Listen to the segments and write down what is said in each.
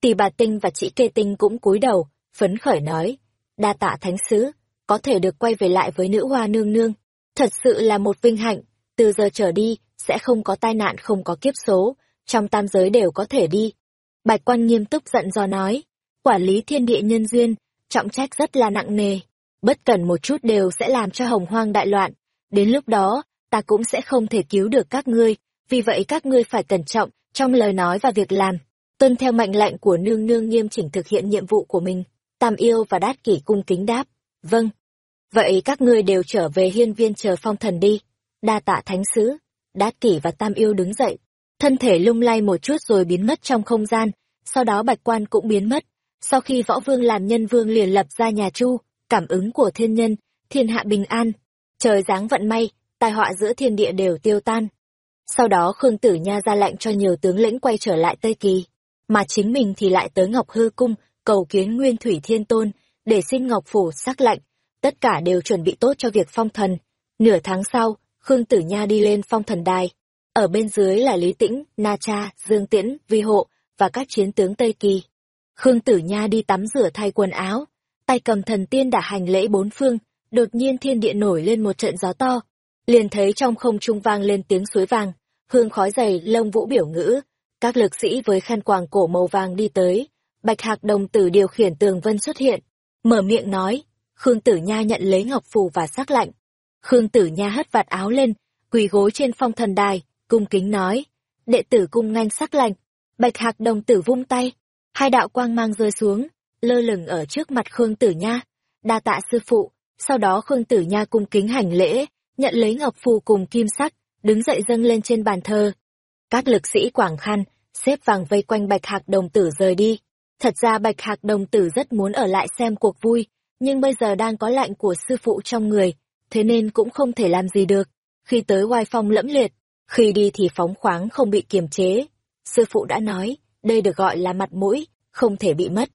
Tỷ bà Tinh và chị Kê Tinh cũng cúi đầu, phấn khởi nói, đa tạ thánh sứ, có thể được quay về lại với nữ hoa nương nương. Thật sự là một vinh hạnh, từ giờ trở đi, sẽ không có tai nạn không có kiếp số, trong tam giới đều có thể đi. Bạch quan nghiêm túc giận dò nói, quản lý thiên địa nhân duyên, trọng trách rất là nặng nề, bất cần một chút đều sẽ làm cho hồng hoang đại loạn. Đến lúc đó, ta cũng sẽ không thể cứu được các ngươi, vì vậy các ngươi phải cẩn trọng trong lời nói và việc làm. Tuân theo mệnh lệnh của nương nương nghiêm chỉnh thực hiện nhiệm vụ của mình. Tam yêu và đát kỷ cung kính đáp. Vâng. Vậy các ngươi đều trở về hiên viên chờ phong thần đi. Đa tạ thánh sứ. Đát kỷ và tam yêu đứng dậy. Thân thể lung lay một chút rồi biến mất trong không gian. Sau đó bạch quan cũng biến mất. Sau khi võ vương làm nhân vương liền lập ra nhà chu, cảm ứng của thiên nhân, thiên hạ bình an. Trời giáng vận may, tai họa giữa thiên địa đều tiêu tan. Sau đó Khương Tử Nha ra lệnh cho nhiều tướng lĩnh quay trở lại Tây Kỳ, mà chính mình thì lại tới Ngọc Hư Cung, cầu kiến Nguyên Thủy Thiên Tôn, để xin Ngọc Phủ sắc lệnh. Tất cả đều chuẩn bị tốt cho việc phong thần. Nửa tháng sau, Khương Tử Nha đi lên phong thần đài. Ở bên dưới là Lý Tĩnh, Na Cha, Dương Tiễn, Vi Hộ và các chiến tướng Tây Kỳ. Khương Tử Nha đi tắm rửa thay quần áo, tay cầm thần tiên đã hành lễ bốn phương, đột nhiên thiên địa nổi lên một trận gió to, liền thấy trong không trung vang lên tiếng suối vàng, hương khói dày lông vũ biểu ngữ, các lực sĩ với khăn quàng cổ màu vàng đi tới, bạch hạc đồng tử điều khiển tường vân xuất hiện, mở miệng nói, Khương Tử Nha nhận lấy ngọc phù và sắc lạnh. Khương Tử Nha hất vạt áo lên, quỳ gối trên phong thần đài, cung kính nói, đệ tử cung nganh sắc lạnh, bạch hạc đồng tử vung tay, hai đạo quang mang rơi xuống, lơ lửng ở trước mặt Khương Tử Nha, đa tạ sư phụ, sau đó Khương Tử Nha cung kính hành lễ, nhận lấy ngọc phù cùng kim sắc, đứng dậy dâng lên trên bàn thờ. Các lực sĩ quảng khăn, xếp vàng vây quanh bạch hạc đồng tử rời đi. Thật ra bạch hạc đồng tử rất muốn ở lại xem cuộc vui, nhưng bây giờ đang có lạnh của sư phụ trong người, thế nên cũng không thể làm gì được. Khi tới oai phong lẫm liệt, khi đi thì phóng khoáng không bị kiềm chế. Sư phụ đã nói, đây được gọi là mặt mũi, không thể bị mất.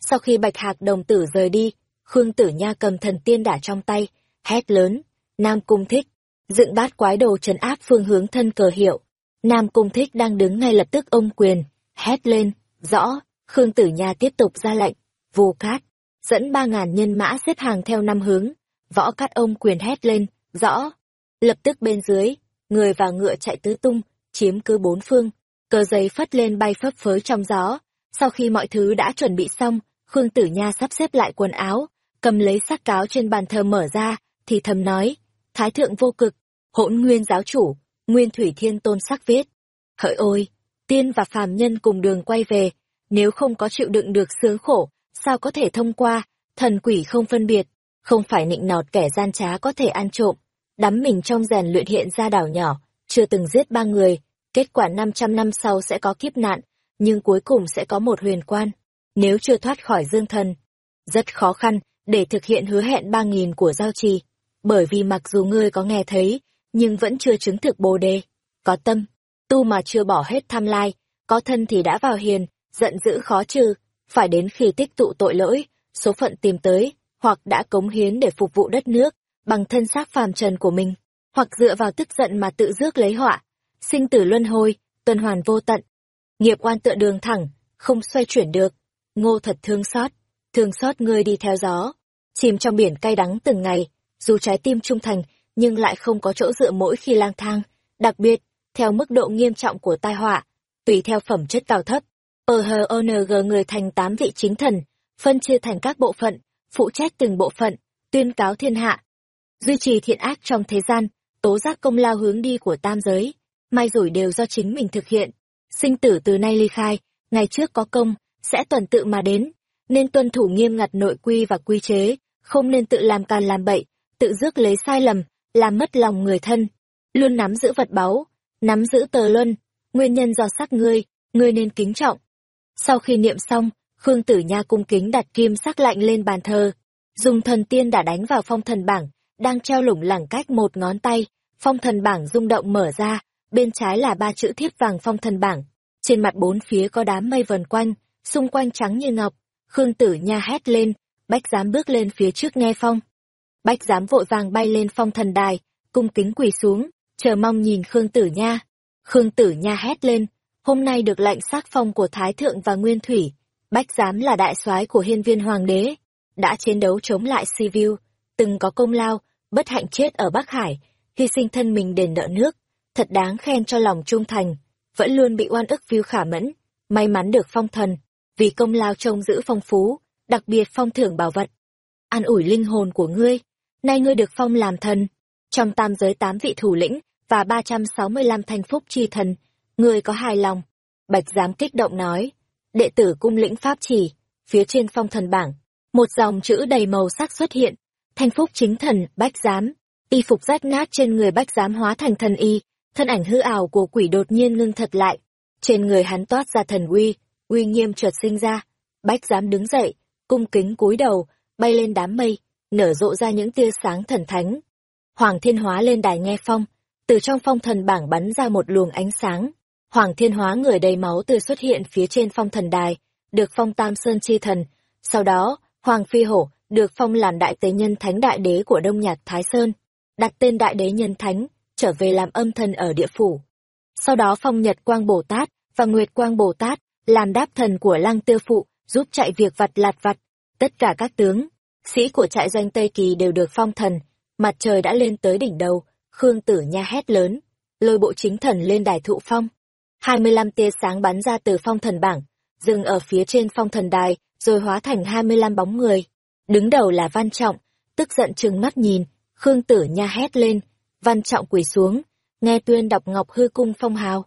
Sau khi bạch hạc đồng tử rời đi, Khương Tử Nha cầm thần tiên đả trong tay, hét lớn, Nam Cung Thích, dựng bát quái đồ trấn áp phương hướng thân cờ hiệu. Nam Cung Thích đang đứng ngay lập tức ông quyền, hét lên, rõ, Khương Tử Nha tiếp tục ra lệnh, vô cát, dẫn ba ngàn nhân mã xếp hàng theo năm hướng, võ cát ông quyền hét lên, rõ. Lập tức bên dưới, người và ngựa chạy tứ tung, chiếm cứ bốn phương, cờ giấy phất lên bay phấp phới trong gió. Sau khi mọi thứ đã chuẩn bị xong, Khương Tử Nha sắp xếp lại quần áo, cầm lấy sắc cáo trên bàn thờ mở ra, thì thầm nói, Thái thượng vô cực, hỗn nguyên giáo chủ, nguyên thủy thiên tôn sắc viết. Hỡi ôi, tiên và phàm nhân cùng đường quay về, nếu không có chịu đựng được sướng khổ, sao có thể thông qua, thần quỷ không phân biệt, không phải nịnh nọt kẻ gian trá có thể ăn trộm, đắm mình trong rèn luyện hiện ra đảo nhỏ, chưa từng giết ba người, kết quả 500 năm sau sẽ có kiếp nạn, nhưng cuối cùng sẽ có một huyền quan, nếu chưa thoát khỏi dương thần. Rất khó khăn để thực hiện hứa hẹn ba nghìn của giao trì bởi vì mặc dù ngươi có nghe thấy, nhưng vẫn chưa chứng thực bồ đề. Có tâm, tu mà chưa bỏ hết tham lai, có thân thì đã vào hiền, giận dữ khó trừ, phải đến khi tích tụ tội lỗi, số phận tìm tới, hoặc đã cống hiến để phục vụ đất nước, bằng thân xác phàm trần của mình, hoặc dựa vào tức giận mà tự rước lấy họa, sinh tử luân hồi, tuần hoàn vô tận. Nghiệp oan tựa đường thẳng, không xoay chuyển được. Ngô thật thương xót, thương xót ngươi đi theo gió, chìm trong biển cay đắng từng ngày, dù trái tim trung thành, nhưng lại không có chỗ dựa mỗi khi lang thang, đặc biệt, theo mức độ nghiêm trọng của tai họa, tùy theo phẩm chất cao thấp. PHONG người thành tám vị chính thần, phân chia thành các bộ phận, phụ trách từng bộ phận, tuyên cáo thiên hạ. Duy trì thiện ác trong thế gian, tố giác công lao hướng đi của tam giới, may rủi đều do chính mình thực hiện. Sinh tử từ nay ly khai, ngày trước có công, sẽ tuần tự mà đến, nên tuân thủ nghiêm ngặt nội quy và quy chế, không nên tự làm càn làm bậy, tự dước lấy sai lầm, làm mất lòng người thân, luôn nắm giữ vật báu, nắm giữ tờ luân, nguyên nhân do sắc ngươi, ngươi nên kính trọng. Sau khi niệm xong, Khương Tử Nha cung kính đặt kim sắc lạnh lên bàn thờ, dùng thần tiên đã đánh vào phong thần bảng, đang treo lủng lẳng cách một ngón tay, phong thần bảng rung động mở ra, bên trái là ba chữ thiếp vàng phong thần bảng, trên mặt bốn phía có đám mây vần quanh, xung quanh trắng như ngọc, Khương Tử Nha hét lên, bách dám bước lên phía trước nghe phong. Bách giám vội vàng bay lên phong thần đài, cung kính quỳ xuống, chờ mong nhìn Khương Tử Nha. Khương Tử Nha hét lên, hôm nay được lệnh sắc phong của Thái Thượng và Nguyên Thủy, Bách Giám là đại soái của hiên viên hoàng đế, đã chiến đấu chống lại Sivu, từng có công lao, bất hạnh chết ở Bắc Hải, hy sinh thân mình đền nợ nước, thật đáng khen cho lòng trung thành, vẫn luôn bị oan ức view Khả Mẫn, may mắn được phong thần, vì công lao trông giữ phong phú, đặc biệt phong thưởng bảo vật. An ủi linh hồn của ngươi, nay ngươi được phong làm thần, trong tam giới tám vị thủ lĩnh và ba trăm sáu mươi lăm thanh phúc chi thần, ngươi có hài lòng. Bạch giám kích động nói, đệ tử cung lĩnh pháp chỉ, phía trên phong thần bảng, một dòng chữ đầy màu sắc xuất hiện, thanh phúc chính thần, bách giám, y phục rách nát trên người bách giám hóa thành thần y, thân ảnh hư ảo của quỷ đột nhiên ngưng thật lại, trên người hắn toát ra thần uy, uy nghiêm chợt sinh ra, bách giám đứng dậy, cung kính cúi đầu, bay lên đám mây, nở rộ ra những tia sáng thần thánh. Hoàng thiên hóa lên đài nghe phong, từ trong phong thần bảng bắn ra một luồng ánh sáng. Hoàng thiên hóa người đầy máu tươi xuất hiện phía trên phong thần đài, được phong tam sơn chi thần. Sau đó, Hoàng phi hổ được phong làm đại tế nhân thánh đại đế của Đông Nhạc Thái Sơn, đặt tên đại đế nhân thánh, trở về làm âm thần ở địa phủ. Sau đó phong Nhật Quang Bồ Tát và Nguyệt Quang Bồ Tát làm đáp thần của Lăng Tiêu Phụ, giúp chạy việc vặt lạt vặt. Tất cả các tướng, sĩ của trại doanh Tây Kỳ đều được phong thần, mặt trời đã lên tới đỉnh đầu, Khương Tử Nha hét lớn, lôi bộ chính thần lên đài thụ phong. 25 tia sáng bắn ra từ phong thần bảng, dừng ở phía trên phong thần đài, rồi hóa thành 25 bóng người. Đứng đầu là Văn Trọng, tức giận trừng mắt nhìn, Khương Tử Nha hét lên, Văn Trọng quỳ xuống, nghe tuyên đọc Ngọc Hư Cung phong hào.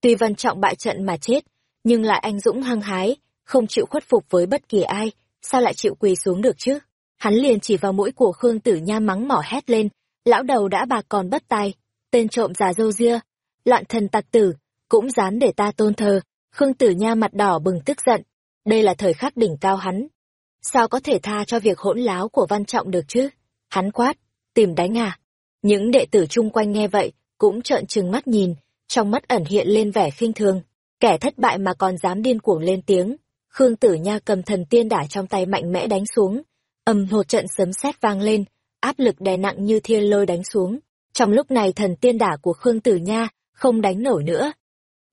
Tuy Văn Trọng bại trận mà chết, nhưng lại anh dũng hăng hái, không chịu khuất phục với bất kỳ ai, sao lại chịu quỳ xuống được chứ? Hắn liền chỉ vào mũi của Khương Tử Nha mắng mỏ hét lên, lão đầu đã bạc còn bất tài, tên trộm già dâu ria, loạn thần tặc tử, cũng dám để ta tôn thờ. Khương Tử Nha mặt đỏ bừng tức giận, đây là thời khắc đỉnh cao hắn. Sao có thể tha cho việc hỗn láo của Văn Trọng được chứ? Hắn quát, tìm đánh à? Những đệ tử chung quanh nghe vậy, cũng trợn trừng mắt nhìn, trong mắt ẩn hiện lên vẻ khinh thường. Kẻ thất bại mà còn dám điên cuồng lên tiếng. Khương Tử Nha cầm thần tiên đả trong tay mạnh mẽ đánh xuống ầm một trận sấm sét vang lên, áp lực đè nặng như thiên lôi đánh xuống. Trong lúc này thần tiên đả của Khương Tử Nha không đánh nổi nữa.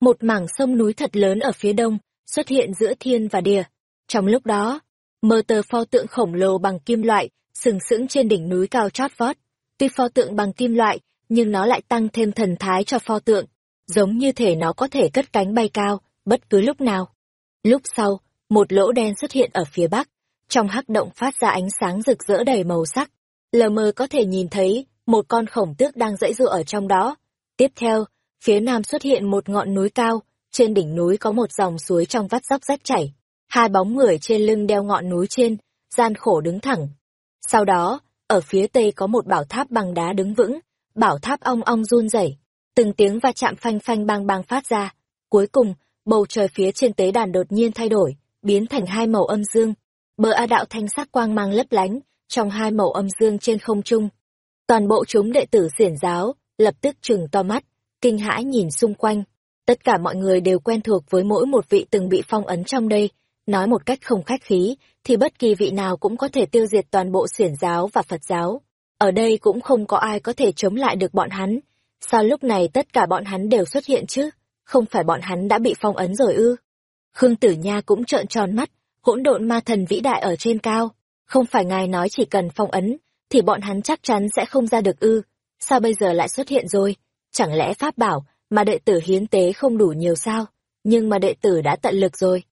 Một mảng sông núi thật lớn ở phía đông xuất hiện giữa thiên và địa. Trong lúc đó, mơ tờ pho tượng khổng lồ bằng kim loại sừng sững trên đỉnh núi cao chót vót. Tuy pho tượng bằng kim loại, nhưng nó lại tăng thêm thần thái cho pho tượng, giống như thể nó có thể cất cánh bay cao, bất cứ lúc nào. Lúc sau, một lỗ đen xuất hiện ở phía bắc, trong hắc động phát ra ánh sáng rực rỡ đầy màu sắc. Lờ mờ có thể nhìn thấy một con khổng tước đang dãy dụa ở trong đó. Tiếp theo, phía nam xuất hiện một ngọn núi cao, trên đỉnh núi có một dòng suối trong vắt dốc rách chảy. Hai bóng người trên lưng đeo ngọn núi trên, gian khổ đứng thẳng. Sau đó, ở phía tây có một bảo tháp bằng đá đứng vững, bảo tháp ong ong run rẩy, từng tiếng va chạm phanh phanh bang bang phát ra. Cuối cùng, bầu trời phía trên tế đàn đột nhiên thay đổi, biến thành hai màu âm dương. Bờ A đạo thanh sắc quang mang lấp lánh, trong hai màu âm dương trên không trung. Toàn bộ chúng đệ tử xiển giáo, lập tức trừng to mắt, kinh hãi nhìn xung quanh. Tất cả mọi người đều quen thuộc với mỗi một vị từng bị phong ấn trong đây, nói một cách không khách khí, thì bất kỳ vị nào cũng có thể tiêu diệt toàn bộ xiển giáo và Phật giáo. Ở đây cũng không có ai có thể chống lại được bọn hắn. Sao lúc này tất cả bọn hắn đều xuất hiện chứ? Không phải bọn hắn đã bị phong ấn rồi ư? Khương Tử Nha cũng trợn tròn mắt, hỗn độn ma thần vĩ đại ở trên cao. Không phải ngài nói chỉ cần phong ấn, thì bọn hắn chắc chắn sẽ không ra được ư. Sao bây giờ lại xuất hiện rồi? Chẳng lẽ Pháp bảo, mà đệ tử hiến tế không đủ nhiều sao? Nhưng mà đệ tử đã tận lực rồi.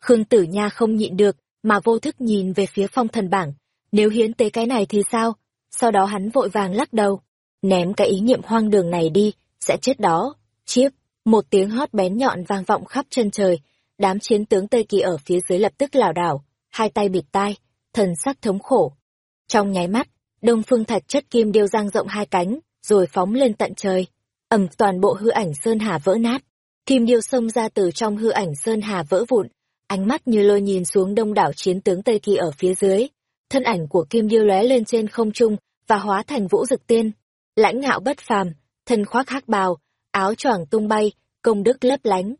Khương Tử Nha không nhịn được, mà vô thức nhìn về phía phong thần bảng. Nếu hiến tế cái này thì sao? Sau đó hắn vội vàng lắc đầu. Ném cái ý niệm hoang đường này đi, sẽ chết đó. Chiếp, một tiếng hót bén nhọn vang vọng khắp chân trời. Đám chiến tướng Tây Kỳ ở phía dưới lập tức lảo đảo, hai tay bịt tai, thần sắc thống khổ. Trong nháy mắt, đông phương thạch chất kim điêu giang rộng hai cánh, rồi phóng lên tận trời. ầm toàn bộ hư ảnh sơn hà vỡ nát. Kim điêu xông ra từ trong hư ảnh sơn hà vỡ vụn, ánh mắt như lôi nhìn xuống đông đảo chiến tướng Tây Kỳ ở phía dưới. Thân ảnh của Kim Điêu lóe lên trên không trung và hóa thành vũ dực tiên. Lãnh ngạo bất phàm, thân khoác hắc bào, áo choàng tung bay, công đức lấp lánh.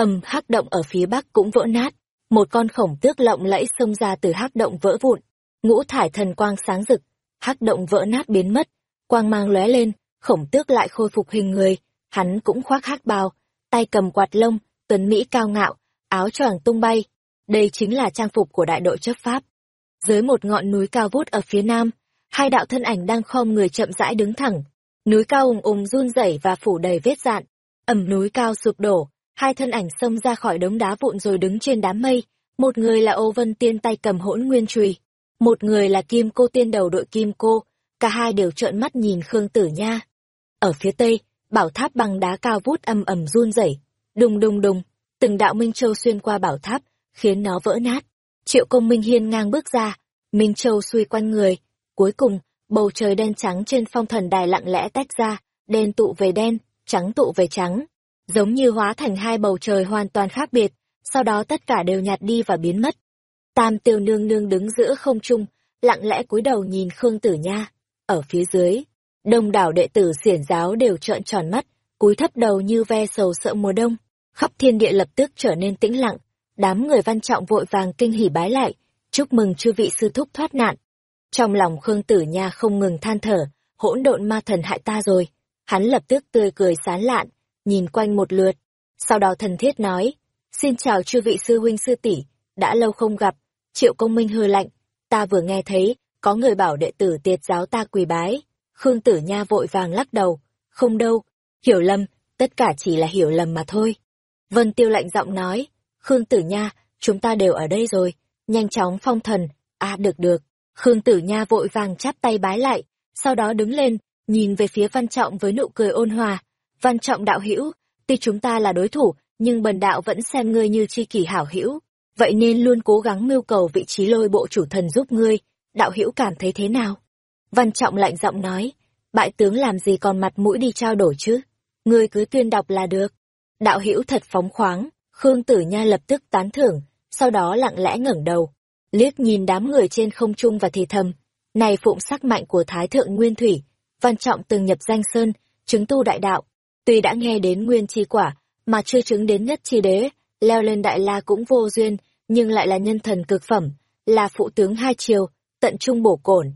Ầm hắc động ở phía bắc cũng vỡ nát, một con khổng tước lộng lẫy xông ra từ hắc động vỡ vụn, ngũ thải thần quang sáng rực, hắc động vỡ nát biến mất, quang mang lóe lên, khổng tước lại khôi phục hình người, hắn cũng khoác hắc bào, tay cầm quạt lông, tuấn mỹ cao ngạo, áo choàng tung bay, đây chính là trang phục của đại đội chấp pháp. Dưới một ngọn núi cao vút ở phía nam, hai đạo thân ảnh đang khom người chậm rãi đứng thẳng. Núi cao ùng ùng run rẩy và phủ đầy vết dạn. Ẩm núi cao sụp đổ, hai thân ảnh xông ra khỏi đống đá vụn rồi đứng trên đám mây. Một người là Ô Vân Tiên tay cầm hỗn nguyên chùy, một người là Kim Cô Tiên đầu đội Kim Cô, cả hai đều trợn mắt nhìn Khương Tử Nha. Ở phía tây, bảo tháp bằng đá cao vút âm ầm run rẩy, đùng đùng đùng, từng đạo minh châu xuyên qua bảo tháp, khiến nó vỡ nát. Triệu Công Minh hiên ngang bước ra, minh châu xuôi quanh người, cuối cùng, bầu trời đen trắng trên phong thần đài lặng lẽ tách ra, đen tụ về đen, trắng tụ về trắng, giống như hóa thành hai bầu trời hoàn toàn khác biệt, sau đó tất cả đều nhạt đi và biến mất. Tam tiêu nương nương đứng giữa không trung, lặng lẽ cúi đầu nhìn Khương Tử Nha. Ở phía dưới, đông đảo đệ tử xiển giáo đều trợn tròn mắt, cúi thấp đầu như ve sầu sợ mùa đông. Khắp thiên địa lập tức trở nên tĩnh lặng, đám người văn trọng vội vàng kinh hỉ bái lại, chúc mừng chư vị sư thúc thoát nạn. Trong lòng Khương Tử Nha không ngừng than thở, hỗn độn ma thần hại ta rồi. Hắn lập tức tươi cười sán lạn, nhìn quanh một lượt. Sau đó thần thiết nói, xin chào chư vị sư huynh sư tỷ đã lâu không gặp. Triệu công minh hư lạnh, ta vừa nghe thấy, có người bảo đệ tử tiệt giáo ta quỳ bái. Khương Tử Nha vội vàng lắc đầu, không đâu, hiểu lầm, tất cả chỉ là hiểu lầm mà thôi. Vân Tiêu lạnh giọng nói, Khương Tử Nha, chúng ta đều ở đây rồi, nhanh chóng phong thần, à được được. Khương Tử Nha vội vàng chắp tay bái lại, sau đó đứng lên, nhìn về phía Văn Trọng với nụ cười ôn hòa. Văn Trọng đạo hữu, tuy chúng ta là đối thủ, nhưng bần đạo vẫn xem ngươi như chi kỷ hảo hữu, vậy nên luôn cố gắng mưu cầu vị trí lôi bộ chủ thần giúp ngươi, đạo hữu cảm thấy thế nào? Văn Trọng lạnh giọng nói, bại tướng làm gì còn mặt mũi đi trao đổi chứ? Ngươi cứ tuyên đọc là được. Đạo hữu thật phóng khoáng, Khương Tử Nha lập tức tán thưởng, sau đó lặng lẽ ngẩng đầu, liếc nhìn đám người trên không trung và thì thầm, này phụng sắc mạnh của Thái Thượng Nguyên Thủy, văn trọng từng nhập danh sơn, chứng tu đại đạo, tuy đã nghe đến nguyên chi quả, mà chưa chứng đến nhất chi đế, leo lên đại la cũng vô duyên, nhưng lại là nhân thần cực phẩm, là phụ tướng hai triều, tận trung bổ cổn.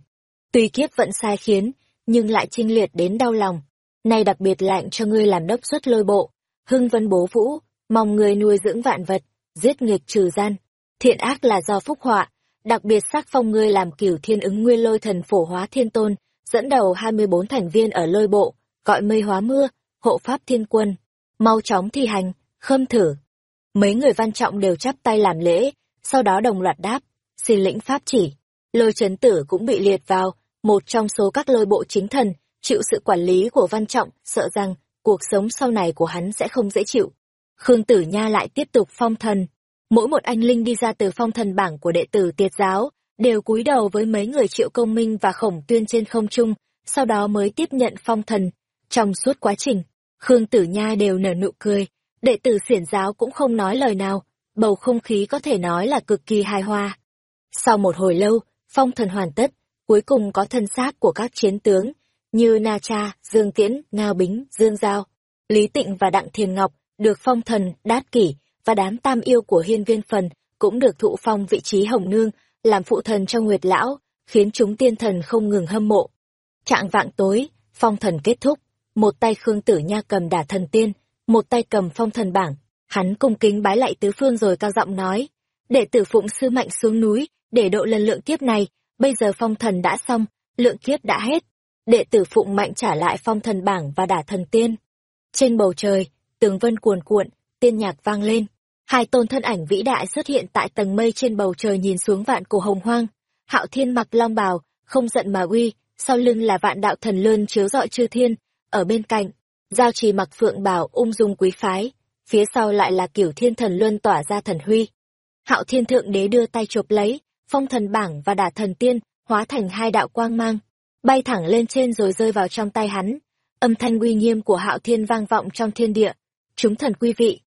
Tuy kiếp vận sai khiến, nhưng lại trinh liệt đến đau lòng. Nay đặc biệt lạnh cho ngươi làm đốc xuất lôi bộ, hưng vân bố vũ, mong ngươi nuôi dưỡng vạn vật, giết nghịch trừ gian. Thiện ác là do phúc họa, đặc biệt sắc phong ngươi làm cửu thiên ứng nguyên lôi thần phổ hóa thiên tôn, dẫn đầu 24 thành viên ở lôi bộ, gọi mây hóa mưa, hộ pháp thiên quân. Mau chóng thi hành, khâm thử. Mấy người văn trọng đều chắp tay làm lễ, sau đó đồng loạt đáp, xin lĩnh pháp chỉ. Lôi chấn tử cũng bị liệt vào, một trong số các lôi bộ chính thần, chịu sự quản lý của văn trọng, sợ rằng cuộc sống sau này của hắn sẽ không dễ chịu. Khương Tử Nha lại tiếp tục phong thần. Mỗi một anh linh đi ra từ phong thần bảng của đệ tử tiệt giáo, đều cúi đầu với mấy người triệu công minh và khổng tuyên trên không trung, sau đó mới tiếp nhận phong thần. Trong suốt quá trình, Khương Tử Nha đều nở nụ cười, đệ tử xiển giáo cũng không nói lời nào, bầu không khí có thể nói là cực kỳ hài hòa. Sau một hồi lâu, phong thần hoàn tất, cuối cùng có thân xác của các chiến tướng, như Na Cha, Dương Tiễn, Ngao Bính, Dương Giao, Lý Tịnh và Đặng Thiền Ngọc, được phong thần, đát kỷ, và đám tam yêu của hiên viên phần, cũng được thụ phong vị trí hồng nương, làm phụ thần cho Nguyệt Lão, khiến chúng tiên thần không ngừng hâm mộ. Trạng vạng tối, phong thần kết thúc, một tay Khương Tử Nha cầm đả thần tiên, một tay cầm phong thần bảng, hắn cung kính bái lại tứ phương rồi cao giọng nói, để tử phụng sư mạnh xuống núi, để độ lần lượng kiếp này, bây giờ phong thần đã xong, lượng kiếp đã hết, đệ tử phụng mạnh trả lại phong thần bảng và đả thần tiên. Trên bầu trời, tường vân cuồn cuộn, tiên nhạc vang lên. Hai tôn thân ảnh vĩ đại xuất hiện tại tầng mây trên bầu trời nhìn xuống vạn cổ hồng hoang. Hạo thiên mặc long bào, không giận mà uy, sau lưng là vạn đạo thần lươn chiếu rọi chư thiên, ở bên cạnh, giao trì mặc phượng bào ung dung quý phái, phía sau lại là kiểu thiên thần luân tỏa ra thần huy. Hạo thiên thượng đế đưa tay chộp lấy, phong thần bảng và đả thần tiên, hóa thành hai đạo quang mang, bay thẳng lên trên rồi rơi vào trong tay hắn. Âm thanh uy nghiêm của hạo thiên vang vọng trong thiên địa. Chúng thần quý vị.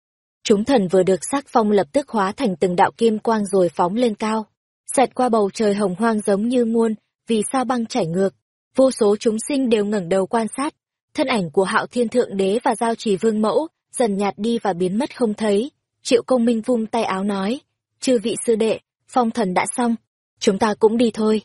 Chúng thần vừa được sắc phong lập tức hóa thành từng đạo kim quang rồi phóng lên cao. Xẹt qua bầu trời hồng hoang giống như muôn, vì sao băng chảy ngược. Vô số chúng sinh đều ngẩng đầu quan sát. Thân ảnh của hạo thiên thượng đế và giao trì vương mẫu, dần nhạt đi và biến mất không thấy. Triệu công minh vung tay áo nói. Chư vị sư đệ, phong thần đã xong. Chúng ta cũng đi thôi.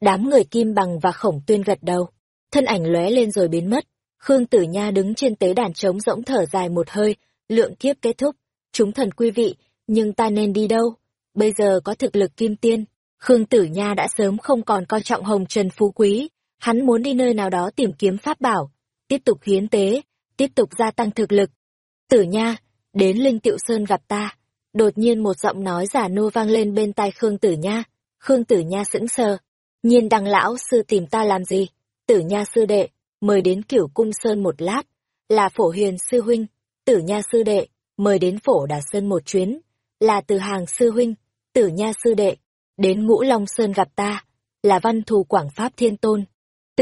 Đám người kim bằng và khổng tuyên gật đầu. Thân ảnh lóe lên rồi biến mất. Khương Tử Nha đứng trên tế đàn trống rỗng thở dài một hơi, lượng kiếp kết thúc. Chúng thần quý vị, nhưng ta nên đi đâu? bây giờ có thực lực kim tiên, Khương Tử Nha đã sớm không còn coi trọng hồng trần phú quý, hắn muốn đi nơi nào đó tìm kiếm pháp bảo, tiếp tục hiến tế, tiếp tục gia tăng thực lực. Tử Nha, đến Linh Tiệu Sơn gặp ta. Đột nhiên một giọng nói giả nua vang lên bên tai Khương Tử Nha. Khương Tử Nha sững sờ. Nhiên đăng lão sư tìm ta làm gì? Tử Nha sư đệ, mời đến kiểu cung sơn một lát. Là phổ huyền sư huynh. Tử Nha sư đệ, mời đến phổ đà sơn một chuyến. Là từ hàng sư huynh. Tử Nha sư đệ, đến ngũ Long Sơn gặp ta. Là văn thù quảng pháp thiên tôn.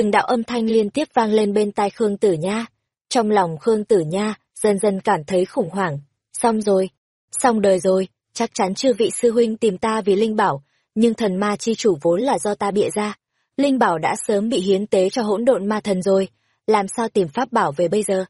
Từng đạo âm thanh liên tiếp vang lên bên tai Khương Tử Nha. Trong lòng Khương Tử Nha dần dần cảm thấy khủng hoảng. Xong rồi, xong đời rồi, chắc chắn chư vị sư huynh tìm ta vì Linh Bảo, nhưng thần ma chi chủ vốn là do ta bịa ra. Linh Bảo đã sớm bị hiến tế cho hỗn độn ma thần rồi, làm sao tìm pháp bảo về bây giờ?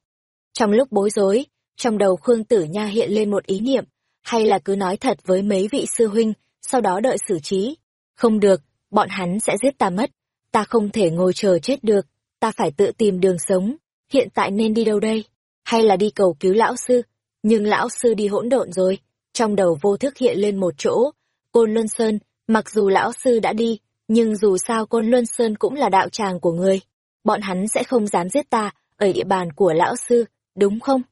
Trong lúc bối rối, trong đầu Khương Tử Nha hiện lên một ý niệm, hay là cứ nói thật với mấy vị sư huynh, sau đó đợi xử trí. Không được, bọn hắn sẽ giết ta mất, ta không thể ngồi chờ chết được, ta phải tự tìm đường sống, hiện tại nên đi đâu đây? Hay là đi cầu cứu lão sư? Nhưng lão sư đi hỗn độn rồi, trong đầu vô thức hiện lên một chỗ, Côn Luân Sơn, mặc dù lão sư đã đi, nhưng dù sao Côn Luân Sơn cũng là đạo tràng của người. Bọn hắn sẽ không dám giết ta ở địa bàn của lão sư, đúng không?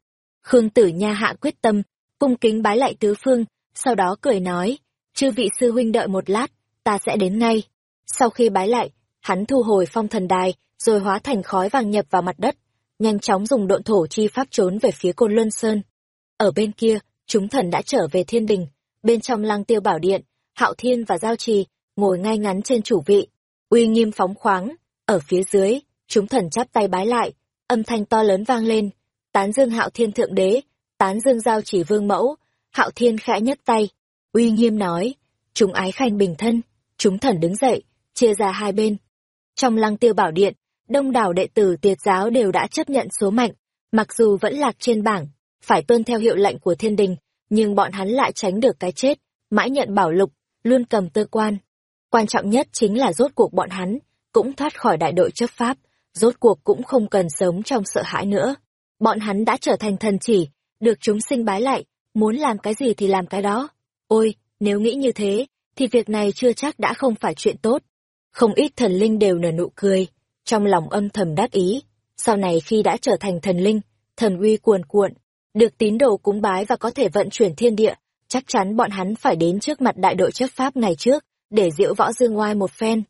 Khương Tử Nha hạ quyết tâm, cung kính bái lại tứ phương, sau đó cười nói, chư vị sư huynh đợi một lát, ta sẽ đến ngay. Sau khi bái lại, hắn thu hồi phong thần đài, rồi hóa thành khói vàng nhập vào mặt đất, nhanh chóng dùng độn thổ chi pháp trốn về phía Côn Luân Sơn. Ở bên kia, chúng thần đã trở về thiên đình, bên trong lăng tiêu bảo điện, hạo thiên và giao trì, ngồi ngay ngắn trên chủ vị, uy nghiêm phóng khoáng, ở phía dưới, chúng thần chắp tay bái lại, âm thanh to lớn vang lên, tán dương hạo thiên thượng đế, tán dương giao chỉ vương mẫu, hạo thiên khẽ nhất tay, uy nghiêm nói, chúng ái khanh bình thân, chúng thần đứng dậy, chia ra hai bên. Trong lăng tiêu bảo điện, đông đảo đệ tử tiệt giáo đều đã chấp nhận số mạnh, mặc dù vẫn lạc trên bảng, phải tuân theo hiệu lệnh của thiên đình, nhưng bọn hắn lại tránh được cái chết, mãi nhận bảo lục, luôn cầm tơ quan. Quan trọng nhất chính là rốt cuộc bọn hắn, cũng thoát khỏi đại đội chấp pháp, rốt cuộc cũng không cần sống trong sợ hãi nữa. Bọn hắn đã trở thành thần chỉ, được chúng sinh bái lại, muốn làm cái gì thì làm cái đó. Ôi, nếu nghĩ như thế, thì việc này chưa chắc đã không phải chuyện tốt. Không ít thần linh đều nở nụ cười, trong lòng âm thầm đắc ý. Sau này khi đã trở thành thần linh, thần uy cuồn cuộn, được tín đồ cúng bái và có thể vận chuyển thiên địa, chắc chắn bọn hắn phải đến trước mặt đại đội chấp pháp ngày trước, để diễu võ dương ngoai một phen.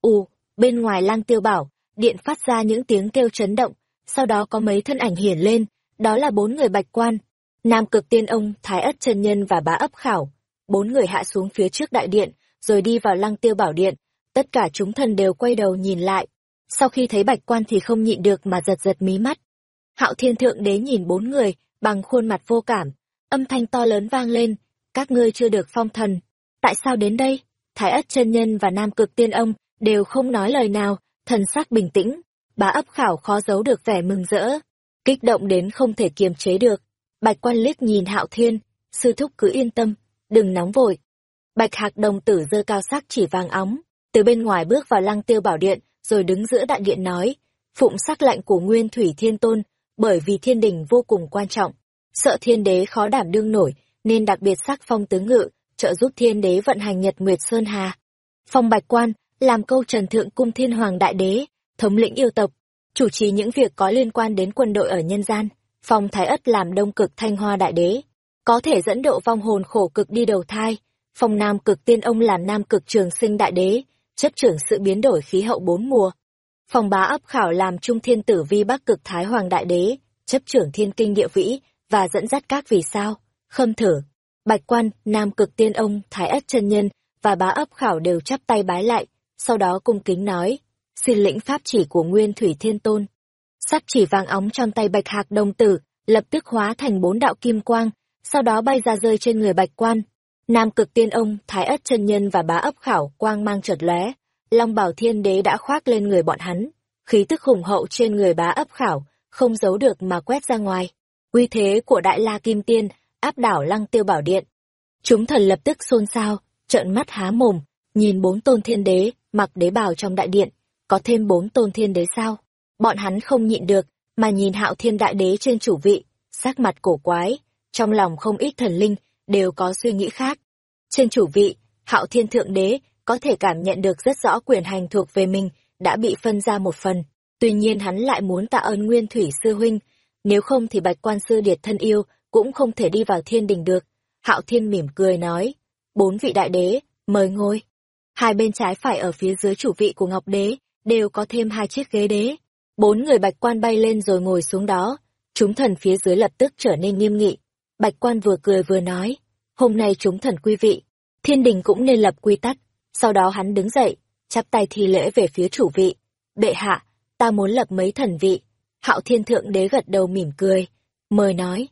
U, bên ngoài lang tiêu bảo, điện phát ra những tiếng kêu chấn động, sau đó có mấy thân ảnh hiển lên, đó là bốn người bạch quan, Nam cực tiên ông, Thái ất chân nhân và bá ấp khảo. Bốn người hạ xuống phía trước đại điện, rồi đi vào lăng tiêu bảo điện. Tất cả chúng thần đều quay đầu nhìn lại. Sau khi thấy bạch quan thì không nhịn được mà giật giật mí mắt. Hạo thiên thượng đế nhìn bốn người, bằng khuôn mặt vô cảm. Âm thanh to lớn vang lên, các ngươi chưa được phong thần. Tại sao đến đây? Thái ất chân nhân và nam cực tiên ông đều không nói lời nào, thần sắc bình tĩnh. Bá ấp khảo khó giấu được vẻ mừng rỡ, kích động đến không thể kiềm chế được. Bạch quan liếc nhìn hạo thiên, sư thúc cứ yên tâm, đừng nóng vội. Bạch hạc đồng tử dơ cao sắc chỉ vàng óng, từ bên ngoài bước vào lăng tiêu bảo điện, rồi đứng giữa đại điện nói, phụng sắc lệnh của nguyên thủy thiên tôn, bởi vì thiên đình vô cùng quan trọng. Sợ thiên đế khó đảm đương nổi, nên đặc biệt sắc phong tướng ngự, trợ giúp thiên đế vận hành nhật nguyệt sơn hà. Phong bạch quan, làm câu trần thượng cung thiên hoàng đại đế, thống lĩnh yêu tộc, chủ trì những việc có liên quan đến quân đội ở nhân gian. Phong Thái Ất làm đông cực thanh hoa đại đế, có thể dẫn độ vong hồn khổ cực đi đầu thai. Phong Nam cực tiên ông làm nam cực trường sinh đại đế, chấp trưởng sự biến đổi khí hậu bốn mùa. phòng bá ấp khảo làm trung thiên tử vi bắc cực thái hoàng đại đế, chấp trưởng thiên kinh địa vĩ và dẫn dắt các vì sao, khâm thử. Bạch quan, nam cực tiên ông, thái ất chân nhân và bá ấp khảo đều chắp tay bái lại, sau đó cung kính nói, xin lĩnh pháp chỉ của nguyên thủy thiên tôn sắc chỉ vàng óng trong tay bạch hạc đồng tử, lập tức hóa thành bốn đạo kim quang, sau đó bay ra rơi trên người bạch quan. Nam cực tiên ông, thái ất chân nhân và bá ấp khảo quang mang chợt lóe, long bảo thiên đế đã khoác lên người bọn hắn, khí tức hùng hậu trên người bá ấp khảo, không giấu được mà quét ra ngoài. Uy thế của đại la kim tiên, áp đảo lăng tiêu bảo điện. Chúng thần lập tức xôn xao, trợn mắt há mồm, nhìn bốn tôn thiên đế, mặc đế bào trong đại điện, có thêm bốn tôn thiên đế sao? Bọn hắn không nhịn được, mà nhìn hạo thiên đại đế trên chủ vị, sắc mặt cổ quái, trong lòng không ít thần linh, đều có suy nghĩ khác. Trên chủ vị, hạo thiên thượng đế có thể cảm nhận được rất rõ quyền hành thuộc về mình đã bị phân ra một phần. Tuy nhiên hắn lại muốn tạ ơn Nguyên Thủy Sư Huynh, nếu không thì bạch quan sư điệt thân yêu cũng không thể đi vào thiên đình được. Hạo thiên mỉm cười nói, bốn vị đại đế, mời ngồi. Hai bên trái phải ở phía dưới chủ vị của Ngọc Đế, đều có thêm hai chiếc ghế đế. Bốn người bạch quan bay lên rồi ngồi xuống đó. Chúng thần phía dưới lập tức trở nên nghiêm nghị. Bạch quan vừa cười vừa nói, hôm nay chúng thần quý vị, thiên đình cũng nên lập quy tắc. Sau đó hắn đứng dậy, chắp tay thi lễ về phía chủ vị. Bệ hạ, ta muốn lập mấy thần vị. Hạo thiên thượng đế gật đầu mỉm cười, mời nói.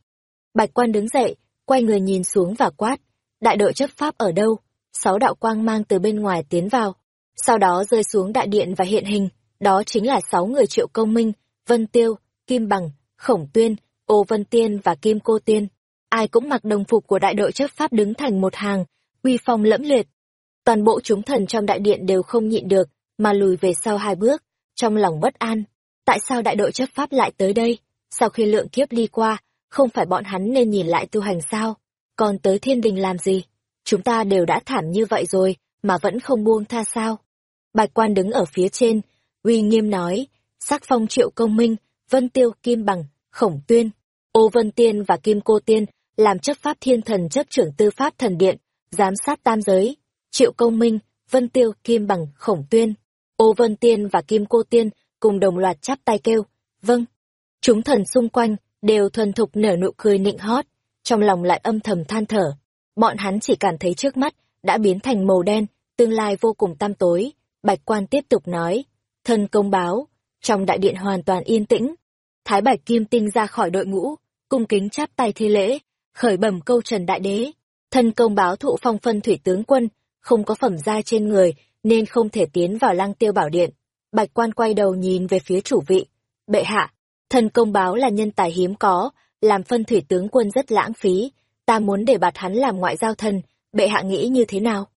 Bạch quan đứng dậy, quay người nhìn xuống và quát. Đại đội chấp pháp ở đâu? Sáu đạo quang mang từ bên ngoài tiến vào. Sau đó rơi xuống đại điện và hiện hình. Đó chính là sáu người triệu công minh, Vân Tiêu, Kim Bằng, Khổng Tuyên, Ô Vân Tiên và Kim Cô Tiên. Ai cũng mặc đồng phục của đại đội chấp pháp đứng thành một hàng, uy phong lẫm liệt. Toàn bộ chúng thần trong đại điện đều không nhịn được, mà lùi về sau hai bước, trong lòng bất an. Tại sao đại đội chấp pháp lại tới đây? Sau khi lượng kiếp đi qua, không phải bọn hắn nên nhìn lại tu hành sao? Còn tới thiên đình làm gì? Chúng ta đều đã thảm như vậy rồi, mà vẫn không buông tha sao? Bạch quan đứng ở phía trên, uy nghiêm nói, sắc phong triệu công minh, vân tiêu kim bằng, khổng tuyên, ô vân tiên và kim cô tiên, làm chấp pháp thiên thần chấp trưởng tư pháp thần điện, giám sát tam giới. Triệu công minh, vân tiêu, kim bằng, khổng tuyên, ô vân tiên và kim cô tiên cùng đồng loạt chắp tay kêu, vâng. Chúng thần xung quanh đều thuần thục nở nụ cười nịnh hót, trong lòng lại âm thầm than thở. Bọn hắn chỉ cảm thấy trước mắt đã biến thành màu đen, tương lai vô cùng tăm tối. Bạch quan tiếp tục nói, thân công báo, trong đại điện hoàn toàn yên tĩnh. Thái Bạch Kim Tinh ra khỏi đội ngũ, cung kính chắp tay thi lễ, khởi bẩm câu trần đại đế. Thân công báo thụ phong phân thủy tướng quân, không có phẩm giai trên người, nên không thể tiến vào lăng tiêu bảo điện. Bạch quan quay đầu nhìn về phía chủ vị. Bệ hạ, thân công báo là nhân tài hiếm có, làm phân thủy tướng quân rất lãng phí. Ta muốn để bạt hắn làm ngoại giao thần, bệ hạ nghĩ như thế nào?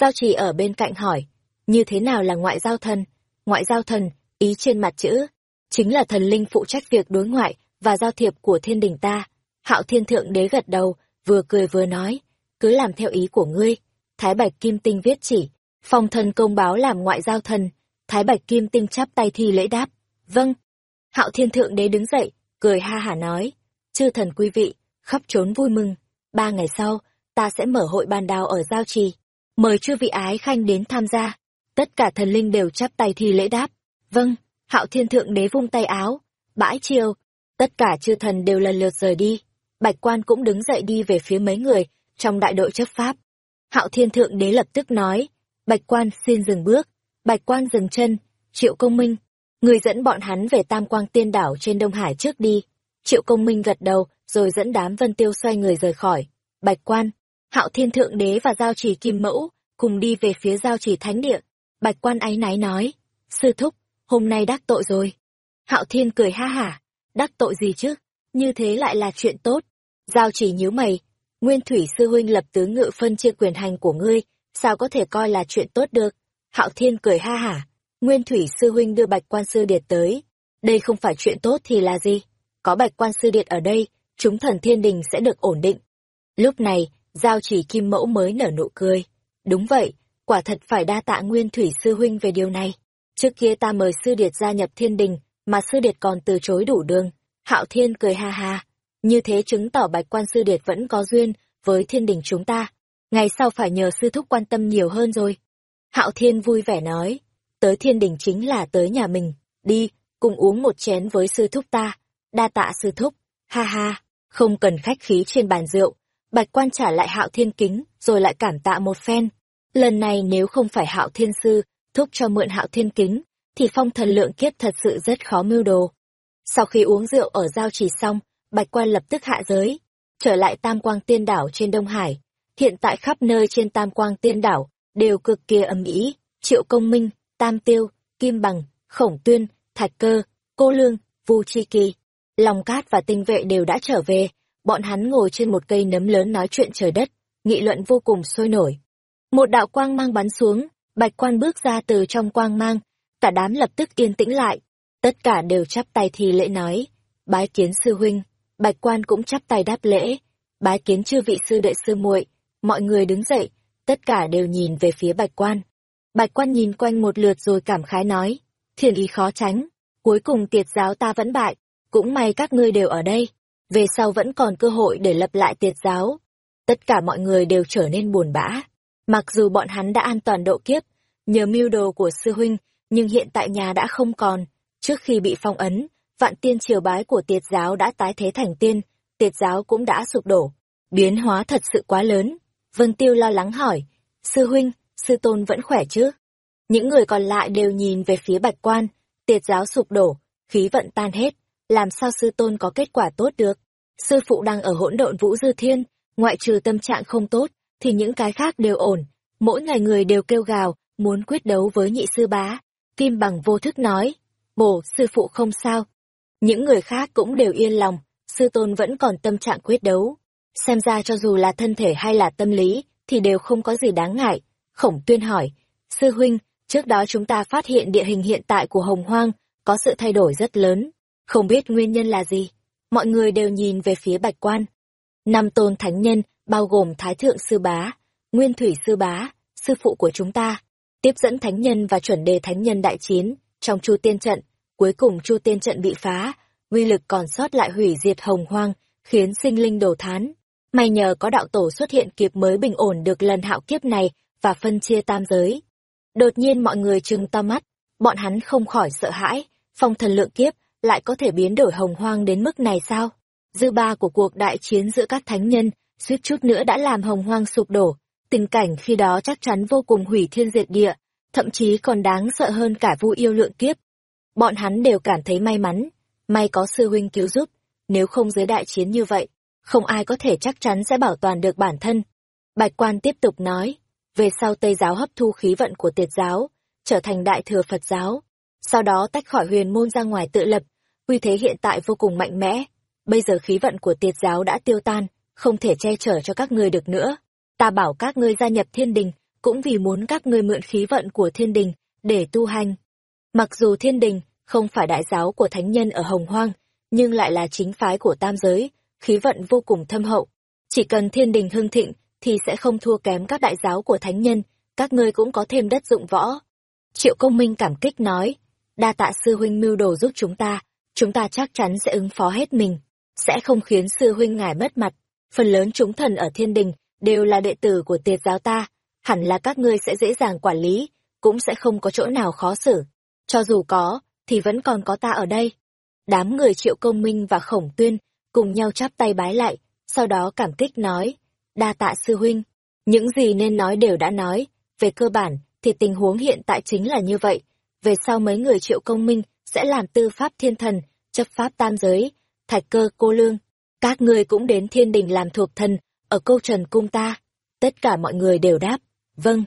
Giao trì ở bên cạnh hỏi, như thế nào là ngoại giao thần? Ngoại giao thần, ý trên mặt chữ, chính là thần linh phụ trách việc đối ngoại và giao thiệp của thiên đình ta. Hạo thiên thượng đế gật đầu, vừa cười vừa nói, cứ làm theo ý của ngươi. Thái Bạch Kim Tinh viết chỉ, phong thần công báo làm ngoại giao thần, Thái Bạch Kim Tinh chắp tay thi lễ đáp. Vâng. Hạo Thiên Thượng Đế đứng dậy, cười ha hả nói. Chư thần quý vị, khắp trốn vui mừng. Ba ngày sau, ta sẽ mở hội bàn đào ở Giao Trì. Mời chư vị ái khanh đến tham gia. Tất cả thần linh đều chắp tay thi lễ đáp. Vâng. Hạo Thiên Thượng Đế vung tay áo. Bãi chiều. Tất cả chư thần đều lần lượt rời đi. Bạch quan cũng đứng dậy đi về phía mấy người, trong đại đội chấp pháp. Hạo Thiên Thượng Đế lập tức nói. Bạch quan xin dừng bước Bạch quan dừng chân, Triệu Công Minh, người dẫn bọn hắn về Tam Quang Tiên Đảo trên Đông Hải trước đi. Triệu Công Minh gật đầu, rồi dẫn đám Vân Tiêu xoay người rời khỏi. Bạch quan, Hạo Thiên Thượng Đế và Giao Trì Kim Mẫu cùng đi về phía Giao Trì Thánh Địa. Bạch quan áy náy nói, sư thúc, hôm nay đắc tội rồi. Hạo Thiên cười ha hả, đắc tội gì chứ, như thế lại là chuyện tốt. Giao chỉ nhíu mày, Nguyên Thủy Sư Huynh lập tứ ngự phân chia quyền hành của ngươi, sao có thể coi là chuyện tốt được? Hạo Thiên cười ha hả, Nguyên Thủy Sư Huynh đưa Bạch Quan Sư Điệt tới. Đây không phải chuyện tốt thì là gì? Có Bạch Quan Sư Điệt ở đây, chúng thần thiên đình sẽ được ổn định. Lúc này, Giao chỉ Kim Mẫu mới nở nụ cười. Đúng vậy, quả thật phải đa tạ Nguyên Thủy Sư Huynh về điều này. Trước kia ta mời Sư Điệt gia nhập thiên đình, mà Sư Điệt còn từ chối đủ đường. Hạo Thiên cười ha ha. Như thế chứng tỏ Bạch Quan Sư Điệt vẫn có duyên với thiên đình chúng ta. Ngày sau phải nhờ sư thúc quan tâm nhiều hơn rồi. Hạo Thiên vui vẻ nói, tới thiên đình chính là tới nhà mình, đi, cùng uống một chén với sư thúc ta, đa tạ sư thúc, ha ha, không cần khách khí trên bàn rượu. Bạch quan trả lại Hạo Thiên kính, rồi lại cảm tạ một phen. Lần này nếu không phải Hạo Thiên sư, thúc cho mượn Hạo Thiên kính, thì phong thần lượng kiếp thật sự rất khó mưu đồ. Sau khi uống rượu ở giao trì xong, Bạch quan lập tức hạ giới, trở lại Tam Quang Tiên Đảo trên Đông Hải. Hiện tại khắp nơi trên Tam Quang Tiên Đảo đều cực kỳ ầm ĩ. Triệu công minh tam tiêu kim bằng khổng tuyên thạch cơ cô lương vu chi kỳ long cát và tinh vệ đều đã trở về. Bọn hắn ngồi trên một cây nấm lớn nói chuyện trời đất nghị luận vô cùng sôi nổi. Một đạo quang mang bắn xuống bạch quan bước ra từ trong quang mang cả đám lập tức yên tĩnh lại. Tất cả đều chắp tay thì lễ nói bái kiến sư huynh bạch quan cũng chắp tay đáp lễ bái kiến chư vị sư đệ sư muội mọi người đứng dậy, tất cả đều nhìn về phía bạch quan. Bạch quan nhìn quanh một lượt rồi cảm khái nói, thiền ý khó tránh, cuối cùng tiệt giáo ta vẫn bại, cũng may các ngươi đều ở đây, về sau vẫn còn cơ hội để lập lại tiệt giáo. Tất cả mọi người đều trở nên buồn bã, mặc dù bọn hắn đã an toàn độ kiếp, nhờ mưu đồ của sư huynh, nhưng hiện tại nhà đã không còn, trước khi bị phong ấn, vạn tiên triều bái của tiệt giáo đã tái thế thành tiên, tiệt giáo cũng đã sụp đổ, biến hóa thật sự quá lớn. Vân Tiêu lo lắng hỏi, sư huynh, sư tôn vẫn khỏe chứ? Những người còn lại đều nhìn về phía bạch quan, tiệt giáo sụp đổ, khí vận tan hết, làm sao sư tôn có kết quả tốt được? Sư phụ đang ở hỗn độn vũ dư thiên, ngoại trừ tâm trạng không tốt, thì những cái khác đều ổn. Mỗi ngày người đều kêu gào, muốn quyết đấu với nhị sư bá. Kim bằng vô thức nói, bổ, sư phụ không sao. Những người khác cũng đều yên lòng, sư tôn vẫn còn tâm trạng quyết đấu. Xem ra cho dù là thân thể hay là tâm lý, thì đều không có gì đáng ngại. Khổng tuyên hỏi, sư huynh, trước đó chúng ta phát hiện địa hình hiện tại của hồng hoang, có sự thay đổi rất lớn. Không biết nguyên nhân là gì? Mọi người đều nhìn về phía bạch quan. Năm tôn thánh nhân, bao gồm Thái Thượng Sư Bá, Nguyên Thủy Sư Bá, sư phụ của chúng ta, tiếp dẫn thánh nhân và chuẩn đề thánh nhân đại chiến, trong chu tiên trận, cuối cùng chu tiên trận bị phá, uy lực còn sót lại hủy diệt hồng hoang, khiến sinh linh đổ thán. May nhờ có đạo tổ xuất hiện kịp mới bình ổn được lần hạo kiếp này và phân chia tam giới. Đột nhiên mọi người trừng to mắt, bọn hắn không khỏi sợ hãi, phong thần lượng kiếp lại có thể biến đổi hồng hoang đến mức này sao? Dư ba của cuộc đại chiến giữa các thánh nhân, suýt chút nữa đã làm hồng hoang sụp đổ, tình cảnh khi đó chắc chắn vô cùng hủy thiên diệt địa, thậm chí còn đáng sợ hơn cả vu yêu lượng kiếp. Bọn hắn đều cảm thấy may mắn, may có sư huynh cứu giúp, nếu không dưới đại chiến như vậy, không ai có thể chắc chắn sẽ bảo toàn được bản thân. Bạch quan tiếp tục nói, về sau Tây giáo hấp thu khí vận của tiệt giáo, trở thành đại thừa Phật giáo, sau đó tách khỏi huyền môn ra ngoài tự lập, uy thế hiện tại vô cùng mạnh mẽ. Bây giờ khí vận của tiệt giáo đã tiêu tan, không thể che chở cho các ngươi được nữa. Ta bảo các ngươi gia nhập thiên đình, cũng vì muốn các ngươi mượn khí vận của thiên đình, để tu hành. Mặc dù thiên đình không phải đại giáo của thánh nhân ở Hồng Hoang, nhưng lại là chính phái của tam giới, khí vận vô cùng thâm hậu. Chỉ cần thiên đình hưng thịnh, thì sẽ không thua kém các đại giáo của thánh nhân, các ngươi cũng có thêm đất dụng võ. Triệu công minh cảm kích nói, đa tạ sư huynh mưu đồ giúp chúng ta, chúng ta chắc chắn sẽ ứng phó hết mình, sẽ không khiến sư huynh ngài mất mặt. Phần lớn chúng thần ở thiên đình đều là đệ tử của tiệt giáo ta, hẳn là các ngươi sẽ dễ dàng quản lý, cũng sẽ không có chỗ nào khó xử. Cho dù có, thì vẫn còn có ta ở đây. Đám người triệu công minh và khổng tuyên cùng nhau chắp tay bái lại, sau đó cảm kích nói, đa tạ sư huynh. Những gì nên nói đều đã nói, về cơ bản thì tình huống hiện tại chính là như vậy. Về sau mấy người triệu công minh sẽ làm tư pháp thiên thần, chấp pháp tam giới, thạch cơ cô lương. Các ngươi cũng đến thiên đình làm thuộc thần, ở câu trần cung ta. Tất cả mọi người đều đáp, vâng.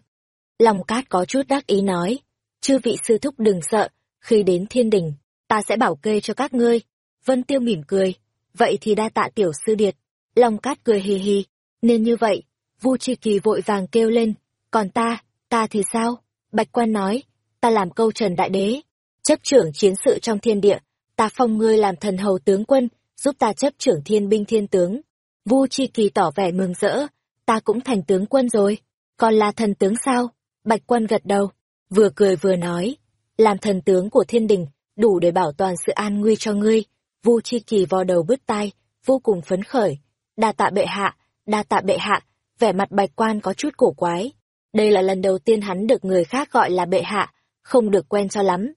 Lòng cát có chút đắc ý nói, chư vị sư thúc đừng sợ, khi đến thiên đình, ta sẽ bảo kê cho các ngươi. Vân Tiêu mỉm cười, vậy thì đa tạ tiểu sư điệt. Long cát cười hì hì, nên như vậy, Vu Chi Kỳ vội vàng kêu lên, còn ta, ta thì sao? Bạch Quan nói, ta làm câu trần đại đế, chấp trưởng chiến sự trong thiên địa, ta phong ngươi làm thần hầu tướng quân, giúp ta chấp trưởng thiên binh thiên tướng. Vu Chi Kỳ tỏ vẻ mừng rỡ, ta cũng thành tướng quân rồi, còn là thần tướng sao? Bạch Quan gật đầu, vừa cười vừa nói, làm thần tướng của thiên đình, đủ để bảo toàn sự an nguy cho ngươi. Vu Chi Kỳ vò đầu bứt tai, vô cùng phấn khởi. Đa tạ bệ hạ, đa tạ bệ hạ, vẻ mặt bạch quan có chút cổ quái. Đây là lần đầu tiên hắn được người khác gọi là bệ hạ, không được quen cho lắm.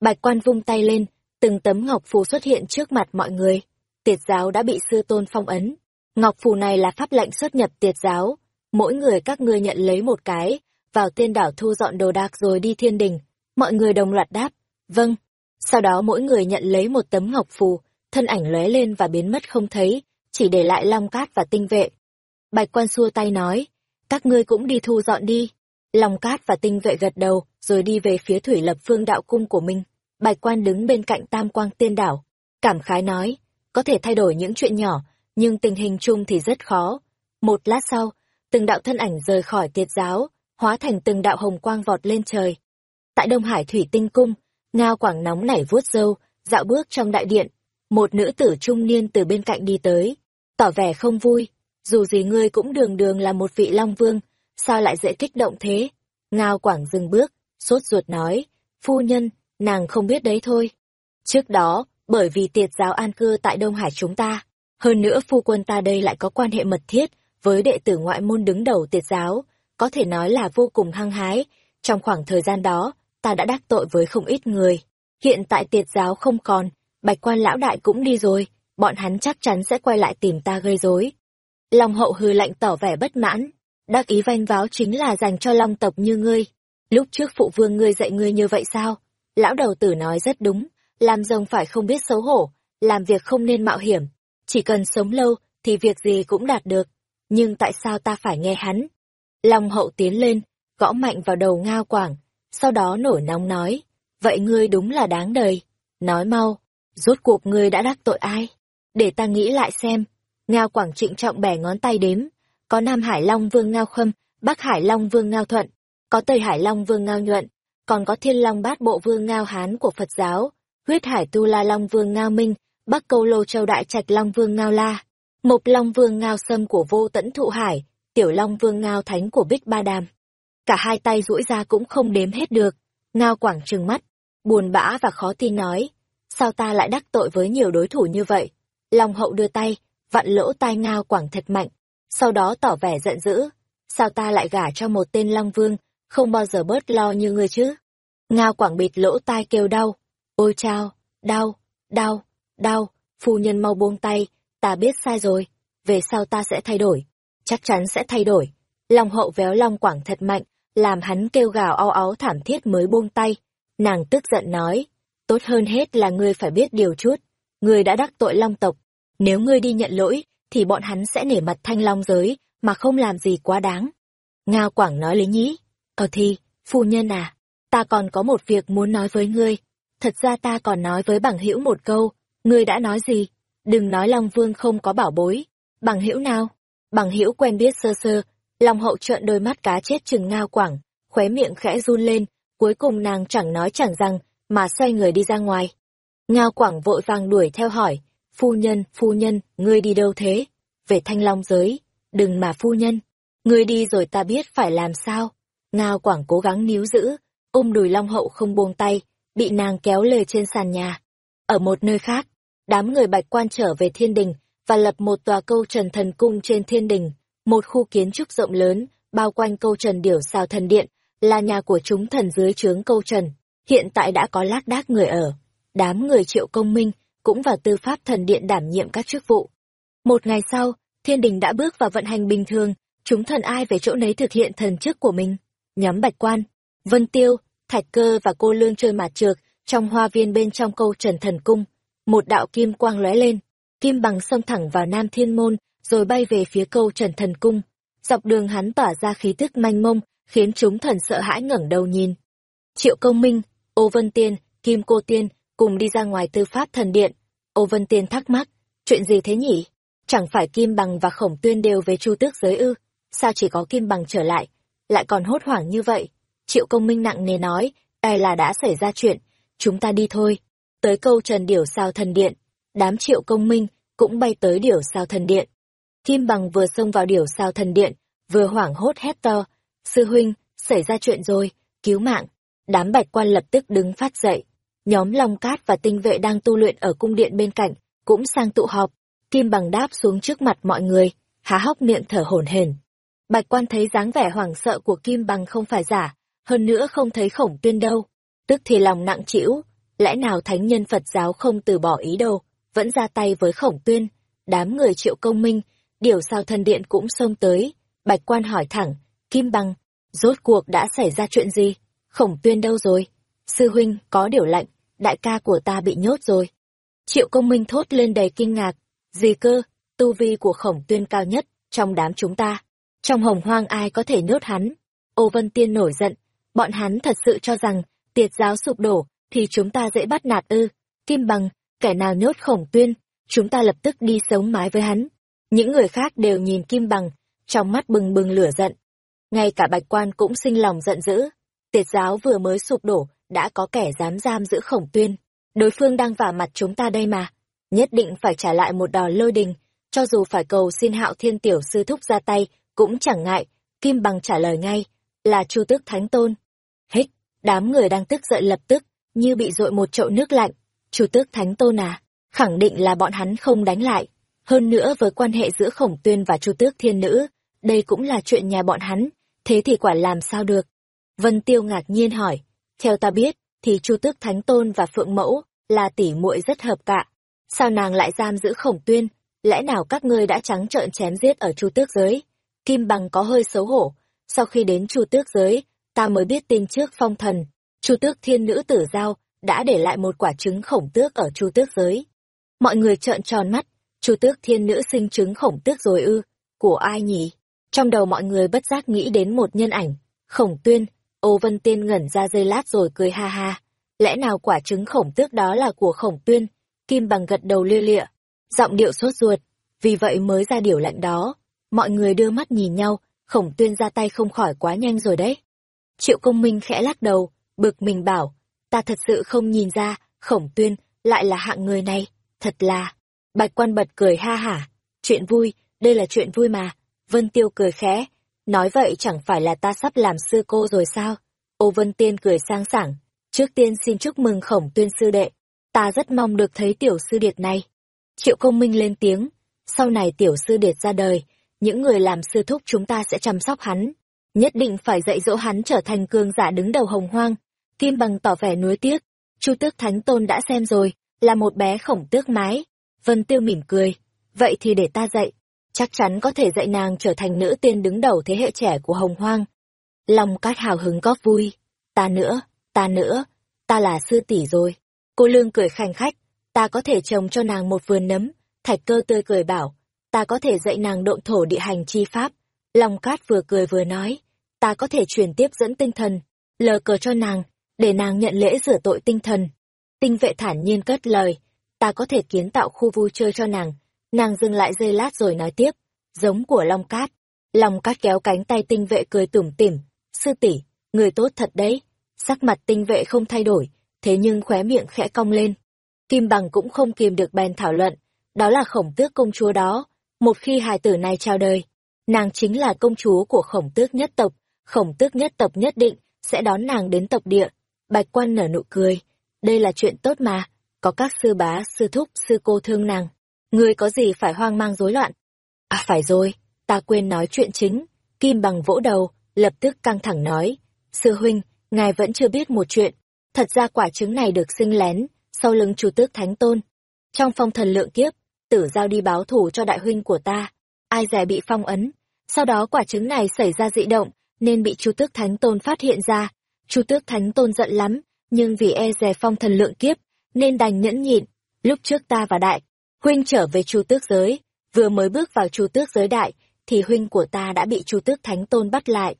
Bạch quan vung tay lên, từng tấm ngọc phù xuất hiện trước mặt mọi người. Tiệt giáo đã bị sư tôn phong ấn. Ngọc phù này là pháp lệnh xuất nhập tiệt giáo. Mỗi người các ngươi nhận lấy một cái, vào tiên đảo thu dọn đồ đạc rồi đi thiên đình. Mọi người đồng loạt đáp, vâng. Sau đó mỗi người nhận lấy một tấm ngọc phù, thân ảnh lóe lên và biến mất không thấy, chỉ để lại long cát và tinh vệ. Bạch quan xua tay nói, các ngươi cũng đi thu dọn đi. Long cát và tinh vệ gật đầu, rồi đi về phía thủy lập phương đạo cung của mình. Bạch quan đứng bên cạnh tam quang tiên đảo. Cảm khái nói, có thể thay đổi những chuyện nhỏ, nhưng tình hình chung thì rất khó. Một lát sau, từng đạo thân ảnh rời khỏi tiệt giáo, hóa thành từng đạo hồng quang vọt lên trời. Tại Đông Hải Thủy Tinh Cung, Ngao Quảng nóng nảy vuốt râu, dạo bước trong đại điện. Một nữ tử trung niên từ bên cạnh đi tới, tỏ vẻ không vui. dù gì ngươi cũng đường đường là một vị Long Vương, sao lại dễ kích động thế? Ngao Quảng dừng bước, sốt ruột nói, phu nhân, nàng không biết đấy thôi. Trước đó, bởi vì tiệt giáo an cư tại Đông Hải chúng ta, hơn nữa phu quân ta đây lại có quan hệ mật thiết với đệ tử ngoại môn đứng đầu tiệt giáo, có thể nói là vô cùng hăng hái. Trong khoảng thời gian đó, ta đã đắc tội với không ít người. Hiện tại tiệt giáo không còn, bạch quan lão đại cũng đi rồi, bọn hắn chắc chắn sẽ quay lại tìm ta gây rối. Long hậu hư lạnh tỏ vẻ bất mãn, đắc ý vanh váo chính là dành cho long tộc như ngươi. Lúc trước phụ vương ngươi dạy ngươi như vậy sao? Lão đầu tử nói rất đúng, làm rồng phải không biết xấu hổ, làm việc không nên mạo hiểm. Chỉ cần sống lâu, thì việc gì cũng đạt được. Nhưng tại sao ta phải nghe hắn? Long hậu tiến lên, gõ mạnh vào đầu ngao quảng, sau đó nổi nóng nói, vậy ngươi đúng là đáng đời. Nói mau, rốt cuộc ngươi đã đắc tội ai? Để ta nghĩ lại xem. Ngao quảng trịnh trọng bẻ ngón tay đếm, có Nam Hải Long Vương Ngao Khâm, Bắc Hải Long Vương Ngao Thuận, có Tây Hải Long Vương Ngao Nhuận, còn có Thiên Long Bát Bộ Vương Ngao Hán của Phật giáo, Huyết Hải Tu La Long Vương Ngao Minh, Bắc Câu Lô Châu Đại Trạch Long Vương Ngao La, Mộc Long Vương Ngao Sâm của Vô Tẫn Thụ Hải, Tiểu Long Vương Ngao Thánh của Bích Ba Đàm. Cả hai tay duỗi ra cũng không đếm hết được. Ngao Quảng trừng mắt, buồn bã và khó tin nói, sao ta lại đắc tội với nhiều đối thủ như vậy? Long Hậu đưa tay, vặn lỗ tai Ngao Quảng thật mạnh, sau đó tỏ vẻ giận dữ, sao ta lại gả cho một tên Long Vương, không bao giờ bớt lo như ngươi chứ? Ngao Quảng bịt lỗ tai kêu đau, ôi chao, đau, đau, đau, phu nhân mau buông tay, ta biết sai rồi, về sau ta sẽ thay đổi, chắc chắn sẽ thay đổi. Long hậu véo Long Quảng thật mạnh, làm hắn kêu gào ao áo thảm thiết mới buông tay. Nàng tức giận nói, tốt hơn hết là ngươi phải biết điều chút, ngươi đã đắc tội Long tộc, nếu ngươi đi nhận lỗi, thì bọn hắn sẽ nể mặt thanh long giới, mà không làm gì quá đáng. Ngao Quảng nói lý nhĩ, ờ thì, phu nhân à, ta còn có một việc muốn nói với ngươi. Thật ra ta còn nói với bằng hữu một câu, ngươi đã nói gì? Đừng nói Long Vương không có bảo bối. Bằng hữu nào? Bằng hữu quen biết sơ sơ, Long hậu trợn đôi mắt cá chết chừng ngao quảng, khóe miệng khẽ run lên, cuối cùng nàng chẳng nói chẳng rằng, mà xoay người đi ra ngoài. Ngao quảng vội vàng đuổi theo hỏi, phu nhân, phu nhân, ngươi đi đâu thế? Về thanh long giới, đừng mà phu nhân, ngươi đi rồi ta biết phải làm sao. Ngao quảng cố gắng níu giữ, ôm đùi long hậu không buông tay, bị nàng kéo lề trên sàn nhà. Ở một nơi khác, đám người bạch quan trở về thiên đình, và lập một tòa câu trần thần cung trên thiên đình, một khu kiến trúc rộng lớn, bao quanh câu trần điểu sao thần điện, là nhà của chúng thần dưới trướng câu trần, hiện tại đã có lác đác người ở. Đám người triệu công minh, cũng vào tư pháp thần điện đảm nhiệm các chức vụ. Một ngày sau, thiên đình đã bước vào vận hành bình thường, chúng thần ai về chỗ nấy thực hiện thần chức của mình. Nhóm bạch quan, vân tiêu, thạch cơ và cô lương chơi mạt trược, trong hoa viên bên trong câu trần thần cung. Một đạo kim quang lóe lên, kim bằng xông thẳng vào nam thiên môn, rồi bay về phía câu trần thần cung. Dọc đường hắn tỏa ra khí tức manh mông, khiến chúng thần sợ hãi ngẩng đầu nhìn. Triệu công minh, ô vân tiên, kim cô tiên, cùng đi ra ngoài tư pháp thần điện. Ô Vân Tiên thắc mắc, chuyện gì thế nhỉ? Chẳng phải Kim Bằng và Khổng Tuyên đều về chu tước giới ư? Sao chỉ có Kim Bằng trở lại? Lại còn hốt hoảng như vậy? Triệu công minh nặng nề nói, đây là đã xảy ra chuyện, chúng ta đi thôi. Tới câu trần điểu sao thần điện, đám triệu công minh cũng bay tới điểu sao thần điện. Kim Bằng vừa xông vào điểu sao thần điện, vừa hoảng hốt hét to, sư huynh, xảy ra chuyện rồi, cứu mạng. Đám bạch quan lập tức đứng phát dậy, Nhóm Long Cát và tinh vệ đang tu luyện ở cung điện bên cạnh, cũng sang tụ họp. Kim bằng đáp xuống trước mặt mọi người, há hốc miệng thở hổn hển. Bạch quan thấy dáng vẻ hoảng sợ của Kim bằng không phải giả, hơn nữa không thấy khổng tuyên đâu. Tức thì lòng nặng trĩu, lẽ nào thánh nhân Phật giáo không từ bỏ ý đâu, vẫn ra tay với khổng tuyên. Đám người triệu công minh, điều sao thần điện cũng xông tới. Bạch quan hỏi thẳng, Kim bằng, rốt cuộc đã xảy ra chuyện gì? Khổng tuyên đâu rồi? Sư huynh, có điều lạnh, đại ca của ta bị nhốt rồi. Triệu công minh thốt lên đầy kinh ngạc. Gì cơ, tu vi của khổng tuyên cao nhất, trong đám chúng ta. Trong hồng hoang ai có thể nhốt hắn? Ô Vân Tiên nổi giận, bọn hắn thật sự cho rằng, tiệt giáo sụp đổ, thì chúng ta dễ bắt nạt ư. Kim bằng, kẻ nào nhốt khổng tuyên, chúng ta lập tức đi sống mái với hắn. Những người khác đều nhìn Kim bằng, trong mắt bừng bừng lửa giận. Ngay cả bạch quan cũng sinh lòng giận dữ. Tiệt giáo vừa mới sụp đổ, đã có kẻ dám giam giữ khổng tuyên. Đối phương đang vả mặt chúng ta đây mà. Nhất định phải trả lại một đòn lôi đình. cho dù phải cầu xin hạo thiên tiểu sư thúc ra tay, cũng chẳng ngại, Kim Bằng trả lời ngay, là Chu Tước Thánh Tôn. Hích, đám người đang tức giận lập tức, như bị dội một chậu nước lạnh. Chu Tước Thánh Tôn à, khẳng định là bọn hắn không đánh lại. Hơn nữa với quan hệ giữa Khổng Tuyên và Chu Tước Thiên Nữ, đây cũng là chuyện nhà bọn hắn, thế thì quả làm sao được? Vân Tiêu ngạc nhiên hỏi, theo ta biết, thì Chu Tước Thánh Tôn và Phượng Mẫu là tỷ muội rất hợp cạ. Sao nàng lại giam giữ Khổng Tuyên? Lẽ nào các ngươi đã trắng trợn chém giết ở Chu Tước giới? Kim Bằng có hơi xấu hổ, sau khi đến Chu Tước giới, ta mới biết tin trước phong thần, Chu Tước Thiên Nữ Tử Giao đã để lại một quả trứng khổng tước ở Chu Tước giới. Mọi người trợn tròn mắt, Chu Tước Thiên Nữ sinh trứng khổng tước rồi ư? Của ai nhỉ? Trong đầu mọi người bất giác nghĩ đến một nhân ảnh, Khổng Tuyên, Ô Vân Tiên ngẩn ra giây lát rồi cười ha ha. Lẽ nào quả trứng khổng tước đó là của Khổng Tuyên? Kim bằng gật đầu lia lịa, giọng điệu sốt ruột, vì vậy mới ra điều lạnh đó. Mọi người đưa mắt nhìn nhau, Khổng Tuyên ra tay không khỏi quá nhanh rồi đấy. Triệu Công Minh khẽ lắc đầu, bực mình bảo, ta thật sự không nhìn ra, Khổng Tuyên lại là hạng người này, thật là. Bạch Quan bật cười ha hả, chuyện vui, đây là chuyện vui mà. Vân Tiêu cười khẽ, nói vậy chẳng phải là ta sắp làm sư cô rồi sao? Ô Vân Tiên cười sang sảng, trước tiên xin chúc mừng Khổng Tuyên sư đệ, ta rất mong được thấy tiểu sư điệt này. Triệu Công Minh lên tiếng, sau này tiểu sư điệt ra đời, những người làm sư thúc chúng ta sẽ chăm sóc hắn, nhất định phải dạy dỗ hắn trở thành cương giả đứng đầu hồng hoang. Kim bằng tỏ vẻ nuối tiếc, Chu Tước Thánh Tôn đã xem rồi, là một bé khổng tước mái. Vân Tiêu mỉm cười, vậy thì để ta dạy, chắc chắn có thể dạy nàng trở thành nữ tiên đứng đầu thế hệ trẻ của hồng hoang. Long cát hào hứng góp vui, ta nữa, ta nữa, ta là sư tỷ rồi. Cô Lương cười khanh khách, ta có thể trồng cho nàng một vườn nấm, thạch cơ tươi cười bảo, ta có thể dạy nàng độn thổ địa hành chi pháp. Long cát vừa cười vừa nói, ta có thể truyền tiếp dẫn tinh thần, lờ cờ cho nàng, để nàng nhận lễ rửa tội tinh thần. Tinh vệ thản nhiên cất lời, ta có thể kiến tạo khu vui chơi cho nàng. Nàng dừng lại giây lát rồi nói tiếp, giống của Long Cát. Long Cát kéo cánh tay tinh vệ cười tủm tỉm, sư tỷ, người tốt thật đấy. Sắc mặt tinh vệ không thay đổi, thế nhưng khóe miệng khẽ cong lên. Kim bằng cũng không kìm được bèn thảo luận, đó là khổng tước công chúa đó. Một khi hài tử này chào đời, nàng chính là công chúa của khổng tước nhất tộc, khổng tước nhất tộc nhất định sẽ đón nàng đến tộc địa. Bạch quan nở nụ cười, đây là chuyện tốt mà, có các sư bá, sư thúc, sư cô thương nàng. Ngươi có gì phải hoang mang rối loạn? À phải rồi, ta quên nói chuyện chính. Kim bằng vỗ đầu, lập tức căng thẳng nói. Sư huynh, ngài vẫn chưa biết một chuyện. Thật ra quả trứng này được sinh lén, sau lưng chủ tước thánh tôn. Trong phong thần lượng kiếp, tử giao đi báo thủ cho đại huynh của ta. Ai dè bị phong ấn. Sau đó quả trứng này xảy ra dị động, nên bị chu tước thánh tôn phát hiện ra chu tước thánh tôn giận lắm, nhưng vì e dè phong thần lượng kiếp, nên đành nhẫn nhịn. Lúc trước ta và đại, huynh trở về chu tước giới, vừa mới bước vào chu tước giới đại, thì huynh của ta đã bị chu tước thánh tôn bắt lại.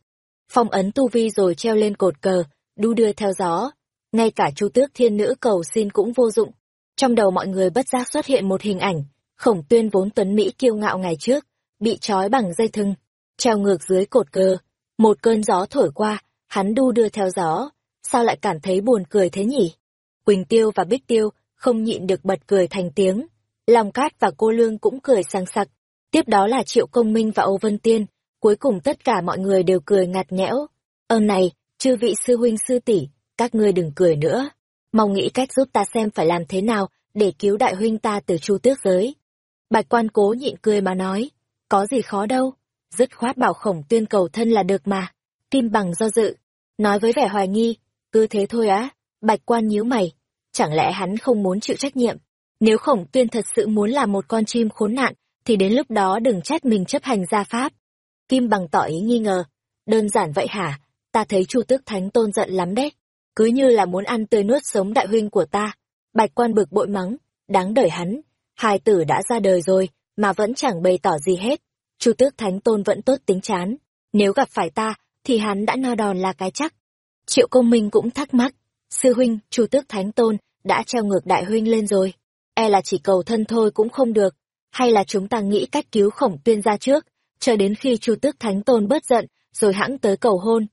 Phong ấn tu vi rồi treo lên cột cờ, đu đưa theo gió. Ngay cả chu tước thiên nữ cầu xin cũng vô dụng. Trong đầu mọi người bất giác xuất hiện một hình ảnh, khổng tuyên vốn tuấn Mỹ kiêu ngạo ngày trước, bị trói bằng dây thừng, treo ngược dưới cột cờ. Một cơn gió thổi qua, hắn đu đưa theo gió, sao lại cảm thấy buồn cười thế nhỉ? Quỳnh Tiêu và Bích Tiêu không nhịn được bật cười thành tiếng. Long Cát và cô Lương cũng cười sang sặc. Tiếp đó là Triệu Công Minh và Âu Vân Tiên. Cuối cùng tất cả mọi người đều cười ngặt nhẽo. ơ này, chư vị sư huynh sư tỷ, các ngươi đừng cười nữa. mau nghĩ cách giúp ta xem phải làm thế nào để cứu đại huynh ta từ chu tước giới. Bạch quan cố nhịn cười mà nói, có gì khó đâu, dứt khoát bảo khổng tuyên cầu thân là được mà. Kim bằng do dự, nói với vẻ hoài nghi, cứ thế thôi á, bạch quan nhíu mày, chẳng lẽ hắn không muốn chịu trách nhiệm? Nếu khổng tuyên thật sự muốn là một con chim khốn nạn, thì đến lúc đó đừng trách mình chấp hành gia pháp. Kim bằng tỏ ý nghi ngờ, đơn giản vậy hả, ta thấy chu tước thánh tôn giận lắm đấy, cứ như là muốn ăn tươi nuốt sống đại huynh của ta. Bạch quan bực bội mắng, đáng đời hắn, hai tử đã ra đời rồi, mà vẫn chẳng bày tỏ gì hết. Chu tước thánh tôn vẫn tốt tính chán, nếu gặp phải ta, thì hắn đã no đòn là cái chắc. Triệu công minh cũng thắc mắc, sư huynh, chu tước thánh tôn, đã treo ngược đại huynh lên rồi. E là chỉ cầu thân thôi cũng không được, hay là chúng ta nghĩ cách cứu khổng tuyên ra trước, chờ đến khi chu tước thánh tôn bớt giận, rồi hãng tới cầu hôn.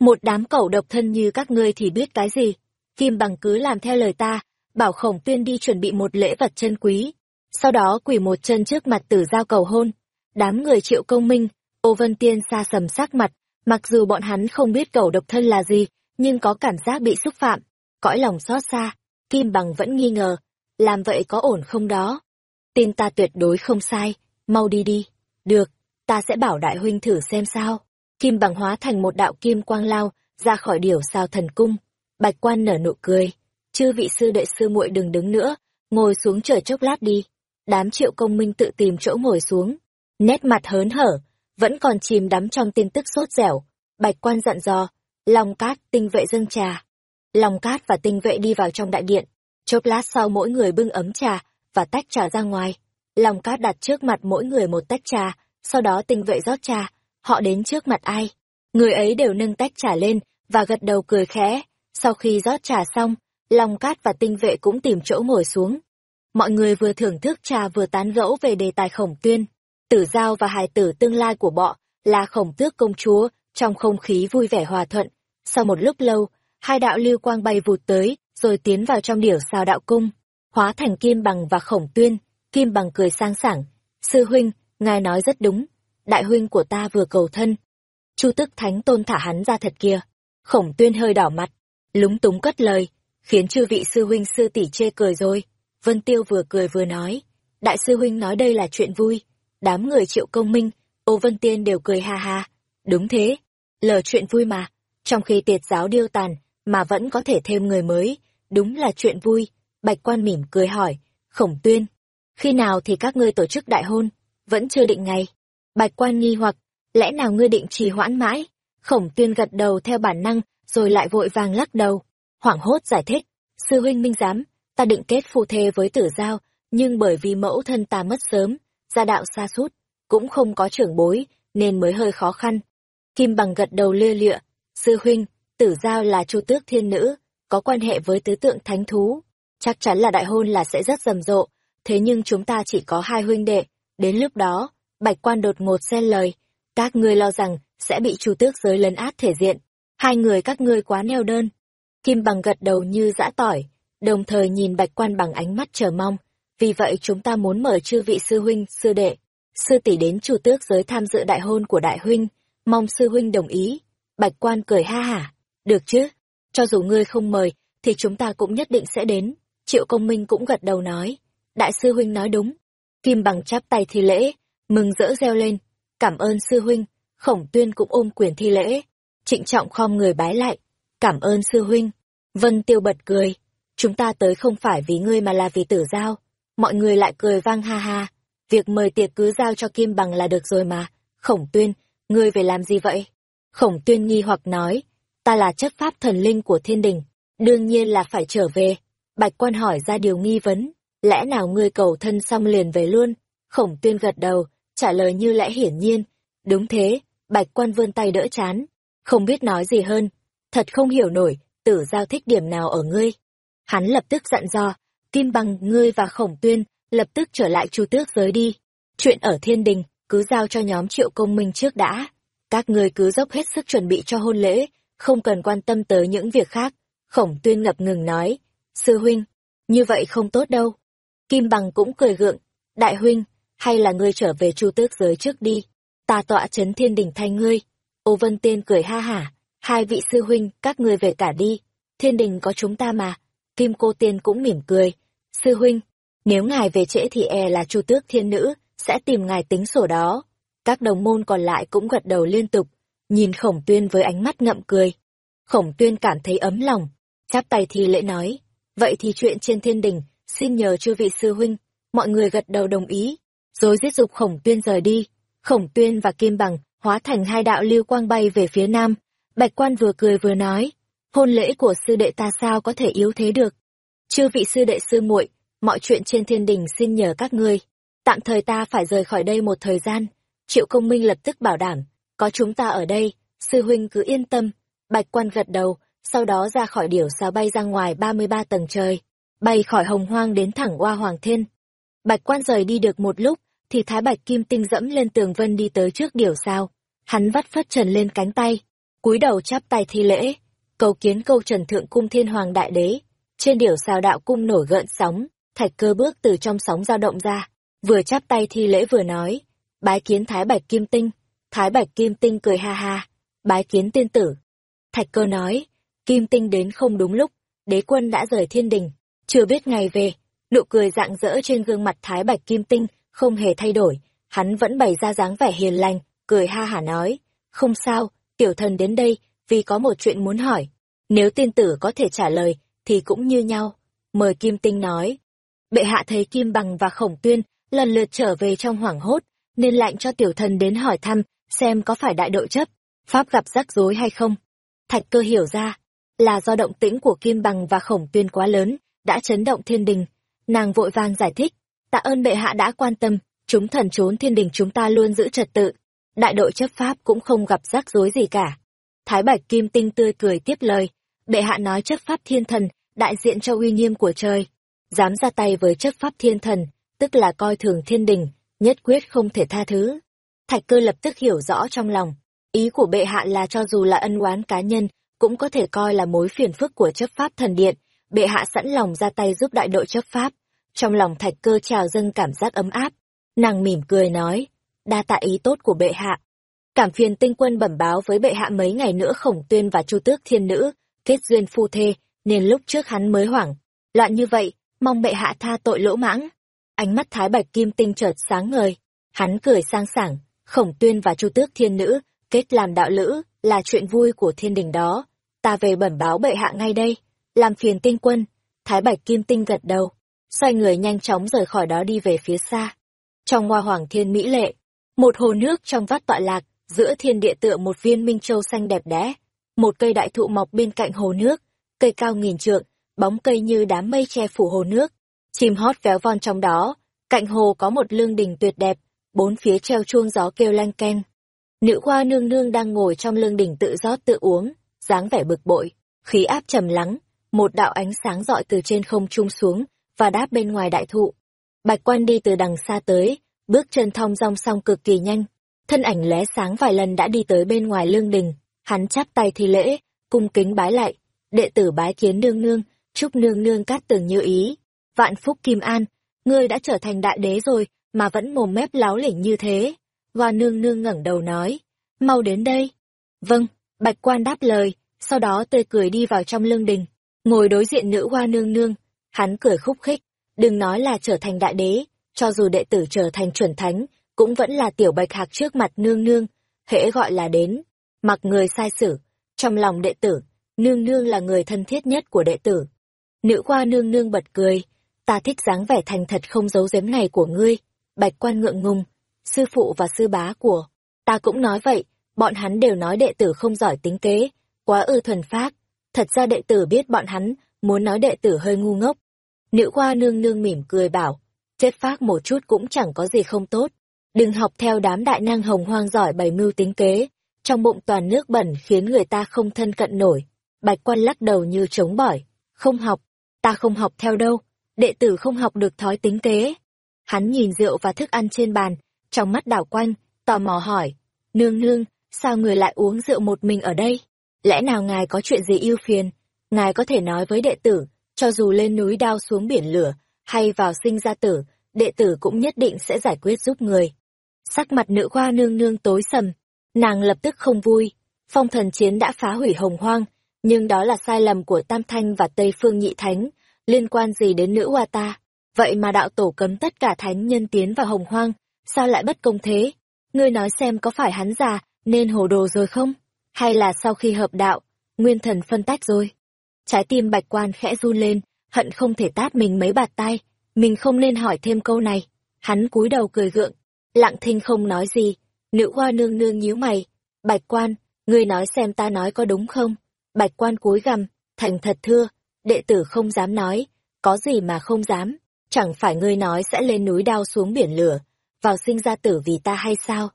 Một đám cẩu độc thân như các ngươi thì biết cái gì. Kim bằng cứ làm theo lời ta, bảo khổng tuyên đi chuẩn bị một lễ vật chân quý. sau đó quỳ một chân trước mặt tử giao cầu hôn. Đám người triệu công minh, ô vân tiên xa sầm sắc mặt, mặc dù bọn hắn không biết cầu độc thân là gì, nhưng có cảm giác bị xúc phạm, cõi lòng xót xa, Kim Bằng vẫn nghi ngờ, làm vậy có ổn không đó? Tin ta tuyệt đối không sai, mau đi đi. Được, ta sẽ bảo đại huynh thử xem sao. Kim Bằng hóa thành một đạo kim quang lao, ra khỏi điểu sao thần cung. Bạch quan nở nụ cười, chư vị sư đệ sư muội đừng đứng nữa, ngồi xuống chờ chốc lát đi. Đám triệu công minh tự tìm chỗ ngồi xuống, nét mặt hớn hở, vẫn còn chìm đắm trong tin tức sốt dẻo. Bạch quan dặn dò, lòng cát tinh vệ dâng trà. Lòng cát và tinh vệ đi vào trong đại điện, chốc lát sau mỗi người bưng ấm trà và tách trà ra ngoài. Lòng cát đặt trước mặt mỗi người một tách trà, sau đó tinh vệ rót trà, họ đến trước mặt ai. Người ấy đều nâng tách trà lên và gật đầu cười khẽ. Sau khi rót trà xong, Long Cát và tinh vệ cũng tìm chỗ ngồi xuống. Mọi người vừa thưởng thức trà vừa tán gẫu về đề tài khổng tuyên. Tử giao và hài tử tương lai của bọ là khổng tước công chúa, trong không khí vui vẻ hòa thuận. Sau một lúc lâu, hai đạo lưu quang bay vụt tới, rồi tiến vào trong điểu sao đạo cung, hóa thành kim bằng và khổng tuyên. Kim bằng cười sang sảng. Sư huynh, ngài nói rất đúng. Đại huynh của ta vừa cầu thân. Chu tức thánh tôn thả hắn ra thật kia. Khổng tuyên hơi đỏ mặt, lúng túng cất lời, khiến chư vị sư huynh sư tỷ chê cười rồi. Vân Tiêu vừa cười vừa nói, đại sư huynh nói đây là chuyện vui. Đám người triệu công minh, ô Vân Tiên đều cười ha ha. Đúng thế, lờ chuyện vui mà. Trong khi tiệt giáo điêu tàn, mà vẫn có thể thêm người mới, đúng là chuyện vui. Bạch quan mỉm cười hỏi, khổng tuyên, khi nào thì các ngươi tổ chức đại hôn, vẫn chưa định ngày. Bạch quan nghi hoặc, lẽ nào ngươi định trì hoãn mãi? Khổng tuyên gật đầu theo bản năng, rồi lại vội vàng lắc đầu. Hoảng hốt giải thích, sư huynh minh giám, ta định kết phù thê với tử giao, nhưng bởi vì mẫu thân ta mất sớm, gia đạo xa sút cũng không có trưởng bối, nên mới hơi khó khăn. Kim bằng gật đầu lưa lịa, sư huynh, tử giao là chu tước thiên nữ, có quan hệ với tứ tượng thánh thú. Chắc chắn là đại hôn là sẽ rất rầm rộ, thế nhưng chúng ta chỉ có hai huynh đệ. Đến lúc đó, bạch quan đột ngột xen lời, các ngươi lo rằng sẽ bị chu tước giới lấn át thể diện. Hai người các ngươi quá neo đơn. Kim bằng gật đầu như dã tỏi, đồng thời nhìn bạch quan bằng ánh mắt chờ mong. Vì vậy chúng ta muốn mời chư vị sư huynh, sư đệ, sư tỷ đến chủ tước giới tham dự đại hôn của đại huynh, mong sư huynh đồng ý. Bạch quan cười ha hả, được chứ, cho dù ngươi không mời, thì chúng ta cũng nhất định sẽ đến. Triệu công minh cũng gật đầu nói, đại sư huynh nói đúng. Kim bằng chắp tay thi lễ, mừng rỡ reo lên, cảm ơn sư huynh, khổng tuyên cũng ôm quyền thi lễ, trịnh trọng khom người bái lại, cảm ơn sư huynh. Vân tiêu bật cười, chúng ta tới không phải vì ngươi mà là vì tử giao. Mọi người lại cười vang ha ha, việc mời tiệc cứ giao cho Kim Bằng là được rồi mà. Khổng tuyên, ngươi về làm gì vậy? Khổng tuyên nghi hoặc nói, ta là chất pháp thần linh của thiên đình, đương nhiên là phải trở về. Bạch quan hỏi ra điều nghi vấn, lẽ nào ngươi cầu thân xong liền về luôn? Khổng tuyên gật đầu, trả lời như lẽ hiển nhiên. Đúng thế, bạch quan vươn tay đỡ chán, không biết nói gì hơn. Thật không hiểu nổi, tử giao thích điểm nào ở ngươi. Hắn lập tức dặn dò, Kim Bằng ngươi và Khổng Tuyên, lập tức trở lại chu tước giới đi. Chuyện ở thiên đình, cứ giao cho nhóm triệu công minh trước đã. Các ngươi cứ dốc hết sức chuẩn bị cho hôn lễ, không cần quan tâm tới những việc khác. Khổng Tuyên ngập ngừng nói, sư huynh, như vậy không tốt đâu. Kim Bằng cũng cười gượng, đại huynh, hay là ngươi trở về chu tước giới trước đi. Ta tọa chấn thiên đình thay ngươi. Ô Vân Tiên cười ha hả, hai vị sư huynh, các ngươi về cả đi. Thiên đình có chúng ta mà. Kim Cô Tiên cũng mỉm cười. Sư huynh, nếu ngài về trễ thì e là chu tước thiên nữ, sẽ tìm ngài tính sổ đó. Các đồng môn còn lại cũng gật đầu liên tục, nhìn khổng tuyên với ánh mắt ngậm cười. Khổng tuyên cảm thấy ấm lòng, chắp tay thì lễ nói. Vậy thì chuyện trên thiên đình, xin nhờ chư vị sư huynh. Mọi người gật đầu đồng ý, rồi giết dục khổng tuyên rời đi. Khổng tuyên và Kim Bằng hóa thành hai đạo lưu quang bay về phía nam. Bạch quan vừa cười vừa nói, hôn lễ của sư đệ ta sao có thể yếu thế được. Chư vị sư đệ sư muội, mọi chuyện trên thiên đình xin nhờ các ngươi. Tạm thời ta phải rời khỏi đây một thời gian. Triệu công minh lập tức bảo đảm, có chúng ta ở đây, sư huynh cứ yên tâm. Bạch quan gật đầu, sau đó ra khỏi điểu sao bay ra ngoài 33 tầng trời, bay khỏi hồng hoang đến thẳng qua hoàng thiên. Bạch quan rời đi được một lúc, thì thái bạch kim tinh dẫm lên tường vân đi tới trước điểu sao. Hắn vắt phất trần lên cánh tay, cúi đầu chắp tay thi lễ, cầu kiến câu trần thượng cung thiên hoàng đại đế. Trên điểu sao đạo cung nổi gợn sóng, Thạch cơ bước từ trong sóng dao động ra, vừa chắp tay thi lễ vừa nói, bái kiến Thái Bạch Kim Tinh. Thái Bạch Kim Tinh cười ha ha, bái kiến tiên tử. Thạch cơ nói, Kim Tinh đến không đúng lúc, đế quân đã rời thiên đình, chưa biết ngày về. Nụ cười rạng rỡ trên gương mặt Thái Bạch Kim Tinh không hề thay đổi, hắn vẫn bày ra dáng vẻ hiền lành, cười ha hả nói, không sao, tiểu thần đến đây, vì có một chuyện muốn hỏi. Nếu tiên tử có thể trả lời, thì cũng như nhau. Mời Kim Tinh nói. Bệ hạ thấy Kim Bằng và Khổng Tuyên lần lượt trở về trong hoảng hốt, nên lạnh cho tiểu thần đến hỏi thăm, xem có phải đại đội chấp, Pháp gặp rắc rối hay không. Thạch cơ hiểu ra, là do động tĩnh của Kim Bằng và Khổng Tuyên quá lớn, đã chấn động thiên đình. Nàng vội vàng giải thích, tạ ơn bệ hạ đã quan tâm, chúng thần trốn thiên đình chúng ta luôn giữ trật tự. Đại đội chấp pháp cũng không gặp rắc rối gì cả. Thái Bạch Kim Tinh tươi cười tiếp lời, bệ hạ nói chấp pháp thiên thần, đại diện cho uy nghiêm của trời. Dám ra tay với chấp pháp thiên thần, tức là coi thường thiên đình, nhất quyết không thể tha thứ. Thạch cơ lập tức hiểu rõ trong lòng, ý của bệ hạ là cho dù là ân oán cá nhân, cũng có thể coi là mối phiền phức của chấp pháp thần điện, bệ hạ sẵn lòng ra tay giúp đại đội chấp pháp. Trong lòng thạch cơ trào dâng cảm giác ấm áp, nàng mỉm cười nói, đa tạ ý tốt của bệ hạ. Cảm phiền tinh quân bẩm báo với bệ hạ mấy ngày nữa khổng tuyên và chu tước thiên nữ, kết duyên phu thê, nên lúc trước hắn mới hoảng. Loạn như vậy, mong bệ hạ tha tội lỗ mãng. Ánh mắt thái bạch kim tinh chợt sáng ngời, hắn cười sang sảng, khổng tuyên và chu tước thiên nữ, kết làm đạo lữ, là chuyện vui của thiên đình đó. Ta về bẩm báo bệ hạ ngay đây, làm phiền tinh quân. Thái bạch kim tinh gật đầu, xoay người nhanh chóng rời khỏi đó đi về phía xa. Trong hoa hoàng thiên mỹ lệ, một hồ nước trong vắt tọa lạc, giữa thiên địa tựa một viên minh châu xanh đẹp đẽ. Một cây đại thụ mọc bên cạnh hồ nước, cây cao nghìn trượng, bóng cây như đám mây che phủ hồ nước. Chim hót véo von trong đó, cạnh hồ có một lương đình tuyệt đẹp, bốn phía treo chuông gió kêu lanh keng. Nữ hoa nương nương đang ngồi trong lương đỉnh tự rót tự uống, dáng vẻ bực bội, khí áp trầm lắng, một đạo ánh sáng dọi từ trên không trung xuống và đáp bên ngoài đại thụ. Bạch quan đi từ đằng xa tới, bước chân thong dong song cực kỳ nhanh, thân ảnh lóe sáng vài lần đã đi tới bên ngoài lương đình, hắn chắp tay thi lễ, cung kính bái lại, đệ tử bái kiến nương nương, chúc nương nương cát tường như ý, vạn phúc kim an, ngươi đã trở thành đại đế rồi mà vẫn mồm mép láo lỉnh như thế. Hoa nương nương ngẩng đầu nói, mau đến đây. Vâng, bạch quan đáp lời, sau đó tươi cười đi vào trong lương đình, ngồi đối diện nữ hoa nương nương, hắn cười khúc khích, đừng nói là trở thành đại đế, cho dù đệ tử trở thành chuẩn thánh, cũng vẫn là tiểu bạch hạc trước mặt nương nương, hễ gọi là đến, mặc người sai sử, trong lòng đệ tử, nương nương là người thân thiết nhất của đệ tử. Nữ khoa nương nương bật cười, ta thích dáng vẻ thành thật không giấu giếm này của ngươi, bạch quan ngượng ngùng, sư phụ và sư bá của, ta cũng nói vậy, bọn hắn đều nói đệ tử không giỏi tính kế, quá ư thuần phát. thật ra đệ tử biết bọn hắn muốn nói đệ tử hơi ngu ngốc. Nữ khoa nương nương mỉm cười bảo, chết phác một chút cũng chẳng có gì không tốt, đừng học theo đám đại năng hồng hoang giỏi bày mưu tính kế, trong bụng toàn nước bẩn khiến người ta không thân cận nổi. Bạch quan lắc đầu như trống bỏi, không học, ta không học theo đâu, đệ tử không học được thói tính kế. Hắn nhìn rượu và thức ăn trên bàn, trong mắt đảo quanh, tò mò hỏi, nương nương, sao người lại uống rượu một mình ở đây? Lẽ nào ngài có chuyện gì yêu phiền? Ngài có thể nói với đệ tử, cho dù lên núi đao xuống biển lửa, hay vào sinh ra tử, đệ tử cũng nhất định sẽ giải quyết giúp người. Sắc mặt nữ khoa nương nương tối sầm, nàng lập tức không vui. Phong thần chiến đã phá hủy hồng hoang, nhưng đó là sai lầm của Tam Thanh và Tây Phương Nhị Thánh, liên quan gì đến nữ hoa ta. Vậy mà đạo tổ cấm tất cả thánh nhân tiến vào hồng hoang, sao lại bất công thế? Ngươi nói xem có phải hắn già, nên hồ đồ rồi không? Hay là sau khi hợp đạo, nguyên thần phân tách rồi? Trái tim bạch quan khẽ run lên, hận không thể tát mình mấy bạt tay, mình không nên hỏi thêm câu này. Hắn cúi đầu cười gượng, lặng thinh không nói gì, nữ hoa nương nương nhíu mày. Bạch quan, ngươi nói xem ta nói có đúng không? Bạch quan cúi gằm, thành thật thưa, đệ tử không dám nói, có gì mà không dám, chẳng phải ngươi nói sẽ lên núi đao xuống biển lửa, vào sinh ra tử vì ta hay sao?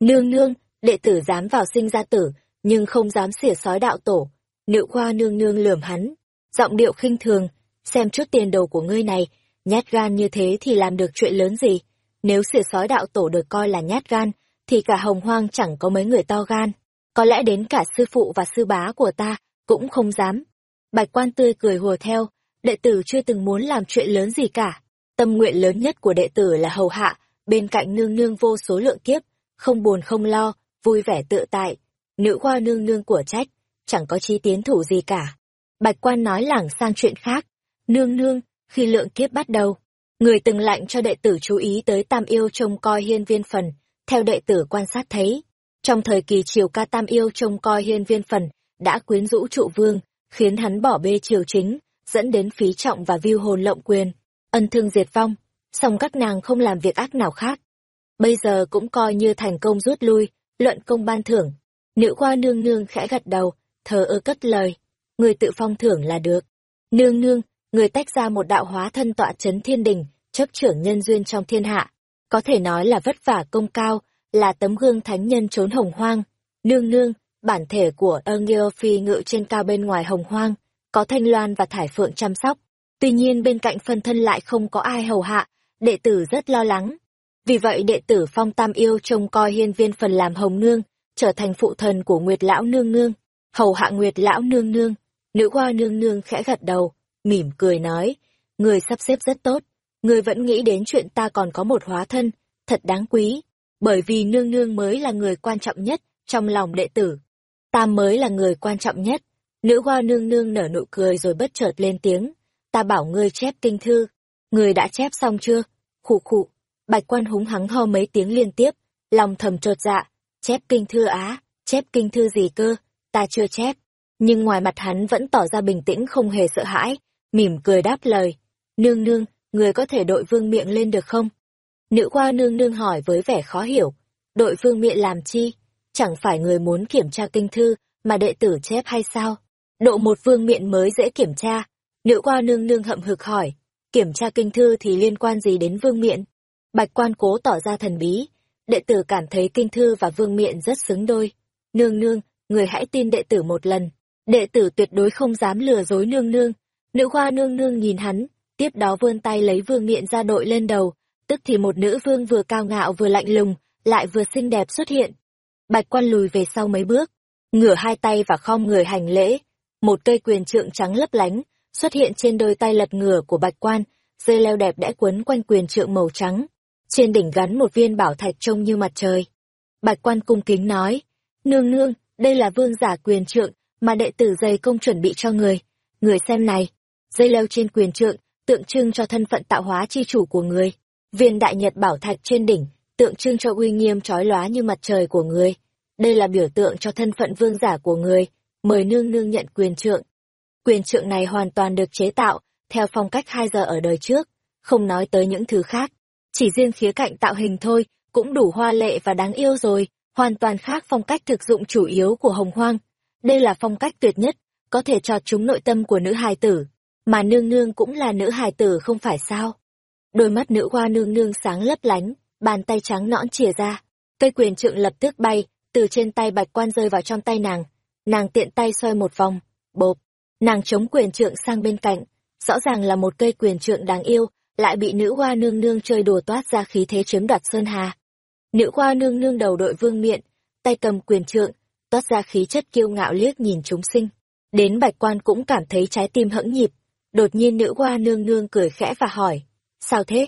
Nương nương, đệ tử dám vào sinh ra tử, nhưng không dám xỉa sói đạo tổ. Nữ khoa nương nương lườm hắn, giọng điệu khinh thường, xem chút tiền đồ của ngươi này, nhát gan như thế thì làm được chuyện lớn gì? Nếu xỉa sói đạo tổ được coi là nhát gan, thì cả hồng hoang chẳng có mấy người to gan. Có lẽ đến cả sư phụ và sư bá của ta cũng không dám. Bạch quan tươi cười hùa theo, đệ tử chưa từng muốn làm chuyện lớn gì cả. Tâm nguyện lớn nhất của đệ tử là hầu hạ, bên cạnh nương nương vô số lượng kiếp, không buồn không lo, vui vẻ tự tại. Nữ hoa nương nương của trách, chẳng có chi tiến thủ gì cả. Bạch quan nói lảng sang chuyện khác. Nương nương, khi lượng kiếp bắt đầu, người từng lạnh cho đệ tử chú ý tới tam yêu trông coi hiên viên phần, theo đệ tử quan sát thấy. Trong thời kỳ triều ca tam yêu trông coi hiên viên phần, đã quyến rũ trụ vương, khiến hắn bỏ bê triều chính, dẫn đến phí trọng và viu hồn lộng quyền, ân thương diệt vong, song các nàng không làm việc ác nào khác. Bây giờ cũng coi như thành công rút lui, luận công ban thưởng. Nữ khoa nương nương khẽ gật đầu, thờ ơ cất lời, người tự phong thưởng là được. Nương nương, người tách ra một đạo hóa thân tọa chấn thiên đình, chấp trưởng nhân duyên trong thiên hạ. Có thể nói là vất vả công cao, là tấm gương thánh nhân trốn hồng hoang. Nương nương, bản thể của Angel phi ngự trên cao bên ngoài hồng hoang, có thanh loan và thải phượng chăm sóc. Tuy nhiên bên cạnh phân thân lại không có ai hầu hạ, đệ tử rất lo lắng. Vì vậy đệ tử phong tam yêu trông coi hiên viên phần làm hồng nương, trở thành phụ thần của Nguyệt Lão Nương Nương, hầu hạ Nguyệt Lão Nương Nương. Nữ hoa nương nương khẽ gật đầu, mỉm cười nói, người sắp xếp rất tốt, người vẫn nghĩ đến chuyện ta còn có một hóa thân, thật đáng quý, bởi vì nương nương mới là người quan trọng nhất trong lòng đệ tử. Ta mới là người quan trọng nhất. Nữ hoa nương nương nở nụ cười rồi bất chợt lên tiếng, ta bảo ngươi chép kinh thư, người đã chép xong chưa? Khụ khụ, bạch quan húng hắng ho mấy tiếng liên tiếp, lòng thầm trột dạ, chép kinh thư á, chép kinh thư gì cơ, ta chưa chép. Nhưng ngoài mặt hắn vẫn tỏ ra bình tĩnh không hề sợ hãi, mỉm cười đáp lời. Nương nương, người có thể đội vương miệng lên được không? Nữ khoa nương nương hỏi với vẻ khó hiểu. Đội vương miệng làm chi? Chẳng phải người muốn kiểm tra kinh thư mà đệ tử chép hay sao? Độ một vương miệng mới dễ kiểm tra. Nữ khoa nương nương hậm hực hỏi. Kiểm tra kinh thư thì liên quan gì đến vương miện? Bạch quan cố tỏ ra thần bí. Đệ tử cảm thấy kinh thư và vương miện rất xứng đôi. Nương nương, người hãy tin đệ tử một lần đệ tử tuyệt đối không dám lừa dối nương nương. Nữ hoa nương nương nhìn hắn, tiếp đó vươn tay lấy vương miện ra đội lên đầu, tức thì một nữ vương vừa cao ngạo vừa lạnh lùng, lại vừa xinh đẹp xuất hiện. Bạch quan lùi về sau mấy bước, ngửa hai tay và khom người hành lễ. Một cây quyền trượng trắng lấp lánh, xuất hiện trên đôi tay lật ngửa của bạch quan, dây leo đẹp đã quấn quanh quyền trượng màu trắng. Trên đỉnh gắn một viên bảo thạch trông như mặt trời. Bạch quan cung kính nói, nương nương, đây là vương giả quyền trượng, mà đệ tử dày công chuẩn bị cho người. Người xem này, dây leo trên quyền trượng, tượng trưng cho thân phận tạo hóa chi chủ của người. Viên đại nhật bảo thạch trên đỉnh, tượng trưng cho uy nghiêm trói lóa như mặt trời của người. Đây là biểu tượng cho thân phận vương giả của người, mời nương nương nhận quyền trượng. Quyền trượng này hoàn toàn được chế tạo, theo phong cách hai giờ ở đời trước, không nói tới những thứ khác. Chỉ riêng khía cạnh tạo hình thôi, cũng đủ hoa lệ và đáng yêu rồi, hoàn toàn khác phong cách thực dụng chủ yếu của hồng hoang. Đây là phong cách tuyệt nhất, có thể cho chúng nội tâm của nữ hài tử, mà nương nương cũng là nữ hài tử không phải sao. Đôi mắt nữ hoa nương nương sáng lấp lánh, bàn tay trắng nõn chìa ra, cây quyền trượng lập tức bay, từ trên tay bạch quan rơi vào trong tay nàng. Nàng tiện tay xoay một vòng, bộp, nàng chống quyền trượng sang bên cạnh, rõ ràng là một cây quyền trượng đáng yêu, lại bị nữ hoa nương nương chơi đùa toát ra khí thế chiếm đoạt sơn hà. Nữ hoa nương nương đầu đội vương miện, tay cầm quyền trượng, toát ra khí chất kiêu ngạo liếc nhìn chúng sinh. Đến bạch quan cũng cảm thấy trái tim hẫng nhịp. Đột nhiên nữ hoa nương nương cười khẽ và hỏi. Sao thế?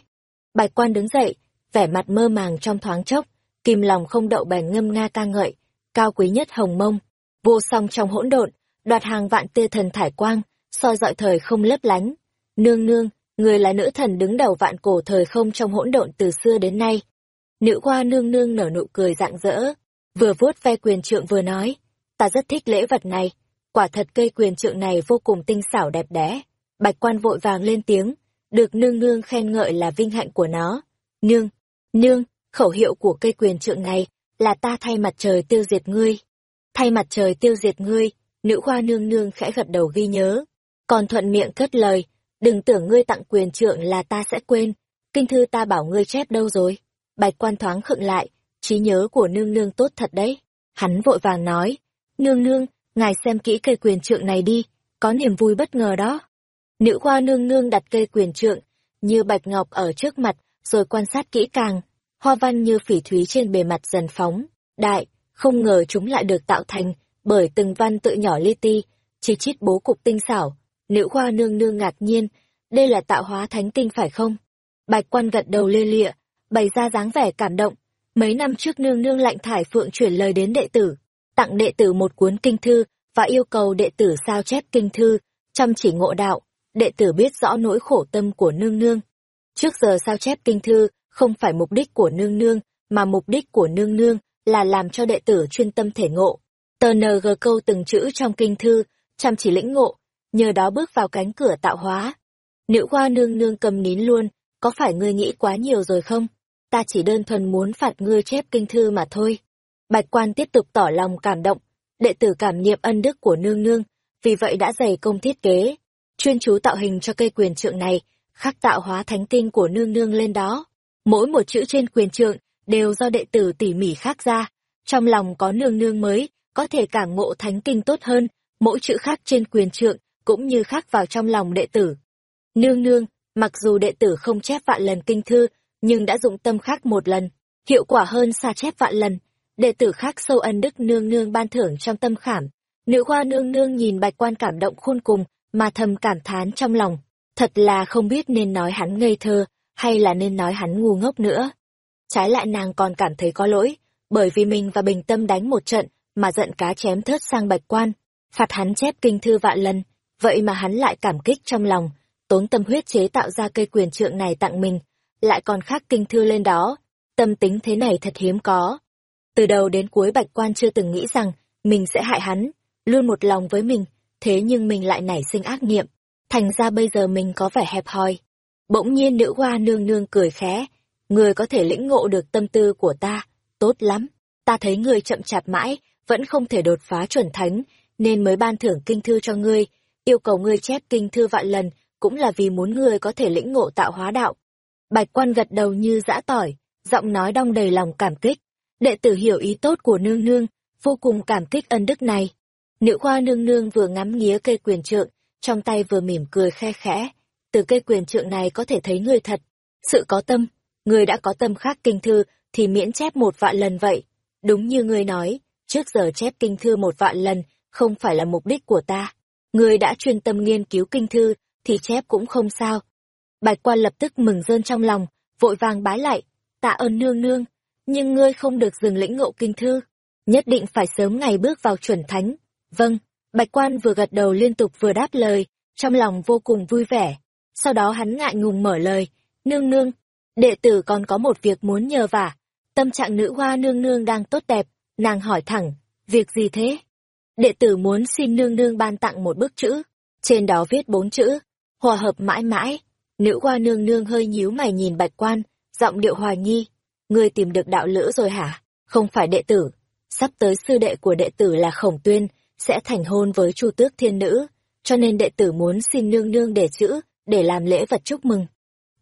Bạch quan đứng dậy, vẻ mặt mơ màng trong thoáng chốc, kìm lòng không đậu bèn ngâm nga ca ngợi, cao quý nhất hồng mông, vô song trong hỗn độn, đoạt hàng vạn tia thần thải quang, soi dọi thời không lấp lánh. Nương nương, người là nữ thần đứng đầu vạn cổ thời không trong hỗn độn từ xưa đến nay. Nữ hoa nương nương nở nụ cười rạng rỡ, vừa vuốt ve quyền trượng vừa nói, ta rất thích lễ vật này, quả thật cây quyền trượng này vô cùng tinh xảo đẹp đẽ. Bạch quan vội vàng lên tiếng, được nương nương khen ngợi là vinh hạnh của nó. Nương, nương, khẩu hiệu của cây quyền trượng này là ta thay mặt trời tiêu diệt ngươi. Thay mặt trời tiêu diệt ngươi, nữ khoa nương nương khẽ gật đầu ghi nhớ. Còn thuận miệng cất lời, đừng tưởng ngươi tặng quyền trượng là ta sẽ quên, kinh thư ta bảo ngươi chép đâu rồi. Bạch quan thoáng khựng lại, trí nhớ của nương nương tốt thật đấy. Hắn vội vàng nói, nương nương, ngài xem kỹ cây quyền trượng này đi, có niềm vui bất ngờ đó. Nữ khoa nương nương đặt cây quyền trượng, như bạch ngọc ở trước mặt, rồi quan sát kỹ càng, hoa văn như phỉ thúy trên bề mặt dần phóng, đại, không ngờ chúng lại được tạo thành bởi từng văn tự nhỏ li ti, chi chít bố cục tinh xảo. Nữ hoa nương nương ngạc nhiên, đây là tạo hóa thánh tinh phải không? Bạch quan gật đầu lê lịa, bày ra dáng vẻ cảm động. Mấy năm trước nương nương lạnh thải phượng chuyển lời đến đệ tử, tặng đệ tử một cuốn kinh thư và yêu cầu đệ tử sao chép kinh thư, chăm chỉ ngộ đạo, đệ tử biết rõ nỗi khổ tâm của nương nương. Trước giờ sao chép kinh thư không phải mục đích của nương nương, mà mục đích của nương nương là làm cho đệ tử chuyên tâm thể ngộ. Tờ NG câu từng chữ trong kinh thư, chăm chỉ lĩnh ngộ, nhờ đó bước vào cánh cửa tạo hóa. Nữ hoa nương nương cầm nín luôn, có phải ngươi nghĩ quá nhiều rồi không? Ta chỉ đơn thuần muốn phạt ngươi chép kinh thư mà thôi. Bạch quan tiếp tục tỏ lòng cảm động, đệ tử cảm niệm ân đức của nương nương, vì vậy đã dày công thiết kế, chuyên chú tạo hình cho cây quyền trượng này, khắc tạo hóa thánh tinh của nương nương lên đó. Mỗi một chữ trên quyền trượng đều do đệ tử tỉ mỉ khắc ra, trong lòng có nương nương mới, có thể cảm ngộ thánh kinh tốt hơn, mỗi chữ khắc trên quyền trượng cũng như khắc vào trong lòng đệ tử. Nương nương, mặc dù đệ tử không chép vạn lần kinh thư, nhưng đã dụng tâm khắc một lần, hiệu quả hơn xa chép vạn lần. Đệ tử khắc sâu ân đức nương nương ban thưởng trong tâm khảm. Nữ hoa nương nương nhìn bạch quan cảm động khôn cùng, mà thầm cảm thán trong lòng. Thật là không biết nên nói hắn ngây thơ, hay là nên nói hắn ngu ngốc nữa. Trái lại nàng còn cảm thấy có lỗi, bởi vì mình và bình tâm đánh một trận, mà giận cá chém thớt sang bạch quan, phạt hắn chép kinh thư vạn lần, vậy mà hắn lại cảm kích trong lòng, tốn tâm huyết chế tạo ra cây quyền trượng này tặng mình, lại còn khắc kinh thư lên đó, tâm tính thế này thật hiếm có. Từ đầu đến cuối bạch quan chưa từng nghĩ rằng mình sẽ hại hắn, luôn một lòng với mình, thế nhưng mình lại nảy sinh ác niệm, thành ra bây giờ mình có vẻ hẹp hòi. Bỗng nhiên nữ hoa nương nương cười khẽ, người có thể lĩnh ngộ được tâm tư của ta, tốt lắm, ta thấy người chậm chạp mãi, vẫn không thể đột phá chuẩn thánh, nên mới ban thưởng kinh thư cho ngươi, yêu cầu ngươi chép kinh thư vạn lần, cũng là vì muốn ngươi có thể lĩnh ngộ tạo hóa đạo. Bạch quan gật đầu như dã tỏi, giọng nói đong đầy lòng cảm kích. Đệ tử hiểu ý tốt của nương nương, vô cùng cảm kích ân đức này. Nữ khoa nương nương vừa ngắm nghía cây quyền trượng, trong tay vừa mỉm cười khe khẽ. Từ cây quyền trượng này có thể thấy người thật, sự có tâm, người đã có tâm khác kinh thư thì miễn chép một vạn lần vậy. Đúng như người nói, trước giờ chép kinh thư một vạn lần không phải là mục đích của ta. Người đã chuyên tâm nghiên cứu kinh thư thì chép cũng không sao. Bạch quan lập tức mừng rơn trong lòng, vội vàng bái lại, tạ ơn nương nương, nhưng ngươi không được dừng lĩnh ngộ kinh thư, nhất định phải sớm ngày bước vào chuẩn thánh. Vâng, bạch quan vừa gật đầu liên tục vừa đáp lời, trong lòng vô cùng vui vẻ. Sau đó hắn ngại ngùng mở lời, nương nương, đệ tử còn có một việc muốn nhờ vả. Tâm trạng nữ hoa nương nương đang tốt đẹp, nàng hỏi thẳng, việc gì thế? Đệ tử muốn xin nương nương ban tặng một bức chữ, trên đó viết bốn chữ, hòa hợp mãi mãi. Nữ hoa nương nương hơi nhíu mày nhìn bạch quan, giọng điệu hoài nghi. Ngươi tìm được đạo lữ rồi hả? Không phải đệ tử. Sắp tới sư đệ của đệ tử là khổng tuyên, sẽ thành hôn với chu tước thiên nữ, cho nên đệ tử muốn xin nương nương để chữ, để làm lễ vật chúc mừng.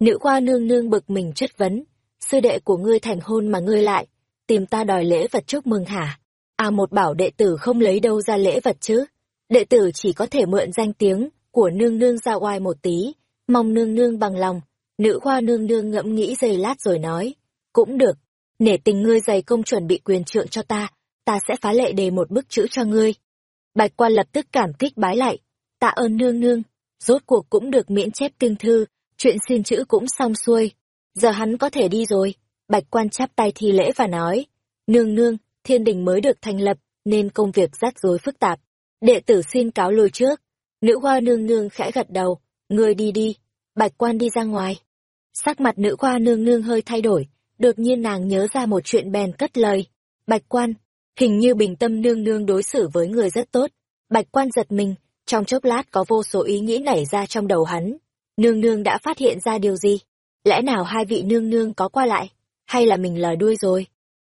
Nữ khoa nương nương bực mình chất vấn, sư đệ của ngươi thành hôn mà ngươi lại, tìm ta đòi lễ vật chúc mừng hả? À một bảo đệ tử không lấy đâu ra lễ vật chứ. Đệ tử chỉ có thể mượn danh tiếng của nương nương ra oai một tí, mong nương nương bằng lòng. Nữ khoa nương nương ngẫm nghĩ giây lát rồi nói, cũng được, nể tình ngươi dày công chuẩn bị quyền trượng cho ta, ta sẽ phá lệ đề một bức chữ cho ngươi. Bạch quan lập tức cảm kích bái lại, tạ ơn nương nương, rốt cuộc cũng được miễn chép kinh thư, chuyện xin chữ cũng xong xuôi. Giờ hắn có thể đi rồi, bạch quan chắp tay thi lễ và nói, nương nương, thiên đình mới được thành lập, nên công việc rắc rối phức tạp. Đệ tử xin cáo lùi trước. Nữ hoa nương nương khẽ gật đầu, người đi đi, bạch quan đi ra ngoài. Sắc mặt nữ hoa nương nương hơi thay đổi, đột nhiên nàng nhớ ra một chuyện bèn cất lời. Bạch quan, hình như bình tâm nương nương đối xử với người rất tốt. Bạch quan giật mình, trong chốc lát có vô số ý nghĩ nảy ra trong đầu hắn. Nương nương đã phát hiện ra điều gì? Lẽ nào hai vị nương nương có qua lại? Hay là mình lờ đuôi rồi?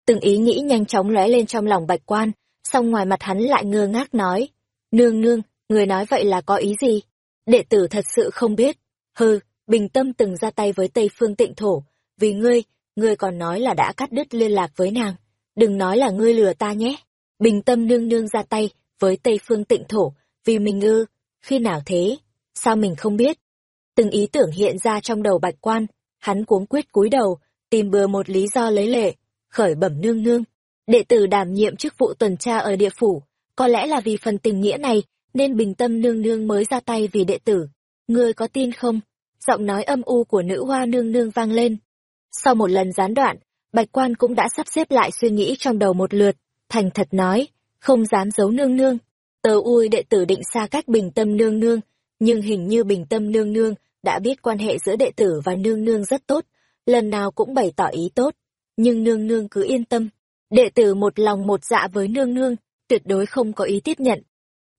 Từng ý nghĩ nhanh chóng lóe lên trong lòng bạch quan, song ngoài mặt hắn lại ngơ ngác nói. Nương nương, người nói vậy là có ý gì? Đệ tử thật sự không biết. Hừ, bình tâm từng ra tay với Tây Phương tịnh thổ, vì ngươi, ngươi còn nói là đã cắt đứt liên lạc với nàng. Đừng nói là ngươi lừa ta nhé. Bình tâm nương nương ra tay với Tây Phương tịnh thổ, vì mình ư, khi nào thế? Sao mình không biết? Từng ý tưởng hiện ra trong đầu bạch quan, hắn cuống quyết cúi đầu, tìm bừa một lý do lấy lệ, khởi bẩm nương nương. Đệ tử đảm nhiệm chức vụ tuần tra ở địa phủ, có lẽ là vì phần tình nghĩa này nên bình tâm nương nương mới ra tay vì đệ tử. Ngươi có tin không? Giọng nói âm u của nữ hoa nương nương vang lên. Sau một lần gián đoạn, bạch quan cũng đã sắp xếp lại suy nghĩ trong đầu một lượt, thành thật nói, không dám giấu nương nương. Tờ ui đệ tử định xa cách bình tâm nương nương, nhưng hình như bình tâm nương nương đã biết quan hệ giữa đệ tử và nương nương rất tốt, lần nào cũng bày tỏ ý tốt. Nhưng nương nương cứ yên tâm, đệ tử một lòng một dạ với nương nương, tuyệt đối không có ý tiếp nhận.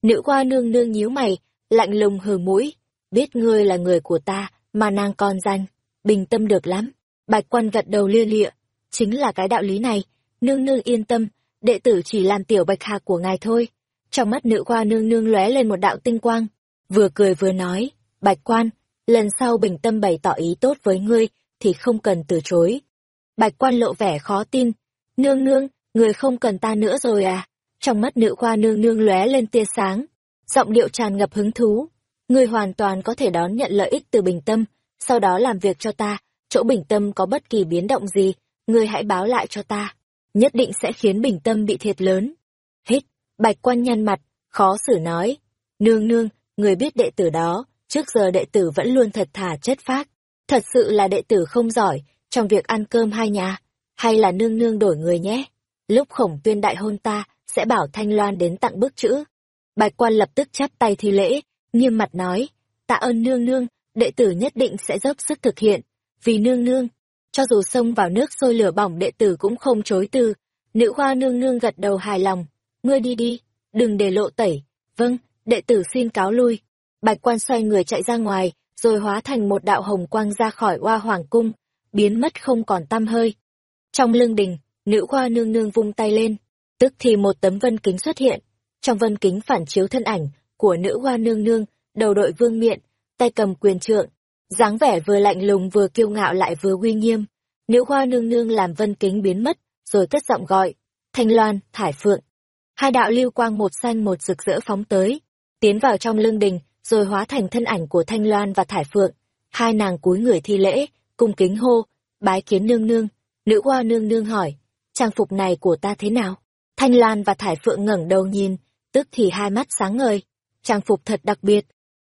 Nữ Qua nương nương nhíu mày, lạnh lùng hừ mũi, biết ngươi là người của ta, mà nàng còn danh, bình tâm được lắm. Bạch quan gật đầu lia lịa, chính là cái đạo lý này, nương nương yên tâm, đệ tử chỉ làm tiểu bạch hạc của ngài thôi. Trong mắt nữ hoa nương nương lóe lên một đạo tinh quang, vừa cười vừa nói, bạch quan, lần sau bình tâm bày tỏ ý tốt với ngươi, thì không cần từ chối. Bạch quan lộ vẻ khó tin, nương nương, người không cần ta nữa rồi à? Trong mắt nữ hoa nương nương lóe lên tia sáng, giọng điệu tràn ngập hứng thú. Ngươi hoàn toàn có thể đón nhận lợi ích từ bình tâm, sau đó làm việc cho ta, chỗ bình tâm có bất kỳ biến động gì, ngươi hãy báo lại cho ta. Nhất định sẽ khiến bình tâm bị thiệt lớn. Hít, bạch quan nhăn mặt, khó xử nói. Nương nương, người biết đệ tử đó, trước giờ đệ tử vẫn luôn thật thà chất phác. Thật sự là đệ tử không giỏi, trong việc ăn cơm hai nhà, hay là nương nương đổi người nhé. Lúc khổng tuyên đại hôn ta, sẽ bảo Thanh Loan đến tặng bức chữ. Bạch quan lập tức chắp tay thi lễ, nghiêm mặt nói, tạ ơn nương nương, đệ tử nhất định sẽ dốc sức thực hiện, vì nương nương, cho dù xông vào nước sôi lửa bỏng đệ tử cũng không chối từ. Nữ hoa nương nương gật đầu hài lòng, ngươi đi đi, đừng để lộ tẩy, vâng, đệ tử xin cáo lui. Bạch quan xoay người chạy ra ngoài, rồi hóa thành một đạo hồng quang ra khỏi hoa hoàng cung, biến mất không còn tăm hơi. Trong lưng đình, nữ hoa nương nương vung tay lên, tức thì một tấm vân kính xuất hiện. Trong vân kính phản chiếu thân ảnh của nữ hoa nương nương, đầu đội vương miện, tay cầm quyền trượng, dáng vẻ vừa lạnh lùng vừa kiêu ngạo lại vừa uy nghiêm. Nữ hoa nương nương làm vân kính biến mất, rồi cất giọng gọi, Thanh Loan, Thải Phượng. Hai đạo lưu quang một xanh một rực rỡ phóng tới, tiến vào trong lưng đình, rồi hóa thành thân ảnh của Thanh Loan và Thải Phượng. Hai nàng cúi người thi lễ, cung kính hô, bái kiến nương nương. Nữ hoa nương nương hỏi, trang phục này của ta thế nào? Thanh Loan và Thải Phượng ngẩng đầu nhìn, tức thì hai mắt sáng ngời. Trang phục thật đặc biệt.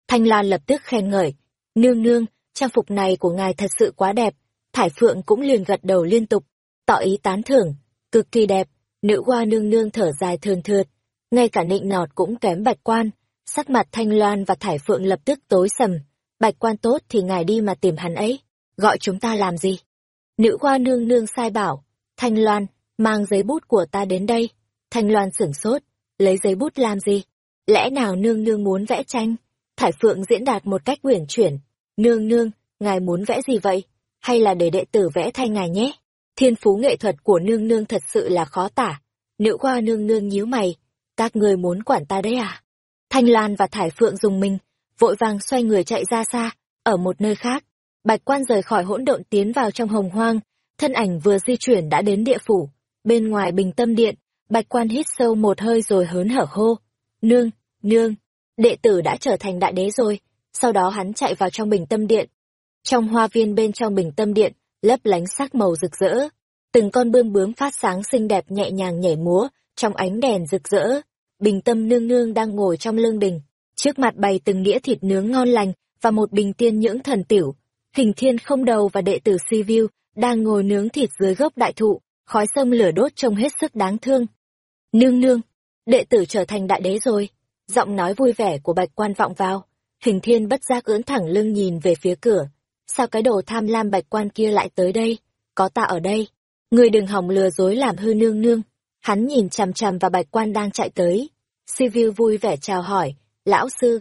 Thanh Loan lập tức khen ngợi, nương nương, trang phục này của ngài thật sự quá đẹp. Thải Phượng cũng liền gật đầu liên tục, tỏ ý tán thưởng, cực kỳ đẹp. Nữ hoa nương nương thở dài thường thượt, ngay cả nịnh nọt cũng kém bạch quan Sắc mặt Thanh Loan và Thải Phượng lập tức tối sầm. Bạch quan tốt thì ngài đi mà tìm hắn ấy. Gọi chúng ta làm gì? Nữ hoa nương nương sai bảo. Thanh Loan, mang giấy bút của ta đến đây. Thanh Loan sửng sốt. Lấy giấy bút làm gì? Lẽ nào nương nương muốn vẽ tranh? Thải Phượng diễn đạt một cách uyển chuyển. Nương nương, ngài muốn vẽ gì vậy? Hay là để đệ tử vẽ thay ngài nhé? Thiên phú nghệ thuật của nương nương thật sự là khó tả. Nữ khoa nương nương nhíu mày. Các người muốn quản ta đấy à? Thanh Lan và Thải Phượng dùng mình, vội vàng xoay người chạy ra xa, ở một nơi khác. Bạch quan rời khỏi hỗn độn tiến vào trong hồng hoang, thân ảnh vừa di chuyển đã đến địa phủ. Bên ngoài bình tâm điện, bạch quan hít sâu một hơi rồi hớn hở hô. Nương, nương, đệ tử đã trở thành đại đế rồi. Sau đó hắn chạy vào trong bình tâm điện. Trong hoa viên bên trong bình tâm điện, lấp lánh sắc màu rực rỡ. Từng con bươm bướm phát sáng xinh đẹp nhẹ nhàng nhảy múa, trong ánh đèn rực rỡ bình tâm nương nương đang ngồi trong lương đình, trước mặt bày từng đĩa thịt nướng ngon lành và một bình tiên nhưỡng thần tiểu. Hình thiên không đầu và đệ tử si view đang ngồi nướng thịt dưới gốc đại thụ, khói sông lửa đốt trông hết sức đáng thương. Nương nương, đệ tử trở thành đại đế rồi. Giọng nói vui vẻ của bạch quan vọng vào. Hình thiên bất giác ưỡn thẳng lưng nhìn về phía cửa. Sao cái đồ tham lam bạch quan kia lại tới đây? Có ta ở đây. Người đừng hỏng lừa dối làm hư nương nương. Hắn nhìn chằm chằm vào bạch quan đang chạy tới. Sivu vui vẻ chào hỏi, lão sư.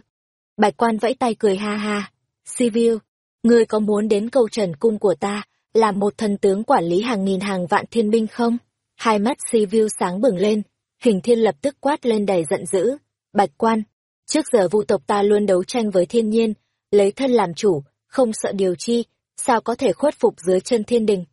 Bạch quan vẫy tay cười ha ha. Sivu, ngươi có muốn đến câu trần cung của ta, làm một thần tướng quản lý hàng nghìn hàng vạn thiên binh không? Hai mắt Sivu sáng bừng lên, hình thiên lập tức quát lên đầy giận dữ. Bạch quan, trước giờ vu tộc ta luôn đấu tranh với thiên nhiên, lấy thân làm chủ, không sợ điều chi, sao có thể khuất phục dưới chân thiên đình.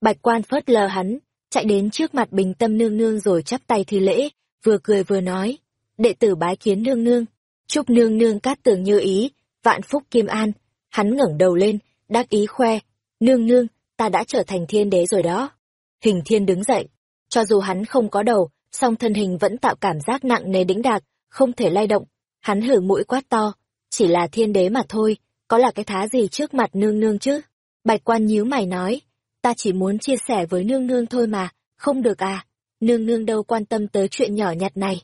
Bạch quan phớt lờ hắn, chạy đến trước mặt bình tâm nương nương rồi chắp tay thi lễ, vừa cười vừa nói, đệ tử bái kiến nương nương, chúc nương nương cát tường như ý, vạn phúc kim an, hắn ngẩng đầu lên, đắc ý khoe, nương nương, ta đã trở thành thiên đế rồi đó. Hình thiên đứng dậy, cho dù hắn không có đầu, song thân hình vẫn tạo cảm giác nặng nề đĩnh đạc, không thể lay động, Hắn hử mũi quát to, chỉ là thiên đế mà thôi, có là cái thá gì trước mặt nương nương chứ? Bạch quan nhíu mày nói, ta chỉ muốn chia sẻ với nương nương thôi mà, không được à, nương nương đâu quan tâm tới chuyện nhỏ nhặt này.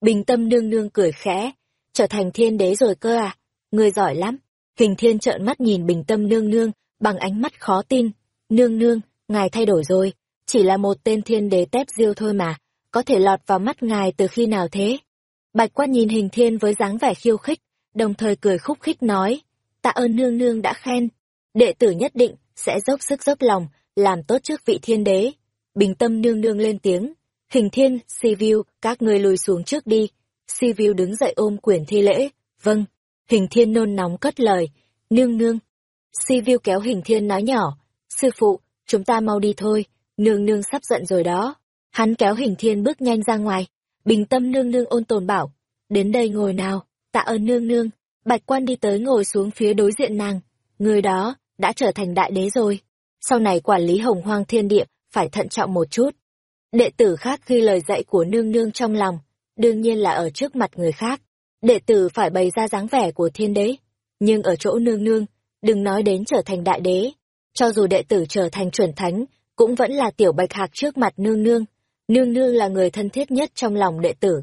Bình tâm nương nương cười khẽ, trở thành thiên đế rồi cơ à, người giỏi lắm. Hình thiên trợn mắt nhìn bình tâm nương nương, bằng ánh mắt khó tin. Nương nương, ngài thay đổi rồi, chỉ là một tên thiên đế tép diêu thôi mà, có thể lọt vào mắt ngài từ khi nào thế? Bạch quan nhìn hình thiên với dáng vẻ khiêu khích, đồng thời cười khúc khích nói, tạ ơn nương nương đã khen, đệ tử nhất định sẽ dốc sức dốc lòng, làm tốt trước vị thiên đế. Bình tâm nương nương lên tiếng, hình thiên, si view, các ngươi lùi xuống trước đi. Si view đứng dậy ôm quyền thi lễ, vâng. Hình thiên nôn nóng cất lời, nương nương. Si view kéo hình thiên nói nhỏ, sư phụ, chúng ta mau đi thôi, nương nương sắp giận rồi đó. Hắn kéo hình thiên bước nhanh ra ngoài, bình tâm nương nương ôn tồn bảo, đến đây ngồi nào, tạ ơn nương nương. Bạch quan đi tới ngồi xuống phía đối diện nàng, người đó, đã trở thành đại đế rồi. Sau này quản lý hồng hoang thiên địa, phải thận trọng một chút. Đệ tử khác ghi lời dạy của nương nương trong lòng, đương nhiên là ở trước mặt người khác. Đệ tử phải bày ra dáng vẻ của thiên đế. Nhưng ở chỗ nương nương, đừng nói đến trở thành đại đế. Cho dù đệ tử trở thành chuẩn thánh, cũng vẫn là tiểu bạch hạc trước mặt nương nương. Nương nương là người thân thiết nhất trong lòng đệ tử.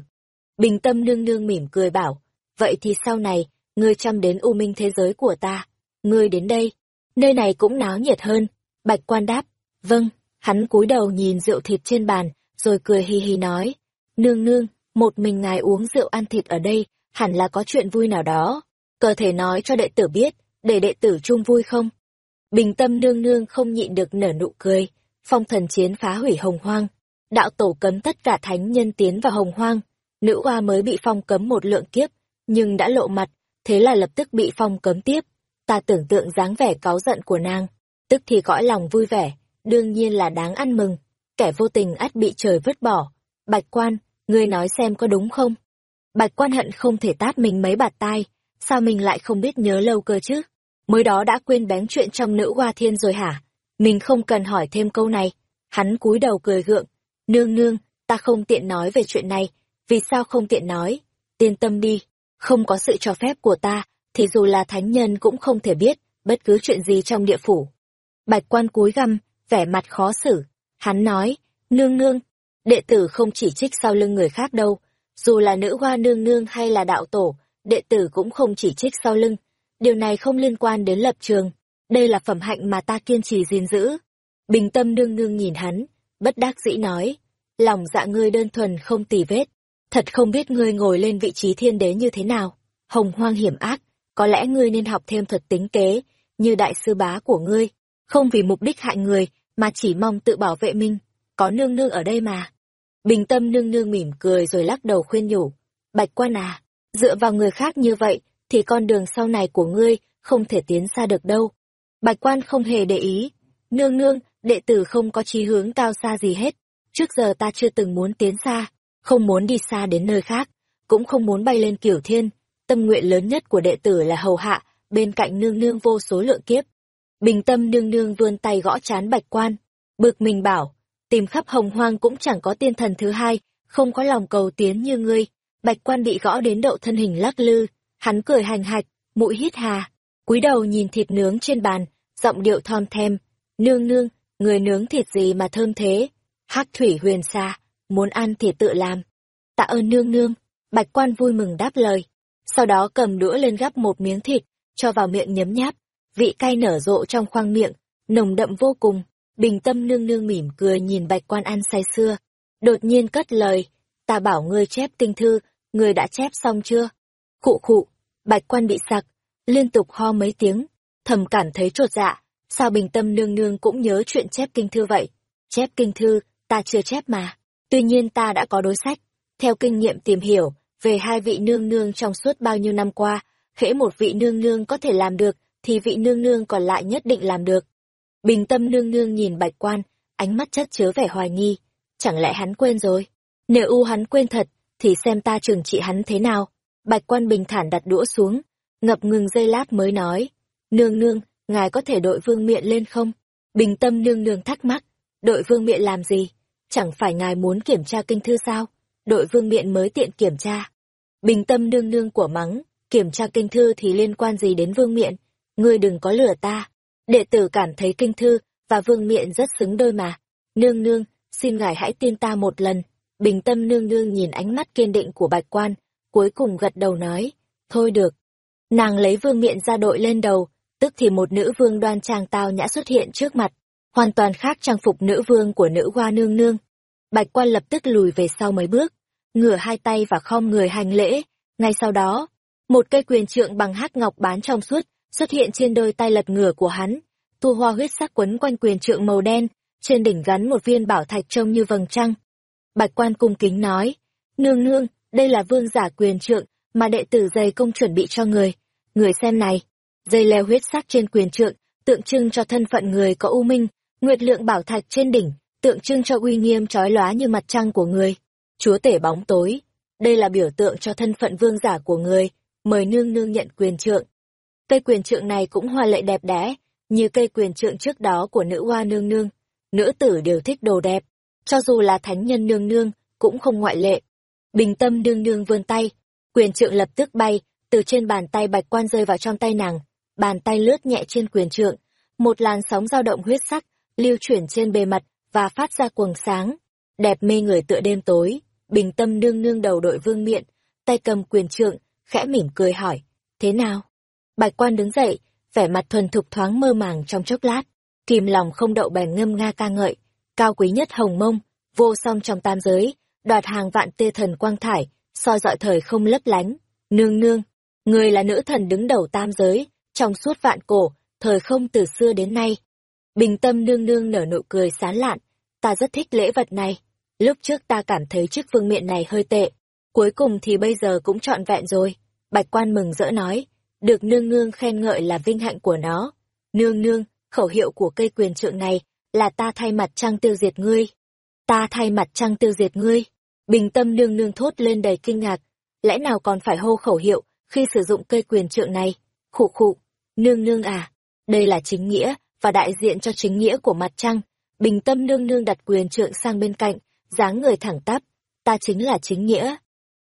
Bình tâm nương nương mỉm cười bảo, vậy thì sau này, ngươi chăm đến u minh thế giới của ta. Ngươi đến đây, nơi này cũng náo nhiệt hơn. Bạch quan đáp, vâng, hắn cúi đầu nhìn rượu thịt trên bàn, rồi cười hì hì nói, nương nương, một mình ngài uống rượu ăn thịt ở đây, hẳn là có chuyện vui nào đó. Cơ thể nói cho đệ tử biết, để đệ tử chung vui không? Bình tâm nương nương không nhịn được nở nụ cười, phong thần chiến phá hủy hồng hoang. Đạo tổ cấm tất cả thánh nhân tiến vào hồng hoang, nữ oa mới bị phong cấm một lượng kiếp, nhưng đã lộ mặt, thế là lập tức bị phong cấm tiếp. Ta tưởng tượng dáng vẻ cáu giận của nàng, tức thì cõi lòng vui vẻ, đương nhiên là đáng ăn mừng. Kẻ vô tình ắt bị trời vứt bỏ. Bạch quan, ngươi nói xem có đúng không? Bạch quan hận không thể tát mình mấy bạt tai, sao mình lại không biết nhớ lâu cơ chứ? Mới đó đã quên bén chuyện trong nữ hoa thiên rồi hả? Mình không cần hỏi thêm câu này. Hắn cúi đầu cười gượng. Nương nương, ta không tiện nói về chuyện này. Vì sao không tiện nói? Yên tâm đi, không có sự cho phép của ta, thì dù là thánh nhân cũng không thể biết bất cứ chuyện gì trong địa phủ. Bạch quan cúi găm, vẻ mặt khó xử. Hắn nói, nương nương, đệ tử không chỉ trích sau lưng người khác đâu. Dù là nữ hoa nương nương hay là đạo tổ, đệ tử cũng không chỉ trích sau lưng. Điều này không liên quan đến lập trường. Đây là phẩm hạnh mà ta kiên trì gìn giữ. Bình tâm nương nương nhìn hắn, bất đắc dĩ nói, lòng dạ ngươi đơn thuần không tì vết. Thật không biết ngươi ngồi lên vị trí thiên đế như thế nào. Hồng hoang hiểm ác, có lẽ ngươi nên học thêm thuật tính kế, như đại sư bá của ngươi, không vì mục đích hại người, mà chỉ mong tự bảo vệ mình, có nương nương ở đây mà. Bình tâm nương nương mỉm cười rồi lắc đầu khuyên nhủ, bạch quan à, dựa vào người khác như vậy, thì con đường sau này của ngươi không thể tiến xa được đâu. Bạch quan không hề để ý, nương nương, đệ tử không có chí hướng cao xa gì hết, trước giờ ta chưa từng muốn tiến xa, không muốn đi xa đến nơi khác, cũng không muốn bay lên kiểu thiên, tâm nguyện lớn nhất của đệ tử là hầu hạ, bên cạnh nương nương vô số lượng kiếp. Bình tâm nương nương vươn tay gõ chán bạch quan, bực mình bảo, tìm khắp hồng hoang cũng chẳng có tiên thần thứ hai, không có lòng cầu tiến như ngươi. Bạch quan bị gõ đến độ thân hình lắc lư, hắn cười hành hạch, mũi hít hà, cúi đầu nhìn thịt nướng trên bàn, giọng điệu thon them, nương nương, người nướng thịt gì mà thơm thế, hắc thủy huyền xa, muốn ăn thì tự làm. Tạ ơn nương nương, bạch quan vui mừng đáp lời, sau đó cầm đũa lên gắp một miếng thịt, cho vào miệng nhấm nháp, vị cay nở rộ trong khoang miệng, nồng đậm vô cùng, bình tâm nương nương mỉm cười nhìn bạch quan ăn say xưa. Đột nhiên cất lời, ta bảo ngươi chép kinh thư, ngươi đã chép xong chưa? Khụ khụ, bạch quan bị sặc, liên tục ho mấy tiếng, thầm cảm thấy trột dạ, sao bình tâm nương nương cũng nhớ chuyện chép kinh thư vậy? Chép kinh thư, ta chưa chép mà, tuy nhiên ta đã có đối sách, theo kinh nghiệm tìm hiểu về hai vị nương nương trong suốt bao nhiêu năm qua, hễ một vị nương nương có thể làm được, thì vị nương nương còn lại nhất định làm được. Bình tâm nương nương nhìn bạch quan, ánh mắt chất chứa vẻ hoài nghi. Chẳng lẽ hắn quên rồi? Nếu u hắn quên thật, thì xem ta trừng trị hắn thế nào. Bạch quan bình thản đặt đũa xuống, ngập ngừng giây lát mới nói. Nương nương, ngài có thể đội vương miện lên không? Bình tâm nương nương thắc mắc, đội vương miện làm gì? Chẳng phải ngài muốn kiểm tra kinh thư sao? Đội vương miện mới tiện kiểm tra. Bình tâm nương nương của mắng, kiểm tra kinh thư thì liên quan gì đến vương miện, ngươi đừng có lừa ta. Đệ tử cảm thấy kinh thư và vương miện rất xứng đôi mà. Nương nương, xin ngài hãy tin ta một lần. Bình tâm nương nương nhìn ánh mắt kiên định của bạch quan, cuối cùng gật đầu nói, thôi được. Nàng lấy vương miện ra đội lên đầu, tức thì một nữ vương đoan trang tao nhã xuất hiện trước mặt, hoàn toàn khác trang phục nữ vương của nữ hoa nương nương. Bạch quan lập tức lùi về sau mấy bước, ngửa hai tay và khom người hành lễ. Ngay sau đó, một cây quyền trượng bằng hắc ngọc bán trong suốt xuất hiện trên đôi tay lật ngửa của hắn. Tu hoa huyết sắc quấn quanh quyền trượng màu đen, trên đỉnh gắn một viên bảo thạch trông như vầng trăng. Bạch quan cung kính nói, nương nương, đây là vương giả quyền trượng mà đệ tử dày công chuẩn bị cho người. Người xem này, dây leo huyết sắc trên quyền trượng, tượng trưng cho thân phận người có u minh, nguyệt lượng bảo thạch trên đỉnh, tượng trưng cho uy nghiêm trói lóa như mặt trăng của người. Chúa tể bóng tối, đây là biểu tượng cho thân phận vương giả của người, mời nương nương nhận quyền trượng. Cây quyền trượng này cũng hoa lệ đẹp đẽ, như cây quyền trượng trước đó của nữ hoa nương nương. Nữ tử đều thích đồ đẹp, cho dù là thánh nhân nương nương, cũng không ngoại lệ. Bình tâm nương nương vươn tay, quyền trượng lập tức bay, từ trên bàn tay bạch quan rơi vào trong tay nàng. Bàn tay lướt nhẹ trên quyền trượng, một làn sóng dao động huyết sắc, lưu chuyển trên bề mặt và phát ra quầng sáng. Đẹp mê người tựa đêm tối, bình tâm nương nương đầu đội vương miện, tay cầm quyền trượng, khẽ mỉm cười hỏi, thế nào? Bạch quan đứng dậy, vẻ mặt thuần thục thoáng mơ màng trong chốc lát, kìm lòng không đậu bèn ngâm nga ca ngợi, cao quý nhất hồng mông, vô song trong tam giới, đoạt hàng vạn tê thần quang thải, soi dọi thời không lấp lánh, nương nương, người là nữ thần đứng đầu tam giới, trong suốt vạn cổ, thời không từ xưa đến nay. Bình tâm nương nương nở nụ cười sán lạn, ta rất thích lễ vật này, lúc trước ta cảm thấy chiếc vương miện này hơi tệ, cuối cùng thì bây giờ cũng trọn vẹn rồi. Bạch quan mừng rỡ nói, được nương nương khen ngợi là vinh hạnh của nó. Nương nương, khẩu hiệu của cây quyền trượng này là ta thay mặt trăng tiêu diệt ngươi. Ta thay mặt trăng tiêu diệt ngươi. Bình tâm nương nương thốt lên đầy kinh ngạc. Lẽ nào còn phải hô khẩu hiệu khi sử dụng cây quyền trượng này? Khụ khụ, nương nương à, đây là chính nghĩa và đại diện cho chính nghĩa của mặt trăng. Bình tâm nương nương đặt quyền trượng sang bên cạnh, dáng người thẳng tắp. Ta chính là chính nghĩa.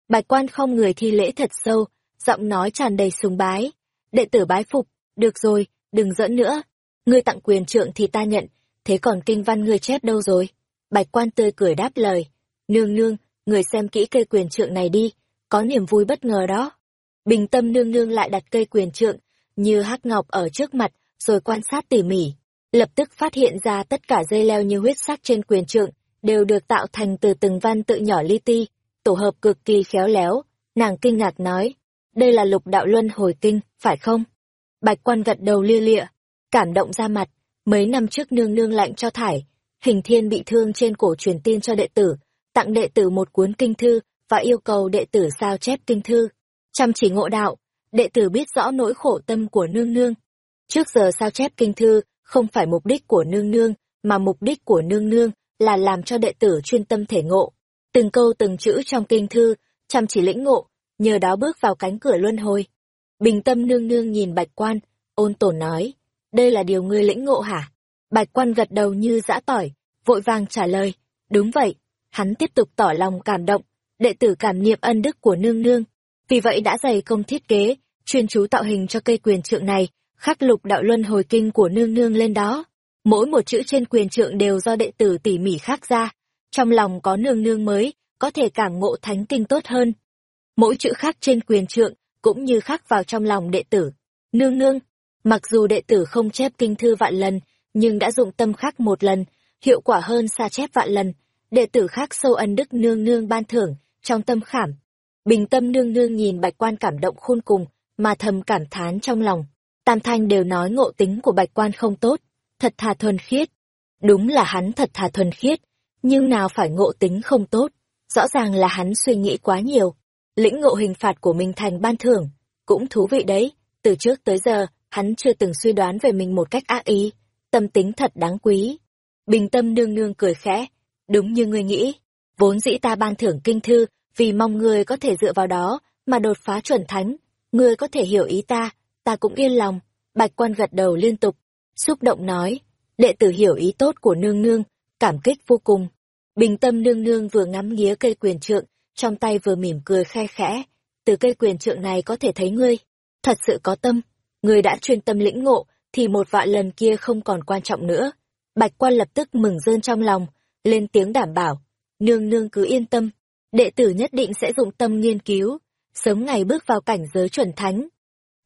Bạch quan không người thi lễ thật sâu, giọng nói tràn đầy sùng bái. Đệ tử bái phục, được rồi, đừng giỡn nữa. Ngươi tặng quyền trượng thì ta nhận, thế còn kinh văn ngươi chép đâu rồi? Bạch quan tươi cười đáp lời. Nương nương, người xem kỹ cây quyền trượng này đi, có niềm vui bất ngờ đó. Bình tâm nương nương lại đặt cây quyền trượng, như hắc ngọc ở trước mặt, rồi quan sát tỉ mỉ. Lập tức phát hiện ra tất cả dây leo như huyết sắc trên quyền trượng, đều được tạo thành từ từng văn tự nhỏ li ti, tổ hợp cực kỳ khéo léo. Nàng kinh ngạc nói, đây là lục đạo luân hồi kinh, phải không? Bạch quan gật đầu lia lịa, cảm động ra mặt, mấy năm trước nương nương lạnh cho thải, hình thiên bị thương trên cổ truyền tin cho đệ tử, tặng đệ tử một cuốn kinh thư và yêu cầu đệ tử sao chép kinh thư. Chăm chỉ ngộ đạo, đệ tử biết rõ nỗi khổ tâm của nương nương. Trước giờ sao chép kinh thư không phải mục đích của nương nương, mà mục đích của nương nương là làm cho đệ tử chuyên tâm thể ngộ. Từng câu từng chữ trong kinh thư, chăm chỉ lĩnh ngộ, nhờ đó bước vào cánh cửa luân hồi. Bình tâm nương nương nhìn bạch quan, ôn tồn nói, đây là điều ngươi lĩnh ngộ hả? Bạch quan gật đầu như dã tỏi, vội vàng trả lời, đúng vậy. Hắn tiếp tục tỏ lòng cảm động, đệ tử cảm niệm ân đức của nương nương. Vì vậy đã dày công thiết kế, chuyên chú tạo hình cho cây quyền trượng này, khắc lục đạo luân hồi kinh của nương nương lên đó. Mỗi một chữ trên quyền trượng đều do đệ tử tỉ mỉ khắc ra. Trong lòng có nương nương mới, có thể cảm ngộ thánh kinh tốt hơn. Mỗi chữ khắc trên quyền trượng, cũng như khắc vào trong lòng đệ tử. Nương nương, mặc dù đệ tử không chép kinh thư vạn lần, nhưng đã dụng tâm khắc một lần, hiệu quả hơn xa chép vạn lần. Đệ tử khắc sâu ân đức nương nương ban thưởng, trong tâm khảm. Bình tâm nương nương nhìn bạch quan cảm động khôn cùng, mà thầm cảm thán trong lòng. Tam thanh đều nói ngộ tính của bạch quan không tốt, thật thà thuần khiết. Đúng là hắn thật thà thuần khiết, nhưng nào phải ngộ tính không tốt. Rõ ràng là hắn suy nghĩ quá nhiều. Lĩnh ngộ hình phạt của mình thành ban thưởng, cũng thú vị đấy. Từ trước tới giờ, hắn chưa từng suy đoán về mình một cách ác ý. Tâm tính thật đáng quý. Bình tâm nương nương cười khẽ. Đúng như ngươi nghĩ. Vốn dĩ ta ban thưởng kinh thư, vì mong ngươi có thể dựa vào đó, mà đột phá chuẩn thánh. Ngươi có thể hiểu ý ta, ta cũng yên lòng. Bạch quan gật đầu liên tục, xúc động nói. Đệ tử hiểu ý tốt của nương nương, cảm kích vô cùng. Bình tâm nương nương vừa ngắm nghía cây quyền trượng, trong tay vừa mỉm cười khe khẽ. từ cây quyền trượng này có thể thấy ngươi, thật sự có tâm, ngươi đã chuyên tâm lĩnh ngộ, thì một vạn lần kia không còn quan trọng nữa. Bạch quan lập tức mừng rơn trong lòng, lên tiếng đảm bảo, nương nương cứ yên tâm, đệ tử nhất định sẽ dụng tâm nghiên cứu, sớm ngày bước vào cảnh giới chuẩn thánh.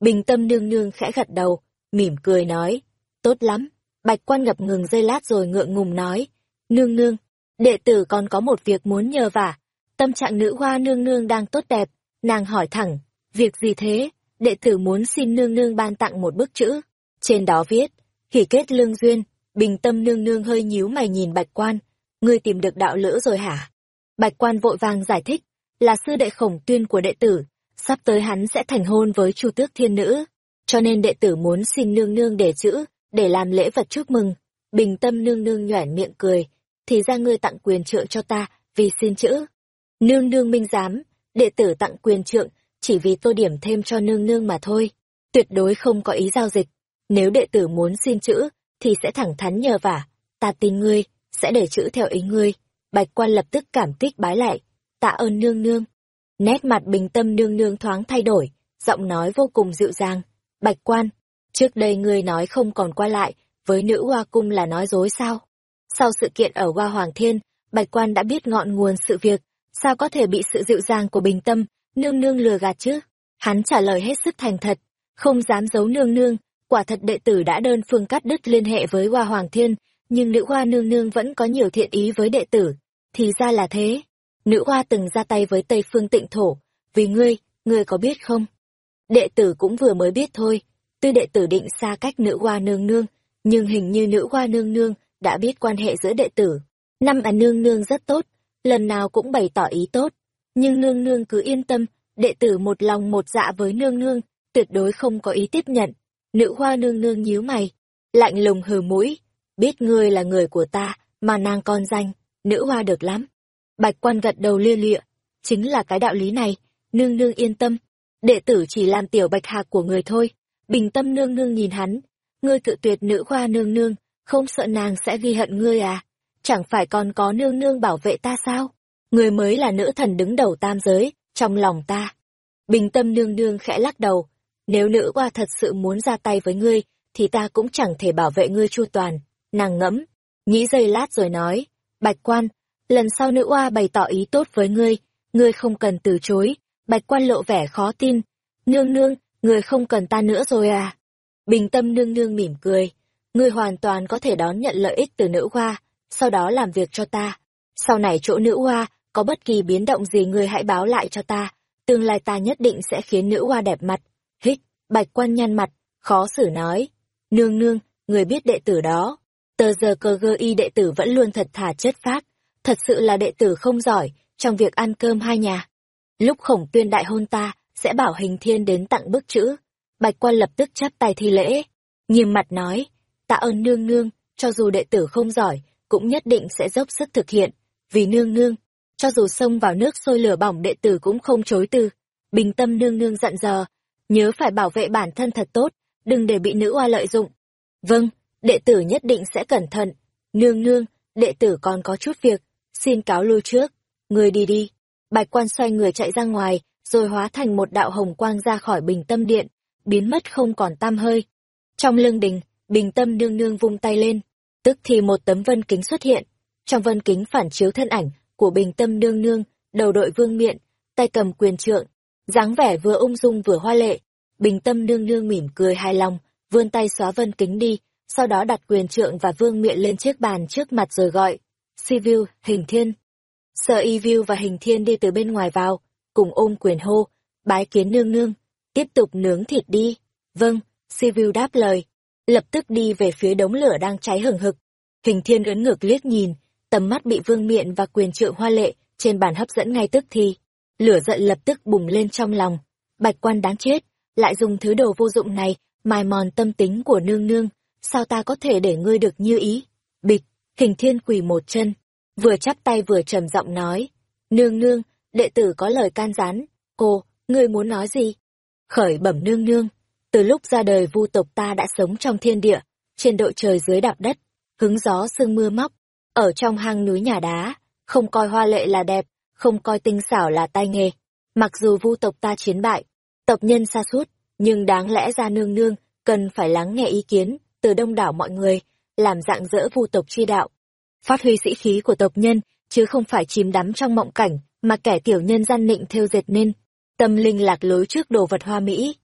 Bình tâm nương nương khẽ gật đầu, mỉm cười nói, tốt lắm, bạch quan ngập ngừng giây lát rồi ngượng ngùng nói, nương nương, đệ tử còn có một việc muốn nhờ vả, tâm trạng nữ hoa nương nương đang tốt đẹp, nàng hỏi thẳng, việc gì thế, đệ tử muốn xin nương nương ban tặng một bức chữ, trên đó viết, hỉ kết lương duyên, bình tâm nương nương hơi nhíu mày nhìn bạch quan, ngươi tìm được đạo lữ rồi hả? Bạch quan vội vàng giải thích, là sư đệ khổng tuyên của đệ tử, sắp tới hắn sẽ thành hôn với chu tước thiên nữ, cho nên đệ tử muốn xin nương nương để chữ, để làm lễ vật chúc mừng. Bình tâm nương nương nhoẻn miệng cười, thì ra ngươi tặng quyền trượng cho ta, vì xin chữ. Nương nương minh giám, đệ tử tặng quyền trượng, chỉ vì tô điểm thêm cho nương nương mà thôi, tuyệt đối không có ý giao dịch. Nếu đệ tử muốn xin chữ, thì sẽ thẳng thắn nhờ vả, ta tin ngươi, sẽ để chữ theo ý ngươi. Bạch quan lập tức cảm kích bái lại, tạ ơn nương nương. Nét mặt bình tâm nương nương thoáng thay đổi, giọng nói vô cùng dịu dàng. Bạch quan, trước đây ngươi nói không còn qua lại, với nữ hoa cung là nói dối sao? Sau sự kiện ở Hoa Hoàng Thiên, Bạch quan đã biết ngọn nguồn sự việc, sao có thể bị sự dịu dàng của bình tâm, nương nương lừa gạt chứ? Hắn trả lời hết sức thành thật, không dám giấu nương nương, quả thật đệ tử đã đơn phương cắt đứt liên hệ với Hoa Hoàng Thiên, nhưng nữ hoa nương nương vẫn có nhiều thiện ý với đệ tử. Thì ra là thế. Nữ hoa từng ra tay với Tây Phương tịnh thổ. Vì ngươi, ngươi có biết không? Đệ tử cũng vừa mới biết thôi. Tuy đệ tử định xa cách nữ hoa nương nương, nhưng hình như nữ hoa nương nương đã biết quan hệ giữa đệ tử. Năm à nương nương rất tốt, lần nào cũng bày tỏ ý tốt. Nhưng nương nương cứ yên tâm, đệ tử một lòng một dạ với nương nương, tuyệt đối không có ý tiếp nhận. Nữ hoa nương nương nhíu mày, lạnh lùng hừ mũi, biết ngươi là người của ta, mà nàng con danh, nữ hoa được lắm. Bạch quan gật đầu lia lịa, chính là cái đạo lý này, nương nương yên tâm, đệ tử chỉ làm tiểu bạch hạc của người thôi. Bình tâm nương nương nhìn hắn, ngươi cự tuyệt nữ khoa nương nương, không sợ nàng sẽ ghi hận ngươi à? Chẳng phải còn có nương nương bảo vệ ta sao? Ngươi mới là nữ thần đứng đầu tam giới, trong lòng ta. Bình tâm nương nương khẽ lắc đầu, nếu nữ hoa thật sự muốn ra tay với ngươi, thì ta cũng chẳng thể bảo vệ ngươi chu toàn. Nàng ngẫm, nghĩ giây lát rồi nói, bạch quan, lần sau nữ oa bày tỏ ý tốt với ngươi, ngươi không cần từ chối, bạch quan lộ vẻ khó tin, nương nương, ngươi không cần ta nữa rồi à. Bình tâm nương nương mỉm cười, ngươi hoàn toàn có thể đón nhận lợi ích từ nữ hoa, sau đó làm việc cho ta. Sau này chỗ nữ hoa, có bất kỳ biến động gì ngươi hãy báo lại cho ta, tương lai ta nhất định sẽ khiến nữ hoa đẹp mặt. Hích, bạch quan nhăn mặt, khó xử nói, nương nương, người biết đệ tử đó, Tờ giờ cờ gơ y đệ tử vẫn luôn thật thà chất phác, thật sự là đệ tử không giỏi trong việc ăn cơm hai nhà. Lúc khổng tuyên đại hôn ta, sẽ bảo hình thiên đến tặng bức chữ. Bạch quan lập tức chắp tay thi lễ, nghiêm mặt nói, tạ ơn nương nương, cho dù đệ tử không giỏi, cũng nhất định sẽ dốc sức thực hiện, vì nương nương, cho dù xông vào nước sôi lửa bỏng đệ tử cũng không chối từ. Bình tâm nương nương dặn dò, nhớ phải bảo vệ bản thân thật tốt, đừng để bị nữ oa lợi dụng. Vâng, đệ tử nhất định sẽ cẩn thận. Nương nương, đệ tử còn có chút việc, xin cáo lui trước. Người đi đi. Bạch quan xoay người chạy ra ngoài, rồi hóa thành một đạo hồng quang ra khỏi bình tâm điện, biến mất không còn tam hơi. Trong lưng đình, bình tâm nương nương vung tay lên, tức thì một tấm vân kính xuất hiện. Trong vân kính phản chiếu thân ảnh của bình tâm nương nương, đầu đội vương miện, tay cầm quyền trượng, dáng vẻ vừa ung dung vừa hoa lệ. Bình tâm nương nương mỉm cười hài lòng, vươn tay xóa vân kính đi, sau đó đặt quyền trượng và vương miện lên chiếc bàn trước mặt rồi gọi. Sivu, hình thiên. Sở y view và hình thiên đi từ bên ngoài vào, cùng ôm quyền hô, bái kiến nương nương, tiếp tục nướng thịt đi. Vâng, Sivu đáp lời, lập tức đi về phía đống lửa đang cháy hừng hực. Hình thiên ấn ngược liếc nhìn, tầm mắt bị vương miện và quyền trượng hoa lệ trên bàn hấp dẫn ngay tức thì. Lửa giận lập tức bùng lên trong lòng. Bạch quan đáng chết, lại dùng thứ đồ vô dụng này mài mòn tâm tính của nương nương sao ta có thể để ngươi được như ý? Bịch, hình thiên quỳ một chân, vừa chắp tay vừa trầm giọng nói, nương nương, đệ tử có lời can gián, cô, ngươi muốn nói gì? Khởi bẩm nương nương, từ lúc ra đời vu tộc ta đã sống trong thiên địa, trên đội trời dưới đạp đất, hứng gió sương mưa móc, ở trong hang núi nhà đá, không coi hoa lệ là đẹp, không coi tinh xảo là tai nghề, Mặc dù vu tộc ta chiến bại, tộc nhân xa suốt, nhưng đáng lẽ ra nương nương cần phải lắng nghe ý kiến từ đông đảo mọi người, làm dạng dỡ vu tộc chi đạo. Phát huy sĩ khí của tộc nhân, chứ không phải chìm đắm trong mộng cảnh mà kẻ tiểu nhân gian nịnh theo dệt nên. Tâm linh lạc lối trước đồ vật hoa mỹ.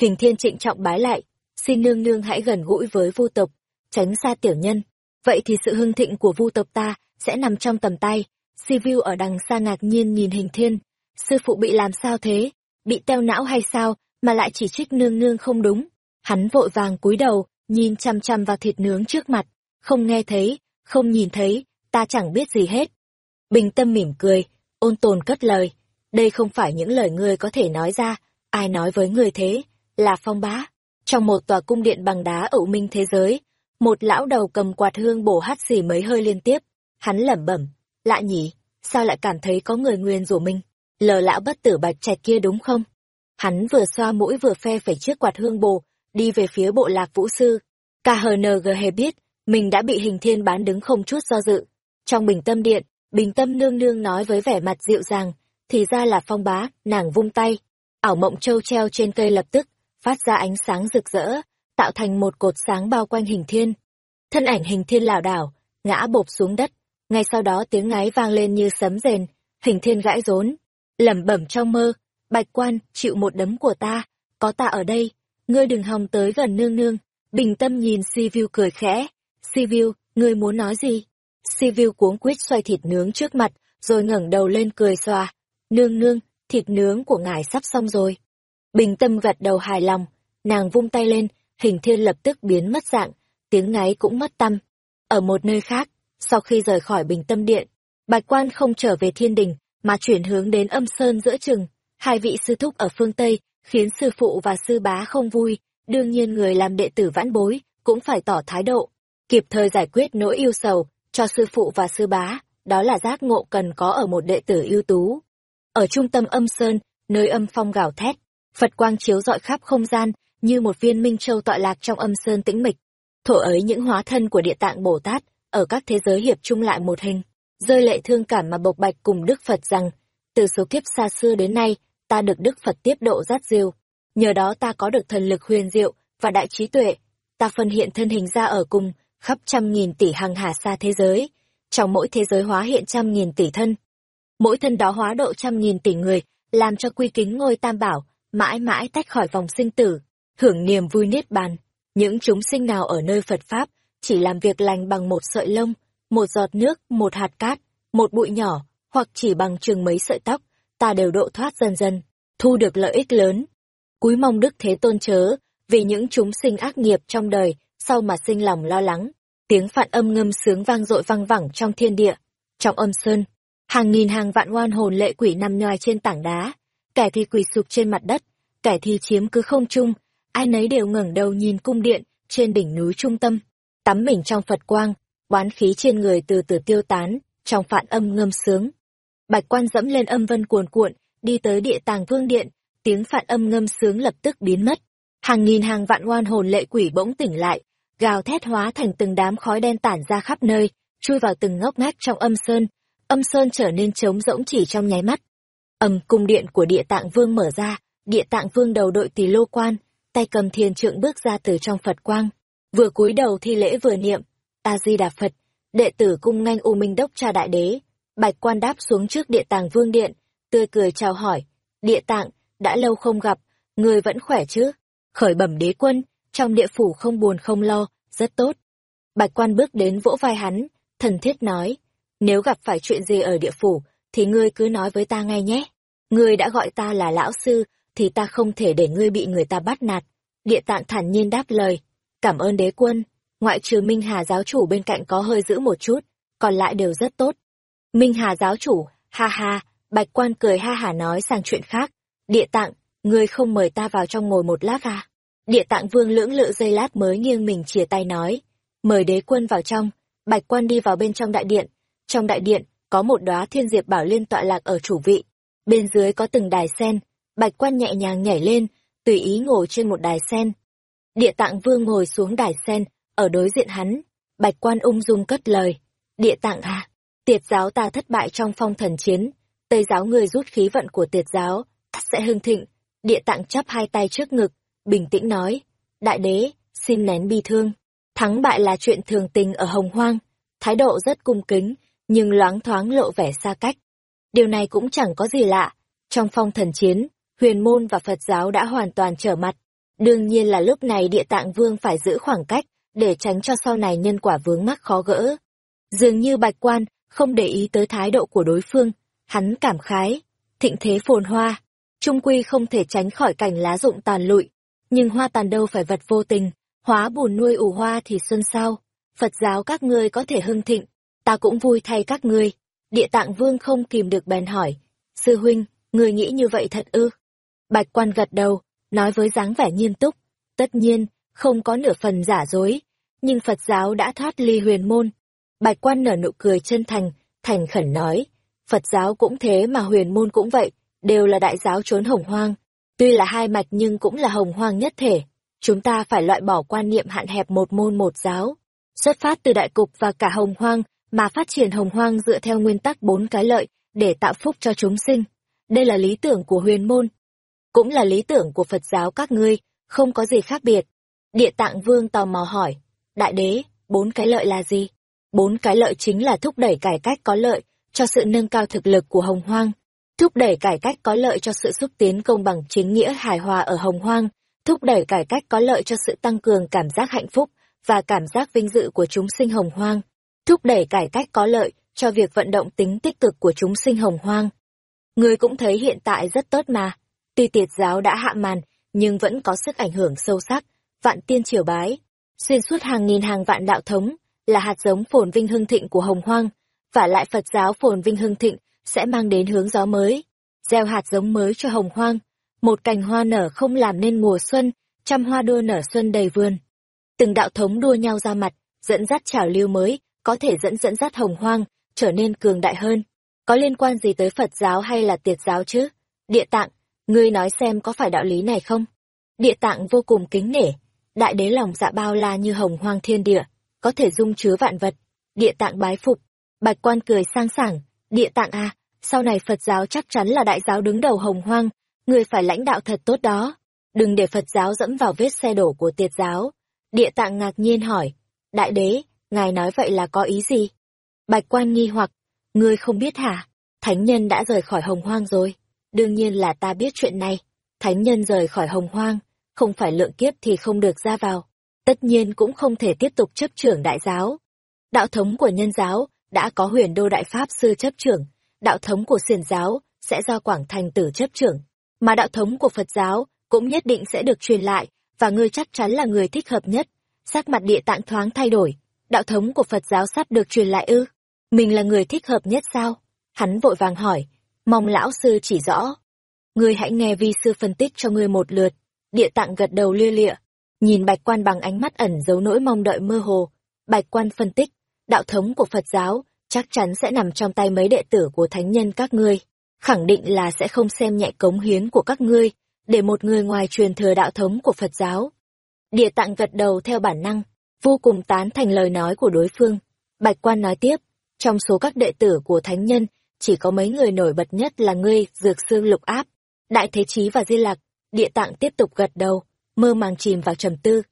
Hình thiên trịnh trọng bái lại, xin nương nương hãy gần gũi với vu tộc, tránh xa tiểu nhân. Vậy thì sự hưng thịnh của vu tộc ta sẽ nằm trong tầm tay. Sivu ở đằng xa ngạc nhiên nhìn hình thiên. Sư phụ bị làm sao thế? Bị teo não hay sao mà lại chỉ trích nương nương không đúng? Hắn vội vàng cúi đầu, nhìn chăm chăm vào thịt nướng trước mặt. Không nghe thấy, không nhìn thấy, ta chẳng biết gì hết. Bình tâm mỉm cười, ôn tồn cất lời. Đây không phải những lời ngươi có thể nói ra, ai nói với ngươi thế, là phong bá. Trong một tòa cung điện bằng đá ở minh thế giới, một lão đầu cầm quạt hương bổ hát xì mấy hơi liên tiếp. Hắn lẩm bẩm, lạ nhỉ, sao lại cảm thấy có người nguyên rủ mình? Lờ lão bất tử bạch trạch kia đúng không? Hắn vừa xoa mũi vừa phe phẩy chiếc quạt hương bồ, đi về phía bộ lạc vũ sư. KHNG hề biết, mình đã bị hình thiên bán đứng không chút do dự. Trong bình tâm điện, bình tâm nương nương nói với vẻ mặt dịu dàng, thì ra là phong bá, nàng vung tay. Ảo mộng châu treo trên cây lập tức, phát ra ánh sáng rực rỡ, tạo thành một cột sáng bao quanh hình thiên. Thân ảnh hình thiên lảo đảo, ngã bộp xuống đất, ngay sau đó tiếng ngáy vang lên như sấm rền, hình thiên gãi rốn, lẩm bẩm trong mơ, bạch quan, chịu một đấm của ta, có ta ở đây, ngươi đừng hòng tới gần nương nương. Bình tâm nhìn Sivu cười khẽ, Sivu, ngươi muốn nói gì? Sivu cuống quýt xoay thịt nướng trước mặt, rồi ngẩng đầu lên cười xòa, nương nương, thịt nướng của ngài sắp xong rồi. Bình tâm gật đầu hài lòng, nàng vung tay lên, hình thiên lập tức biến mất dạng, tiếng ngáy cũng mất tâm. Ở một nơi khác, sau khi rời khỏi bình tâm điện, bạch quan không trở về thiên đình, mà chuyển hướng đến âm sơn giữa chừng. Hai vị sư thúc ở phương Tây, khiến sư phụ và sư bá không vui, đương nhiên người làm đệ tử vãn bối, cũng phải tỏ thái độ, kịp thời giải quyết nỗi yêu sầu, cho sư phụ và sư bá, đó là giác ngộ cần có ở một đệ tử ưu tú. Ở trung tâm âm sơn, nơi âm phong gào thét, Phật quang chiếu rọi khắp không gian, như một viên minh châu tọa lạc trong âm sơn tĩnh mịch. Thổ ấy những hóa thân của địa tạng Bồ Tát, ở các thế giới hiệp chung lại một hình, rơi lệ thương cảm mà bộc bạch cùng Đức Phật rằng, từ số kiếp xa xưa đến nay, ta được Đức Phật tiếp độ rát diêu. Nhờ đó ta có được thần lực huyền diệu và đại trí tuệ. Ta phân hiện thân hình ra ở cùng, khắp trăm nghìn tỷ hàng hà xa thế giới. Trong mỗi thế giới hóa hiện trăm nghìn tỷ thân. Mỗi thân đó hóa độ trăm nghìn tỷ người, làm cho quy kính ngôi tam bảo, mãi mãi tách khỏi vòng sinh tử, hưởng niềm vui niết bàn. Những chúng sinh nào ở nơi Phật Pháp, chỉ làm việc lành bằng một sợi lông, một giọt nước, một hạt cát, một bụi nhỏ, hoặc chỉ bằng chừng mấy sợi tóc, ta đều độ thoát dần dần, thu được lợi ích lớn. Cúi mong Đức Thế Tôn chớ, vì những chúng sinh ác nghiệp trong đời, sau mà sinh lòng lo lắng. Tiếng phạn âm ngâm sướng vang dội vang vẳng trong thiên địa. Trong âm sơn, hàng nghìn hàng vạn oan hồn lệ quỷ nằm nhòi trên tảng đá, kẻ thì quỳ sụp trên mặt đất, kẻ thì chiếm cứ không trung, ai nấy đều ngẩng đầu nhìn cung điện trên đỉnh núi trung tâm, tắm mình trong Phật quang, oán khí trên người từ từ tiêu tán, trong phạn âm ngâm sướng. Bạch quan dẫm lên âm vân cuồn cuộn, đi tới địa tàng vương điện, tiếng phạn âm ngâm sướng lập tức biến mất. Hàng nghìn hàng vạn oan hồn lệ quỷ bỗng tỉnh lại, gào thét hóa thành từng đám khói đen tản ra khắp nơi, chui vào từng ngóc ngách trong âm sơn. Âm sơn trở nên trống rỗng chỉ trong nháy mắt. Âm cung điện của địa tạng vương mở ra, địa tạng vương đầu đội tỳ lô quan, tay cầm thiền trượng bước ra từ trong Phật quang, vừa cúi đầu thi lễ vừa niệm, A Di Đà Phật, đệ tử cung nganh U Minh Đốc cha đại đế, Bạch Quan đáp xuống trước địa tàng vương điện, tươi cười chào hỏi, địa tạng, đã lâu không gặp, người vẫn khỏe chứ? Khởi bẩm đế quân, trong địa phủ không buồn không lo, rất tốt. Bạch Quan bước đến vỗ vai hắn, thần thiết nói, nếu gặp phải chuyện gì ở địa phủ, thì ngươi cứ nói với ta ngay nhé. Ngươi đã gọi ta là lão sư, thì ta không thể để ngươi bị người ta bắt nạt. Địa tạng thản nhiên đáp lời, cảm ơn đế quân, ngoại trừ Minh Hà giáo chủ bên cạnh có hơi giữ một chút, còn lại đều rất tốt. Minh Hà giáo chủ, ha ha, bạch quan cười ha hả nói sang chuyện khác. Địa tạng, ngươi không mời ta vào trong ngồi một lát à? Địa tạng vương lưỡng lự giây lát mới nghiêng mình chìa tay nói. Mời đế quân vào trong, bạch quan đi vào bên trong đại điện. Trong đại điện, có một đóa thiên diệp bảo liên tọa lạc ở chủ vị. Bên dưới có từng đài sen, bạch quan nhẹ nhàng nhảy lên, tùy ý ngồi trên một đài sen. Địa tạng vương ngồi xuống đài sen, ở đối diện hắn, bạch quan ung dung cất lời. Địa tạng à, tiệt giáo ta thất bại trong phong thần chiến, tây giáo người rút khí vận của tiệt giáo, sẽ hưng thịnh. Địa tạng chắp hai tay trước ngực, bình tĩnh nói, đại đế, xin nén bi thương. Thắng bại là chuyện thường tình ở hồng hoang, thái độ rất cung kính, nhưng loáng thoáng lộ vẻ xa cách. Điều này cũng chẳng có gì lạ. Trong phong thần chiến, huyền môn và Phật giáo đã hoàn toàn trở mặt. Đương nhiên là lúc này địa tạng vương phải giữ khoảng cách, để tránh cho sau này nhân quả vướng mắc khó gỡ. Dường như bạch quan, không để ý tới thái độ của đối phương, hắn cảm khái, thịnh thế phồn hoa, trung quy không thể tránh khỏi cảnh lá rụng tàn lụi, nhưng hoa tàn đâu phải vật vô tình, hóa bùn nuôi ủ hoa thì xuân sao, Phật giáo các ngươi có thể hưng thịnh, ta cũng vui thay các ngươi. Địa tạng vương không kìm được bèn hỏi, sư huynh, người nghĩ như vậy thật ư? Bạch quan gật đầu, nói với dáng vẻ nghiêm túc, tất nhiên, không có nửa phần giả dối, nhưng Phật giáo đã thoát ly huyền môn. Bạch quan nở nụ cười chân thành, thành khẩn nói, Phật giáo cũng thế mà huyền môn cũng vậy, đều là đại giáo trốn hồng hoang. Tuy là hai mạch nhưng cũng là hồng hoang nhất thể. Chúng ta phải loại bỏ quan niệm hạn hẹp một môn một giáo. Xuất phát từ đại cục và cả hồng hoang, mà phát triển hồng hoang dựa theo nguyên tắc bốn cái lợi, để tạo phúc cho chúng sinh. Đây là lý tưởng của huyền môn. Cũng là lý tưởng của Phật giáo các ngươi, không có gì khác biệt. Địa tạng vương tò mò hỏi, đại đế, bốn cái lợi là gì? Bốn cái lợi chính là thúc đẩy cải cách có lợi, cho sự nâng cao thực lực của hồng hoang, thúc đẩy cải cách có lợi cho sự xúc tiến công bằng chính nghĩa hài hòa ở hồng hoang, thúc đẩy cải cách có lợi cho sự tăng cường cảm giác hạnh phúc và cảm giác vinh dự của chúng sinh hồng hoang, thúc đẩy cải cách có lợi cho việc vận động tính tích cực của chúng sinh hồng hoang. Người cũng thấy hiện tại rất tốt mà, tuy tiệt giáo đã hạ màn, nhưng vẫn có sức ảnh hưởng sâu sắc, vạn tiên triều bái, xuyên suốt hàng nghìn hàng vạn đạo thống, là hạt giống phồn vinh hưng thịnh của hồng hoang, và lại Phật giáo phồn vinh hưng thịnh sẽ mang đến hướng gió mới, gieo hạt giống mới cho hồng hoang, một cành hoa nở không làm nên mùa xuân, trăm hoa đua nở xuân đầy vườn. Từng đạo thống đua nhau ra mặt, dẫn dắt trào lưu mới, có thể dẫn dẫn dắt hồng hoang, trở nên cường đại hơn. Có liên quan gì tới Phật giáo hay là tiệt giáo chứ? Địa tạng, ngươi nói xem có phải đạo lý này không? Địa tạng vô cùng kính nể, đại đế lòng dạ bao la như hồng hoang thiên địa, có thể dung chứa vạn vật. Địa tạng bái phục, bạch quan cười sang sảng, địa tạng à, sau này Phật giáo chắc chắn là đại giáo đứng đầu hồng hoang, người phải lãnh đạo thật tốt đó. Đừng để Phật giáo dẫm vào vết xe đổ của tiệt giáo. Địa tạng ngạc nhiên hỏi, đại đế, ngài nói vậy là có ý gì? Bạch quan nghi hoặc, ngươi không biết hả? Thánh nhân đã rời khỏi hồng hoang rồi. Đương nhiên là ta biết chuyện này. Thánh nhân rời khỏi hồng hoang, không phải lượng kiếp thì không được ra vào. Tất nhiên cũng không thể tiếp tục chấp trưởng đại giáo. Đạo thống của nhân giáo đã có huyền đô đại pháp sư chấp trưởng, đạo thống của xiền giáo sẽ do Quảng Thành tử chấp trưởng, mà đạo thống của Phật giáo cũng nhất định sẽ được truyền lại, và ngươi chắc chắn là người thích hợp nhất. Sắc mặt địa tạng thoáng thay đổi, đạo thống của Phật giáo sắp được truyền lại ư? Mình là người thích hợp nhất sao? Hắn vội vàng hỏi, mong lão sư chỉ rõ. Ngươi hãy nghe vi sư phân tích cho ngươi một lượt. Địa tạng gật đầu lia lịa, nhìn bạch quan bằng ánh mắt ẩn giấu nỗi mong đợi mơ hồ. Bạch quan phân tích, đạo thống của Phật giáo chắc chắn sẽ nằm trong tay mấy đệ tử của thánh nhân các ngươi. Khẳng định là sẽ không xem nhẹ cống hiến của các ngươi, để một người ngoài truyền thừa đạo thống của Phật giáo. Địa tạng gật đầu theo bản năng, vô cùng tán thành lời nói của đối phương. Bạch quan nói tiếp, trong số các đệ tử của thánh nhân, chỉ có mấy người nổi bật nhất là ngươi, Dược Sư Lục Áp, Đại Thế Chí và Di Lặc. Địa tạng tiếp tục gật đầu, mơ màng chìm vào trầm tư.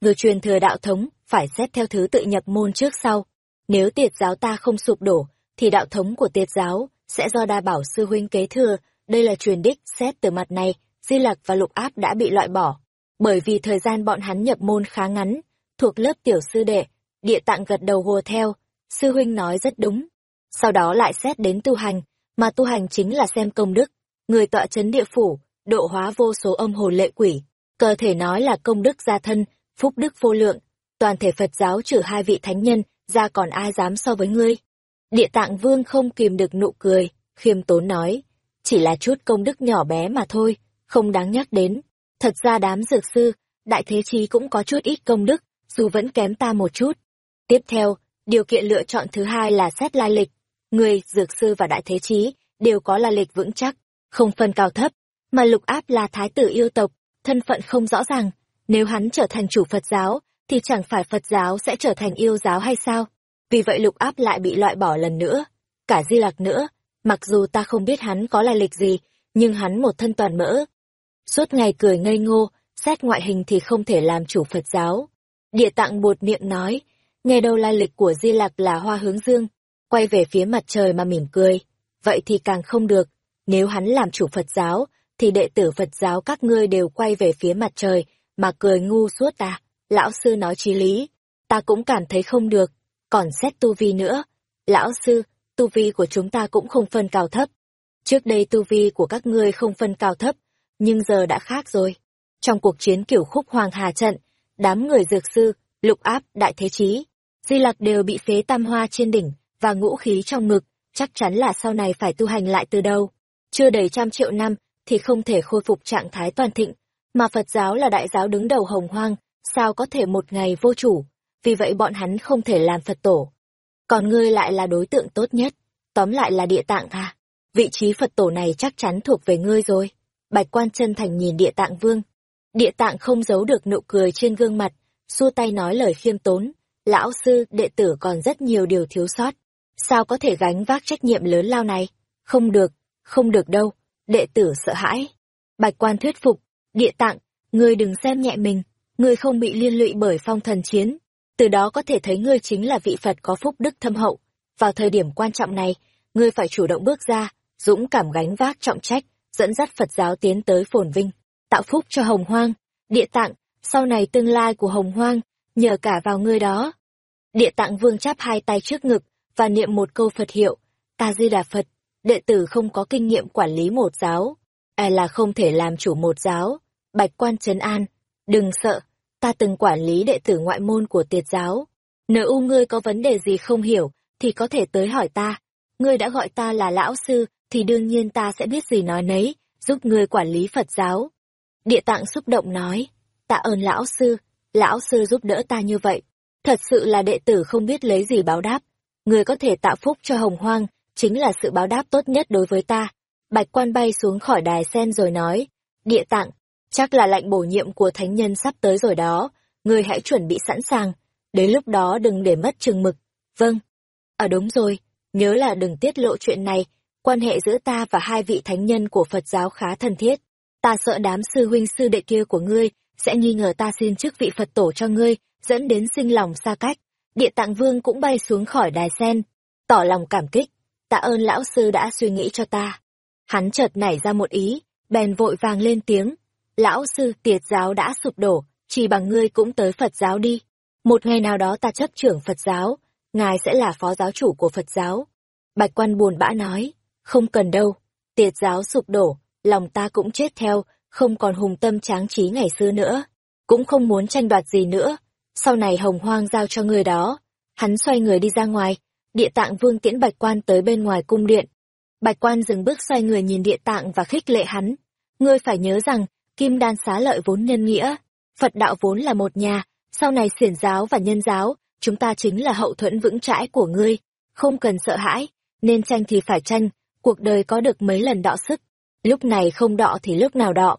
Người truyền thừa đạo thống, phải xét theo thứ tự nhập môn trước sau. Nếu tiệt giáo ta không sụp đổ, thì đạo thống của tiệt giáo sẽ do đa bảo sư huynh kế thừa. Đây là truyền đích xét từ mặt này, Di Lặc và Lục Áp đã bị loại bỏ. Bởi vì thời gian bọn hắn nhập môn khá ngắn, thuộc lớp tiểu sư đệ, địa tạng gật đầu hùa theo, sư huynh nói rất đúng. Sau đó lại xét đến tu hành, mà tu hành chính là xem công đức, người tọa chấn địa phủ, độ hóa vô số âm hồn lệ quỷ, cơ thể nói là công đức gia thân, phúc đức vô lượng, toàn thể Phật giáo trừ hai vị thánh nhân, ra còn ai dám so với ngươi. Địa tạng vương không kìm được nụ cười, khiêm tốn nói, chỉ là chút công đức nhỏ bé mà thôi, không đáng nhắc đến. Thật ra đám dược sư, đại thế chí cũng có chút ít công đức, dù vẫn kém ta một chút. Tiếp theo, điều kiện lựa chọn thứ hai là xét lai lịch. Người, dược sư và đại thế chí đều có lai lịch vững chắc, không phân cao thấp, mà lục áp là thái tử yêu tộc, thân phận không rõ ràng. Nếu hắn trở thành chủ Phật giáo, thì chẳng phải Phật giáo sẽ trở thành yêu giáo hay sao? Vì vậy lục áp lại bị loại bỏ lần nữa. Cả di lạc nữa, mặc dù ta không biết hắn có lai lịch gì, nhưng hắn một thân toàn mỡ. Suốt ngày cười ngây ngô, xét ngoại hình thì không thể làm chủ Phật giáo. Địa tạng bột miệng nói, nghe đâu lai lịch của Di Lạc là hoa hướng dương, quay về phía mặt trời mà mỉm cười. Vậy thì càng không được, nếu hắn làm chủ Phật giáo, thì đệ tử Phật giáo các ngươi đều quay về phía mặt trời, mà cười ngu suốt à. Lão sư nói chí lý, ta cũng cảm thấy không được, còn xét tu vi nữa. Lão sư, tu vi của chúng ta cũng không phân cao thấp. Trước đây tu vi của các ngươi không phân cao thấp, nhưng giờ đã khác rồi. Trong cuộc chiến kiểu khúc hoàng hà trận, đám người dược sư, lục áp, đại thế chí, di lạc đều bị phế tam hoa trên đỉnh và ngũ khí trong ngực, chắc chắn là sau này phải tu hành lại từ đầu. Chưa đầy trăm triệu năm thì không thể khôi phục trạng thái toàn thịnh, mà Phật giáo là đại giáo đứng đầu hồng hoang, sao có thể một ngày vô chủ, vì vậy bọn hắn không thể làm Phật tổ. Còn ngươi lại là đối tượng tốt nhất, tóm lại là địa tạng à. Vị trí Phật tổ này chắc chắn thuộc về ngươi rồi. Bạch quan chân thành nhìn địa tạng vương. Địa tạng không giấu được nụ cười trên gương mặt, xua tay nói lời khiêm tốn. Lão sư, đệ tử còn rất nhiều điều thiếu sót. Sao có thể gánh vác trách nhiệm lớn lao này? Không được, không được đâu. Đệ tử sợ hãi. Bạch quan thuyết phục. Địa tạng, ngươi đừng xem nhẹ mình. Ngươi không bị liên lụy bởi phong thần chiến. Từ đó có thể thấy ngươi chính là vị Phật có phúc đức thâm hậu. Vào thời điểm quan trọng này, ngươi phải chủ động bước ra, dũng cảm gánh vác trọng trách, dẫn dắt Phật giáo tiến tới phồn vinh, tạo phúc cho Hồng Hoang, địa tạng, sau này tương lai của Hồng Hoang, nhờ cả vào ngươi đó. Địa tạng vương chắp hai tay trước ngực, và niệm một câu Phật hiệu, ta di đà Phật, đệ tử không có kinh nghiệm quản lý một giáo, e là không thể làm chủ một giáo, bạch quan trấn an, đừng sợ, ta từng quản lý đệ tử ngoại môn của tiệt giáo. Nếu u ngươi có vấn đề gì không hiểu, thì có thể tới hỏi ta. Ngươi đã gọi ta là lão sư, thì đương nhiên ta sẽ biết gì nói nấy, giúp ngươi quản lý Phật giáo. Địa tạng xúc động nói, tạ ơn lão sư, lão sư giúp đỡ ta như vậy. Thật sự là đệ tử không biết lấy gì báo đáp. Người có thể tạo phúc cho hồng hoang, chính là sự báo đáp tốt nhất đối với ta. Bạch quan bay xuống khỏi đài sen rồi nói, địa tạng, chắc là lệnh bổ nhiệm của thánh nhân sắp tới rồi đó, người hãy chuẩn bị sẵn sàng, đến lúc đó đừng để mất chừng mực. Vâng. À đúng rồi, nhớ là đừng tiết lộ chuyện này, quan hệ giữa ta và hai vị thánh nhân của Phật giáo khá thân thiết. Ta sợ đám sư huynh sư đệ kia của ngươi sẽ nghi ngờ ta xin chức vị Phật tổ cho ngươi, dẫn đến sinh lòng xa cách. Địa tạng vương cũng bay xuống khỏi đài sen, tỏ lòng cảm kích. Tạ ơn lão sư đã suy nghĩ cho ta. Hắn chợt nảy ra một ý, bèn vội vàng lên tiếng. Lão sư tiệt giáo đã sụp đổ, chỉ bằng ngươi cũng tới Phật giáo đi. Một ngày nào đó ta chấp trưởng Phật giáo, ngài sẽ là phó giáo chủ của Phật giáo. Bạch quan buồn bã nói, không cần đâu, tiệt giáo sụp đổ, lòng ta cũng chết theo, không còn hùng tâm tráng trí ngày xưa nữa, cũng không muốn tranh đoạt gì nữa, sau này hồng hoang giao cho người đó. Hắn xoay người đi ra ngoài, địa tạng vương tiễn bạch quan tới bên ngoài cung điện. Bạch quan dừng bước xoay người nhìn địa tạng và khích lệ hắn. Ngươi phải nhớ rằng, kim đan xá lợi vốn nhân nghĩa, Phật đạo vốn là một nhà, sau này xiển giáo và nhân giáo, chúng ta chính là hậu thuẫn vững chãi của ngươi, không cần sợ hãi, nên tranh thì phải tranh, cuộc đời có được mấy lần đọ sức, lúc này không đọ thì lúc nào đọ.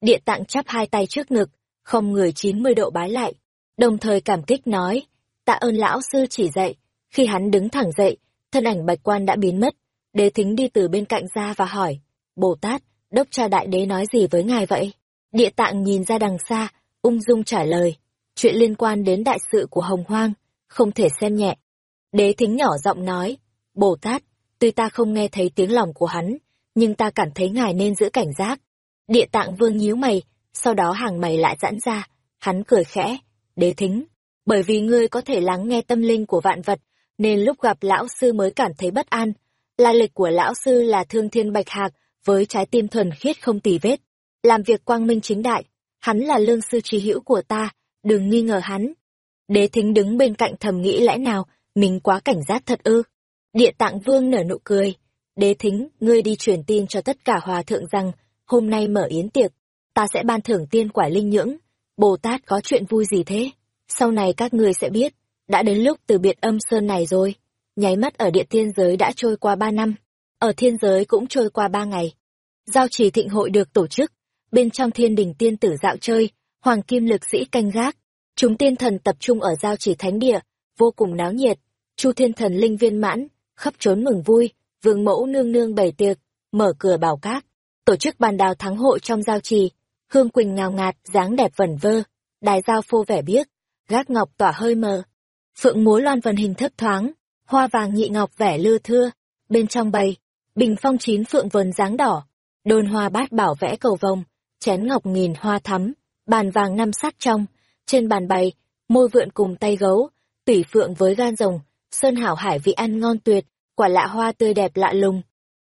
Địa tạng chắp hai tay trước ngực, không người chín mươi độ bái lại, đồng thời cảm kích nói, tạ ơn lão sư chỉ dạy, khi hắn đứng thẳng dậy, thân ảnh bạch quan đã biến mất, đế thính đi từ bên cạnh ra và hỏi, Bồ Tát, đốc cha đại đế nói gì với ngài vậy? Địa tạng nhìn ra đằng xa, ung dung trả lời, chuyện liên quan đến đại sự của hồng hoang, không thể xem nhẹ. Đế thính nhỏ giọng nói, Bồ Tát, tuy ta không nghe thấy tiếng lòng của hắn, nhưng ta cảm thấy ngài nên giữ cảnh giác. Địa tạng vương nhíu mày, sau đó hàng mày lại giãn ra, hắn cười khẽ, đế thính, bởi vì ngươi có thể lắng nghe tâm linh của vạn vật, nên lúc gặp lão sư mới cảm thấy bất an. Lai lịch của lão sư là thương thiên bạch hạc, với trái tim thuần khiết không tì vết. Làm việc quang minh chính đại, hắn là lương sư trí hữu của ta, đừng nghi ngờ hắn. Đế thính đứng bên cạnh thầm nghĩ lẽ nào, mình quá cảnh giác thật ư. Địa tạng vương nở nụ cười. Đế thính, ngươi đi truyền tin cho tất cả hòa thượng rằng, hôm nay mở yến tiệc, ta sẽ ban thưởng tiên quả linh nhưỡng. Bồ Tát có chuyện vui gì thế? Sau này các ngươi sẽ biết, đã đến lúc từ biệt âm sơn này rồi. Nháy mắt ở địa thiên giới đã trôi qua ba năm, ở thiên giới cũng trôi qua ba ngày. Giao trì thịnh hội được tổ chức, bên trong thiên đình tiên tử dạo chơi, hoàng kim lực sĩ canh gác. Chúng tiên thần tập trung ở giao trì thánh địa, vô cùng náo nhiệt. Chu thiên thần linh viên mãn, khắp trốn mừng vui, vương mẫu nương nương bày tiệc, mở cửa bảo cát, tổ chức bàn đào thắng hội trong giao trì, hương quỳnh ngào ngạt, dáng đẹp vẩn vơ, đài giao phô vẻ biếc, gác ngọc tỏa hơi mờ. Phượng múa loan vần hình thấp thoáng, hoa vàng nhị ngọc vẻ lưa thưa, bên trong bầy, bình phong chín phượng vần dáng đỏ, đôn hoa bát bảo vẽ cầu vồng, chén ngọc nghìn hoa thắm, bàn vàng năm sắc trong, trên bàn bày, môi vượn cùng tay gấu, tủy phượng với gan rồng, sơn hảo hải vị ăn ngon tuyệt, quả lạ hoa tươi đẹp lạ lùng.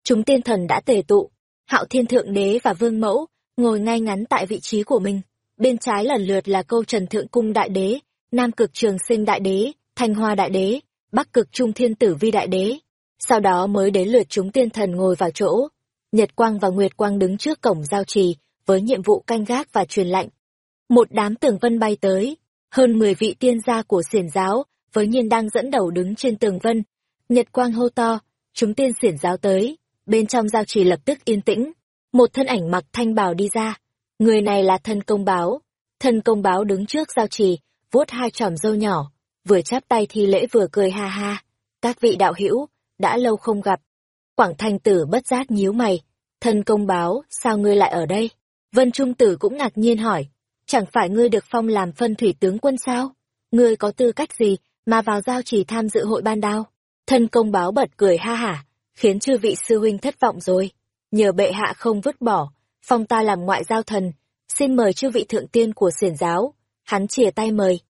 Chúng tiên thần đã tề tụ, hạo thiên thượng đế và vương mẫu, ngồi ngay ngắn tại vị trí của mình. Bên trái lần lượt là câu trần thượng cung đại đế, nam cực trường sinh đại đế, thanh hoa đại đế, bắc cực trung thiên tử vi đại đế. Sau đó mới đến lượt chúng tiên thần ngồi vào chỗ. Nhật Quang và Nguyệt Quang đứng trước cổng giao trì, với nhiệm vụ canh gác và truyền lệnh. Một đám tường vân bay tới, hơn 10 vị tiên gia của xiển giáo, với nhiên đang dẫn đầu đứng trên tường vân. Nhật Quang hô to, chúng tiên xiển giáo tới, bên trong giao trì lập tức yên tĩnh. Một thân ảnh mặc thanh bào đi ra, người này là thân công báo. Thân công báo đứng trước giao trì, vuốt hai tròm râu nhỏ, vừa chắp tay thi lễ vừa cười ha ha. Các vị đạo hữu đã lâu không gặp. Quảng thanh tử bất giác nhíu mày, thân công báo, sao ngươi lại ở đây? Vân Trung Tử cũng ngạc nhiên hỏi, chẳng phải ngươi được phong làm phân thủy tướng quân sao? Ngươi có tư cách gì mà vào giao chỉ tham dự hội ban đao? Thân công báo bật cười ha hả, khiến chư vị sư huynh thất vọng rồi. Nhờ bệ hạ không vứt bỏ, phong ta làm ngoại giao thần, xin mời chư vị thượng tiên của xiển giáo. Hắn chìa tay mời.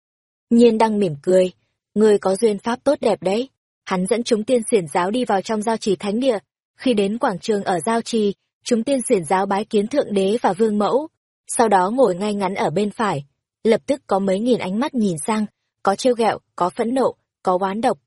Nhiên đang mỉm cười, người có duyên pháp tốt đẹp đấy. Hắn dẫn chúng tiên xiển giáo đi vào trong giao trì thánh địa. Khi đến quảng trường ở giao trì, chúng tiên xiển giáo bái kiến thượng đế và vương mẫu, sau đó ngồi ngay ngắn ở bên phải, lập tức có mấy nghìn ánh mắt nhìn sang, có trêu ghẹo, có phẫn nộ, có oán độc.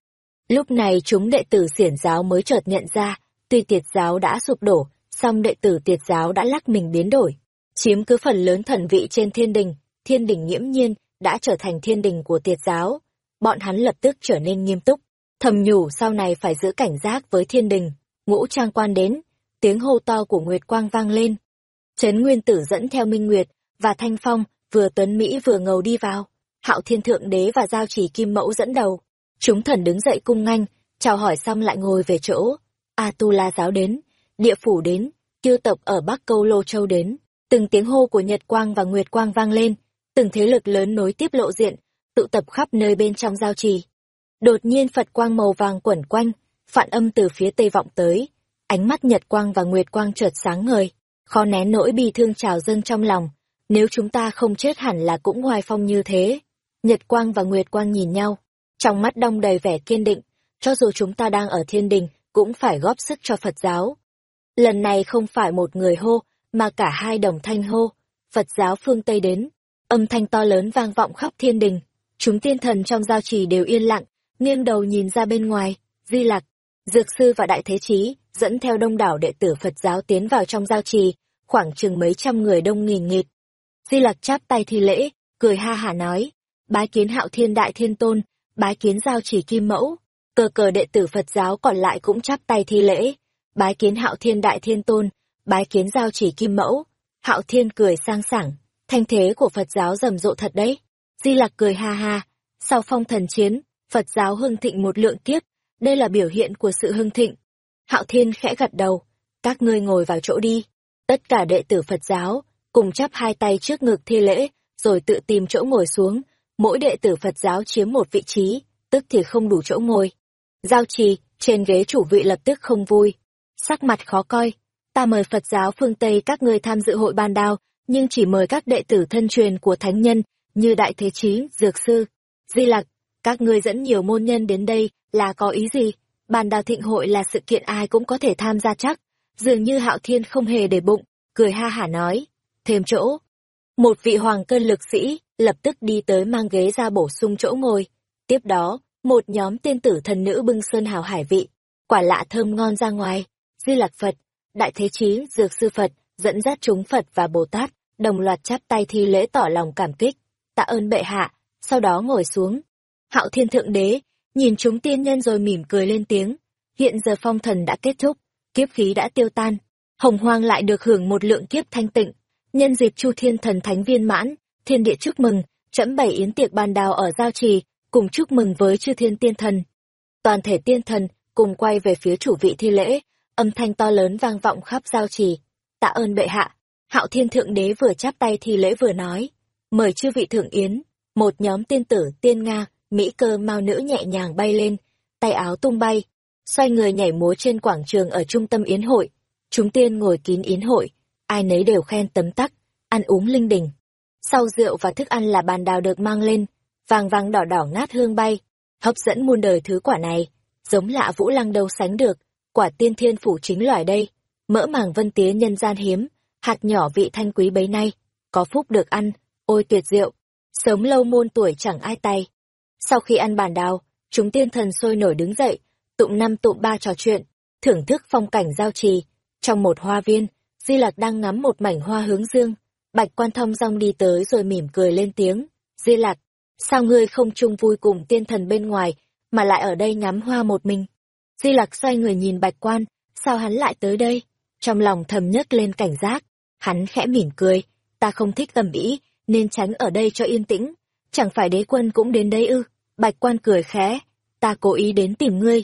Lúc này chúng đệ tử xiển giáo mới chợt nhận ra, tuy tiệt giáo đã sụp đổ, song đệ tử tiệt giáo đã lắc mình biến đổi, chiếm cứ phần lớn thần vị trên thiên đình, thiên đình nghiễm nhiên đã trở thành thiên đình của tiệt giáo. Bọn hắn lập tức trở nên nghiêm túc, thầm nhủ sau này phải giữ cảnh giác với thiên đình, ngũ trang quan đến, tiếng hô to của Nguyệt Quang vang lên. Trấn Nguyên Tử dẫn theo Minh Nguyệt và Thanh Phong, vừa tuấn Mỹ vừa ngầu đi vào. Hạo Thiên Thượng Đế và Giao Chỉ Kim Mẫu dẫn đầu. Chúng thần đứng dậy cung nganh, chào hỏi xong lại ngồi về chỗ. A Tu La giáo đến, địa phủ đến, kiêu tộc ở Bắc Câu Lô Châu đến. Từng tiếng hô của Nhật Quang và Nguyệt Quang vang lên, từng thế lực lớn nối tiếp lộ diện, tụ tập khắp nơi bên trong giao trì. Đột nhiên Phật quang màu vàng quẩn quanh, phản âm từ phía tây vọng tới, ánh mắt nhật quang và nguyệt quang chợt sáng ngời, khó nén nỗi bi thương trào dâng trong lòng, nếu chúng ta không chết hẳn là cũng hoài phong như thế. Nhật quang và nguyệt quang nhìn nhau, trong mắt đông đầy vẻ kiên định, cho dù chúng ta đang ở thiên đình, cũng phải góp sức cho Phật giáo. Lần này không phải một người hô, mà cả hai đồng thanh hô, Phật giáo phương Tây đến, âm thanh to lớn vang vọng khắp thiên đình, chúng tiên thần trong giao trì đều yên lặng, nghiêng đầu nhìn ra bên ngoài, Di Lặc, Dược sư và Đại Thế Chí dẫn theo đông đảo đệ tử Phật giáo tiến vào trong giao trì, khoảng chừng mấy trăm người đông nghìn nghịt. Di Lặc chắp tay thi lễ, cười ha hả nói, bái kiến hạo thiên đại thiên tôn, bái kiến giao trì kim mẫu, cờ cờ đệ tử Phật giáo còn lại cũng chắp tay thi lễ, bái kiến hạo thiên đại thiên tôn, bái kiến giao chỉ kim mẫu, hạo thiên cười sang sảng, thanh thế của Phật giáo rầm rộ thật đấy. Di Lặc cười ha ha, sau phong thần chiến, Phật giáo hưng thịnh một lượng kiếp, đây là biểu hiện của sự hưng thịnh. Hạo Thiên khẽ gật đầu, các ngươi ngồi vào chỗ đi. Tất cả đệ tử Phật giáo, cùng chắp hai tay trước ngực thi lễ, rồi tự tìm chỗ ngồi xuống, mỗi đệ tử Phật giáo chiếm một vị trí, tức thì không đủ chỗ ngồi. Giao trì, trên ghế chủ vị lập tức không vui, sắc mặt khó coi. Ta mời Phật giáo phương Tây các ngươi tham dự hội ban đao, nhưng chỉ mời các đệ tử thân truyền của thánh nhân, như Đại Thế Chí, Dược Sư, Di Lặc, các ngươi dẫn nhiều môn nhân đến đây là có ý gì? Bàn đào thịnh hội là sự kiện ai cũng có thể tham gia chắc. Dường như Hạo Thiên không hề để bụng, cười ha hả nói. Thêm chỗ. Một vị hoàng cân lực sĩ lập tức đi tới mang ghế ra bổ sung chỗ ngồi. Tiếp đó, một nhóm tiên tử thần nữ bưng sơn hào hải vị. Quả lạ thơm ngon ra ngoài. Di lạc Phật, Đại Thế Chí, Dược Sư Phật, dẫn dắt chúng Phật và Bồ Tát, đồng loạt chắp tay thi lễ tỏ lòng cảm kích. Tạ ơn bệ hạ, sau đó ngồi xuống, Hạo Thiên Thượng Đế, nhìn chúng tiên nhân rồi mỉm cười lên tiếng. Hiện giờ phong thần đã kết thúc, kiếp khí đã tiêu tan, hồng hoang lại được hưởng một lượng kiếp thanh tịnh. Nhân dịp Chu Thiên Thần Thánh viên mãn, thiên địa chúc mừng, trẫm bảy yến tiệc bàn đào ở giao trì, cùng chúc mừng với chư thiên tiên thần. Toàn thể tiên thần cùng quay về phía chủ vị thi lễ, âm thanh to lớn vang vọng khắp giao trì. tạ ơn bệ hạ. Hạo Thiên Thượng Đế vừa chắp tay thi lễ vừa nói, mời chư vị thượng yến, một nhóm tiên tử, tiên Nga, Mỹ cơ mau nữ nhẹ nhàng bay lên, tay áo tung bay, xoay người nhảy múa trên quảng trường ở trung tâm yến hội. Chúng tiên ngồi kín yến hội, ai nấy đều khen tấm tắc, ăn uống linh đình. Sau rượu và thức ăn là bàn đào được mang lên, vàng vàng đỏ đỏ ngát hương bay, hấp dẫn muôn đời thứ quả này, giống lạ vũ lăng đâu sánh được, quả tiên thiên phủ chính loài đây, mỡ màng vân tía nhân gian hiếm, hạt nhỏ vị thanh quý bấy nay, có phúc được ăn, ôi tuyệt diệu, sớm lâu muôn tuổi chẳng ai tay. Sau khi ăn bàn đào, chúng tiên thần sôi nổi đứng dậy, tụng năm tụng ba trò chuyện, thưởng thức phong cảnh giao trì. Trong một hoa viên, Di Lặc đang ngắm một mảnh hoa hướng dương, Bạch Quan Thông Dong đi tới rồi mỉm cười lên tiếng, Di Lặc, sao ngươi không chung vui cùng tiên thần bên ngoài, mà lại ở đây ngắm hoa một mình? Di Lặc xoay người nhìn Bạch Quan, sao hắn lại tới đây? Trong lòng thầm nhấc lên cảnh giác, hắn khẽ mỉm cười, ta không thích ầm ĩ, nên tránh ở đây cho yên tĩnh, chẳng phải đế quân cũng đến đây ư? Bạch Quan cười khẽ, ta cố ý đến tìm ngươi.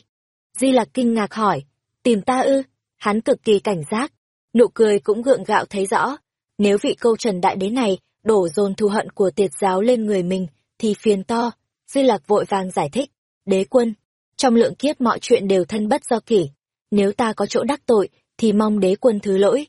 Di Lặc kinh ngạc hỏi, tìm ta ư? Hắn cực kỳ cảnh giác, nụ cười cũng gượng gạo thấy rõ, nếu vị câu trần đại đế này đổ dồn thù hận của tiệt giáo lên người mình, thì phiền to. Di Lặc vội vàng giải thích, đế quân, trong lượng kiếp mọi chuyện đều thân bất do kỷ. Nếu ta có chỗ đắc tội, thì mong đế quân thứ lỗi.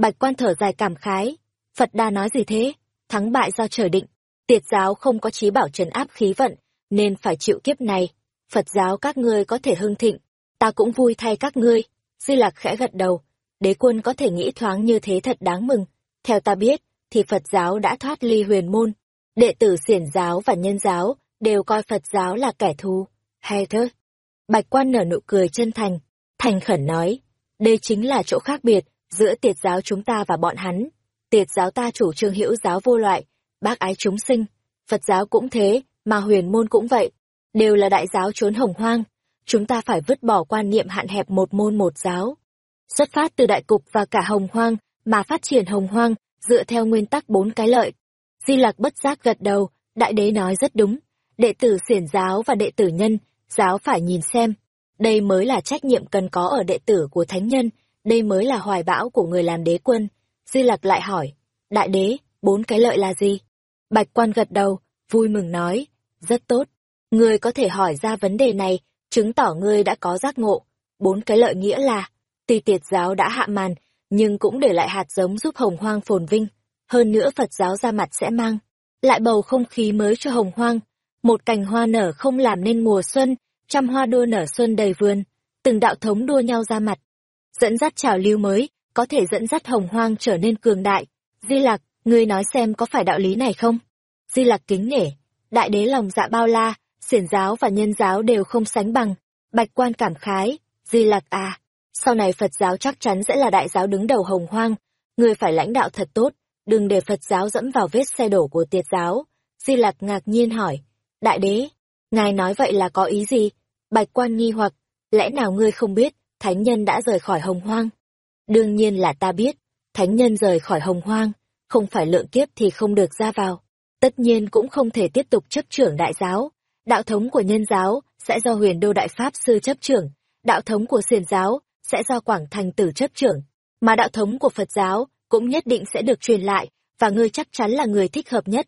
Bạch quan thở dài cảm khái. Phật đa nói gì thế? Thắng bại do trời định. Tiệt giáo không có trí bảo trấn áp khí vận, nên phải chịu kiếp này. Phật giáo các ngươi có thể hưng thịnh, ta cũng vui thay các ngươi. Di Lạc khẽ gật đầu, đế quân có thể nghĩ thoáng như thế thật đáng mừng. Theo ta biết, thì Phật giáo đã thoát ly huyền môn. Đệ tử xiển giáo và nhân giáo đều coi Phật giáo là kẻ thù. Hay thôi. Bạch quan nở nụ cười chân thành, thành khẩn nói, đây chính là chỗ khác biệt giữa tiệt giáo chúng ta và bọn hắn. Tiệt giáo ta chủ trương hữu giáo vô loại, bác ái chúng sinh. Phật giáo cũng thế, mà huyền môn cũng vậy. Đều là đại giáo trốn hồng hoang. Chúng ta phải vứt bỏ quan niệm hạn hẹp một môn một giáo. Xuất phát từ đại cục và cả hồng hoang, mà phát triển hồng hoang, dựa theo nguyên tắc bốn cái lợi. Di Lặc bất giác gật đầu, đại đế nói rất đúng. Đệ tử xiển giáo và đệ tử nhân, giáo phải nhìn xem. Đây mới là trách nhiệm cần có ở đệ tử của thánh nhân, đây mới là hoài bão của người làm đế quân. Di Lặc lại hỏi, đại đế, bốn cái lợi là gì? Bạch quan gật đầu, vui mừng nói, rất tốt. Ngươi có thể hỏi ra vấn đề này, chứng tỏ ngươi đã có giác ngộ. Bốn cái lợi nghĩa là, tỳ tiệt giáo đã hạ màn, nhưng cũng để lại hạt giống giúp hồng hoang phồn vinh. Hơn nữa Phật giáo ra mặt sẽ mang, lại bầu không khí mới cho hồng hoang. Một cành hoa nở không làm nên mùa xuân, trăm hoa đua nở xuân đầy vườn, từng đạo thống đua nhau ra mặt. Dẫn dắt trào lưu mới, có thể dẫn dắt hồng hoang trở nên cường đại. Di Lạc, ngươi nói xem có phải đạo lý này không? Di Lạc kính nể, đại đế lòng dạ bao la, xiển giáo và nhân giáo đều không sánh bằng. Bạch quan cảm khái, Di Lạc à, sau này Phật giáo chắc chắn sẽ là đại giáo đứng đầu hồng hoang, ngươi phải lãnh đạo thật tốt, đừng để Phật giáo dẫm vào vết xe đổ của tiệt giáo. Di Lặc ngạc nhiên hỏi, đại đế, ngài nói vậy là có ý gì? Bạch quan nghi hoặc, lẽ nào ngươi không biết, thánh nhân đã rời khỏi hồng hoang? Đương nhiên là ta biết, thánh nhân rời khỏi hồng hoang, không phải lượng kiếp thì không được ra vào. Tất nhiên cũng không thể tiếp tục chấp trưởng đại giáo. Đạo thống của nhân giáo sẽ do huyền đô đại pháp sư chấp trưởng, đạo thống của xiền giáo sẽ do Quảng Thành tử chấp trưởng, mà đạo thống của Phật giáo cũng nhất định sẽ được truyền lại, và ngươi chắc chắn là người thích hợp nhất.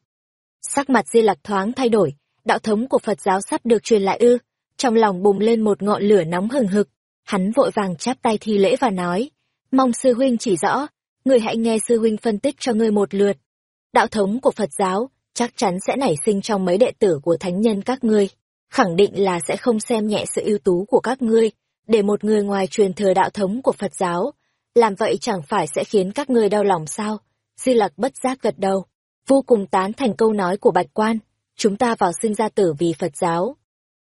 Sắc mặt Di Lặc thoáng thay đổi, đạo thống của Phật giáo sắp được truyền lại ư, trong lòng bùng lên một ngọn lửa nóng hừng hực, hắn vội vàng chắp tay thi lễ và nói, mong sư huynh chỉ rõ, người hãy nghe sư huynh phân tích cho ngươi một lượt. Đạo thống của Phật giáo chắc chắn sẽ nảy sinh trong mấy đệ tử của thánh nhân các ngươi, khẳng định là sẽ không xem nhẹ sự ưu tú của các ngươi, để một người ngoài truyền thừa đạo thống của Phật giáo, làm vậy chẳng phải sẽ khiến các ngươi đau lòng sao? Di Lặc bất giác gật đầu, vô cùng tán thành câu nói của Bạch Quan, chúng ta vào sinh ra tử vì Phật giáo.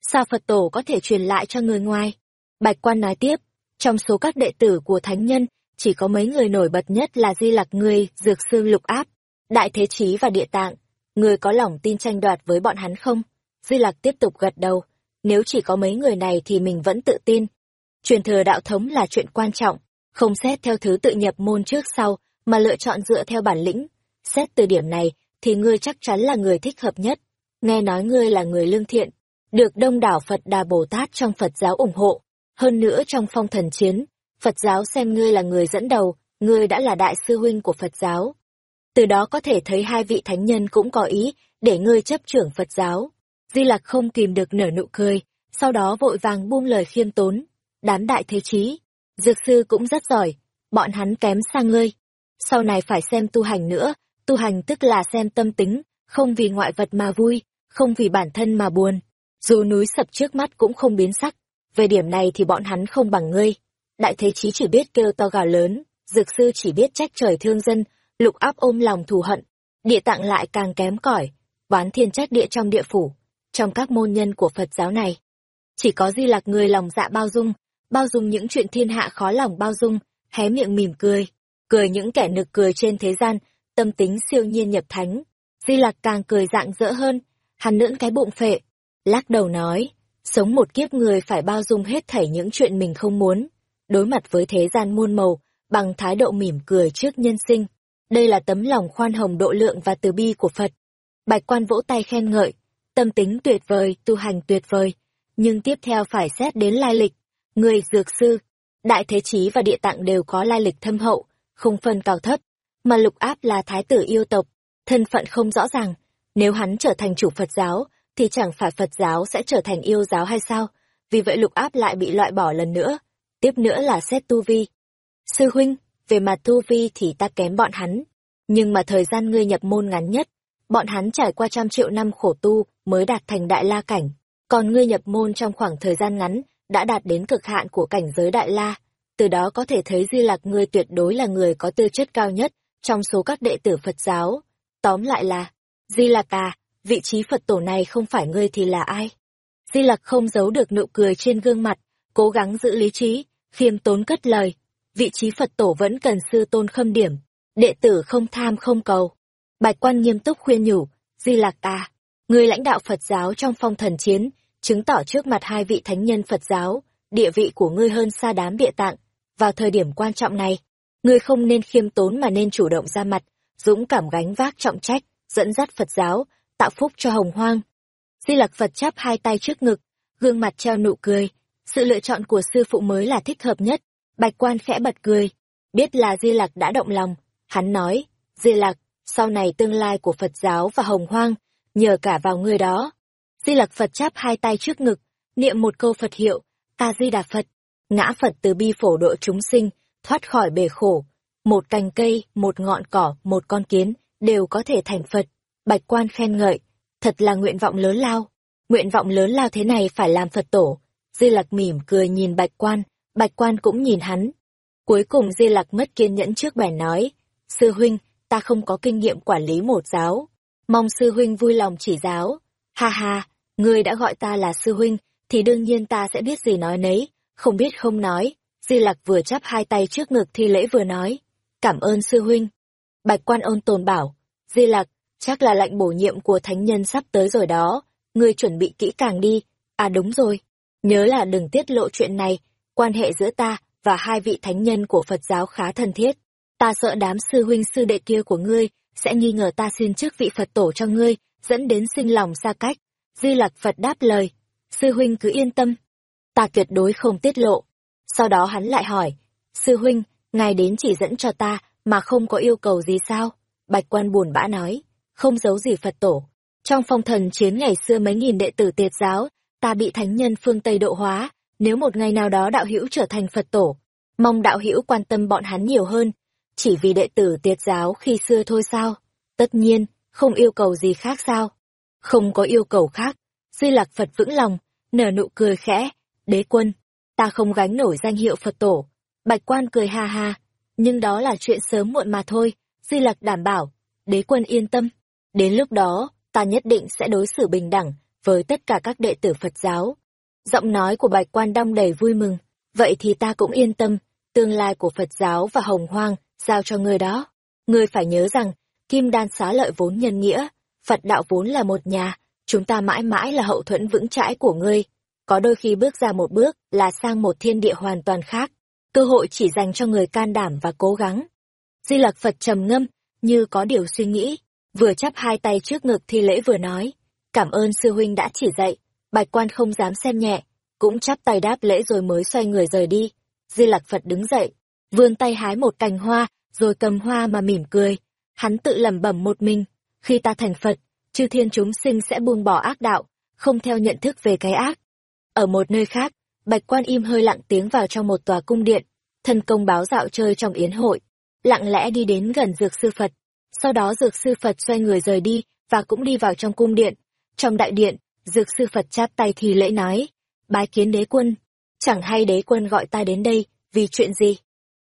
Sao Phật tổ có thể truyền lại cho người ngoài? Bạch Quan nói tiếp, trong số các đệ tử của Thánh Nhân, chỉ có mấy người nổi bật nhất là Di Lặc ngươi, Dược Sương Lục Áp, Đại Thế Chí và Địa Tạng. Người có lòng tin tranh đoạt với bọn hắn không? Di Lặc tiếp tục gật đầu, nếu chỉ có mấy người này thì mình vẫn tự tin, Truyền thừa đạo thống là chuyện quan trọng, không xét theo thứ tự nhập môn trước sau, mà lựa chọn dựa theo bản lĩnh. Xét từ điểm này, thì ngươi chắc chắn là người thích hợp nhất. Nghe nói ngươi là người lương thiện, được đông đảo Phật Đà Bồ Tát trong Phật giáo ủng hộ. Hơn nữa trong phong thần chiến, Phật giáo xem ngươi là người dẫn đầu, ngươi đã là đại sư huynh của Phật giáo. Từ đó có thể thấy hai vị thánh nhân cũng có ý để ngươi chấp trưởng Phật giáo. Di Lặc không kìm được nở nụ cười, sau đó vội vàng buông lời khiêm tốn. Đám đại thế chí, dược sư cũng rất giỏi, bọn hắn kém xa ngươi. Sau này phải xem tu hành nữa, tu hành tức là xem tâm tính, không vì ngoại vật mà vui, không vì bản thân mà buồn. Dù núi sập trước mắt cũng không biến sắc, về điểm này thì bọn hắn không bằng ngươi. Đại thế chí chỉ biết kêu to gào lớn, dược sư chỉ biết trách trời thương dân, lục áp ôm lòng thù hận. Địa tạng lại càng kém cỏi, bán thiên trách địa trong địa phủ, trong các môn nhân của Phật giáo này. Chỉ có Di Lạc người lòng dạ bao dung, bao dung những chuyện thiên hạ khó lòng bao dung, hé miệng mỉm cười, cười những kẻ nực cười trên thế gian, tâm tính siêu nhiên nhập thánh. Di Lạc càng cười dạng dỡ hơn, hắn nưỡng cái bụng phệ, lắc đầu nói, sống một kiếp người phải bao dung hết thảy những chuyện mình không muốn, đối mặt với thế gian muôn màu, bằng thái độ mỉm cười trước nhân sinh. Đây là tấm lòng khoan hồng độ lượng và từ bi của Phật. Bạch quan vỗ tay khen ngợi, tâm tính tuyệt vời, tu hành tuyệt vời. Nhưng tiếp theo phải xét đến lai lịch. Người dược sư, đại thế chí và địa tạng đều có lai lịch thâm hậu, không phân cao thấp. Mà lục áp là thái tử yêu tộc, thân phận không rõ ràng. Nếu hắn trở thành chủ Phật giáo, thì chẳng phải Phật giáo sẽ trở thành yêu giáo hay sao? Vì vậy lục áp lại bị loại bỏ lần nữa. Tiếp nữa là xét tu vi. Sư huynh, về mặt tu vi thì ta kém bọn hắn. Nhưng mà thời gian ngươi nhập môn ngắn nhất, bọn hắn trải qua trăm triệu năm khổ tu mới đạt thành đại la cảnh. Còn ngươi nhập môn trong khoảng thời gian ngắn, đã đạt đến cực hạn của cảnh giới đại la. Từ đó có thể thấy Di Lạc ngươi tuyệt đối là người có tư chất cao nhất trong số các đệ tử Phật giáo. Tóm lại là, Di Lạc à, vị trí Phật tổ này không phải ngươi thì là ai? Di Lặc không giấu được nụ cười trên gương mặt, cố gắng giữ lý trí, khiêm tốn cất lời. Vị trí Phật tổ vẫn cần sư tôn khâm điểm, đệ tử không tham không cầu. Bạch quan nghiêm túc khuyên nhủ, Di Lạc ta, à, người lãnh đạo Phật giáo trong phong thần chiến, chứng tỏ trước mặt hai vị thánh nhân Phật giáo, địa vị của ngươi hơn xa đám địa tạng. Vào thời điểm quan trọng này, ngươi không nên khiêm tốn mà nên chủ động ra mặt, dũng cảm gánh vác trọng trách, dẫn dắt Phật giáo, tạo phúc cho hồng hoang. Di Lặc Phật chắp hai tay trước ngực, gương mặt treo nụ cười. Sự lựa chọn của sư phụ mới là thích hợp nhất. Bạch quan khẽ bật cười. Biết là Di Lặc đã động lòng. Hắn nói, Di Lặc, sau này tương lai của Phật giáo và hồng hoang, nhờ cả vào người đó. Di Lặc Phật chắp hai tay trước ngực, niệm một câu Phật hiệu, Ta Di Đà Phật. Ngã Phật từ bi phổ độ chúng sinh, thoát khỏi bể khổ. Một cành cây, một ngọn cỏ, một con kiến, đều có thể thành Phật. Bạch quan khen ngợi, thật là nguyện vọng lớn lao. Nguyện vọng lớn lao thế này phải làm Phật tổ. Di Lặc mỉm cười nhìn bạch quan, bạch quan cũng nhìn hắn. Cuối cùng Di Lặc mất kiên nhẫn trước bèn nói, Sư huynh, ta không có kinh nghiệm quản lý một giáo. Mong sư huynh vui lòng chỉ giáo. Ha ha, ngươi đã gọi ta là sư huynh, thì đương nhiên ta sẽ biết gì nói nấy, không biết không nói. Di Lặc vừa chắp hai tay trước ngực thi lễ vừa nói, cảm ơn sư huynh. Bạch quan ôn tồn bảo, Di Lặc, chắc là lệnh bổ nhiệm của thánh nhân sắp tới rồi đó, ngươi chuẩn bị kỹ càng đi. À đúng rồi, nhớ là đừng tiết lộ chuyện này, quan hệ giữa ta và hai vị thánh nhân của Phật giáo khá thân thiết. Ta sợ đám sư huynh sư đệ kia của ngươi sẽ nghi ngờ ta xin trước vị Phật tổ cho ngươi, dẫn đến sinh lòng xa cách. Di Lặc Phật đáp lời, sư huynh cứ yên tâm, ta tuyệt đối không tiết lộ. Sau đó hắn lại hỏi, sư huynh, ngài đến chỉ dẫn cho ta mà không có yêu cầu gì sao? Bạch quan buồn bã nói, không giấu gì Phật tổ. Trong phong thần chiến ngày xưa mấy nghìn đệ tử tiệt giáo, ta bị thánh nhân phương Tây độ hóa, nếu một ngày nào đó đạo hữu trở thành Phật tổ, mong đạo hữu quan tâm bọn hắn nhiều hơn, chỉ vì đệ tử tiệt giáo khi xưa thôi sao? Tất nhiên, không yêu cầu gì khác sao? Không có yêu cầu khác. Di Lạc Phật vững lòng, nở nụ cười khẽ, đế quân, ta không gánh nổi danh hiệu Phật tổ. Bạch quan cười ha ha, nhưng đó là chuyện sớm muộn mà thôi, Di Lạc đảm bảo, đế quân yên tâm. Đến lúc đó, ta nhất định sẽ đối xử bình đẳng với tất cả các đệ tử Phật giáo. Giọng nói của bạch quan đong đầy vui mừng, vậy thì ta cũng yên tâm, tương lai của Phật giáo và hồng hoang, giao cho ngươi đó. Ngươi phải nhớ rằng, kim đan xá lợi vốn nhân nghĩa, Phật đạo vốn là một nhà, chúng ta mãi mãi là hậu thuẫn vững chãi của ngươi. Có đôi khi bước ra một bước là sang một thiên địa hoàn toàn khác, cơ hội chỉ dành cho người can đảm và cố gắng. Di Lặc Phật trầm ngâm, như có điều suy nghĩ, vừa chắp hai tay trước ngực thi lễ vừa nói, cảm ơn sư huynh đã chỉ dạy, bạch quan không dám xem nhẹ, cũng chắp tay đáp lễ rồi mới xoay người rời đi. Di Lặc Phật đứng dậy, vươn tay hái một cành hoa, rồi cầm hoa mà mỉm cười. Hắn tự lẩm bẩm một mình, khi ta thành Phật, chư thiên chúng sinh sẽ buông bỏ ác đạo, không theo nhận thức về cái ác. Ở một nơi khác, Bạch Quan im hơi lặng tiếng vào trong một tòa cung điện, thân công báo dạo chơi trong yến hội, lặng lẽ đi đến gần dược sư Phật. Sau đó dược sư Phật xoay người rời đi và cũng đi vào trong cung điện. Trong đại điện, dược sư Phật chắp tay thì lễ nói, bái kiến đế quân, chẳng hay đế quân gọi ta đến đây, vì chuyện gì?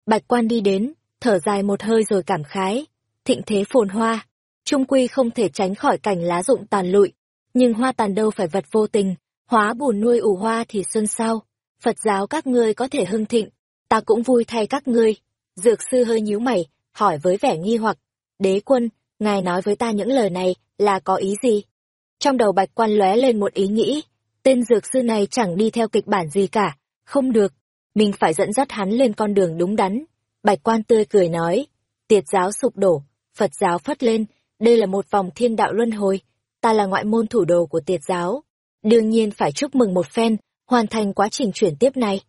Bạch quan đi đến, thở dài một hơi rồi cảm khái, thịnh thế phồn hoa, trung quy không thể tránh khỏi cảnh lá rụng tàn lụi, nhưng hoa tàn đâu phải vật vô tình, hóa bùn nuôi ủ hoa thì xuân sao, Phật giáo các ngươi có thể hưng thịnh, ta cũng vui thay các ngươi. Dược sư hơi nhíu mày, hỏi với vẻ nghi hoặc, đế quân, ngài nói với ta những lời này là có ý gì? Trong đầu bạch quan lóe lên một ý nghĩ, tên dược sư này chẳng đi theo kịch bản gì cả, không được, mình phải dẫn dắt hắn lên con đường đúng đắn. Bạch quan tươi cười nói, tiệt giáo sụp đổ, Phật giáo phất lên, đây là một vòng thiên đạo luân hồi, ta là ngoại môn thủ đồ của tiệt giáo. Đương nhiên phải chúc mừng một phen, hoàn thành quá trình chuyển tiếp này.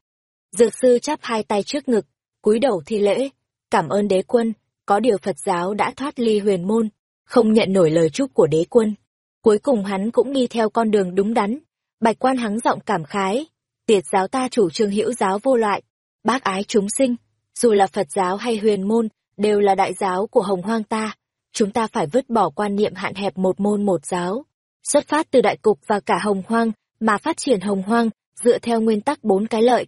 Dược sư chắp hai tay trước ngực, cúi đầu thi lễ, cảm ơn đế quân, có điều Phật giáo đã thoát ly huyền môn, không nhận nổi lời chúc của đế quân. Cuối cùng hắn cũng đi theo con đường đúng đắn, bạch quan hắng giọng cảm khái, tiệt giáo ta chủ trương hữu giáo vô loại, bác ái chúng sinh, dù là Phật giáo hay huyền môn, đều là đại giáo của hồng hoang ta, chúng ta phải vứt bỏ quan niệm hạn hẹp một môn một giáo, xuất phát từ đại cục và cả hồng hoang, mà phát triển hồng hoang, dựa theo nguyên tắc bốn cái lợi.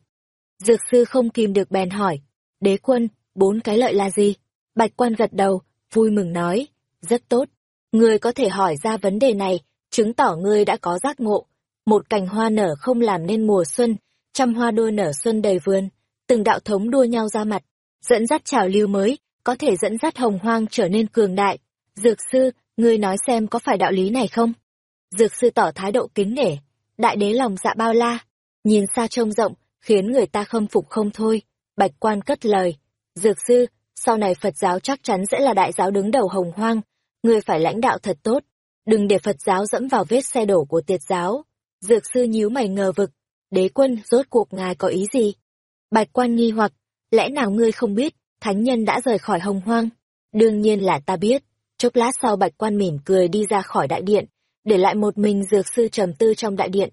Dược sư không kìm được bèn hỏi, đế quân, bốn cái lợi là gì? Bạch quan gật đầu, vui mừng nói, rất tốt. Ngươi có thể hỏi ra vấn đề này, chứng tỏ ngươi đã có giác ngộ. Một cành hoa nở không làm nên mùa xuân, trăm hoa đua nở xuân đầy vườn, từng đạo thống đua nhau ra mặt, dẫn dắt trào lưu mới, có thể dẫn dắt hồng hoang trở nên cường đại. Dược sư, ngươi nói xem có phải đạo lý này không? Dược sư tỏ thái độ kính nể, đại đế lòng dạ bao la, nhìn xa trông rộng, khiến người ta khâm phục không thôi. Bạch quan cất lời, dược sư, sau này Phật giáo chắc chắn sẽ là đại giáo đứng đầu hồng hoang, ngươi phải lãnh đạo thật tốt, đừng để Phật giáo dẫm vào vết xe đổ của tiệt giáo. Dược sư nhíu mày ngờ vực, đế quân rốt cuộc ngài có ý gì? Bạch quan nghi hoặc, lẽ nào ngươi không biết, thánh nhân đã rời khỏi hồng hoang? Đương nhiên là ta biết. Chốc lát sau bạch quan mỉm cười đi ra khỏi đại điện, để lại một mình dược sư trầm tư trong đại điện.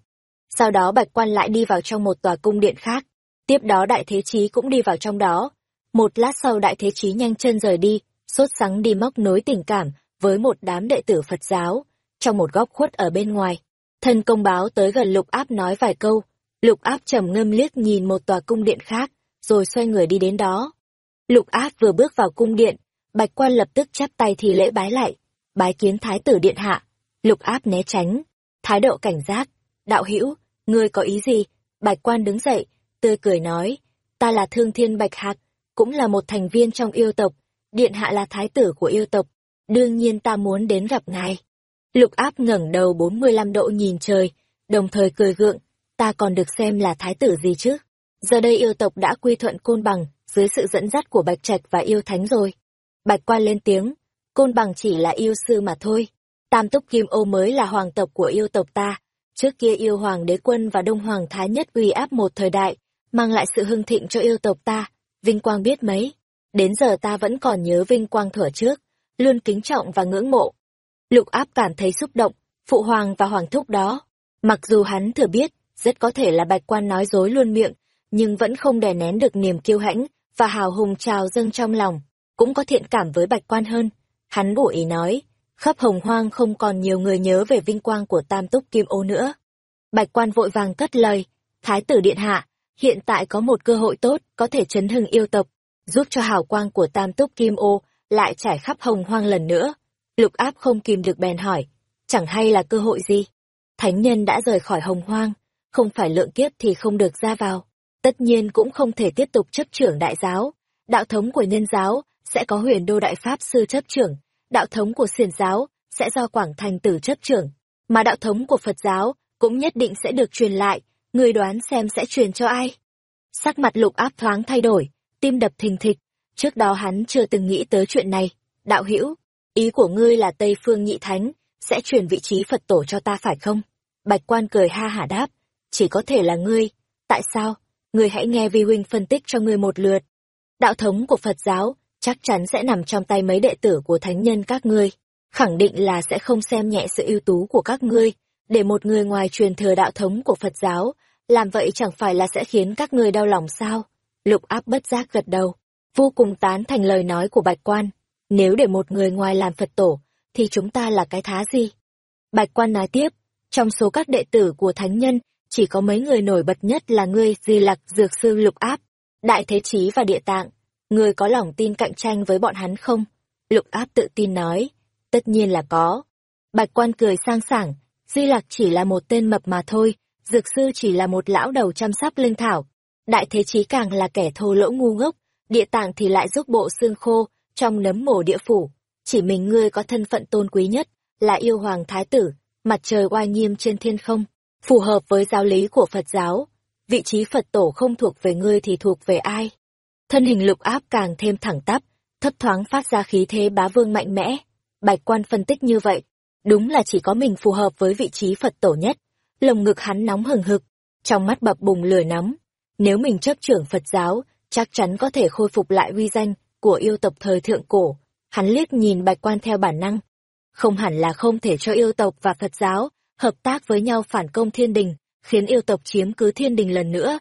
Sau đó bạch quan lại đi vào trong một tòa cung điện khác. Tiếp đó đại thế chí cũng đi vào trong đó. Một lát sau đại thế chí nhanh chân rời đi, sốt sắng đi móc nối tình cảm với một đám đệ tử Phật giáo, trong một góc khuất ở bên ngoài. Thân công báo tới gần lục áp nói vài câu, lục áp trầm ngâm liếc nhìn một tòa cung điện khác, rồi xoay người đi đến đó. Lục áp vừa bước vào cung điện, bạch quan lập tức chắp tay thì lễ bái lại, bái kiến thái tử điện hạ. Lục áp né tránh, thái độ cảnh giác, đạo hữu ngươi có ý gì? Bạch quan đứng dậy, tươi cười nói, ta là thương thiên bạch hạc, cũng là một thành viên trong yêu tộc, điện hạ là thái tử của yêu tộc, đương nhiên ta muốn đến gặp ngài. Lục áp ngẩng đầu 45 độ nhìn trời, đồng thời cười gượng, ta còn được xem là thái tử gì chứ? Giờ đây yêu tộc đã quy thuận côn bằng, dưới sự dẫn dắt của Bạch Trạch và yêu thánh rồi. Bạch quan lên tiếng, côn bằng chỉ là yêu sư mà thôi. Tam túc kim ô mới là hoàng tộc của yêu tộc ta. Trước kia yêu hoàng đế quân và đông hoàng thái nhất uy áp một thời đại, mang lại sự hưng thịnh cho yêu tộc ta. Vinh quang biết mấy. Đến giờ ta vẫn còn nhớ vinh quang thuở trước, luôn kính trọng và ngưỡng mộ. Lục áp cảm thấy xúc động, phụ hoàng và hoàng thúc đó. Mặc dù hắn thừa biết, rất có thể là bạch quan nói dối luôn miệng, nhưng vẫn không đè nén được niềm kiêu hãnh và hào hùng trào dâng trong lòng, cũng có thiện cảm với bạch quan hơn. Hắn bổ ý nói, khắp hồng hoang không còn nhiều người nhớ về vinh quang của tam túc kim ô nữa. Bạch quan vội vàng cất lời, Thái tử Điện Hạ, hiện tại có một cơ hội tốt có thể chấn hưng yêu tộc, giúp cho hào quang của tam túc kim ô lại trải khắp hồng hoang lần nữa. Lục áp không kìm được bèn hỏi, chẳng hay là cơ hội gì? Thánh nhân đã rời khỏi hồng hoang, không phải lượng kiếp thì không được ra vào. Tất nhiên cũng không thể tiếp tục chấp trưởng đại giáo. Đạo thống của nhân giáo sẽ có huyền đô đại pháp sư chấp trưởng, đạo thống của xiển giáo sẽ do Quảng Thành tử chấp trưởng, mà đạo thống của Phật giáo cũng nhất định sẽ được truyền lại, người đoán xem sẽ truyền cho ai. Sắc mặt lục áp thoáng thay đổi, tim đập thình thịch, trước đó hắn chưa từng nghĩ tới chuyện này. Đạo hữu ý của ngươi là Tây Phương Nhị Thánh, sẽ truyền vị trí Phật tổ cho ta phải không? Bạch quan cười ha hả đáp, chỉ có thể là ngươi. Tại sao? Ngươi hãy nghe vi huynh phân tích cho ngươi một lượt. đạo thống của Phật giáo chắc chắn sẽ nằm trong tay mấy đệ tử của thánh nhân các ngươi. Khẳng định là sẽ không xem nhẹ sự ưu tú của các ngươi, để một người ngoài truyền thừa đạo thống của Phật giáo, làm vậy chẳng phải là sẽ khiến các người đau lòng sao? Lục áp bất giác gật đầu, vô cùng tán thành lời nói của Bạch Quan. Nếu để một người ngoài làm Phật tổ, thì chúng ta là cái thá gì? Bạch Quan nói tiếp, trong số các đệ tử của thánh nhân, chỉ có mấy người nổi bật nhất là ngươi Di Lặc Dược Sư Lục Áp, Đại Thế Chí và Địa Tạng. Ngươi có lòng tin cạnh tranh với bọn hắn không? Lục Áp tự tin nói, tất nhiên là có. Bạch Quan cười sang sảng, Di Lặc chỉ là một tên mập mà thôi, Dược Sư chỉ là một lão đầu chăm sóc linh thảo. Đại Thế Chí càng là kẻ thô lỗ ngu ngốc, Địa Tạng thì lại giúp bộ xương khô, trong nấm mổ địa phủ. Chỉ mình ngươi có thân phận tôn quý nhất, là yêu hoàng thái tử, mặt trời oai nghiêm trên thiên không, phù hợp với giáo lý của Phật giáo. Vị trí Phật tổ không thuộc về ngươi thì thuộc về ai? Thân hình lục áp càng thêm thẳng tắp, thấp thoáng phát ra khí thế bá vương mạnh mẽ. Bạch quan phân tích như vậy, đúng là chỉ có mình phù hợp với vị trí Phật tổ nhất. Lồng ngực hắn nóng hừng hực, trong mắt bập bùng lửa nóng. Nếu mình chấp trưởng Phật giáo, chắc chắn có thể khôi phục lại uy danh của yêu tộc thời thượng cổ. Hắn liếc nhìn bạch quan theo bản năng, không hẳn là không thể cho yêu tộc và Phật giáo hợp tác với nhau phản công thiên đình, khiến yêu tộc chiếm cứ thiên đình lần nữa.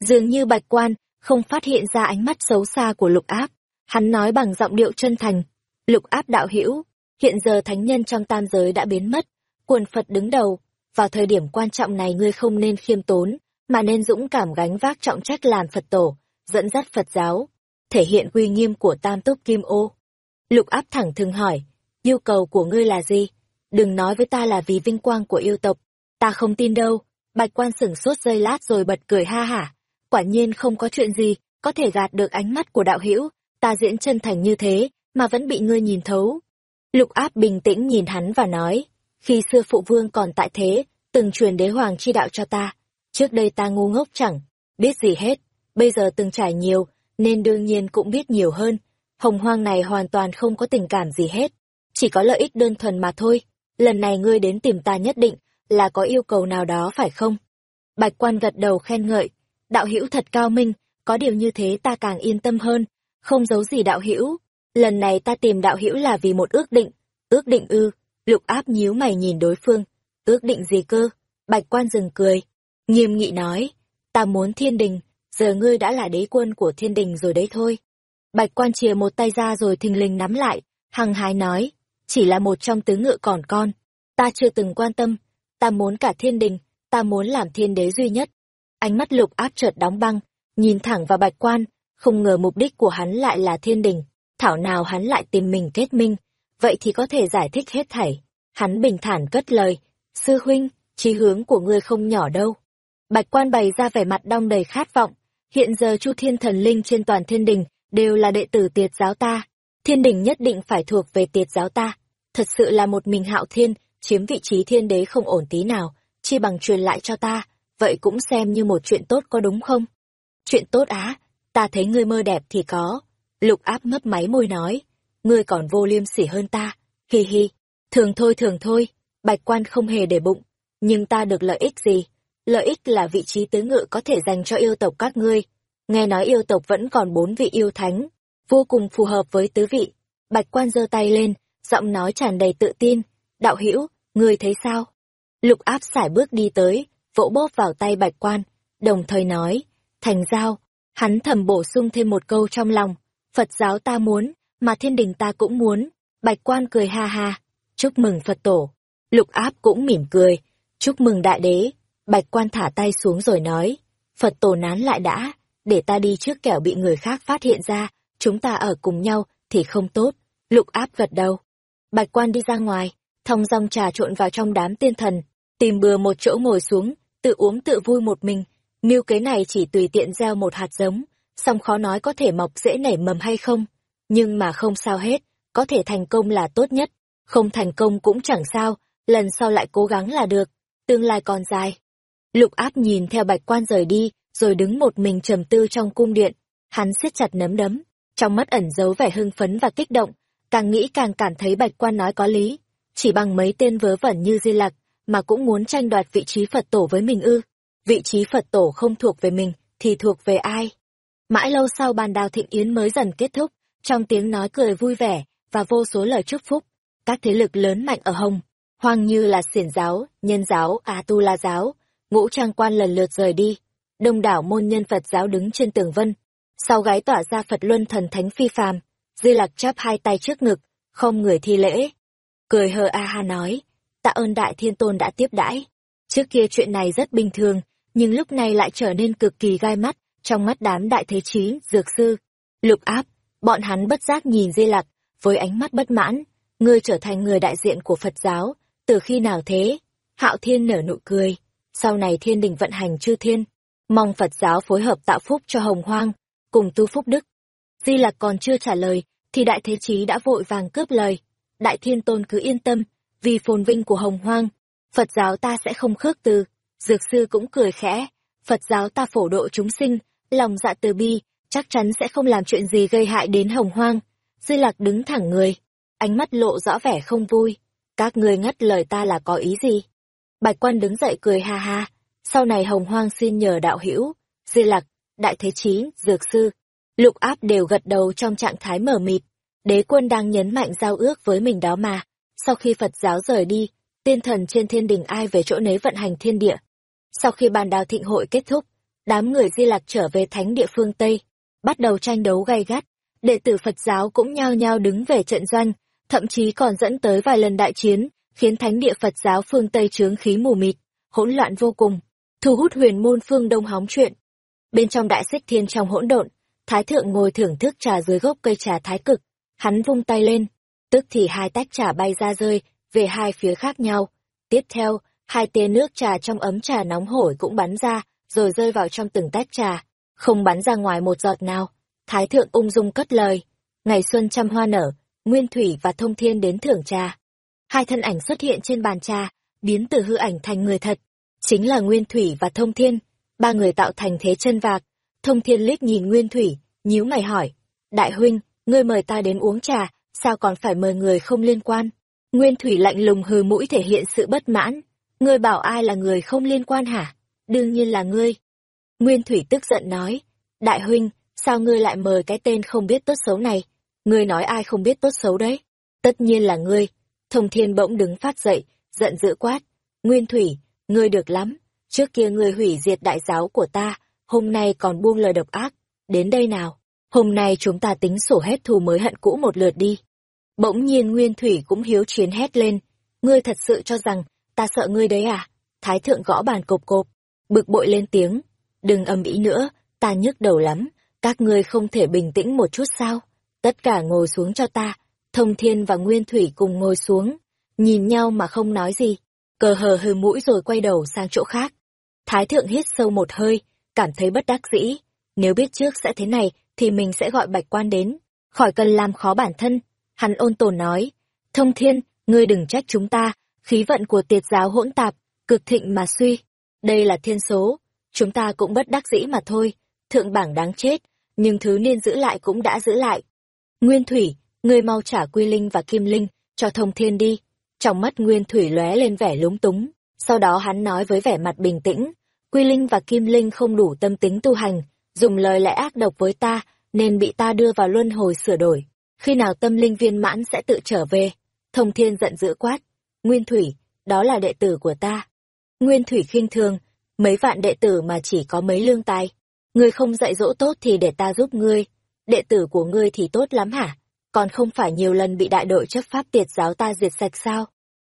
Dường như bạch quan không phát hiện ra ánh mắt xấu xa của lục áp, hắn nói bằng giọng điệu chân thành. Lục áp đạo hữu hiện giờ thánh nhân trong tam giới đã biến mất, quần Phật đứng đầu, vào thời điểm quan trọng này ngươi không nên khiêm tốn, mà nên dũng cảm gánh vác trọng trách làm Phật tổ, dẫn dắt Phật giáo, thể hiện uy nghiêm của tam túc kim ô. Lục áp thẳng thừng hỏi, yêu cầu của ngươi là gì? Đừng nói với ta là vì vinh quang của yêu tộc, ta không tin đâu. Bạch quan sửng sốt giây lát rồi bật cười ha hả. Quả nhiên không có chuyện gì, có thể gạt được ánh mắt của đạo hữu ta diễn chân thành như thế, mà vẫn bị ngươi nhìn thấu. Lục áp bình tĩnh nhìn hắn và nói, khi xưa phụ vương còn tại thế, từng truyền đế hoàng chi đạo cho ta. Trước đây ta ngu ngốc chẳng, biết gì hết, bây giờ từng trải nhiều, nên đương nhiên cũng biết nhiều hơn. Hồng hoang này hoàn toàn không có tình cảm gì hết chỉ có lợi ích đơn thuần mà thôi. Lần này ngươi đến tìm ta nhất định là có yêu cầu nào đó phải không? Bạch quan gật đầu khen ngợi, đạo hữu thật cao minh, có điều như thế ta càng yên tâm hơn, không giấu gì đạo hữu. Lần này ta tìm đạo hữu là vì một ước định, ước định ư, lục áp nhíu mày nhìn đối phương, ước định gì cơ? Bạch quan dừng cười, nghiêm nghị nói, ta muốn thiên đình, giờ ngươi đã là đế quân của thiên đình rồi đấy thôi. Bạch quan chìa một tay ra rồi thình lình nắm lại, hăng hái nói, chỉ là một trong tứ ngựa còn con. Ta chưa từng quan tâm, ta muốn cả thiên đình, ta muốn làm thiên đế duy nhất. Ánh mắt lục áp chợt đóng băng, nhìn thẳng vào bạch quan, không ngờ mục đích của hắn lại là thiên đình. Thảo nào hắn lại tìm mình kết minh, vậy thì có thể giải thích hết thảy. Hắn bình thản cất lời, sư huynh, chí hướng của ngươi không nhỏ đâu. Bạch quan bày ra vẻ mặt đong đầy khát vọng, hiện giờ chu thiên thần linh trên toàn thiên đình đều là đệ tử tiệt giáo ta. Thiên đình nhất định phải thuộc về tiệt giáo ta thật sự là một mình hạo thiên, chiếm vị trí thiên đế không ổn tí nào, chi bằng truyền lại cho ta, vậy cũng xem như một chuyện tốt có đúng không? Chuyện tốt á, ta thấy ngươi mơ đẹp thì có. Lục áp mấp máy môi nói, ngươi còn vô liêm sỉ hơn ta, hi hi, thường thôi thường thôi, bạch quan không hề để bụng, nhưng ta được lợi ích gì? Lợi ích là vị trí tứ ngự có thể dành cho yêu tộc các ngươi. Nghe nói yêu tộc vẫn còn bốn vị yêu thánh, vô cùng phù hợp với tứ vị. Bạch quan giơ tay lên, giọng nói tràn đầy tự tin. Đạo hữu ngươi thấy sao? Lục áp sải bước đi tới, vỗ bóp vào tay bạch quan, đồng thời nói, thành giao, hắn thầm bổ sung thêm một câu trong lòng, Phật giáo ta muốn, mà thiên đình ta cũng muốn. Bạch quan cười ha ha, chúc mừng Phật tổ. Lục áp cũng mỉm cười, chúc mừng đại đế. Bạch quan thả tay xuống rồi nói, Phật tổ nán lại đã, để ta đi trước kẻo bị người khác phát hiện ra, chúng ta ở cùng nhau thì không tốt. Lục áp gật đầu. Bạch quan đi ra ngoài, thong dong trà trộn vào trong đám tiên thần, tìm bừa một chỗ ngồi xuống, tự uống tự vui một mình. Mưu kế này chỉ tùy tiện gieo một hạt giống, song khó nói có thể mọc dễ nảy mầm hay không. Nhưng mà không sao hết, có thể thành công là tốt nhất, không thành công cũng chẳng sao, lần sau lại cố gắng là được, tương lai còn dài. Lục áp nhìn theo bạch quan rời đi, rồi đứng một mình trầm tư trong cung điện, hắn siết chặt nấm đấm, trong mắt ẩn giấu vẻ hưng phấn và kích động, càng nghĩ càng cảm thấy bạch quan nói có lý. Chỉ bằng mấy tên vớ vẩn như di lặc mà cũng muốn tranh đoạt vị trí phật tổ với mình ư. Vị trí phật tổ không thuộc về mình thì thuộc về ai? Mãi lâu sau bàn đào thịnh yến mới dần kết thúc, trong tiếng nói cười vui vẻ, và vô số lời chúc phúc. Các thế lực lớn mạnh ở Hồng, hoang như là xiển giáo, nhân giáo, a tu la giáo, ngũ trang quan lần lượt rời đi. Đông đảo môn nhân Phật giáo đứng trên tường vân, sau gái tỏa ra Phật luân thần thánh phi phàm, Di Lặc chắp hai tay trước ngực, không người thi lễ. Cười hờ a ha nói, tạ ơn đại thiên tôn đã tiếp đãi. Trước kia chuyện này rất bình thường, nhưng lúc này lại trở nên cực kỳ gai mắt, trong mắt đám đại thế chí, dược sư, lục áp, bọn hắn bất giác nhìn Di Lặc với ánh mắt bất mãn, ngươi trở thành người đại diện của Phật giáo, từ khi nào thế? Hạo Thiên nở nụ cười, sau này thiên đình vận hành chư thiên, mong Phật giáo phối hợp tạo phúc cho Hồng Hoang, cùng tu phúc đức. Di Lặc còn chưa trả lời, thì Đại Thế Chí đã vội vàng cướp lời. Đại Thiên Tôn cứ yên tâm, vì phồn vinh của Hồng Hoang, Phật giáo ta sẽ không khước từ. Dược sư cũng cười khẽ, Phật giáo ta phổ độ chúng sinh, lòng dạ từ bi, chắc chắn sẽ không làm chuyện gì gây hại đến Hồng Hoang. Dư lạc đứng thẳng người, ánh mắt lộ rõ vẻ không vui. Các ngươi ngắt lời ta là có ý gì? Bạch quan đứng dậy cười ha ha, sau này Hồng Hoang xin nhờ đạo hữu, dư lạc, Đại Thế Chí, Dược Sư, Lục Áp đều gật đầu trong trạng thái mở mịt. Đế quân đang nhấn mạnh giao ước với mình đó mà. Sau khi Phật giáo rời đi, tiên thần trên thiên đình ai về chỗ nấy vận hành thiên địa. Sau khi bàn đào thịnh hội kết thúc, đám người Di Lặc trở về thánh địa phương Tây, bắt đầu tranh đấu gay gắt. Đệ tử Phật giáo cũng nhao nhao đứng về trận doanh, thậm chí còn dẫn tới vài lần đại chiến, khiến thánh địa Phật giáo phương Tây trướng khí mù mịt, hỗn loạn vô cùng, thu hút huyền môn phương Đông hóng chuyện. Bên trong đại xích thiên trong hỗn độn, Thái thượng ngồi thưởng thức trà dưới gốc cây trà thái cực, hắn vung tay lên, tức thì hai tách trà bay ra rơi về hai phía khác nhau. Tiếp theo, hai tia nước trà trong ấm trà nóng hổi cũng bắn ra, rồi rơi vào trong từng tách trà, không bắn ra ngoài một giọt nào. Thái thượng ung dung cất lời, ngày xuân trăm hoa nở, Nguyên Thủy và Thông Thiên đến thưởng trà. Hai thân ảnh xuất hiện trên bàn trà, biến từ hư ảnh thành người thật, chính là Nguyên Thủy và Thông Thiên, ba người tạo thành thế chân vạc. Thông Thiên liếc nhìn Nguyên Thủy, nhíu mày hỏi, đại huynh, ngươi mời ta đến uống trà, sao còn phải mời người không liên quan? Nguyên Thủy lạnh lùng hừ mũi thể hiện sự bất mãn, ngươi bảo ai là người không liên quan hả? Đương nhiên là ngươi. Nguyên Thủy tức giận nói, đại huynh, sao ngươi lại mời cái tên không biết tốt xấu này? Ngươi nói ai không biết tốt xấu đấy? Tất nhiên là ngươi. Thông Thiên bỗng đứng phát dậy, giận dữ quát. Nguyên Thủy, ngươi được lắm. Trước kia ngươi hủy diệt đại giáo của ta, hôm nay còn buông lời độc ác. Đến đây nào. Hôm nay chúng ta tính sổ hết thù mới hận cũ một lượt đi. Bỗng nhiên Nguyên Thủy cũng hiếu chiến hét lên. Ngươi thật sự cho rằng, ta sợ ngươi đấy à? Thái thượng gõ bàn cộp cộp, bực bội lên tiếng. Đừng âm ĩ nữa, ta nhức đầu lắm, các ngươi không thể bình tĩnh một chút sao? Tất cả ngồi xuống cho ta. Thông Thiên và Nguyên Thủy cùng ngồi xuống, nhìn nhau mà không nói gì. Cờ hờ hừ mũi rồi quay đầu sang chỗ khác. Thái thượng hít sâu một hơi, cảm thấy bất đắc dĩ. Nếu biết trước sẽ thế này, thì mình sẽ gọi bạch quan đến. Khỏi cần làm khó bản thân. Hắn ôn tồn nói. Thông Thiên, ngươi đừng trách chúng ta, khí vận của tiệt giáo hỗn tạp, cực thịnh mà suy. Đây là thiên số, chúng ta cũng bất đắc dĩ mà thôi. Thượng bảng đáng chết, nhưng thứ nên giữ lại cũng đã giữ lại Nguyên Thủy, ngươi mau trả Quy Linh và Kim Linh cho Thông Thiên đi. Trong mắt Nguyên Thủy lóe lên vẻ lúng túng, sau đó hắn nói với vẻ mặt bình tĩnh, Quy Linh và Kim Linh không đủ tâm tính tu hành, dùng lời lẽ ác độc với ta, nên bị ta đưa vào luân hồi sửa đổi. Khi nào tâm linh viên mãn sẽ tự trở về? Thông Thiên giận dữ quát, Nguyên Thủy, đó là đệ tử của ta. Nguyên Thủy khinh thường, mấy vạn đệ tử mà chỉ có mấy lương tài. Ngươi không dạy dỗ tốt thì để ta giúp ngươi đệ tử của ngươi thì tốt lắm hả? Còn không phải nhiều lần bị đại đội chấp pháp tiệt giáo ta diệt sạch sao?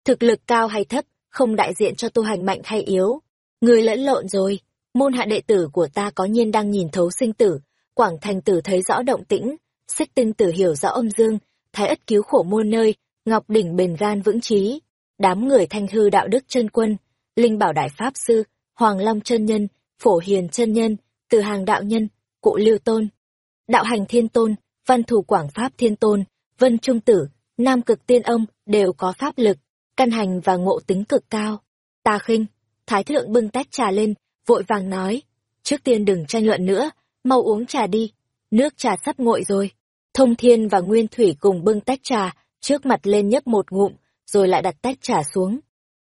Thực lực cao hay thấp, không đại diện cho tu hành mạnh hay yếu. Ngươi lẫn lộn rồi, môn hạ đệ tử của ta có nhiên đang nhìn thấu sinh tử, quảng thành tử thấy rõ động tĩnh, xích tinh tử hiểu rõ âm dương, thái ất cứu khổ muôn nơi, ngọc đỉnh bền gan vững trí. Đám người thanh hư đạo đức chân quân, linh bảo đại pháp sư, hoàng long chân nhân, phổ hiền chân nhân, từ hàng đạo nhân, cụ lưu tôn, đạo hành thiên tôn, văn thủ quảng pháp thiên tôn, vân trung tử, nam cực tiên ông đều có pháp lực, căn hành và ngộ tính cực cao. Ta khinh, thái thượng bưng tách trà lên, vội vàng nói, trước tiên đừng tranh luận nữa, mau uống trà đi, nước trà sắp nguội rồi. Thông thiên và nguyên thủy cùng bưng tách trà, trước mặt lên nhấp một ngụm, rồi lại đặt tách trà xuống.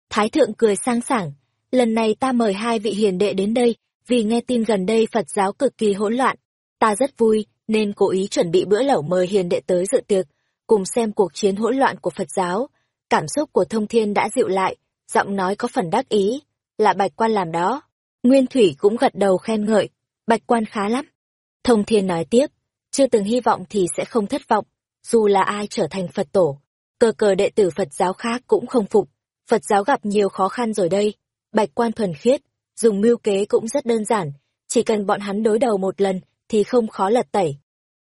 Thái thượng cười sang sảng, lần này ta mời hai vị hiền đệ đến đây, vì nghe tin gần đây Phật giáo cực kỳ hỗn loạn, Ta rất vui, nên cố ý chuẩn bị bữa lẩu mời hiền đệ tới dự tiệc, cùng xem cuộc chiến hỗn loạn của Phật giáo. Cảm xúc của thông thiên đã dịu lại, giọng nói có phần đắc ý, là bạch quan làm đó. Nguyên Thủy cũng gật đầu khen ngợi, bạch quan khá lắm. Thông thiên nói tiếp, chưa từng hy vọng thì sẽ không thất vọng, dù là ai trở thành Phật tổ. Cờ cờ đệ tử Phật giáo khác cũng không phục, Phật giáo gặp nhiều khó khăn rồi đây. Bạch quan thuần khiết, dùng mưu kế cũng rất đơn giản, chỉ cần bọn hắn đối đầu một lần thì không khó lật tẩy.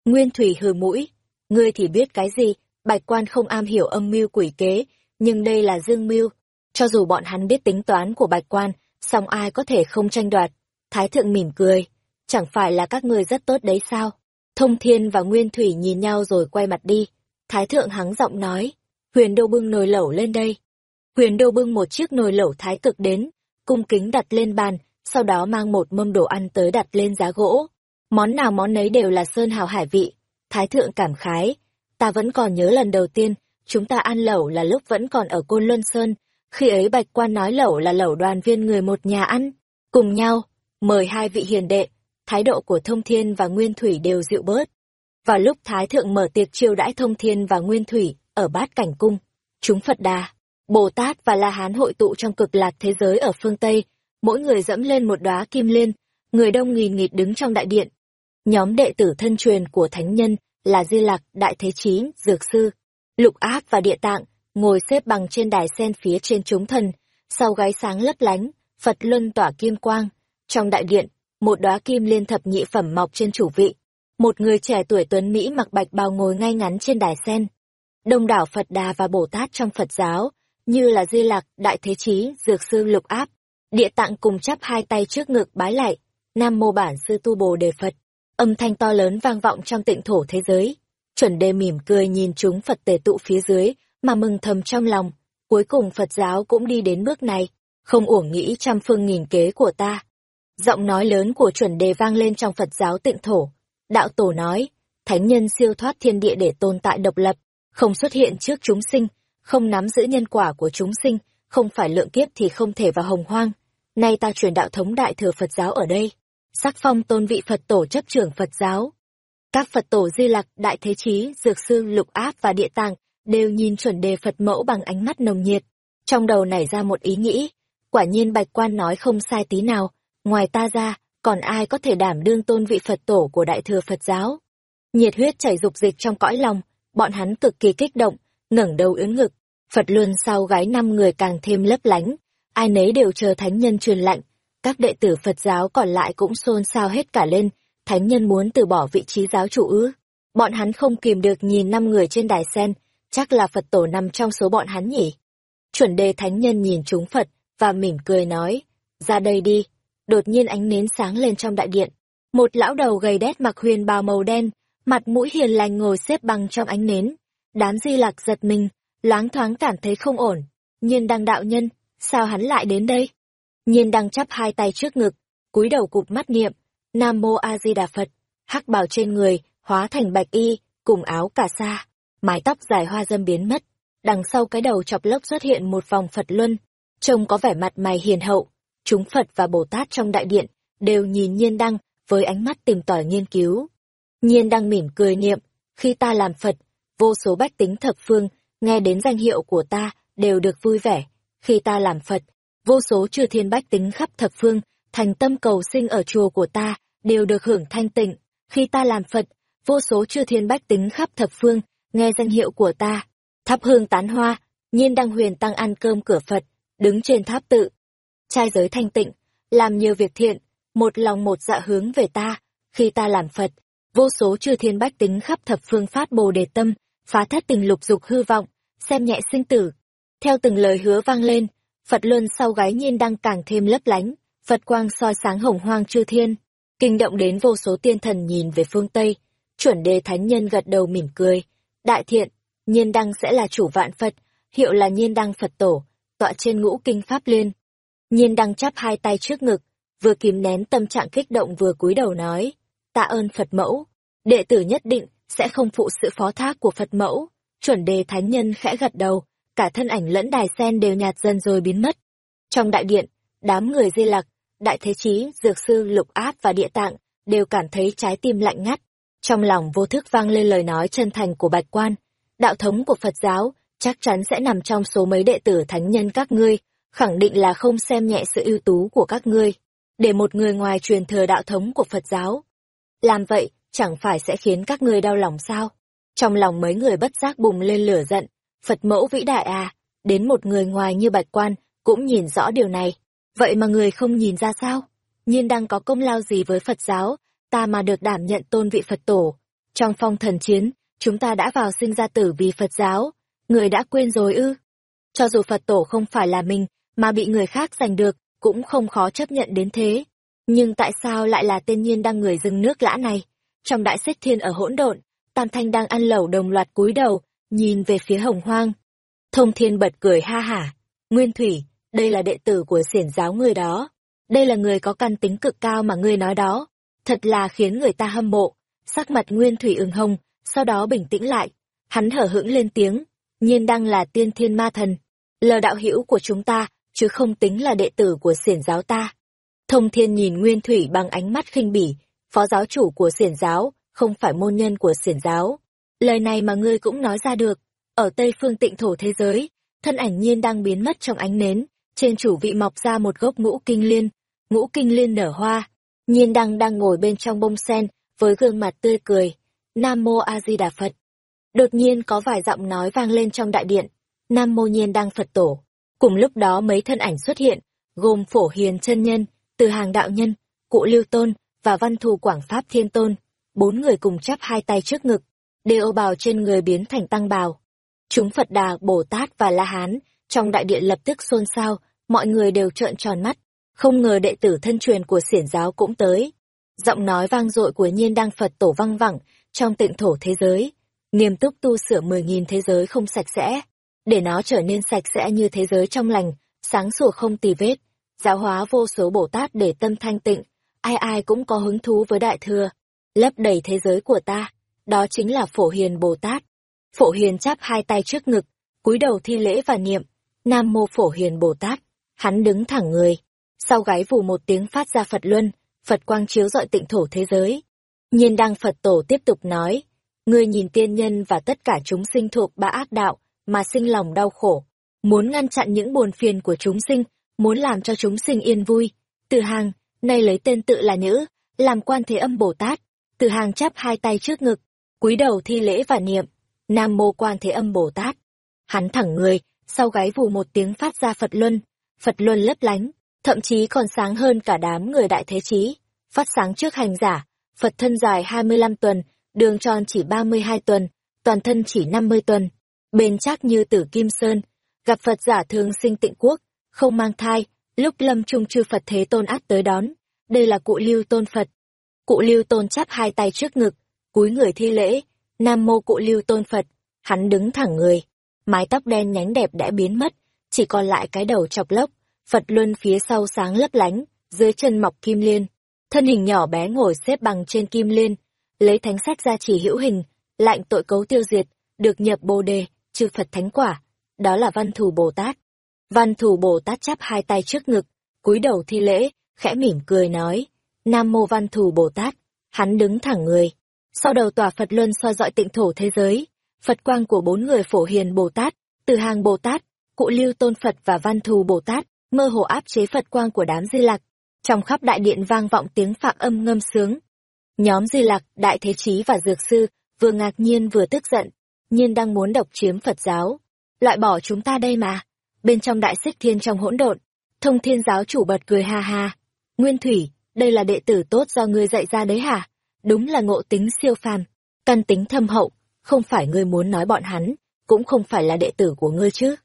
Nguyên Thủy hừ mũi, ngươi thì biết cái gì, bạch quan không am hiểu âm mưu quỷ kế, nhưng đây là dương mưu. Cho dù bọn hắn biết tính toán của bạch quan, song ai có thể không tranh đoạt. Thái thượng mỉm cười, chẳng phải là các ngươi rất tốt đấy sao? Thông Thiên và Nguyên Thủy nhìn nhau rồi quay mặt đi. Thái thượng hắng giọng nói, huyền đô bưng nồi lẩu lên đây. Huyền đô bưng một chiếc nồi lẩu thái cực đến, cung kính đặt lên bàn, sau đó mang một mâm đồ ăn tới đặt lên giá gỗ. Món nào món nấy đều là sơn hào hải vị. Thái thượng cảm khái, ta vẫn còn nhớ lần đầu tiên, chúng ta ăn lẩu là lúc vẫn còn ở Côn Luân Sơn, khi ấy bạch quan nói lẩu là lẩu đoàn viên người một nhà ăn, cùng nhau, mời hai vị hiền đệ, thái độ của Thông Thiên và Nguyên Thủy đều dịu bớt. Vào lúc Thái Thượng mở tiệc chiêu đãi Thông Thiên và Nguyên Thủy, ở bát cảnh cung, chúng Phật Đà, Bồ Tát và La Hán hội tụ trong cực lạc thế giới ở phương Tây, mỗi người dẫm lên một đóa kim liên, người đông nghìn nghịt đứng trong đại điện. Nhóm đệ tử thân truyền của thánh nhân là Di Lạc, Đại Thế Chí, Dược Sư, Lục Áp và Địa Tạng, ngồi xếp bằng trên đài sen phía trên chúng thần, sau gáy sáng lấp lánh, Phật luân tỏa kim quang. Trong đại điện, một đóa kim liên thập nhị phẩm mọc trên chủ vị. Một người trẻ tuổi tuấn Mỹ mặc bạch bào ngồi ngay ngắn trên đài sen. Đông đảo Phật Đà và Bồ Tát trong Phật giáo, như là Di Lạc, Đại Thế Chí, Dược Sư Lục Áp, Địa Tạng cùng chắp hai tay trước ngực bái lại, Nam Mô Bản Sư Tu Bồ Đề Phật. Âm thanh to lớn vang vọng trong tịnh thổ thế giới. Chuẩn đề mỉm cười nhìn chúng Phật tề tụ phía dưới, mà mừng thầm trong lòng. Cuối cùng Phật giáo cũng đi đến bước này, không uổng nghĩ trăm phương nghìn kế của ta. Giọng nói lớn của chuẩn đề vang lên trong Phật giáo tịnh thổ. Đạo tổ nói, thánh nhân siêu thoát thiên địa để tồn tại độc lập, không xuất hiện trước chúng sinh, không nắm giữ nhân quả của chúng sinh, không phải lượng kiếp thì không thể vào hồng hoang. Nay ta truyền đạo thống đại thừa Phật giáo ở đây. Sắc phong tôn vị Phật tổ chấp trưởng Phật giáo. Các Phật tổ Di Lặc, Đại Thế Chí, Dược Sư, Lục Áp và Địa Tạng đều nhìn chuẩn đề Phật mẫu bằng ánh mắt nồng nhiệt. Trong đầu nảy ra một ý nghĩ, quả nhiên bạch quan nói không sai tí nào, ngoài ta ra, còn ai có thể đảm đương tôn vị Phật tổ của Đại Thừa Phật giáo. Nhiệt huyết chảy dục dịch trong cõi lòng, bọn hắn cực kỳ kích động, ngẩng đầu ưỡn ngực, Phật luôn sau gái năm người càng thêm lấp lánh, ai nấy đều chờ thánh nhân truyền lệnh, các đệ tử Phật giáo còn lại cũng xôn xao hết cả lên, thánh nhân muốn từ bỏ vị trí giáo chủ ư. Bọn hắn không kìm được nhìn năm người trên đài sen, chắc là Phật tổ nằm trong số bọn hắn nhỉ. Chuẩn đề thánh nhân nhìn chúng Phật, và mỉm cười nói, ra đây đi. Đột nhiên ánh nến sáng lên trong đại điện. Một lão đầu gầy đét mặc huyền bào màu đen, mặt mũi hiền lành ngồi xếp bằng trong ánh nến. Đám di lạc giật mình, loáng thoáng cảm thấy không ổn. Nhiên đăng đạo nhân, sao hắn lại đến đây? Nhiên đăng chắp hai tay trước ngực, cúi đầu cụp mắt niệm, Nam Mô A Di Đà Phật, hắc bào trên người, hóa thành bạch y, cùng áo cà sa, mái tóc dài hoa dâm biến mất. Đằng sau cái đầu chọc lốc xuất hiện một vòng Phật luân, trông có vẻ mặt mày hiền hậu. Chúng Phật và Bồ Tát trong đại điện đều nhìn Nhiên Đăng với ánh mắt tìm tòi nghiên cứu. Nhiên Đăng mỉm cười niệm, khi ta làm Phật, vô số bách tính thập phương nghe đến danh hiệu của ta đều được vui vẻ. Khi ta làm Phật, vô số chư thiên bách tính khắp thập phương, thành tâm cầu sinh ở chùa của ta, đều được hưởng thanh tịnh. Khi ta làm Phật, vô số chư thiên bách tính khắp thập phương, nghe danh hiệu của ta, thắp hương tán hoa, nhiên đăng huyền tăng ăn cơm cửa Phật, đứng trên tháp tự. Trai giới thanh tịnh, làm nhiều việc thiện, một lòng một dạ hướng về ta, khi ta làm Phật, vô số chư thiên bách tính khắp thập phương phát bồ đề tâm, phá thất tình lục dục hư vọng, xem nhẹ sinh tử. Theo từng lời hứa vang lên, Phật luân sau gái nhiên đang càng thêm lấp lánh, Phật quang soi sáng hồng hoang chư thiên, kinh động đến vô số tiên thần nhìn về phương Tây. Chuẩn đề thánh nhân gật đầu mỉm cười, đại thiện, nhiên đăng sẽ là chủ vạn Phật, hiệu là nhiên đăng Phật tổ, tọa trên ngũ kinh Pháp Liên. Nhiên đăng chắp hai tay trước ngực, vừa kìm nén tâm trạng kích động vừa cúi đầu nói, tạ ơn Phật mẫu, đệ tử nhất định sẽ không phụ sự phó thác của Phật mẫu. Chuẩn đề thánh nhân khẽ gật đầu, cả thân ảnh lẫn đài sen đều nhạt dần rồi biến mất. Trong đại điện, đám người di lặc, đại thế chí, dược sư, lục áp và địa tạng đều cảm thấy trái tim lạnh ngắt. Trong lòng vô thức vang lên lời nói chân thành của bạch quan. Đạo thống của Phật giáo chắc chắn sẽ nằm trong số mấy đệ tử thánh nhân các ngươi, khẳng định là không xem nhẹ sự ưu tú của các ngươi. Để một người ngoài truyền thừa đạo thống của Phật giáo. Làm vậy, chẳng phải sẽ khiến các ngươi đau lòng sao? Trong lòng mấy người bất giác bùng lên lửa giận, Phật mẫu vĩ đại à, đến một người ngoài như bạch quan, cũng nhìn rõ điều này. Vậy mà người không nhìn ra sao? Nhiên đang có công lao gì với Phật giáo, ta mà được đảm nhận tôn vị Phật tổ. Trong phong thần chiến, chúng ta đã vào sinh ra tử vì Phật giáo. Người đã quên rồi ư? Cho dù Phật tổ không phải là mình, mà bị người khác giành được, cũng không khó chấp nhận đến thế. Nhưng tại sao lại là tên nhiên đang người dừng nước lã này? Trong đại xích thiên ở hỗn độn, Tam Thanh đang ăn lẩu đồng loạt cúi đầu, nhìn về phía hồng hoang. Thông thiên bật cười ha hả. Nguyên Thủy, đây là đệ tử của xiển giáo người đó. Đây là người có căn tính cực cao mà ngươi nói đó. Thật là khiến người ta hâm mộ. Sắc mặt Nguyên Thủy ửng hồng, sau đó bình tĩnh lại. Hắn hở hững lên tiếng. Nhiên đang là tiên thiên ma thần. Lờ đạo hữu của chúng ta, chứ không tính là đệ tử của xiển giáo ta. Thông thiên nhìn Nguyên Thủy bằng ánh mắt khinh bỉ, phó giáo chủ của xiển giáo, không phải môn nhân của xiển giáo. Lời này mà ngươi cũng nói ra được. Ở Tây phương tịnh thổ thế giới, thân ảnh nhiên đang biến mất trong ánh nến, trên chủ vị mọc ra một gốc ngũ kinh liên, ngũ kinh liên nở hoa. Nhiên đăng đang ngồi bên trong bông sen, với gương mặt tươi cười. Nam mô A Di Đà Phật. Đột nhiên có vài giọng nói vang lên trong đại điện. Nam mô nhiên đăng Phật tổ. Cùng lúc đó mấy thân ảnh xuất hiện, gồm phổ hiền chân nhân, từ hàng đạo nhân, cụ lưu tôn, và văn thù quảng pháp thiên tôn. Bốn người cùng chắp hai tay trước ngực, đều bào trên người biến thành tăng bào. Chúng Phật Đà, Bồ Tát và La Hán, trong đại điện lập tức xôn xao, mọi người đều trợn tròn mắt, không ngờ đệ tử thân truyền của xiển giáo cũng tới. Giọng nói vang dội của nhiên đăng Phật tổ văng vẳng trong tịnh thổ thế giới, nghiêm túc tu sửa mười nghìn thế giới không sạch sẽ, để nó trở nên sạch sẽ như thế giới trong lành, sáng sủa không tì vết, giáo hóa vô số Bồ Tát để tâm thanh tịnh, ai ai cũng có hứng thú với đại thừa, lấp đầy thế giới của ta, đó chính là Phổ Hiền Bồ Tát. Phổ Hiền chắp hai tay trước ngực, cúi đầu thi lễ và niệm, Nam Mô Phổ Hiền Bồ Tát, hắn đứng thẳng người, sau gáy vù một tiếng phát ra Phật luân, Phật quang chiếu dọi tịnh thổ thế giới. Nhiên đăng Phật tổ tiếp tục nói, ngươi nhìn tiên nhân và tất cả chúng sinh thuộc ba ác đạo, mà sinh lòng đau khổ, muốn ngăn chặn những buồn phiền của chúng sinh, muốn làm cho chúng sinh yên vui. Từ hàng, nay lấy tên tự là nữ, làm quan thế âm Bồ Tát, từ hàng chắp hai tay trước ngực, cúi đầu thi lễ và niệm, Nam Mô Quan Thế Âm Bồ Tát. Hắn thẳng người, sau gáy vù một tiếng phát ra Phật Luân, Phật Luân lấp lánh, thậm chí còn sáng hơn cả đám người đại thế chí, phát sáng trước hành giả, Phật thân dài 25 tuần, đường tròn chỉ 32 tuần, toàn thân chỉ 50 tuần, bền chắc như tử kim sơn, gặp Phật giả thường sinh tịnh quốc, không mang thai, lúc lâm trung chư Phật thế tôn át tới đón, đây là cụ lưu tôn Phật. Cụ lưu tôn chắp hai tay trước ngực, cúi người thi lễ, nam mô cụ lưu tôn Phật, hắn đứng thẳng người, mái tóc đen nhánh đẹp đã biến mất, chỉ còn lại cái đầu chọc lốc, Phật luân phía sau sáng lấp lánh, dưới chân mọc kim liên. Thân hình nhỏ bé ngồi xếp bằng trên kim liên, lấy thánh sách ra chỉ hữu hình, lạnh tội cấu tiêu diệt, được nhập bồ đề, chư Phật thánh quả. Đó là văn thù Bồ Tát. Văn thù Bồ Tát chắp hai tay trước ngực, cúi đầu thi lễ, khẽ mỉm cười nói, Nam Mô Văn Thù Bồ Tát, hắn đứng thẳng người. Sau đầu tòa Phật Luân soi dọi tịnh thổ thế giới, Phật quang của bốn người phổ hiền Bồ Tát, từ hàng Bồ Tát, cụ lưu tôn Phật và Văn Thù Bồ Tát, mơ hồ áp chế Phật quang của đám Di Lặc. Trong khắp đại điện vang vọng tiếng phạm âm ngâm sướng. Nhóm Di Lặc, Đại Thế Chí và Dược Sư vừa ngạc nhiên vừa tức giận, nhiên đang muốn độc chiếm Phật giáo. Loại bỏ chúng ta đây mà. Bên trong đại xích thiên trong hỗn độn, thông thiên giáo chủ bật cười ha ha. Nguyên Thủy, đây là đệ tử tốt do ngươi dạy ra đấy hả? Đúng là ngộ tính siêu phàm, căn tính thâm hậu, không phải ngươi muốn nói bọn hắn, cũng không phải là đệ tử của ngươi chứ.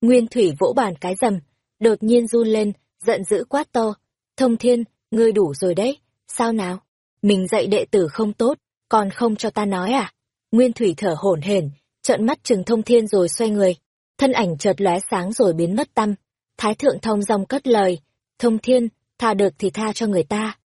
Nguyên Thủy vỗ bàn cái rầm, đột nhiên run lên, giận dữ quát to. Thông thiên, ngươi đủ rồi đấy, sao nào? Mình dạy đệ tử không tốt, còn không cho ta nói à? Nguyên Thủy thở hổn hển, trợn mắt chừng thông thiên rồi xoay người. Thân ảnh chợt lóe sáng rồi biến mất tâm. Thái thượng thông dòng cất lời, thông thiên, tha được thì tha cho người ta.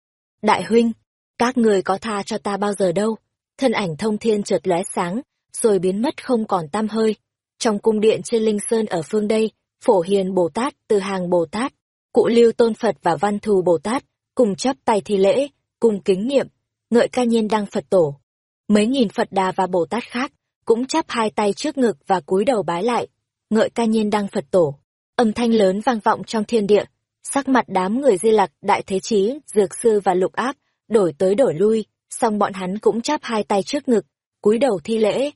Đại huynh, các người có tha cho ta bao giờ đâu. Thân ảnh thông thiên chợt lóe sáng, rồi biến mất không còn tăm hơi. Trong cung điện trên Linh Sơn ở phương đây, Phổ Hiền Bồ Tát, Từ Hàng Bồ Tát, Cụ Lưu Tôn Phật và Văn Thù Bồ Tát, cùng chắp tay thi lễ, cùng kính niệm, ngợi ca nhiên đăng Phật tổ. Mấy nghìn Phật đà và Bồ Tát khác, cũng chắp hai tay trước ngực và cúi đầu bái lại, ngợi ca nhiên đăng Phật tổ. Âm thanh lớn vang vọng trong thiên địa, sắc mặt đám người di lặc, đại thế chí, dược sư và lục áp, đổi tới đổi lui, song bọn hắn cũng chắp hai tay trước ngực, cúi đầu thi lễ.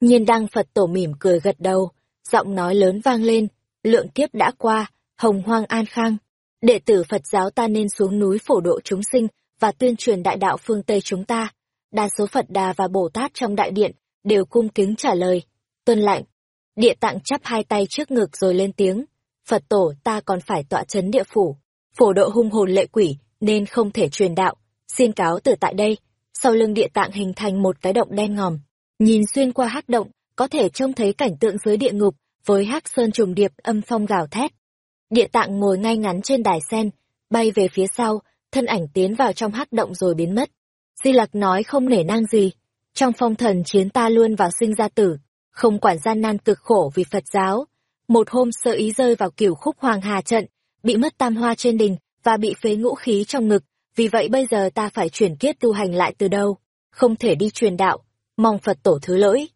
Nhiên đăng Phật tổ mỉm cười gật đầu, giọng nói lớn vang lên, lượng kiếp đã qua, hồng hoang an khang. Đệ tử Phật giáo ta nên xuống núi phổ độ chúng sinh và tuyên truyền đại đạo phương Tây chúng ta. Đa số Phật Đà và Bồ Tát trong đại điện đều cung kính trả lời. Tuân lạnh. Địa tạng chắp hai tay trước ngực rồi lên tiếng. Phật tổ ta còn phải tọa chấn địa phủ. Phổ độ hung hồn lệ quỷ nên không thể truyền đạo. Xin cáo từ tại đây. Sau lưng địa tạng hình thành một cái động đen ngòm. Nhìn xuyên qua hắc động, có thể trông thấy cảnh tượng dưới địa ngục với hắc sơn trùng điệp âm phong gào thét. Địa tạng ngồi ngay ngắn trên đài sen, bay về phía sau, thân ảnh tiến vào trong hắc động rồi biến mất. Di Lặc nói không nể nang gì, trong phong thần chiến ta luôn vào sinh ra tử, không quản gian nan cực khổ vì Phật giáo. Một hôm sơ ý rơi vào kiểu khúc hoàng hà trận, bị mất tam hoa trên đình và bị phế ngũ khí trong ngực, vì vậy bây giờ ta phải chuyển kiết tu hành lại từ đâu, không thể đi truyền đạo, mong Phật tổ thứ lỗi.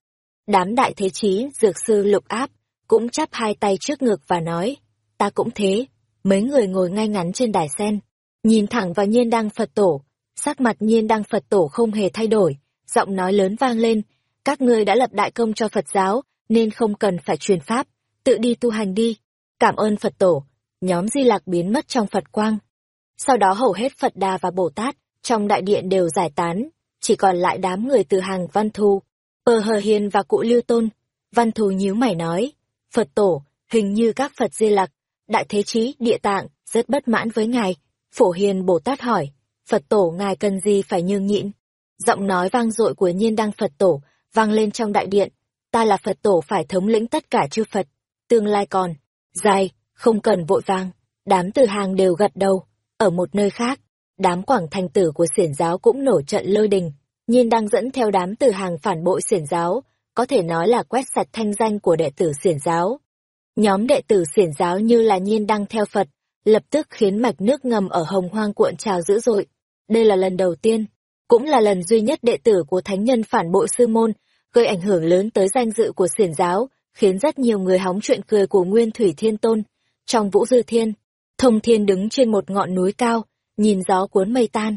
Đám đại thế chí, dược sư lục áp, cũng chắp hai tay trước ngực và nói, ta cũng thế. Mấy người ngồi ngay ngắn trên đài sen, nhìn thẳng vào nhiên đăng Phật tổ, sắc mặt nhiên đăng Phật tổ không hề thay đổi, giọng nói lớn vang lên, các ngươi đã lập đại công cho Phật giáo, nên không cần phải truyền pháp, tự đi tu hành đi. Cảm ơn Phật tổ, nhóm di lạc biến mất trong Phật quang. Sau đó hầu hết Phật Đà và Bồ Tát trong đại điện đều giải tán, chỉ còn lại đám người từ hàng Văn Thu, Pờ Hờ Hiền và Cụ Lưu Tôn. Văn Thù nhíu mày nói, Phật tổ, hình như các Phật di lạc, đại thế chí, địa tạng, rất bất mãn với ngài. Phổ Hiền Bồ Tát hỏi, Phật tổ ngài cần gì phải nhường nhịn? Giọng nói vang dội của nhiên đăng Phật tổ, vang lên trong đại điện. Ta là Phật tổ phải thống lĩnh tất cả chư Phật. Tương lai còn, dài, không cần vội vàng. Đám từ hàng đều gật đầu. Ở một nơi khác, đám quảng thành tử của xiển giáo cũng nổi trận lôi đình. Nhiên đang dẫn theo đám từ hàng phản bội xiển giáo, có thể nói là quét sạch thanh danh của đệ tử xiển giáo. Nhóm đệ tử xiển giáo như là nhiên đang theo Phật, lập tức khiến mạch nước ngầm ở hồng hoang cuộn trào dữ dội. Đây là lần đầu tiên, cũng là lần duy nhất đệ tử của thánh nhân phản bội sư môn, gây ảnh hưởng lớn tới danh dự của xiển giáo, khiến rất nhiều người hóng chuyện cười của Nguyên Thủy Thiên Tôn. Trong Vũ Dư Thiên, Thông Thiên đứng trên một ngọn núi cao, nhìn gió cuốn mây tan.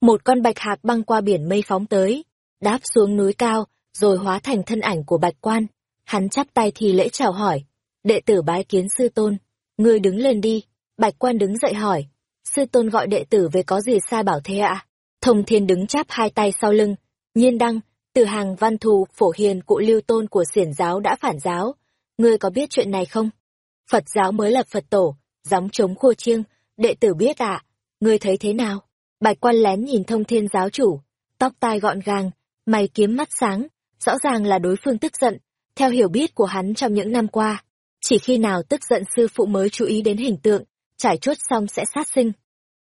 Một con bạch hạc băng qua biển mây phóng tới, đáp xuống núi cao, rồi hóa thành thân ảnh của bạch quan. Hắn chắp tay thì lễ chào hỏi, đệ tử bái kiến sư tôn, ngươi đứng lên đi. Bạch quan đứng dậy hỏi, sư tôn gọi đệ tử về có gì sai bảo thế ạ? Thông thiên đứng chắp hai tay sau lưng, nhiên đăng, từ hàng văn thù, phổ hiền cụ lưu tôn của xiển giáo đã phản giáo. Ngươi có biết chuyện này không? Phật giáo mới lập Phật tổ, gióng chống khua chiêng, đệ tử biết ạ. Ngươi thấy thế nào? Bạch quan lén nhìn thông thiên giáo chủ, tóc tai gọn gàng, mày kiếm mắt sáng, rõ ràng là đối phương tức giận. Theo hiểu biết của hắn trong những năm qua, chỉ khi nào tức giận sư phụ mới chú ý đến hình tượng, trải chốt xong sẽ sát sinh.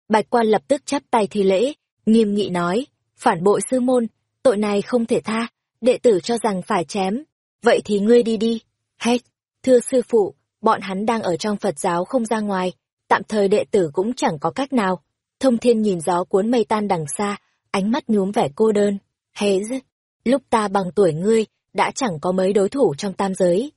Bạch quan lập tức chắp tay thi lễ, nghiêm nghị nói, phản bội sư môn, tội này không thể tha, đệ tử cho rằng phải chém. Vậy thì ngươi đi đi. Hết, thưa sư phụ, bọn hắn đang ở trong Phật giáo không ra ngoài, tạm thời đệ tử cũng chẳng có cách nào. Thông thiên nhìn gió cuốn mây tan đằng xa, ánh mắt nhuốm vẻ cô đơn. Hề dứt, lúc ta bằng tuổi ngươi, đã chẳng có mấy đối thủ trong tam giới.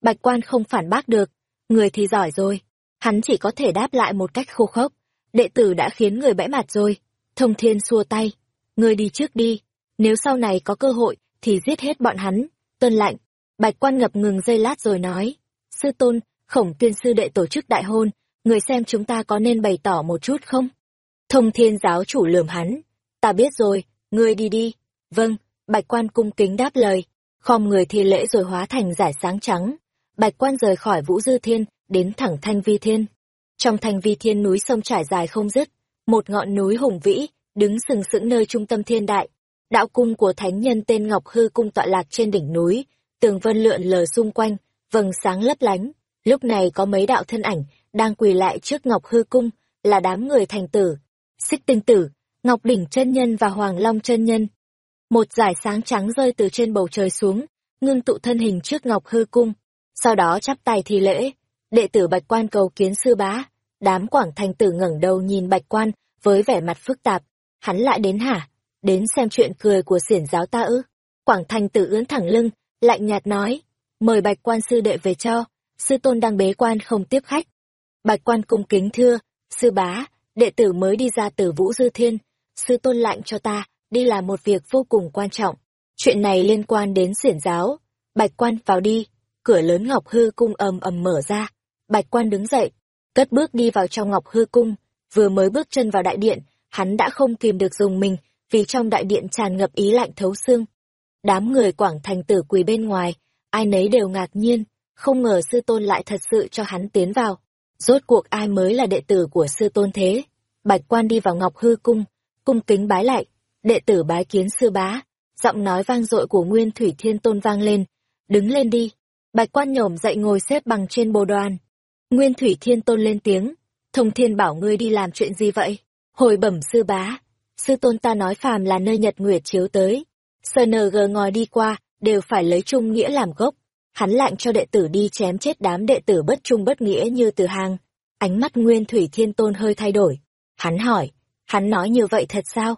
Bạch quan không phản bác được, người thì giỏi rồi. Hắn chỉ có thể đáp lại một cách khô khốc. Đệ tử đã khiến người bẽ mặt rồi. Thông thiên xua tay. Ngươi đi trước đi. Nếu sau này có cơ hội, thì giết hết bọn hắn. Tuân lạnh. Bạch quan ngập ngừng giây lát rồi nói. Sư tôn, khổng tuyên sư đệ tổ chức đại hôn. Người xem chúng ta có nên bày tỏ một chút không? Thông thiên giáo chủ lườm hắn. Ta biết rồi, ngươi đi đi. Vâng, bạch quan cung kính đáp lời. Khom người thi lễ rồi hóa thành giải sáng trắng. Bạch quan rời khỏi Vũ Dư Thiên, đến thẳng Thanh Vi Thiên. Trong Thanh Vi Thiên núi sông trải dài không dứt, một ngọn núi hùng vĩ, đứng sừng sững nơi trung tâm thiên đại. Đạo cung của thánh nhân tên Ngọc Hư cung tọa lạc trên đỉnh núi, tường vân lượn lờ xung quanh, vầng sáng lấp lánh. Lúc này có mấy đạo thân ảnh đang quỳ lại trước Ngọc Hư cung, là đám người thành tử, Xích Tinh tử, Ngọc đỉnh chân nhân và Hoàng Long chân nhân. Một dải sáng trắng rơi từ trên bầu trời xuống, ngưng tụ thân hình trước Ngọc Hư cung, sau đó chắp tay thi lễ, đệ tử Bạch Quan cầu kiến sư bá. Đám quảng thành tử ngẩng đầu nhìn Bạch Quan với vẻ mặt phức tạp, hắn lại đến hả? đến xem chuyện cười của xiển giáo ta ư. Quảng Thành tử ướn thẳng lưng, lạnh nhạt nói, mời bạch quan sư đệ về cho, sư tôn đang bế quan không tiếp khách. Bạch quan cung kính thưa, sư bá, đệ tử mới đi ra từ Vũ Dư Thiên, sư tôn lạnh cho ta, đi làm một việc vô cùng quan trọng. Chuyện này liên quan đến xiển giáo. Bạch quan vào đi, cửa lớn Ngọc Hư cung ầm ầm mở ra. Bạch quan đứng dậy, cất bước đi vào trong Ngọc Hư cung, vừa mới bước chân vào đại điện, hắn đã không kìm được dùng mình, vì trong đại điện tràn ngập ý lạnh thấu xương. Đám người Quảng Thành tử quỳ bên ngoài, ai nấy đều ngạc nhiên, không ngờ sư tôn lại thật sự cho hắn tiến vào. Rốt cuộc ai mới là đệ tử của sư tôn thế? Bạch quan đi vào Ngọc Hư cung, cung kính bái lại, đệ tử bái kiến sư bá. Giọng nói vang dội của Nguyên Thủy Thiên Tôn vang lên, đứng lên đi. Bạch quan nhổm dậy ngồi xếp bằng trên bồ đoàn. Nguyên Thủy Thiên Tôn lên tiếng, thông thiên bảo ngươi đi làm chuyện gì vậy? Hồi bẩm sư bá, sư tôn ta nói phàm là nơi nhật nguyệt chiếu tới. CNG ngồi đi qua, đều phải lấy trung nghĩa làm gốc. Hắn lạnh cho đệ tử đi chém chết đám đệ tử bất trung bất nghĩa như từ hàng. Ánh mắt Nguyên Thủy Thiên Tôn hơi thay đổi. Hắn hỏi, hắn nói như vậy thật sao?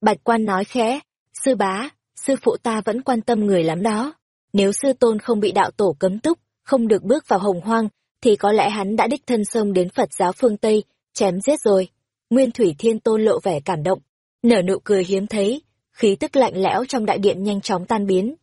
Bạch quan nói khẽ, sư bá, sư phụ ta vẫn quan tâm người lắm đó. Nếu sư tôn không bị đạo tổ cấm túc, không được bước vào hồng hoang, thì có lẽ hắn đã đích thân xông đến Phật giáo phương Tây, chém giết rồi. Nguyên Thủy Thiên Tôn lộ vẻ cảm động, nở nụ cười hiếm thấy, khí tức lạnh lẽo trong đại điện nhanh chóng tan biến.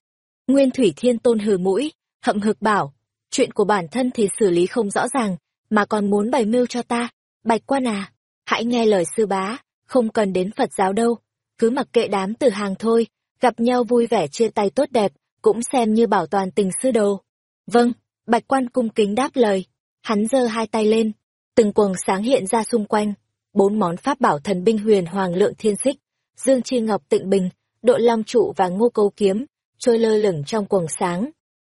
Nguyên Thủy Thiên Tôn hừ mũi, hậm hực bảo, chuyện của bản thân thì xử lý không rõ ràng, mà còn muốn bày mưu cho ta. Bạch quan à, hãy nghe lời sư bá, không cần đến Phật giáo đâu, cứ mặc kệ đám từ hàng thôi, gặp nhau vui vẻ chia tay tốt đẹp, cũng xem như bảo toàn tình sư đồ. Vâng, Bạch quan cung kính đáp lời, hắn giơ hai tay lên, từng quầng sáng hiện ra xung quanh, bốn món pháp bảo thần binh huyền hoàng lượng thiên xích, dương chi ngọc tịnh bình, độ long trụ và ngô câu kiếm, trôi lơ lửng trong quầng sáng.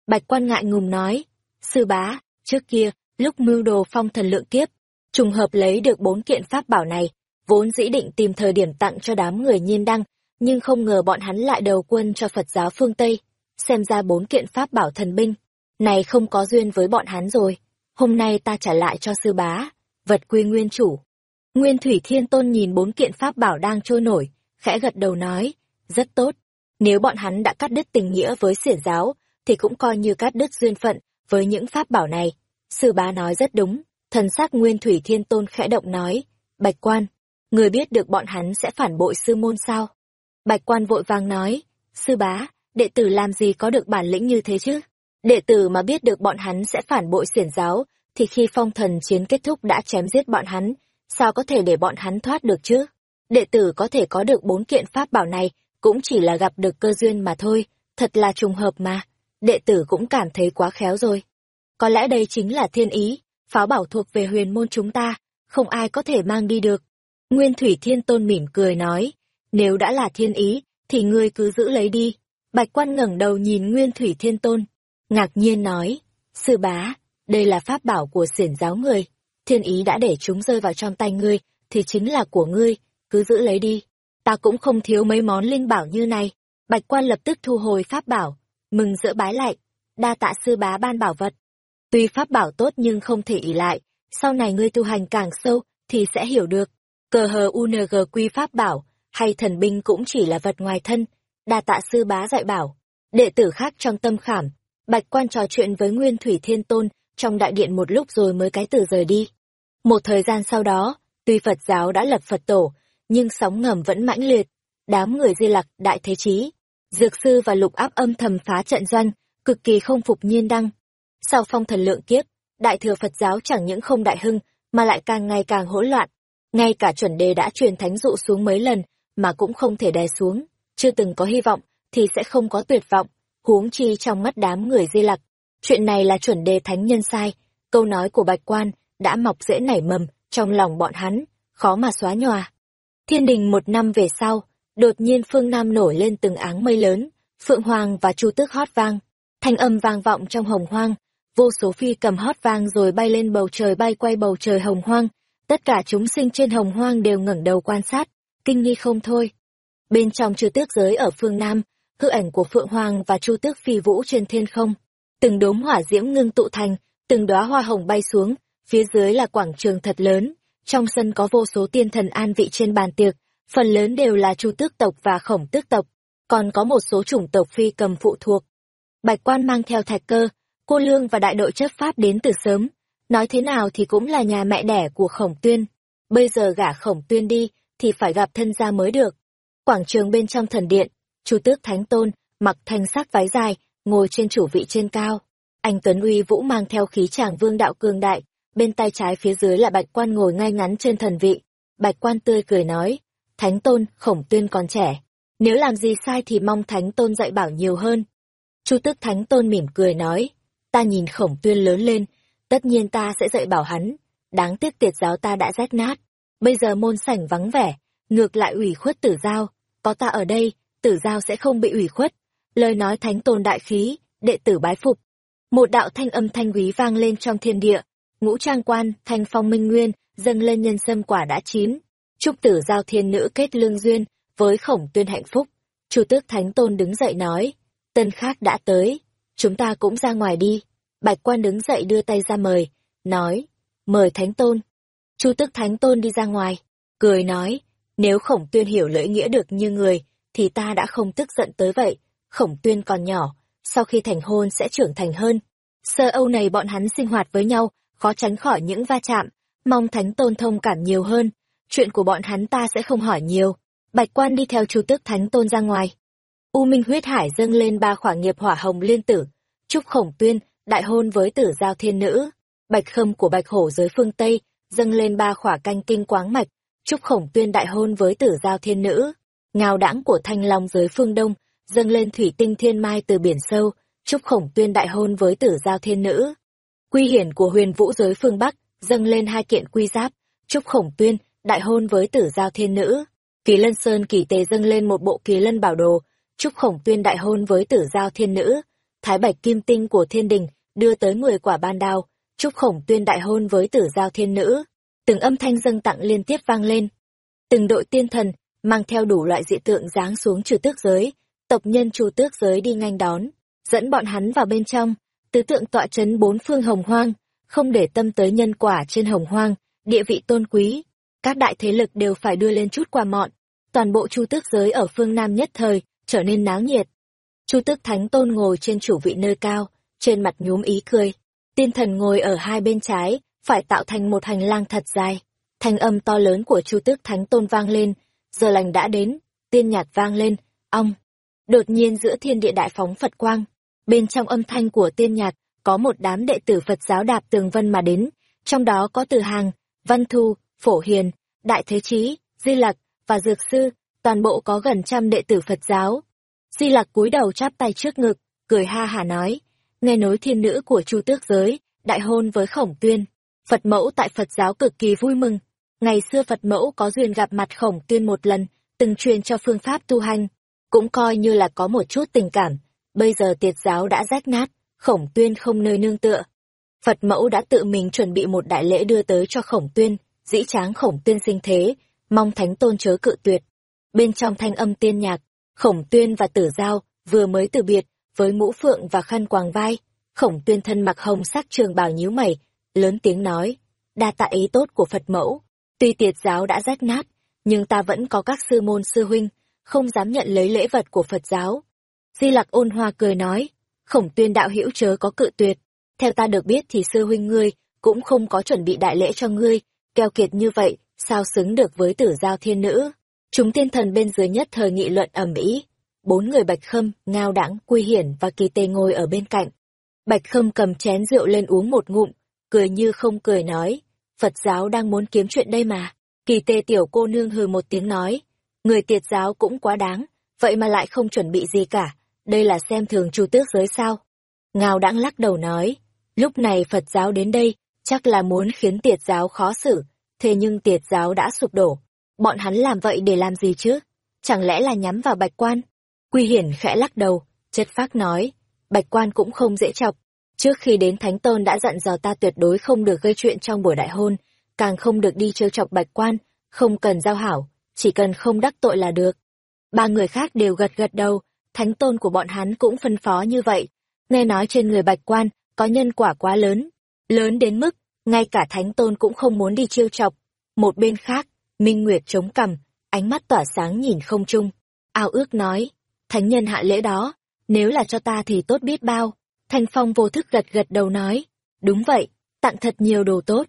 Bạch quan ngại ngùng nói, sư bá, trước kia, lúc mưu đồ phong thần lượng kiếp, trùng hợp lấy được bốn kiện pháp bảo này, vốn dĩ định tìm thời điểm tặng cho đám người nhiên đăng, nhưng không ngờ bọn hắn lại đầu quân cho Phật giáo phương Tây, xem ra bốn kiện pháp bảo thần binh, này không có duyên với bọn hắn rồi, hôm nay ta trả lại cho sư bá, vật quy nguyên chủ. Nguyên Thủy Thiên Tôn nhìn bốn kiện pháp bảo đang trôi nổi, khẽ gật đầu nói, rất tốt, nếu bọn hắn đã cắt đứt tình nghĩa với xiển giáo, thì cũng coi như cắt đứt duyên phận với những pháp bảo này. Sư bá nói rất đúng, thần sắc Nguyên Thủy Thiên Tôn khẽ động nói, Bạch Quan, người biết được bọn hắn sẽ phản bội sư môn sao? Bạch Quan vội vàng nói, sư bá, đệ tử làm gì có được bản lĩnh như thế chứ? Đệ tử mà biết được bọn hắn sẽ phản bội xiển giáo, thì khi phong thần chiến kết thúc đã chém giết bọn hắn, sao có thể để bọn hắn thoát được chứ? Đệ tử có thể có được bốn kiện pháp bảo này, cũng chỉ là gặp được cơ duyên mà thôi, thật là trùng hợp mà. Đệ tử cũng cảm thấy quá khéo rồi. Có lẽ đây chính là thiên ý, pháo bảo thuộc về huyền môn chúng ta, không ai có thể mang đi được. Nguyên Thủy Thiên Tôn mỉm cười nói, nếu đã là thiên ý, thì ngươi cứ giữ lấy đi. Bạch quan ngẩng đầu nhìn Nguyên Thủy Thiên Tôn, ngạc nhiên nói, sư bá, đây là pháp bảo của xiển giáo người, thiên ý đã để chúng rơi vào trong tay ngươi, thì chính là của ngươi, cứ giữ lấy đi. Ta cũng không thiếu mấy món linh bảo như này. Bạch quan lập tức thu hồi pháp bảo, mừng rỡ bái lại, đa tạ sư bá ban bảo vật. Tuy pháp bảo tốt nhưng không thể ỷ lại, sau này ngươi tu hành càng sâu thì sẽ hiểu được. Cờ hờ UNG quy pháp bảo, hay thần binh cũng chỉ là vật ngoài thân, đa tạ sư bá dạy bảo. Đệ tử khác trong tâm khảm, Bạch quan trò chuyện với Nguyên Thủy Thiên Tôn trong đại điện một lúc rồi mới cái từ rời đi. Một thời gian sau đó, tuy Phật giáo đã lập Phật tổ, nhưng sóng ngầm vẫn mãnh liệt. Đám người di lặc, đại thế chí, dược sư và lục áp âm thầm phá trận doanh, cực kỳ không phục nhiên đăng. Sau phong thần lượng kiếp, đại thừa Phật giáo chẳng những không đại hưng, mà lại càng ngày càng hỗn loạn. Ngay cả chuẩn đề đã truyền thánh dụ xuống mấy lần, mà cũng không thể đè xuống. Chưa từng có hy vọng, thì sẽ không có tuyệt vọng huống chi trong mắt đám người di lặc. Chuyện này là chuẩn đề thánh nhân sai, câu nói của bạch quan đã mọc dễ nảy mầm trong lòng bọn hắn, khó mà xóa nhòa. Thiên đình một năm về sau, đột nhiên phương Nam nổi lên từng áng mây lớn, Phượng Hoàng và Chu Tước hót vang, thanh âm vang vọng trong hồng hoang, vô số phi cầm hót vang rồi bay lên bầu trời bay quay bầu trời hồng hoang, tất cả chúng sinh trên hồng hoang đều ngẩng đầu quan sát, kinh nghi không thôi. Bên trong Chu Tước giới ở phương Nam, hư ảnh của Phượng Hoàng và Chu Tước phi vũ trên thiên không. Từng đốm hỏa diễm ngưng tụ thành, từng đóa hoa hồng bay xuống, phía dưới là quảng trường thật lớn, trong sân có vô số tiên thần an vị trên bàn tiệc, phần lớn đều là chu tước tộc và khổng tước tộc, còn có một số chủng tộc phi cầm phụ thuộc. Bạch quan mang theo thạch cơ, cô lương và đại đội chấp pháp đến từ sớm, nói thế nào thì cũng là nhà mẹ đẻ của khổng tuyên. Bây giờ gả khổng tuyên đi, thì phải gặp thân gia mới được. Quảng trường bên trong thần điện, chu tước thánh tôn, mặc thanh sắc váy dài, ngồi trên chủ vị trên cao. Anh Tuấn Uy Vũ mang theo khí tràng vương đạo cường đại, bên tay trái phía dưới là bạch quan ngồi ngay ngắn trên thần vị. Bạch quan tươi cười nói, Thánh Tôn, khổng tuyên còn trẻ. Nếu làm gì sai thì mong Thánh Tôn dạy bảo nhiều hơn. Chu tước Thánh Tôn mỉm cười nói, ta nhìn khổng tuyên lớn lên, tất nhiên ta sẽ dạy bảo hắn. Đáng tiếc tiệt giáo ta đã rách nát. Bây giờ môn sảnh vắng vẻ, ngược lại ủy khuất tử giao. Có ta ở đây, tử giao sẽ không bị ủy khuất. Lời nói Thánh Tôn đại khí, đệ tử bái phục. Một đạo thanh âm thanh quý vang lên trong thiên địa, ngũ trang quan, thanh phong minh nguyên, dâng lên nhân sâm quả đã chín. Trúc tử giao thiên nữ kết lương duyên, với khổng tuyên hạnh phúc. Chủ tước Thánh Tôn đứng dậy nói, tân khác đã tới, chúng ta cũng ra ngoài đi. Bạch quan đứng dậy đưa tay ra mời, nói, mời Thánh Tôn. Chu tước Thánh Tôn đi ra ngoài, cười nói, nếu khổng tuyên hiểu lễ nghĩa được như người, thì ta đã không tức giận tới vậy. Khổng tuyên còn nhỏ, sau khi thành hôn sẽ trưởng thành hơn. Sơ Âu này bọn hắn sinh hoạt với nhau, khó tránh khỏi những va chạm, mong Thánh Tôn thông cảm nhiều hơn, chuyện của bọn hắn ta sẽ không hỏi nhiều. Bạch quan đi theo chu tước Thánh Tôn ra ngoài. U Minh huyết hải dâng lên ba khỏa nghiệp hỏa hồng liên tử, chúc khổng tuyên, đại hôn với tử giao thiên nữ. Bạch khâm của bạch hổ giới phương Tây, dâng lên ba khỏa canh kinh quáng mạch, chúc khổng tuyên đại hôn với tử giao thiên nữ. Ngào đãng của thanh long giới phương Đông, dâng lên thủy tinh thiên mai từ biển sâu, chúc khổng tuyên đại hôn với tử giao thiên nữ. Quy hiển của huyền vũ giới phương Bắc, dâng lên hai kiện quy giáp, chúc khổng tuyên, đại hôn với tử giao thiên nữ. Kỳ lân sơn kỳ tề dâng lên một bộ kỳ lân bảo đồ, chúc khổng tuyên đại hôn với tử giao thiên nữ. Thái bạch kim tinh của thiên đình, đưa tới mười quả ban đao, chúc khổng tuyên đại hôn với tử giao thiên nữ. Từng âm thanh dâng tặng liên tiếp vang lên. Từng đội tiên thần, mang theo đủ loại dị tượng giáng xuống trừ tước giới, tộc nhân trừ tước giới đi nhanh đón, dẫn bọn hắn vào bên trong, tứ tượng tọa chấn bốn phương hồng hoang, không để tâm tới nhân quả trên hồng hoang, địa vị tôn quý. Các đại thế lực đều phải đưa lên chút quà mọn, toàn bộ chu tước giới ở phương Nam nhất thời, trở nên náo nhiệt. Chu tước thánh tôn ngồi trên chủ vị nơi cao, trên mặt nhúm ý cười. Tiên thần ngồi ở hai bên trái, phải tạo thành một hành lang thật dài. Thanh âm to lớn của chu tước thánh tôn vang lên, giờ lành đã đến, tiên nhạc vang lên, ong. Đột nhiên giữa thiên địa đại phóng Phật quang, bên trong âm thanh của tiên nhạc, có một đám đệ tử Phật giáo đạp tường vân mà đến, trong đó có Từ Hàng, Văn Thu, Phổ Hiền, Đại Thế Chí, Di Lặc và Dược Sư, toàn bộ có gần trăm đệ tử Phật giáo. Di Lặc cúi đầu chắp tay trước ngực, cười ha hà nói, nghe nối thiên nữ của Chu Tước giới, đại hôn với Khổng Tuyên. Phật mẫu tại Phật giáo cực kỳ vui mừng. Ngày xưa Phật mẫu có duyên gặp mặt Khổng Tuyên một lần, từng truyền cho phương pháp tu hành, cũng coi như là có một chút tình cảm. Bây giờ tiệt giáo đã rách nát, Khổng Tuyên không nơi nương tựa. Phật mẫu đã tự mình chuẩn bị một đại lễ đưa tới cho Khổng Tuyên, dĩ tráng Khổng Tuyên sinh thế, mong Thánh Tôn chớ cự tuyệt. Bên trong thanh âm tiên nhạc, Khổng Tuyên và Tử Giao vừa mới từ biệt, với mũ phượng và khăn quàng vai, Khổng Tuyên thân mặc hồng sắc trường bào nhíu mày, lớn tiếng nói, đa tạ ý tốt của Phật mẫu, tuy tiệt giáo đã rách nát, nhưng ta vẫn có các sư môn sư huynh, không dám nhận lấy lễ vật của Phật giáo. Di Lặc ôn hoa cười nói, khổng tuyên đạo hữu chớ có cự tuyệt. Theo ta được biết thì sư huynh ngươi cũng không có chuẩn bị đại lễ cho ngươi, keo kiệt như vậy, sao xứng được với tử giao thiên nữ. Chúng tiên thần bên dưới nhất thời nghị luận ầm ĩ. Bốn người Bạch Khâm, Ngao Đãng, Quy Hiển và Kỳ Tê ngồi ở bên cạnh. Bạch Khâm cầm chén rượu lên uống một ngụm, cười như không cười nói, Phật giáo đang muốn kiếm chuyện đây mà. Kỳ Tê tiểu cô nương hừ một tiếng nói, người tiệt giáo cũng quá đáng, vậy mà lại không chuẩn bị gì cả, đây là xem thường chu tước giới sao. Ngao đãng lắc đầu nói, lúc này Phật giáo đến đây, chắc là muốn khiến tiệt giáo khó xử, thế nhưng tiệt giáo đã sụp đổ. Bọn hắn làm vậy để làm gì chứ? Chẳng lẽ là nhắm vào bạch quan? Quy hiển khẽ lắc đầu, chất phác nói, bạch quan cũng không dễ chọc. Trước khi đến Thánh Tôn đã dặn dò ta tuyệt đối không được gây chuyện trong buổi đại hôn, càng không được đi trêu chọc bạch quan, không cần giao hảo, chỉ cần không đắc tội là được. Ba người khác đều gật gật đầu, thánh tôn của bọn hắn cũng phân phó như vậy. Nghe nói trên người bạch quan, có nhân quả quá lớn, lớn đến mức, ngay cả thánh tôn cũng không muốn đi chiêu chọc. Một bên khác, Minh Nguyệt chống cằm, ánh mắt tỏa sáng nhìn không trung. Ao ước nói, thánh nhân hạ lễ đó, nếu là cho ta thì tốt biết bao. Thanh Phong vô thức gật gật đầu nói, đúng vậy, tặng thật nhiều đồ tốt.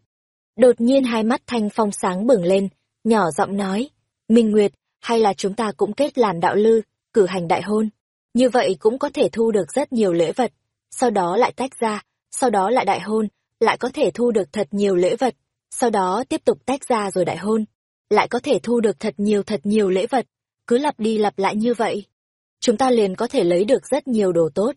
Đột nhiên hai mắt Thanh Phong sáng bừng lên, nhỏ giọng nói, Minh Nguyệt, hay là chúng ta cũng kết làm đạo lư, cử hành đại hôn. Như vậy cũng có thể thu được rất nhiều lễ vật, sau đó lại tách ra, sau đó lại đại hôn, lại có thể thu được thật nhiều lễ vật, sau đó tiếp tục tách ra rồi đại hôn, lại có thể thu được thật nhiều thật nhiều lễ vật, cứ lặp đi lặp lại như vậy. Chúng ta liền có thể lấy được rất nhiều đồ tốt.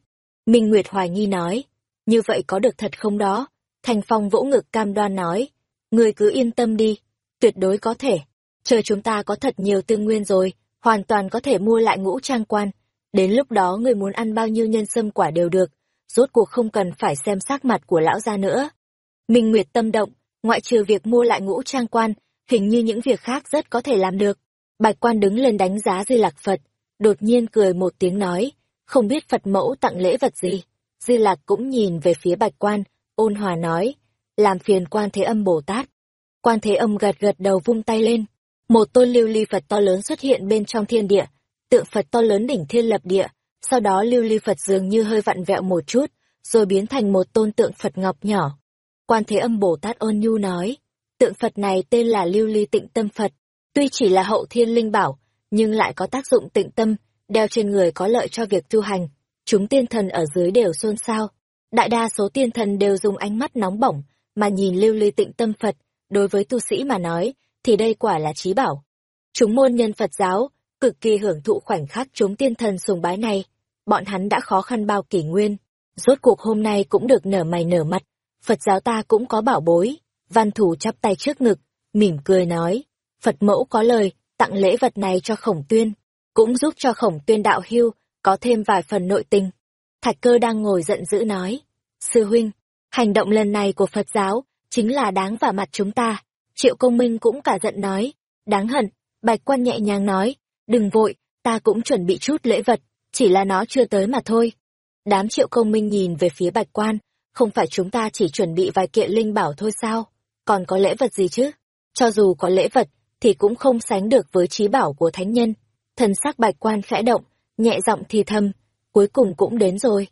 Minh Nguyệt hoài nghi nói, như vậy có được thật không đó? Thành Phong vỗ ngực cam đoan nói, người cứ yên tâm đi, tuyệt đối có thể. Chờ chúng ta có thật nhiều tương nguyên rồi, hoàn toàn có thể mua lại ngũ trang quan. Đến lúc đó người muốn ăn bao nhiêu nhân sâm quả đều được, rốt cuộc không cần phải xem sắc mặt của lão gia nữa. Minh Nguyệt tâm động, ngoại trừ việc mua lại ngũ trang quan, hình như những việc khác rất có thể làm được. Bạch quan đứng lên đánh giá Di Lạc Phật, đột nhiên cười một tiếng nói, không biết Phật mẫu tặng lễ vật gì. Di Lạc cũng nhìn về phía bạch quan, ôn hòa nói, làm phiền quan thế âm Bồ Tát. Quan thế âm gật gật đầu vung tay lên, một tôn lưu ly Phật to lớn xuất hiện bên trong thiên địa, tượng Phật to lớn đỉnh thiên lập địa, sau đó lưu ly Phật dường như hơi vặn vẹo một chút, rồi biến thành một tôn tượng Phật ngọc nhỏ. Quan Thế Âm Bồ Tát ôn nhu nói, tượng Phật này tên là lưu ly tịnh tâm Phật, tuy chỉ là hậu thiên linh bảo, nhưng lại có tác dụng tịnh tâm, đeo trên người có lợi cho việc tu hành. Chúng tiên thần ở dưới đều xôn xao. Đại đa số tiên thần đều dùng ánh mắt nóng bỏng, mà nhìn lưu ly tịnh tâm Phật, đối với tu sĩ mà nói, thì đây quả là trí bảo. Chúng môn nhân Phật giáo, cực kỳ hưởng thụ khoảnh khắc chúng tiên thần sùng bái này. Bọn hắn đã khó khăn bao kỷ nguyên. Rốt cuộc hôm nay cũng được nở mày nở mặt. Phật giáo ta cũng có bảo bối. Văn thủ chắp tay trước ngực, mỉm cười nói. Phật mẫu có lời, tặng lễ vật này cho khổng tuyên. Cũng giúp cho khổng tuyên đạo hưu, có thêm vài phần nội tình. Thạch cơ đang ngồi giận dữ nói. Sư huynh, hành động lần này của Phật giáo, chính là đáng vào mặt chúng ta. Triệu công minh cũng cả giận nói. Đáng hận, bạch quan nhẹ nhàng nói. Đừng vội, ta cũng chuẩn bị chút lễ vật, chỉ là nó chưa tới mà thôi. Đám triệu công minh nhìn về phía bạch quan, không phải chúng ta chỉ chuẩn bị vài kiện linh bảo thôi sao? Còn có lễ vật gì chứ? Cho dù có lễ vật, thì cũng không sánh được với trí bảo của thánh nhân. Thần sắc bạch quan khẽ động, nhẹ giọng thì thầm, cuối cùng cũng đến rồi.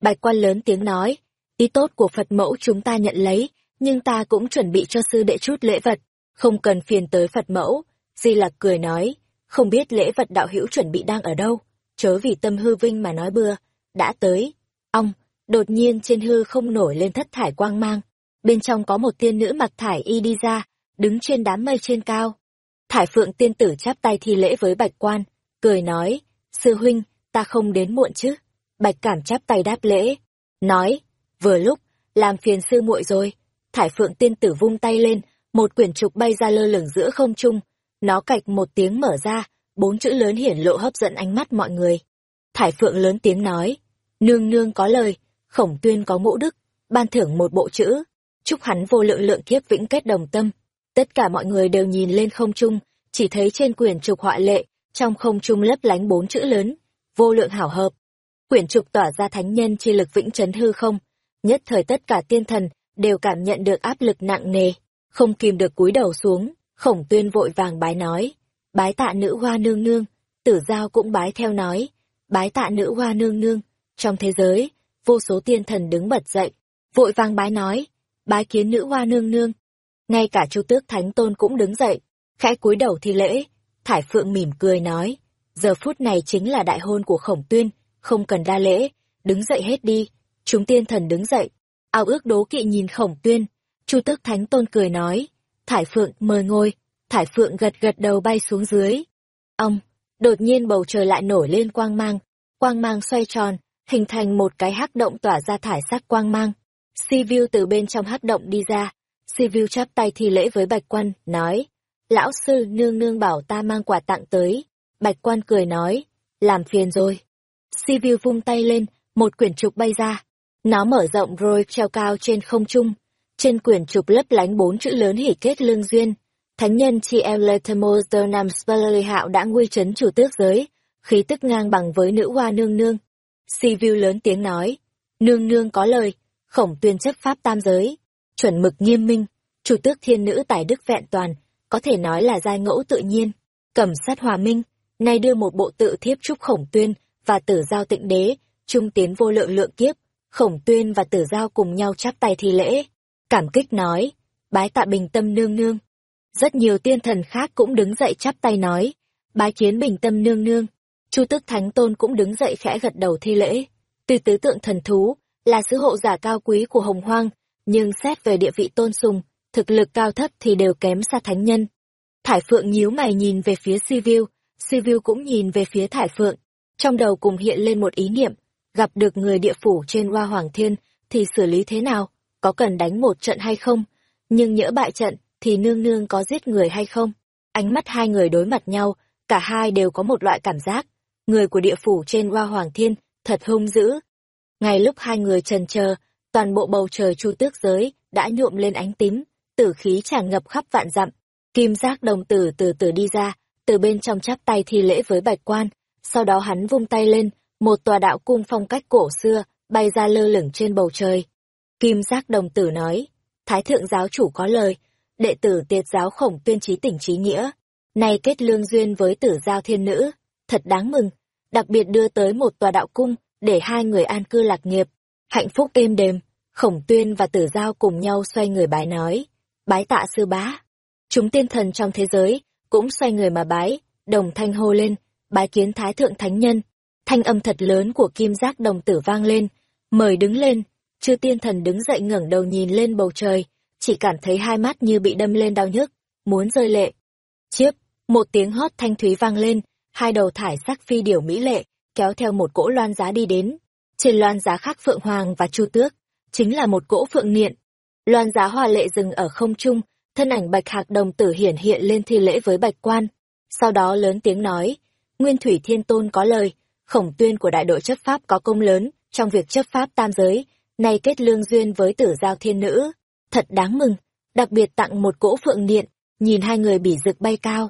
Bạch quan lớn tiếng nói, ý tốt của Phật mẫu chúng ta nhận lấy, nhưng ta cũng chuẩn bị cho sư đệ chút lễ vật, không cần phiền tới Phật mẫu. Di Lặc cười nói, không biết lễ vật đạo hữu chuẩn bị đang ở đâu, chớ vì tâm hư vinh mà nói bừa, đã tới. Ông, đột nhiên trên hư không nổi lên thất thải quang mang, bên trong có một tiên nữ mặc thải y đi ra, đứng trên đám mây trên cao. Thải phượng tiên tử chắp tay thi lễ với bạch quan, cười nói, sư huynh, ta không đến muộn chứ. Bạch cảm chắp tay đáp lễ, nói, vừa lúc, làm phiền sư muội rồi. Thải phượng tiên tử vung tay lên, một quyển trục bay ra lơ lửng giữa không trung, nó cạch một tiếng mở ra, bốn chữ lớn hiển lộ hấp dẫn ánh mắt mọi người. Thải Phượng lớn tiếng nói, nương nương có lời, khổng tuyên có ngũ đức, ban thưởng một bộ chữ, chúc hắn vô lượng lượng kiếp vĩnh kết đồng tâm. Tất cả mọi người đều nhìn lên không trung, chỉ thấy trên quyển trục họa lệ, trong không trung lấp lánh bốn chữ lớn, vô lượng hảo hợp. Quyển trục tỏa ra thánh nhân chi lực vĩnh chấn hư không, nhất thời tất cả tiên thần đều cảm nhận được áp lực nặng nề, không kìm được cúi đầu xuống, khổng tuyên vội vàng bái nói, bái tạ nữ hoa nương nương, tử giao cũng bái theo nói, bái tạ nữ hoa nương nương, trong thế giới, vô số tiên thần đứng bật dậy, vội vàng bái nói, bái kiến nữ hoa nương nương. Ngay cả chu tước thánh tôn cũng đứng dậy, khẽ cúi đầu thi lễ, thải phượng mỉm cười nói, giờ phút này chính là đại hôn của khổng tuyên, không cần đa lễ, đứng dậy hết đi, chúng tiên thần đứng dậy, ao ước đố kỵ nhìn khổng tuyên, chu tước thánh tôn cười nói, thải phượng mời ngồi, thải phượng gật gật đầu bay xuống dưới. Ông, đột nhiên bầu trời lại nổi lên quang mang, quang mang xoay tròn, hình thành một cái hắc động tỏa ra thải sắc quang mang. Si View từ bên trong hắc động đi ra, Sivu chắp tay thi lễ với Bạch Quan, nói, lão sư nương nương bảo ta mang quà tặng tới. Bạch Quan cười nói, làm phiền rồi. Sivu vung tay lên, một quyển trục bay ra. Nó mở rộng rồi treo cao trên không trung. Trên quyển trục lấp lánh bốn chữ lớn hỉ kết lương duyên. Thánh nhân Chi Eletemos de Nam Spallery Hạo đã nguy chấn chủ tước giới, khí tức ngang bằng với nữ hoa nương nương. Sivu lớn tiếng nói, nương nương có lời, khổng tuyên chấp pháp tam giới, chuẩn mực nghiêm minh, chủ tước thiên nữ tài đức vẹn toàn, có thể nói là giai ngẫu tự nhiên. cẩm sát hòa minh, nay đưa một bộ tự thiếp trúc khổng tuyên và tử giao tịnh đế, trung tiến vô lượng lượng kiếp, khổng tuyên và tử giao cùng nhau chắp tay thi lễ. Cảm kích nói, bái tạ bình tâm nương nương. Rất nhiều tiên thần khác cũng đứng dậy chắp tay nói, bái kiến bình tâm nương nương. Chu tức thánh tôn cũng đứng dậy khẽ gật đầu thi lễ. từ tứ tượng thần thú, là sứ hộ giả cao quý của hồng hoang, nhưng xét về địa vị tôn sùng, thực lực cao thấp thì đều kém xa thánh nhân. Thải Phượng nhíu mày nhìn về phía Sivu, Sivu cũng nhìn về phía Thải Phượng. Trong đầu cùng hiện lên một ý niệm, gặp được người địa phủ trên Hoa Hoàng Thiên thì xử lý thế nào, có cần đánh một trận hay không? Nhưng nhỡ bại trận thì nương nương có giết người hay không? Ánh mắt hai người đối mặt nhau, cả hai đều có một loại cảm giác. Người của địa phủ trên Hoa Hoàng Thiên thật hung dữ. Ngay lúc hai người trần chờ, toàn bộ bầu trời chu tước giới đã nhuộm lên ánh tím, tử khí tràn ngập khắp vạn dặm. Kim giác đồng tử từ từ đi ra, từ bên trong chắp tay thi lễ với bạch quan, sau đó hắn vung tay lên, một tòa đạo cung phong cách cổ xưa, bay ra lơ lửng trên bầu trời. Kim giác đồng tử nói, Thái thượng giáo chủ có lời, đệ tử tiệt giáo khổng tuyên trí tỉnh trí nghĩa, nay kết lương duyên với tử giao thiên nữ, thật đáng mừng, đặc biệt đưa tới một tòa đạo cung, để hai người an cư lạc nghiệp, hạnh phúc êm đềm, khổng tuyên và tử giao cùng nhau xoay người bái nói, bái tạ sư bá. Chúng tiên thần trong thế giới, cũng xoay người mà bái, đồng thanh hô lên, bái kiến thái thượng thánh nhân. Thanh âm thật lớn của kim giác đồng tử vang lên, mời đứng lên, chư tiên thần đứng dậy ngẩng đầu nhìn lên bầu trời, chỉ cảm thấy hai mắt như bị đâm lên đau nhức, muốn rơi lệ. Chiếc, một tiếng hót thanh thúy vang lên, hai đầu thải sắc phi điểu mỹ lệ, kéo theo một cỗ loan giá đi đến. Trên loan giá khắc phượng hoàng và chu tước, chính là một cỗ phượng niệm. Loan giá hòa lệ dừng ở không trung, thân ảnh bạch hạc đồng tử hiển hiện lên thi lễ với bạch quan. Sau đó lớn tiếng nói, Nguyên Thủy Thiên Tôn có lời, khổng tuyên của đại đội chấp pháp có công lớn trong việc chấp pháp tam giới, nay kết lương duyên với tử giao thiên nữ. Thật đáng mừng, đặc biệt tặng một cỗ phượng điện, nhìn hai người bỉ rực bay cao.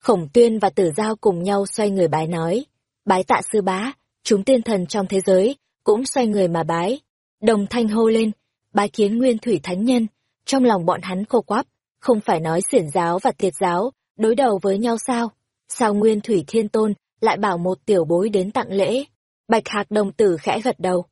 Khổng tuyên và tử giao cùng nhau xoay người bái nói, bái tạ sư bá, chúng tiên thần trong thế giới, cũng xoay người mà bái. Đồng thanh hô lên, bái kiến nguyên thủy thánh nhân, trong lòng bọn hắn khô quắp, không phải nói xiển giáo và tiệt giáo, đối đầu với nhau sao? Sao nguyên thủy thiên tôn lại bảo một tiểu bối đến tặng lễ? Bạch hạc đồng tử khẽ gật đầu.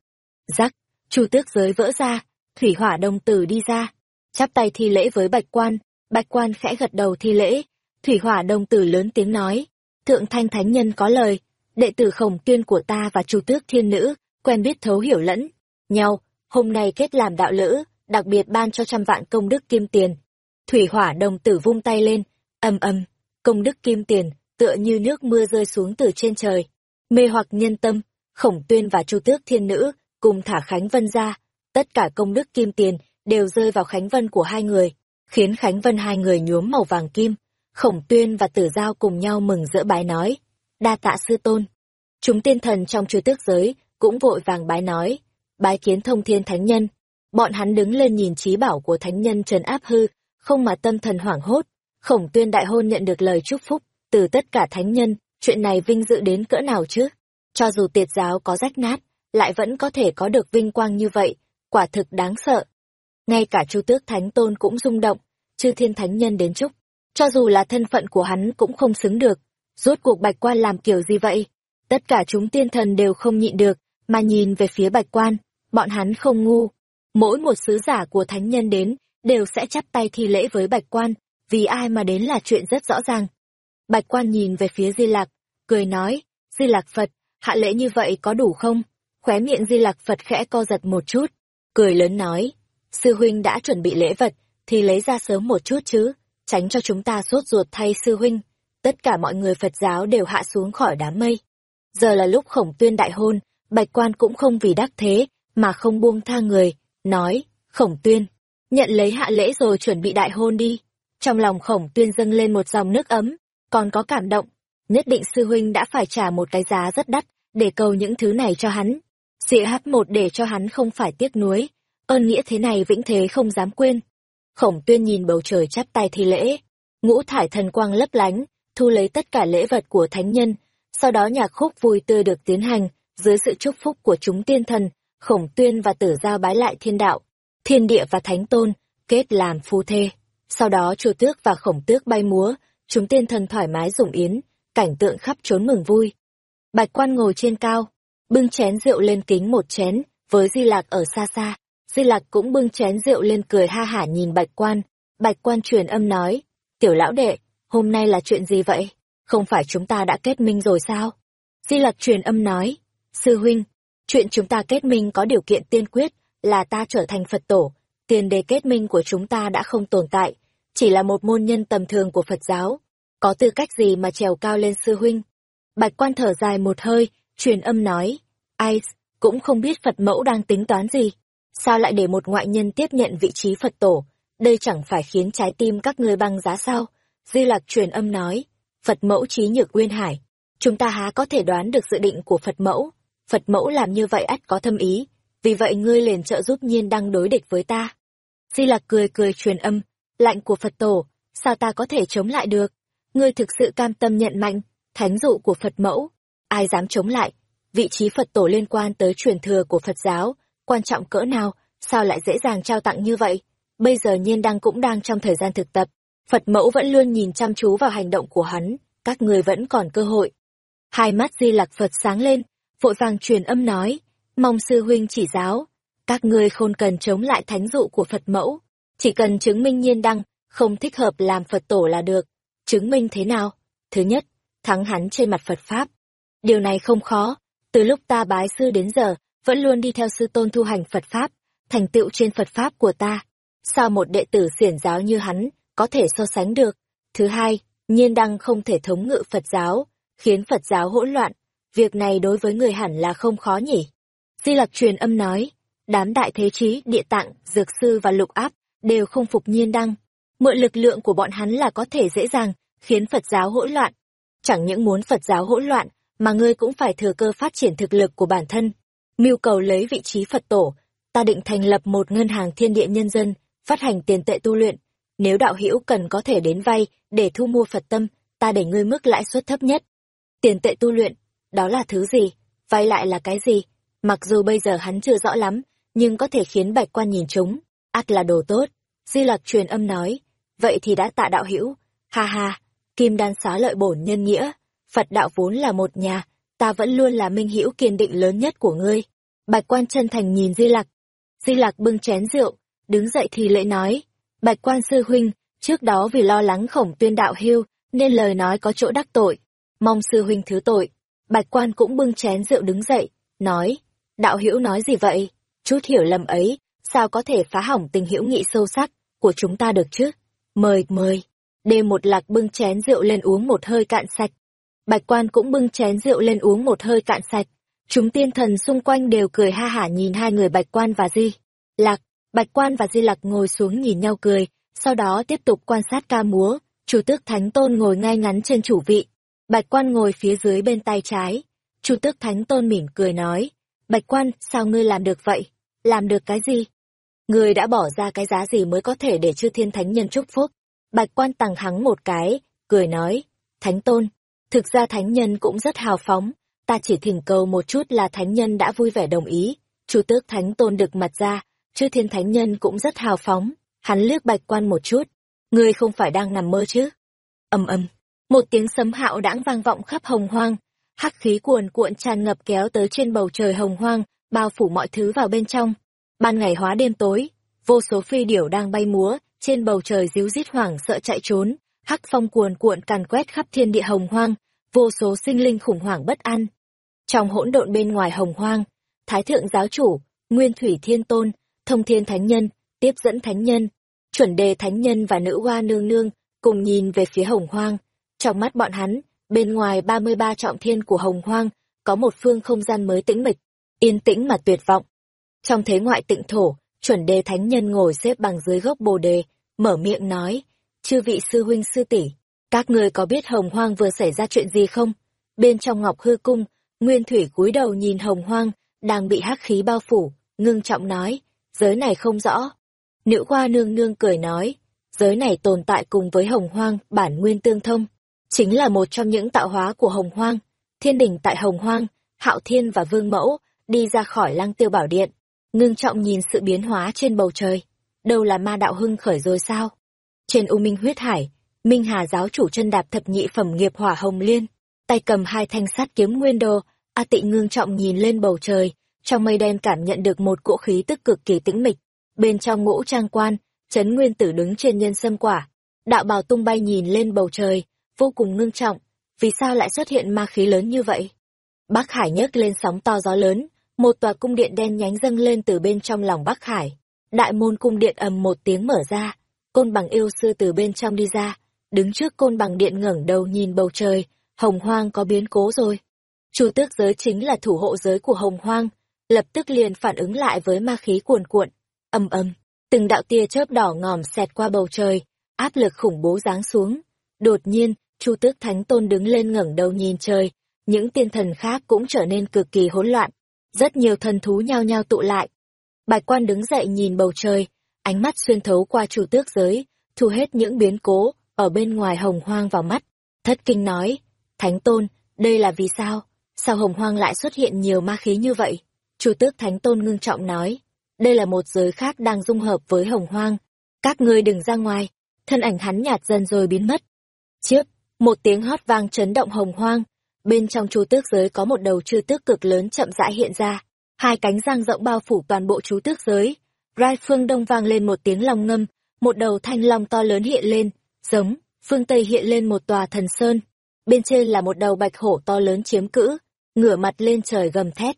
giắc chu tước giới vỡ ra, thủy hỏa đồng tử đi ra, chắp tay thi lễ với bạch quan, bạch quan khẽ gật đầu thi lễ, thủy hỏa đồng tử lớn tiếng nói, thượng thanh thánh nhân có lời, đệ tử khổng tuyên của ta và chu tước thiên nữ, quen biết thấu hiểu lẫn nhau, hôm nay kết làm đạo lữ, đặc biệt ban cho trăm vạn công đức kim tiền. Thủy hỏa đồng tử vung tay lên, âm âm, công đức kim tiền, tựa như nước mưa rơi xuống từ trên trời. Mê hoặc nhân tâm, khổng tuyên và chu tước thiên nữ, cùng thả Khánh Vân ra. Tất cả công đức kim tiền đều rơi vào Khánh Vân của hai người, khiến Khánh Vân hai người nhuốm màu vàng kim. Khổng tuyên và tử giao cùng nhau mừng rỡ bái nói. Đa tạ sư tôn. Chúng tiên thần trong chư tước giới cũng vội vàng bái nói. Bái kiến thông thiên thánh nhân. Bọn hắn đứng lên nhìn trí bảo của thánh nhân trần áp hư, không mà tâm thần hoảng hốt. Khổng tuyên đại hôn nhận được lời chúc phúc từ tất cả thánh nhân, chuyện này vinh dự đến cỡ nào chứ? Cho dù tiệt giáo có rách nát, lại vẫn có thể có được vinh quang như vậy, quả thực đáng sợ. Ngay cả Chu Tước Thánh Tôn cũng rung động, chư thiên thánh nhân đến chúc. Cho dù là thân phận của hắn cũng không xứng được, rốt cuộc bạch quan làm kiểu gì vậy? Tất cả chúng tiên thần đều không nhịn được, mà nhìn về phía bạch quan, bọn hắn không ngu. Mỗi một sứ giả của thánh nhân đến, đều sẽ chắp tay thi lễ với bạch quan, vì ai mà đến là chuyện rất rõ ràng. Bạch quan nhìn về phía Di Lạc, cười nói, Di Lạc Phật, hạ lễ như vậy có đủ không? Khóe miệng Di Lạc Phật khẽ co giật một chút, cười lớn nói, sư huynh đã chuẩn bị lễ vật, thì lấy ra sớm một chút chứ, tránh cho chúng ta sốt ruột thay sư huynh. Tất cả mọi người Phật giáo đều hạ xuống khỏi đám mây. Giờ là lúc khổng tuyên đại hôn, bạch quan cũng không vì đắc thế, mà không buông tha người, nói, khổng tuyên, nhận lấy hạ lễ rồi chuẩn bị đại hôn đi. Trong lòng khổng tuyên dâng lên một dòng nước ấm, còn có cảm động, nhất định sư huynh đã phải trả một cái giá rất đắt để cầu những thứ này cho hắn. Xịa hát một để cho hắn không phải tiếc nuối, ơn nghĩa thế này vĩnh thế không dám quên. Khổng tuyên nhìn bầu trời chắp tay thi lễ, ngũ thải thần quang lấp lánh, thu lấy tất cả lễ vật của thánh nhân, sau đó nhạc khúc vui tươi được tiến hành, dưới sự chúc phúc của chúng tiên thần, khổng tuyên và tử giao bái lại thiên đạo, thiên địa và thánh tôn, kết làm phu thê. Sau đó chùa tước và khổng tước bay múa, chúng tiên thần thoải mái dùng yến, cảnh tượng khắp trốn mừng vui. Bạch quan ngồi trên cao, bưng chén rượu lên kính một chén, với Di Lạc ở xa xa. Di Lạc cũng bưng chén rượu lên cười ha hả nhìn bạch quan. Bạch quan truyền âm nói, tiểu lão đệ, hôm nay là chuyện gì vậy? Không phải chúng ta đã kết minh rồi sao? Di lặc truyền âm nói, sư huynh, chuyện chúng ta kết minh có điều kiện tiên quyết là ta trở thành Phật tổ, tiền đề kết minh của chúng ta đã không tồn tại, chỉ là một môn nhân tầm thường của Phật giáo, có tư cách gì mà trèo cao lên sư huynh. Bạch quan thở dài một hơi, truyền âm nói, ai, cũng không biết Phật mẫu đang tính toán gì. Sao lại để một ngoại nhân tiếp nhận vị trí Phật tổ, đây chẳng phải khiến trái tim các ngươi băng giá sao? Di Lạc truyền âm nói, Phật mẫu trí nhược uyên hải, chúng ta há có thể đoán được dự định của Phật mẫu. Phật mẫu làm như vậy ắt có thâm ý, vì vậy ngươi liền trợ giúp nhiên đăng đối địch với ta. Di Lạc cười cười truyền âm, lạnh của Phật tổ, sao ta có thể chống lại được? Ngươi thực sự cam tâm nhận mạnh, thánh dụ của Phật mẫu, ai dám chống lại? Vị trí Phật tổ liên quan tới truyền thừa của Phật giáo, quan trọng cỡ nào, sao lại dễ dàng trao tặng như vậy? Bây giờ nhiên đăng cũng đang trong thời gian thực tập, Phật mẫu vẫn luôn nhìn chăm chú vào hành động của hắn, các người vẫn còn cơ hội. Hai mắt Di Lạc Phật sáng lên, vội vàng truyền âm nói, mong sư huynh chỉ giáo, các ngươi không cần chống lại thánh dụ của Phật mẫu, chỉ cần chứng minh nhiên đăng, không thích hợp làm Phật tổ là được. Chứng minh thế nào? Thứ nhất, thắng hắn trên mặt Phật Pháp. Điều này không khó, từ lúc ta bái sư đến giờ, vẫn luôn đi theo sư tôn thu hành Phật Pháp, thành tựu trên Phật Pháp của ta. Sao một đệ tử xiển giáo như hắn, có thể so sánh được? Thứ hai, nhiên đăng không thể thống ngự Phật giáo, khiến Phật giáo hỗn loạn. Việc này đối với người hẳn là không khó nhỉ? Di Lặc truyền âm nói, đám đại thế chí, địa tạng, dược sư và lục áp đều không phục nhiên đăng. Mượn lực lượng của bọn hắn là có thể dễ dàng khiến Phật giáo hỗn loạn. Chẳng những muốn Phật giáo hỗn loạn, mà ngươi cũng phải thừa cơ phát triển thực lực của bản thân. Mưu cầu lấy vị trí Phật tổ, ta định thành lập một ngân hàng thiên địa nhân dân, phát hành tiền tệ tu luyện. Nếu đạo hữu cần có thể đến vay để thu mua Phật tâm, ta để ngươi mức lãi suất thấp nhất. Tiền tệ tu luyện, đó là thứ gì? Vay lại là cái gì? Mặc dù bây giờ hắn chưa rõ lắm, nhưng có thể khiến bạch quan nhìn chúng, Ác là đồ tốt. Di Lặc truyền âm nói, vậy thì đã tạ đạo hữu, ha ha, kim đan xá lợi bổn nhân nghĩa, Phật đạo vốn là một nhà, ta vẫn luôn là minh hữu kiên định lớn nhất của ngươi. Bạch quan chân thành nhìn Di Lặc. Di Lặc bưng chén rượu, đứng dậy thì lễ nói, Bạch quan sư huynh, trước đó vì lo lắng khổng tuyên đạo hưu, nên lời nói có chỗ đắc tội. Mong sư huynh thứ tội. Bạch quan cũng bưng chén rượu đứng dậy, nói, đạo hữu nói gì vậy? Chút hiểu lầm ấy, sao có thể phá hỏng tình hữu nghị sâu sắc của chúng ta được chứ? Mời, mời. Đêm một lạc bưng chén rượu lên uống một hơi cạn sạch. Bạch quan cũng bưng chén rượu lên uống một hơi cạn sạch. Chúng tiên thần xung quanh đều cười ha hả nhìn hai người bạch quan và di. Lạc, bạch quan và di lạc ngồi xuống nhìn nhau cười, sau đó tiếp tục quan sát ca múa. Chủ tước Thánh Tôn ngồi ngay ngắn trên chủ vị. Bạch quan ngồi phía dưới bên tay trái. Chủ tước Thánh Tôn mỉm cười nói. Bạch quan, sao ngươi làm được vậy? Làm được cái gì? Ngươi đã bỏ ra cái giá gì mới có thể để chư thiên thánh nhân chúc phúc? Bạch quan tằng hắng một cái, cười nói. Thánh Tôn, thực ra thánh nhân cũng rất hào phóng, ta chỉ thỉnh cầu một chút là thánh nhân đã vui vẻ đồng ý. Chu tước thánh tôn được mặt ra, chư thiên thánh nhân cũng rất hào phóng, hắn liếc bạch quan một chút. Ngươi không phải đang nằm mơ chứ? ầm ầm, một tiếng sấm hạo đãng vang vọng khắp hồng hoang, hắc khí cuồn cuộn tràn ngập kéo tới trên bầu trời hồng hoang, bao phủ mọi thứ vào bên trong. Ban ngày hóa đêm tối, vô số phi điểu đang bay múa, trên bầu trời ríu rít hoảng sợ chạy trốn, hắc phong cuồn cuộn càn quét khắp thiên địa hồng hoang, vô số sinh linh khủng hoảng bất an. Trong hỗn độn bên ngoài hồng hoang, Thái thượng giáo chủ, Nguyên thủy thiên tôn, Thông thiên thánh nhân, tiếp dẫn thánh nhân, chuẩn đề thánh nhân và nữ hoa nương nương cùng nhìn về phía hồng hoang. Trong mắt bọn hắn, bên ngoài 33 trọng thiên của hồng hoang, có một phương không gian mới tĩnh mịch, yên tĩnh mà tuyệt vọng. Trong thế ngoại tịnh thổ, chuẩn đề thánh nhân ngồi xếp bằng dưới gốc bồ đề, mở miệng nói, chư vị sư huynh sư tỷ các người có biết hồng hoang vừa xảy ra chuyện gì không? Bên trong ngọc hư cung, Nguyên Thủy cúi đầu nhìn hồng hoang, đang bị hắc khí bao phủ, ngưng trọng nói, giới này không rõ. Nữ hoa nương nương cười nói, giới này tồn tại cùng với hồng hoang, bản nguyên tương thông, chính là một trong những tạo hóa của hồng hoang. Thiên đỉnh tại hồng hoang, hạo thiên và vương mẫu, đi ra khỏi lăng tiêu bảo điện, ngưng trọng nhìn sự biến hóa trên bầu trời. Đâu là ma đạo hưng khởi rồi sao? Trên U Minh huyết hải, Minh Hà giáo chủ chân đạp thập nhị phẩm nghiệp hỏa hồng liên, tay cầm hai thanh sát kiếm nguyên đồ, A Tị ngưng trọng nhìn lên bầu trời, trong mây đen cảm nhận được một cỗ khí tức cực kỳ tĩnh mịch. Bên trong ngũ trang quan, Trấn Nguyên Tử đứng trên nhân sâm quả, đạo bào tung bay nhìn lên bầu trời, vô cùng ngưng trọng, vì sao lại xuất hiện ma khí lớn như vậy? Bắc Hải nhấc lên sóng to gió lớn, một tòa cung điện đen nhánh dâng lên từ bên trong lòng Bắc Hải. Đại môn cung điện ầm một tiếng mở ra, côn bằng yêu sư từ bên trong đi ra, đứng trước côn bằng điện ngẩng đầu nhìn bầu trời, hồng hoang có biến cố rồi. Chu tước giới chính là thủ hộ giới của hồng hoang, lập tức liền phản ứng lại với ma khí cuồn cuộn, ầm ầm, từng đạo tia chớp đỏ ngòm xẹt qua bầu trời, áp lực khủng bố giáng xuống. Đột nhiên, Chu Tước Thánh Tôn đứng lên ngẩng đầu nhìn trời, những tiên thần khác cũng trở nên cực kỳ hỗn loạn. Rất nhiều thần thú nhao nhao tụ lại. Bạch quan đứng dậy nhìn bầu trời, ánh mắt xuyên thấu qua Chu Tước giới, thu hết những biến cố ở bên ngoài hồng hoang vào mắt. Thất kinh nói, Thánh Tôn, đây là vì sao? Sao hồng hoang lại xuất hiện nhiều ma khí như vậy? Chu Tước Thánh Tôn ngưng trọng nói, đây là một giới khác đang dung hợp với hồng hoang. Các ngươi đừng ra ngoài, thân ảnh hắn nhạt dần rồi biến mất. Chiếc, một tiếng hót vang chấn động hồng hoang, bên trong chú tước giới có một đầu chư tước cực lớn chậm rãi hiện ra, hai cánh răng rộng bao phủ toàn bộ chú tước giới. Rai phương đông vang lên một tiếng long ngâm, một đầu thanh long to lớn hiện lên, giống, phương tây hiện lên một tòa thần sơn. Bên trên là một đầu bạch hổ to lớn chiếm cữ, ngửa mặt lên trời gầm thét.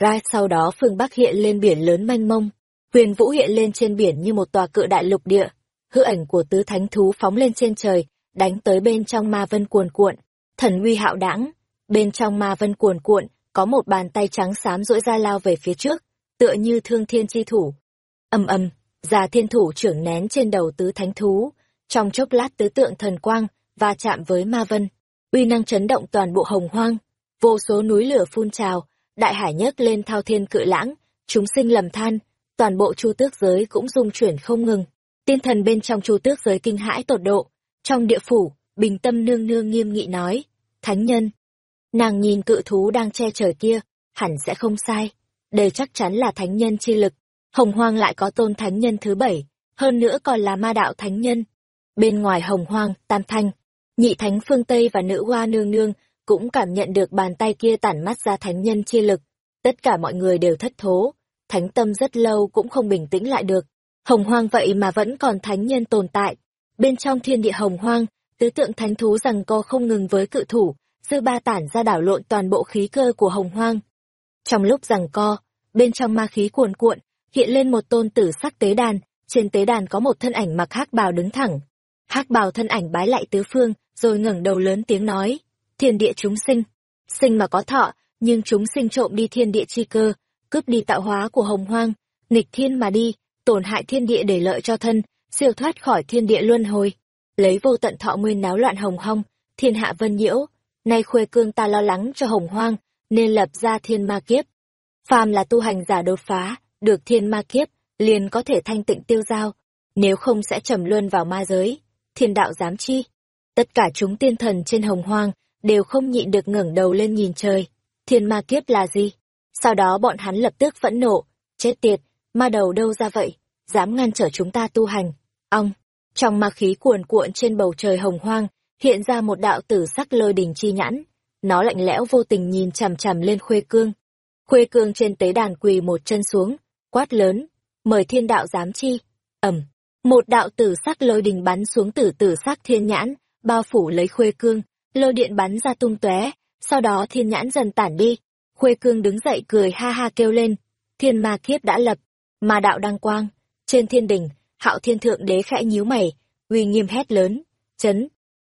Rai sau đó phương bắc hiện lên biển lớn manh mông, huyền vũ hiện lên trên biển như một tòa cự đại lục địa hư ảnh của tứ thánh thú phóng lên trên trời, đánh tới bên trong ma vân cuồn cuộn, thần uy hạo đãng. Bên trong ma vân cuồn cuộn, có một bàn tay trắng xám duỗi ra lao về phía trước, tựa như thương thiên chi thủ. Ầm ầm, già thiên thủ trưởng nén trên đầu tứ thánh thú, trong chốc lát tứ tượng thần quang va chạm với ma vân, uy năng chấn động toàn bộ hồng hoang, vô số núi lửa phun trào, đại hải nhấc lên thao thiên cự lãng, chúng sinh lầm than, toàn bộ chu tước giới cũng rung chuyển không ngừng. Tiên thần bên trong chu tước giới kinh hãi tột độ. Trong địa phủ, bình tâm nương nương nghiêm nghị nói, Thánh nhân. Nàng nhìn cự thú đang che trời kia, hẳn sẽ không sai. Đây chắc chắn là thánh nhân chi lực. Hồng hoang lại có tôn thánh nhân thứ bảy, hơn nữa còn là ma đạo thánh nhân. Bên ngoài hồng hoang, tam thanh, nhị thánh phương Tây và nữ hoa nương nương cũng cảm nhận được bàn tay kia tản mắt ra thánh nhân chi lực. Tất cả mọi người đều thất thố, thánh tâm rất lâu cũng không bình tĩnh lại được. Hồng hoang vậy mà vẫn còn thánh nhân tồn tại. Bên trong thiên địa hồng hoang, tứ tượng thánh thú rằng co không ngừng với cự thủ, dư ba tản ra đảo lộn toàn bộ khí cơ của hồng hoang. Trong lúc rằng co, bên trong ma khí cuồn cuộn, hiện lên một tôn tử sắc tế đàn, trên tế đàn có một thân ảnh mặc hắc bào đứng thẳng. hắc bào thân ảnh bái lại tứ phương, rồi ngẩng đầu lớn tiếng nói, thiên địa chúng sinh, sinh mà có thọ, nhưng chúng sinh trộm đi thiên địa chi cơ, cướp đi tạo hóa của hồng hoang, nghịch thiên mà đi, tổn hại thiên địa để lợi cho thân, siêu thoát khỏi thiên địa luân hồi. Lấy vô tận thọ nguyên náo loạn hồng hong, thiên hạ vân nhiễu, nay khuê cương ta lo lắng cho hồng hoang, nên lập ra thiên ma kiếp. Phàm là tu hành giả đột phá, được thiên ma kiếp, liền có thể thanh tịnh tiêu giao, nếu không sẽ trầm luân vào ma giới, thiên đạo dám chi. Tất cả chúng tiên thần trên hồng hoang, đều không nhịn được ngẩng đầu lên nhìn trời. Thiên ma kiếp là gì? Sau đó bọn hắn lập tức phẫn nộ, chết tiệt, ma đầu đâu ra vậy? dám ngăn trở chúng ta tu hành. Ông, trong ma khí cuồn cuộn trên bầu trời hồng hoang, hiện ra một đạo tử sắc lôi đình chi nhãn. Nó lạnh lẽo vô tình nhìn chằm chằm lên khuê cương. Khuê cương trên tế đàn quỳ một chân xuống, quát lớn, mời thiên đạo dám chi. Ẩm, một đạo tử sắc lôi đình bắn xuống tử tử sắc thiên nhãn, bao phủ lấy khuê cương, lôi điện bắn ra tung tóe, sau đó thiên nhãn dần tản đi. Khuê cương đứng dậy cười ha ha kêu lên, thiên ma kiếp đã lập, ma đạo đăng quang, trên thiên đình, hạo thiên thượng đế khẽ nhíu mày, uy nghiêm hét lớn, chấn.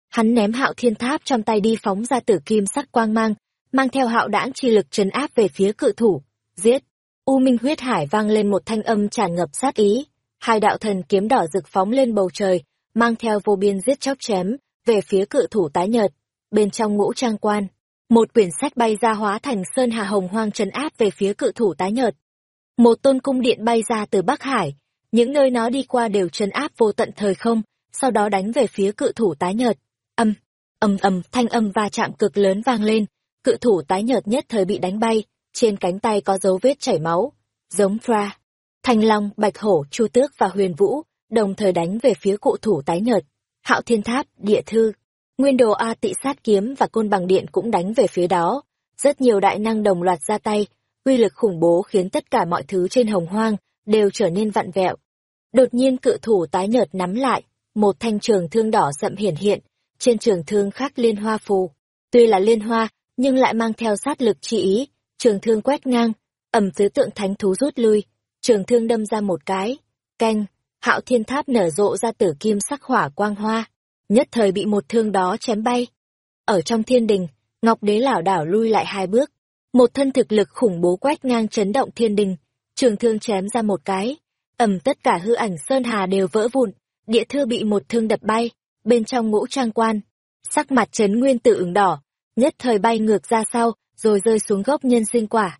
Hắn ném hạo thiên tháp trong tay đi phóng ra tử kim sắc quang mang, mang theo hạo đãng chi lực trấn áp về phía cự thủ, giết. U minh huyết hải vang lên một thanh âm tràn ngập sát ý, hai đạo thần kiếm đỏ rực phóng lên bầu trời, mang theo vô biên giết chóc chém, về phía cự thủ tái nhợt. Bên trong ngũ trang quan, một quyển sách bay ra hóa thành sơn hà hồng hoang trấn áp về phía cự thủ tái nhợt. Một tôn cung điện bay ra từ Bắc Hải, những nơi nó đi qua đều trấn áp vô tận thời không, sau đó đánh về phía cự thủ tái nhợt. Âm, ầm ầm, thanh âm va chạm cực lớn vang lên, cự thủ tái nhợt nhất thời bị đánh bay, trên cánh tay có dấu vết chảy máu, giống Fra. Thanh Long, Bạch Hổ, Chu Tước và Huyền Vũ đồng thời đánh về phía cụ thủ tái nhợt. hạo thiên tháp, địa thư, nguyên đồ A tị sát kiếm và côn bằng điện cũng đánh về phía đó. Rất nhiều đại năng đồng loạt ra tay, uy lực khủng bố khiến tất cả mọi thứ trên hồng hoang đều trở nên vặn vẹo. Đột nhiên cự thủ tái nhợt nắm lại, một thanh trường thương đỏ sậm hiển hiện, trên trường thương khác liên hoa phù. Tuy là liên hoa, nhưng lại mang theo sát lực chi ý, trường thương quét ngang, ẩm tứ tượng thánh thú rút lui, trường thương đâm ra một cái, canh, hạo thiên tháp nở rộ ra tử kim sắc hỏa quang hoa, nhất thời bị một thương đó chém bay. Ở trong thiên đình, Ngọc Đế lảo đảo lui lại hai bước, một thân thực lực khủng bố quét ngang chấn động thiên đình, trường thương chém ra một cái, ầm tất cả hư ảnh sơn hà đều vỡ vụn, địa thư bị một thương đập bay, bên trong ngũ trang quan, sắc mặt chấn nguyên tự ửng đỏ, nhất thời bay ngược ra sau, rồi rơi xuống gốc nhân sinh quả.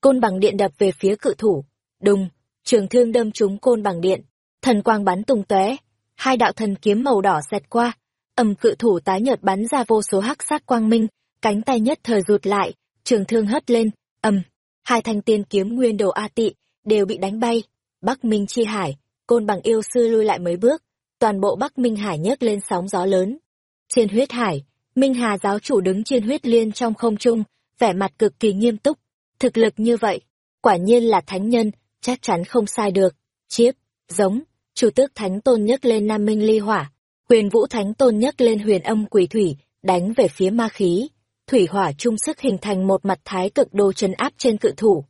Côn bằng điện đập về phía cự thủ, đùng, trường thương đâm trúng côn bằng điện, thần quang bắn tung tóe, hai đạo thần kiếm màu đỏ xẹt qua, ầm cự thủ tái nhợt bắn ra vô số hắc sát quang minh, cánh tay nhất thời rụt lại, trường thương hất lên, ầm, hai thanh tiên kiếm nguyên đồ a tị đều bị đánh bay. Bắc Minh chi hải, côn bằng yêu sư lui lại mấy bước, toàn bộ Bắc Minh hải nhấc lên sóng gió lớn. Trên huyết hải, Minh Hà giáo chủ đứng trên huyết liên trong không trung, vẻ mặt cực kỳ nghiêm túc. Thực lực như vậy, quả nhiên là thánh nhân, chắc chắn không sai được. Chiếp, giống, chủ tước thánh tôn nhấc lên Nam Minh ly hỏa, huyền vũ thánh tôn nhấc lên huyền âm quỷ thủy, đánh về phía ma khí. Thủy hỏa chung sức hình thành một mặt thái cực đồ trấn áp trên cự thủ.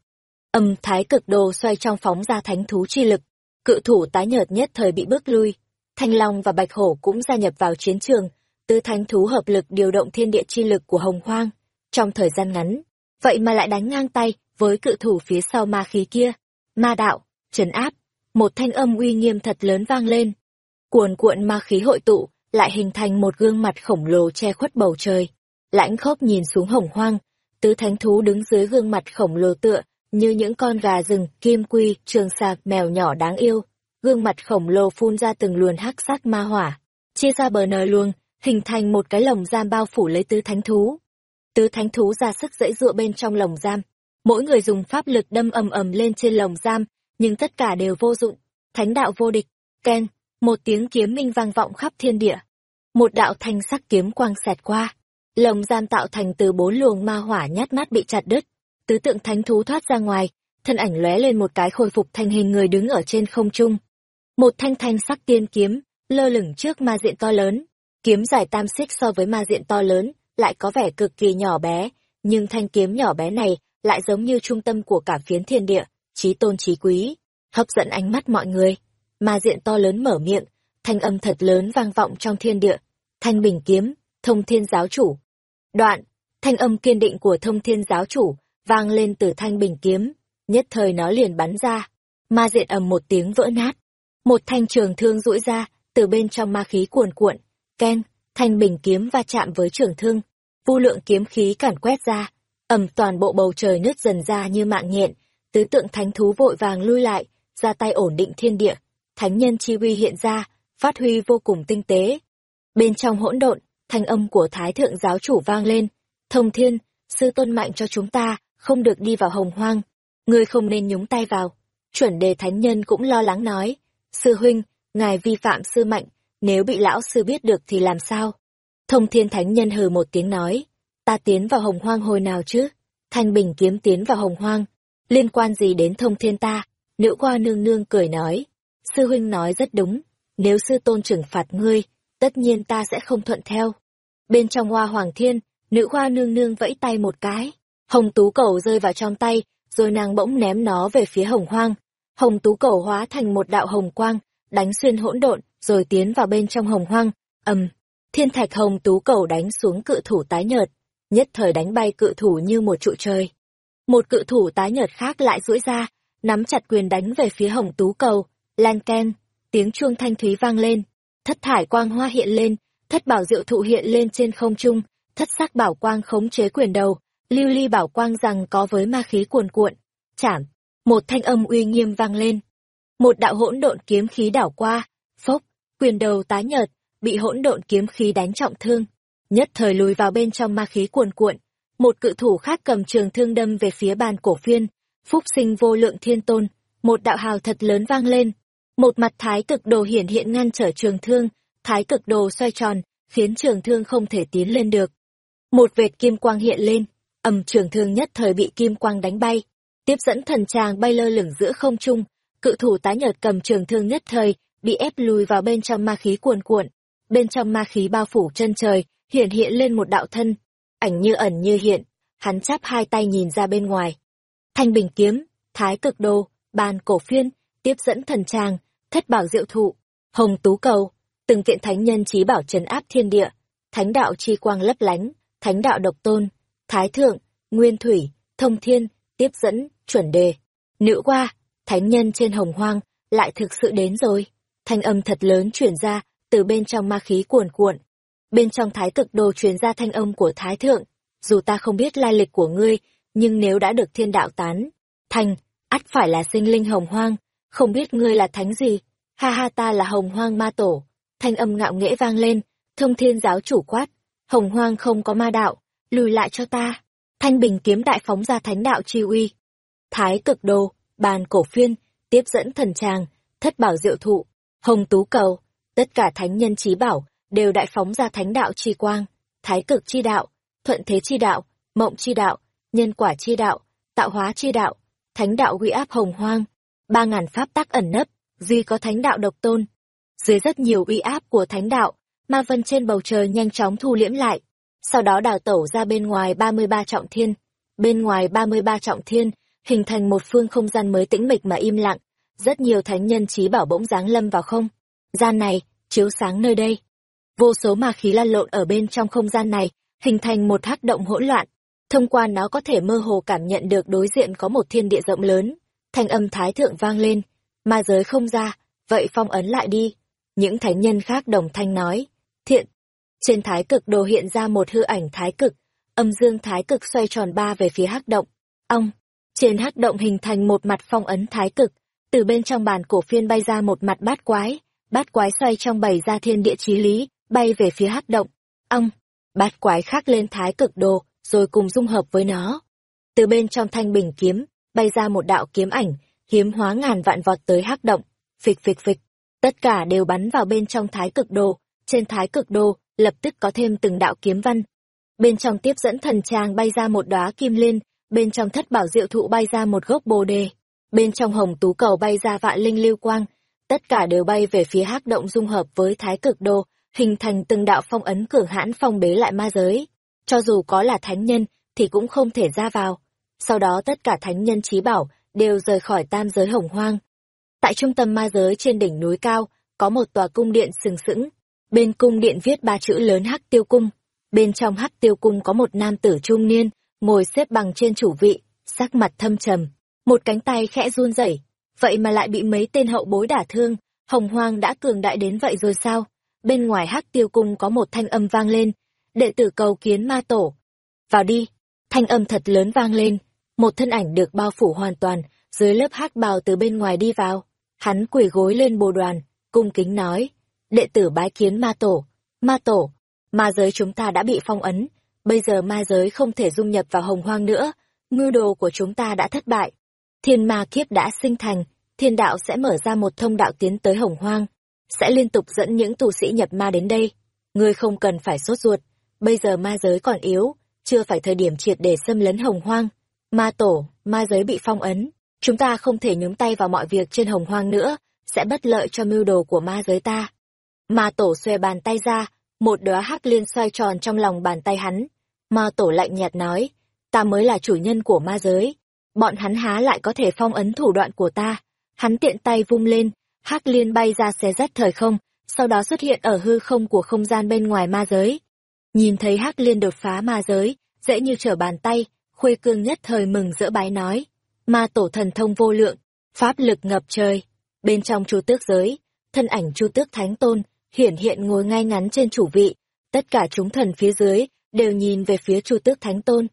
Âm thái cực đồ xoay trong phóng ra thánh thú chi lực, cự thủ tái nhợt nhất thời bị bước lui. Thanh Long và Bạch Hổ cũng gia nhập vào chiến trường, tứ thánh thú hợp lực điều động thiên địa chi lực của Hồng Hoang. Trong thời gian ngắn, vậy mà lại đánh ngang tay với cự thủ phía sau ma khí kia. Ma đạo, trấn áp, một thanh âm uy nghiêm thật lớn vang lên. Cuồn cuộn ma khí hội tụ, lại hình thành một gương mặt khổng lồ che khuất bầu trời. Lãnh khốc nhìn xuống hồng hoang, tứ thánh thú đứng dưới gương mặt khổng lồ tựa, như những con gà rừng, kim quy, trường sạc, mèo nhỏ đáng yêu. Gương mặt khổng lồ phun ra từng luồn hắc sắc ma hỏa, chia ra bờ nờ luồng, hình thành một cái lồng giam bao phủ lấy tứ thánh thú. Tứ thánh thú ra sức dãy dụa bên trong lồng giam, mỗi người dùng pháp lực đâm ầm ầm lên trên lồng giam, nhưng tất cả đều vô dụng. Thánh đạo vô địch, ken, một tiếng kiếm minh vang vọng khắp thiên địa. Một đạo thanh sắc kiếm quang xẹt qua, lồng giam tạo thành từ bốn luồng ma hỏa nhát mắt bị chặt đứt. Tứ tượng thánh thú thoát ra ngoài, thân ảnh lóe lên một cái khôi phục thành hình người đứng ở trên không trung. Một thanh thanh sắc tiên kiếm, lơ lửng trước ma diện to lớn. Kiếm dài tam xích so với ma diện to lớn, lại có vẻ cực kỳ nhỏ bé, nhưng thanh kiếm nhỏ bé này lại giống như trung tâm của cả phiến thiên địa, trí tôn trí quý, hấp dẫn ánh mắt mọi người. Ma diện to lớn mở miệng, thanh âm thật lớn vang vọng trong thiên địa. Thanh bình kiếm, thông thiên giáo chủ. Đoạn, thanh âm kiên định của thông thiên giáo chủ, vang lên từ thanh bình kiếm, nhất thời nó liền bắn ra. Ma diện ầm một tiếng vỡ nát. Một thanh trường thương rũi ra, từ bên trong ma khí cuồn cuộn. Ken, thanh bình kiếm va chạm với trường thương. Vu lượng kiếm khí cản quét ra, ầm toàn bộ bầu trời nứt dần ra như mạng nhện, tứ tượng thánh thú vội vàng lui lại, ra tay ổn định thiên địa, thánh nhân chi uy hiện ra, phát huy vô cùng tinh tế. Bên trong hỗn độn, thanh âm của thái thượng giáo chủ vang lên, thông thiên, sư tôn mạnh cho chúng ta, không được đi vào hồng hoang, ngươi không nên nhúng tay vào. Chuẩn đề thánh nhân cũng lo lắng nói, sư huynh, ngài vi phạm sư mạnh, nếu bị lão sư biết được thì làm sao? Thông thiên thánh nhân hừ một tiếng nói, ta tiến vào hồng hoang hồi nào chứ? Thanh bình kiếm tiến vào hồng hoang, liên quan gì đến thông thiên ta? Nữ qua nương nương cười nói, sư huynh nói rất đúng, nếu sư tôn trừng phạt ngươi, tất nhiên ta sẽ không thuận theo. Bên trong hoa hoàng thiên, nữ hoa nương nương vẫy tay một cái, hồng tú cầu rơi vào trong tay, rồi nàng bỗng ném nó về phía hồng hoang. Hồng tú cầu hóa thành một đạo hồng quang, đánh xuyên hỗn độn, rồi tiến vào bên trong hồng hoang, ầm. Thiên thạch hồng tú cầu đánh xuống cự thủ tái nhợt, nhất thời đánh bay cự thủ như một trụ trời. Một cự thủ tái nhợt khác lại duỗi ra, nắm chặt quyền đánh về phía hồng tú cầu, lan ken, tiếng chuông thanh thúy vang lên, thất thải quang hoa hiện lên, thất bảo diệu thụ hiện lên trên không trung, thất sắc bảo quang khống chế quyền đầu, lưu ly bảo quang rằng có với ma khí cuồn cuộn, chảm, một thanh âm uy nghiêm vang lên. Một đạo hỗn độn kiếm khí đảo qua, phốc, quyền đầu tái nhợt, bị hỗn độn kiếm khí đánh trọng thương, nhất thời lùi vào bên trong ma khí cuồn cuộn. Một cự thủ khác cầm trường thương đâm về phía bàn cổ phiên, phúc sinh vô lượng thiên tôn, một đạo hào thật lớn vang lên. Một mặt thái cực đồ hiển hiện ngăn trở trường thương, thái cực đồ xoay tròn, khiến trường thương không thể tiến lên được. Một vệt kim quang hiện lên, ầm trường thương nhất thời bị kim quang đánh bay, tiếp dẫn thần tràng bay lơ lửng giữa không trung, cự thủ tái nhợt cầm trường thương nhất thời, bị ép lùi vào bên trong ma khí cuồn cuộn. Bên trong ma khí bao phủ chân trời, hiển hiện lên một đạo thân, ảnh như ẩn như hiện, hắn chắp hai tay nhìn ra bên ngoài. Thanh bình kiếm, thái cực đô, bàn cổ phiên, tiếp dẫn thần trang, thất bảo diệu thụ, hồng tú cầu, từng kiện thánh nhân trí bảo trấn áp thiên địa, thánh đạo chi quang lấp lánh, thánh đạo độc tôn, thái thượng, nguyên thủy, thông thiên, tiếp dẫn, chuẩn đề, nữ qua, thánh nhân trên hồng hoang, lại thực sự đến rồi. Thanh âm thật lớn chuyển ra, từ bên trong ma khí cuồn cuộn. Bên trong thái cực đồ truyền ra thanh âm của thái thượng, dù ta không biết lai lịch của ngươi, nhưng nếu đã được thiên đạo tán, thành, ắt phải là sinh linh hồng hoang, không biết ngươi là thánh gì, ha ha ta là hồng hoang ma tổ, thanh âm ngạo nghễ vang lên, thông thiên giáo chủ quát, hồng hoang không có ma đạo, lùi lại cho ta, thanh bình kiếm đại phóng ra thánh đạo chi uy. Thái cực đồ, bàn cổ phiên, tiếp dẫn thần tràng, thất bảo diệu thụ, hồng tú cầu, tất cả thánh nhân trí bảo, đều đại phóng ra thánh đạo chi quang, thái cực chi đạo, thuận thế chi đạo, mộng chi đạo, nhân quả chi đạo, tạo hóa chi đạo, thánh đạo uy áp hồng hoang, ba ngàn pháp tắc ẩn nấp, duy có thánh đạo độc tôn. Dưới rất nhiều uy áp của thánh đạo, ma vân trên bầu trời nhanh chóng thu liễm lại, sau đó đào tẩu ra bên ngoài ba mươi ba trọng thiên. Bên ngoài ba mươi ba trọng thiên, hình thành một phương không gian mới tĩnh mịch mà im lặng, rất nhiều thánh nhân trí bảo bỗng dáng lâm vào không. Gian này, chiếu sáng nơi đây. Vô số ma khí lan lộn ở bên trong không gian này, hình thành một hắc động hỗn loạn. Thông qua nó có thể mơ hồ cảm nhận được đối diện có một thiên địa rộng lớn. Thanh âm thái thượng vang lên, ma giới không ra, vậy phong ấn lại đi. Những thánh nhân khác đồng thanh nói, thiện. Trên thái cực đồ hiện ra một hư ảnh thái cực, âm dương thái cực xoay tròn ba về phía hắc động. Ông, trên hắc động hình thành một mặt phong ấn thái cực, từ bên trong bàn cổ phiên bay ra một mặt bát quái, bát quái xoay trong bảy ra thiên địa chí lý, bay về phía hắc động. Ông, bát quái khắc lên thái cực đồ, rồi cùng dung hợp với nó. Từ bên trong thanh bình kiếm, bay ra một đạo kiếm ảnh, hiếm hóa ngàn vạn vọt tới hắc động, phịch phịch phịch, tất cả đều bắn vào bên trong thái cực đồ, trên thái cực đồ, lập tức có thêm từng đạo kiếm văn. Bên trong tiếp dẫn thần trang bay ra một đóa kim liên, bên trong thất bảo diệu thụ bay ra một gốc bồ đề, bên trong hồng tú cầu bay ra vạn linh lưu quang, tất cả đều bay về phía hắc động dung hợp với thái cực đồ, hình thành từng đạo phong ấn cửa hãn phong bế lại ma giới. Cho dù có là thánh nhân, thì cũng không thể ra vào. Sau đó tất cả thánh nhân trí bảo đều rời khỏi tam giới hồng hoang. Tại trung tâm ma giới trên đỉnh núi cao, có một tòa cung điện sừng sững. Bên cung điện viết ba chữ lớn Hắc Tiêu Cung. Bên trong Hắc Tiêu Cung có một nam tử trung niên, ngồi xếp bằng trên chủ vị, sắc mặt thâm trầm, một cánh tay khẽ run rẩy, vậy mà lại bị mấy tên hậu bối đả thương, Hồng Hoang đã cường đại đến vậy rồi sao? Bên ngoài Hắc Tiêu Cung có một thanh âm vang lên, đệ tử cầu kiến ma tổ. Vào đi, thanh âm thật lớn vang lên, một thân ảnh được bao phủ hoàn toàn, dưới lớp hắc bào từ bên ngoài đi vào. Hắn quỳ gối lên bồ đoàn, cung kính nói, đệ tử bái kiến ma tổ, ma tổ, ma giới chúng ta đã bị phong ấn, bây giờ ma giới không thể dung nhập vào hồng hoang nữa, ngư đồ của chúng ta đã thất bại. Thiên ma kiếp đã sinh thành, thiên đạo sẽ mở ra một thông đạo tiến tới hồng hoang, sẽ liên tục dẫn những tu sĩ nhập ma đến đây. Ngươi không cần phải sốt ruột, bây giờ ma giới còn yếu, chưa phải thời điểm triệt để xâm lấn hồng hoang. Ma tổ, ma giới bị phong ấn, chúng ta không thể nhúng tay vào mọi việc trên hồng hoang nữa, sẽ bất lợi cho mưu đồ của ma giới ta. Ma tổ xòe bàn tay ra, một đóa hắc liên xoay tròn trong lòng bàn tay hắn. Ma tổ lạnh nhạt nói, ta mới là chủ nhân của ma giới. Bọn hắn há lại có thể phong ấn thủ đoạn của ta. Hắn tiện tay vung lên, hắc liên bay ra xé rách thời không, sau đó xuất hiện ở hư không của không gian bên ngoài ma giới. Nhìn thấy hắc liên đột phá ma giới, dễ như trở bàn tay, khuê cương nhất thời mừng rỡ bái nói. Ma tổ thần thông vô lượng, pháp lực ngập trời. Bên trong chu tước giới, thân ảnh chu tước thánh tôn, hiển hiện ngồi ngay ngắn trên chủ vị. Tất cả chúng thần phía dưới, đều nhìn về phía chu tước thánh tôn.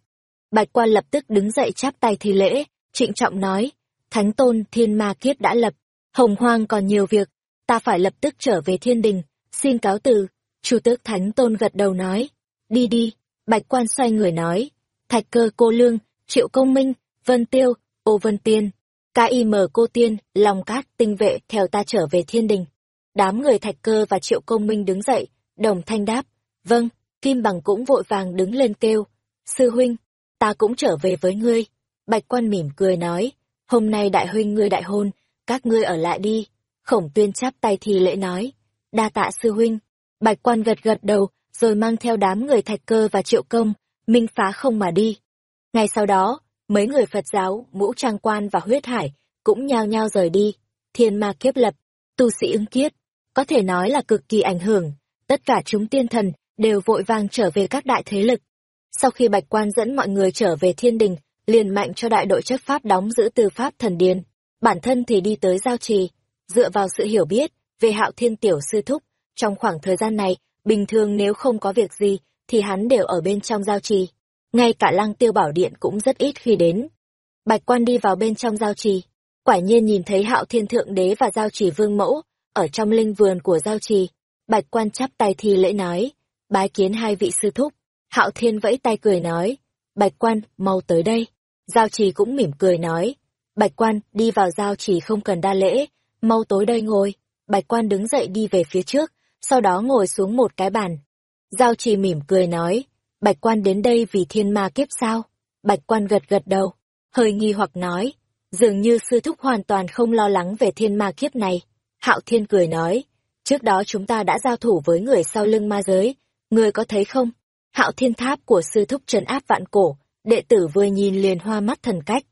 Bạch quan lập tức đứng dậy chắp tay thi lễ, trịnh trọng nói, thánh tôn thiên ma kiếp đã lập, hồng hoang còn nhiều việc, ta phải lập tức trở về thiên đình, xin cáo từ. Chu tước thánh tôn gật đầu nói, đi đi, bạch quan xoay người nói, thạch cơ cô lương, triệu công minh, vân tiêu, ô vân tiên, ca y mờ cô tiên, lòng cát tinh vệ theo ta trở về thiên đình. Đám người thạch cơ và triệu công minh đứng dậy, đồng thanh đáp. Vâng, Kim Bằng cũng vội vàng đứng lên kêu. Sư huynh, ta cũng trở về với ngươi. Bạch quan mỉm cười nói, hôm nay đại huynh ngươi đại hôn, các ngươi ở lại đi. Khổng tuyên chắp tay thì lễ nói, đa tạ sư huynh. Bạch quan gật gật đầu, rồi mang theo đám người thạch cơ và triệu công, minh phá không mà đi. Ngay sau đó, mấy người Phật giáo, mũ trang quan và huyết hải, cũng nhao nhao rời đi. Thiên ma kiếp lập, tu sĩ ứng kiết, có thể nói là cực kỳ ảnh hưởng. Tất cả chúng tiên thần đều vội vàng trở về các đại thế lực. Sau khi Bạch Quan dẫn mọi người trở về thiên đình, liền mạnh cho đại đội chấp pháp đóng giữ tư pháp thần điền. Bản thân thì đi tới giao trì, dựa vào sự hiểu biết về hạo thiên tiểu sư thúc. Trong khoảng thời gian này, bình thường nếu không có việc gì, thì hắn đều ở bên trong giao trì. Ngay cả lăng tiêu bảo điện cũng rất ít khi đến. Bạch quan đi vào bên trong giao trì, quả nhiên nhìn thấy hạo thiên thượng đế và giao trì vương mẫu, ở trong linh vườn của giao trì. Bạch quan chắp tay thi lễ nói, bái kiến hai vị sư thúc. Hạo thiên vẫy tay cười nói, bạch quan, mau tới đây. Giao trì cũng mỉm cười nói, bạch quan, đi vào giao trì không cần đa lễ, mau tối đây ngồi. Bạch quan đứng dậy đi về phía trước, sau đó ngồi xuống một cái bàn. Giao trì mỉm cười nói, bạch quan đến đây vì thiên ma kiếp sao? Bạch quan gật gật đầu, hơi nghi hoặc nói, dường như sư thúc hoàn toàn không lo lắng về thiên ma kiếp này. Hạo thiên cười nói, trước đó chúng ta đã giao thủ với người sau lưng ma giới, người có thấy không? Hạo thiên tháp của sư thúc trấn áp vạn cổ, đệ tử vừa nhìn liền hoa mắt thần cách.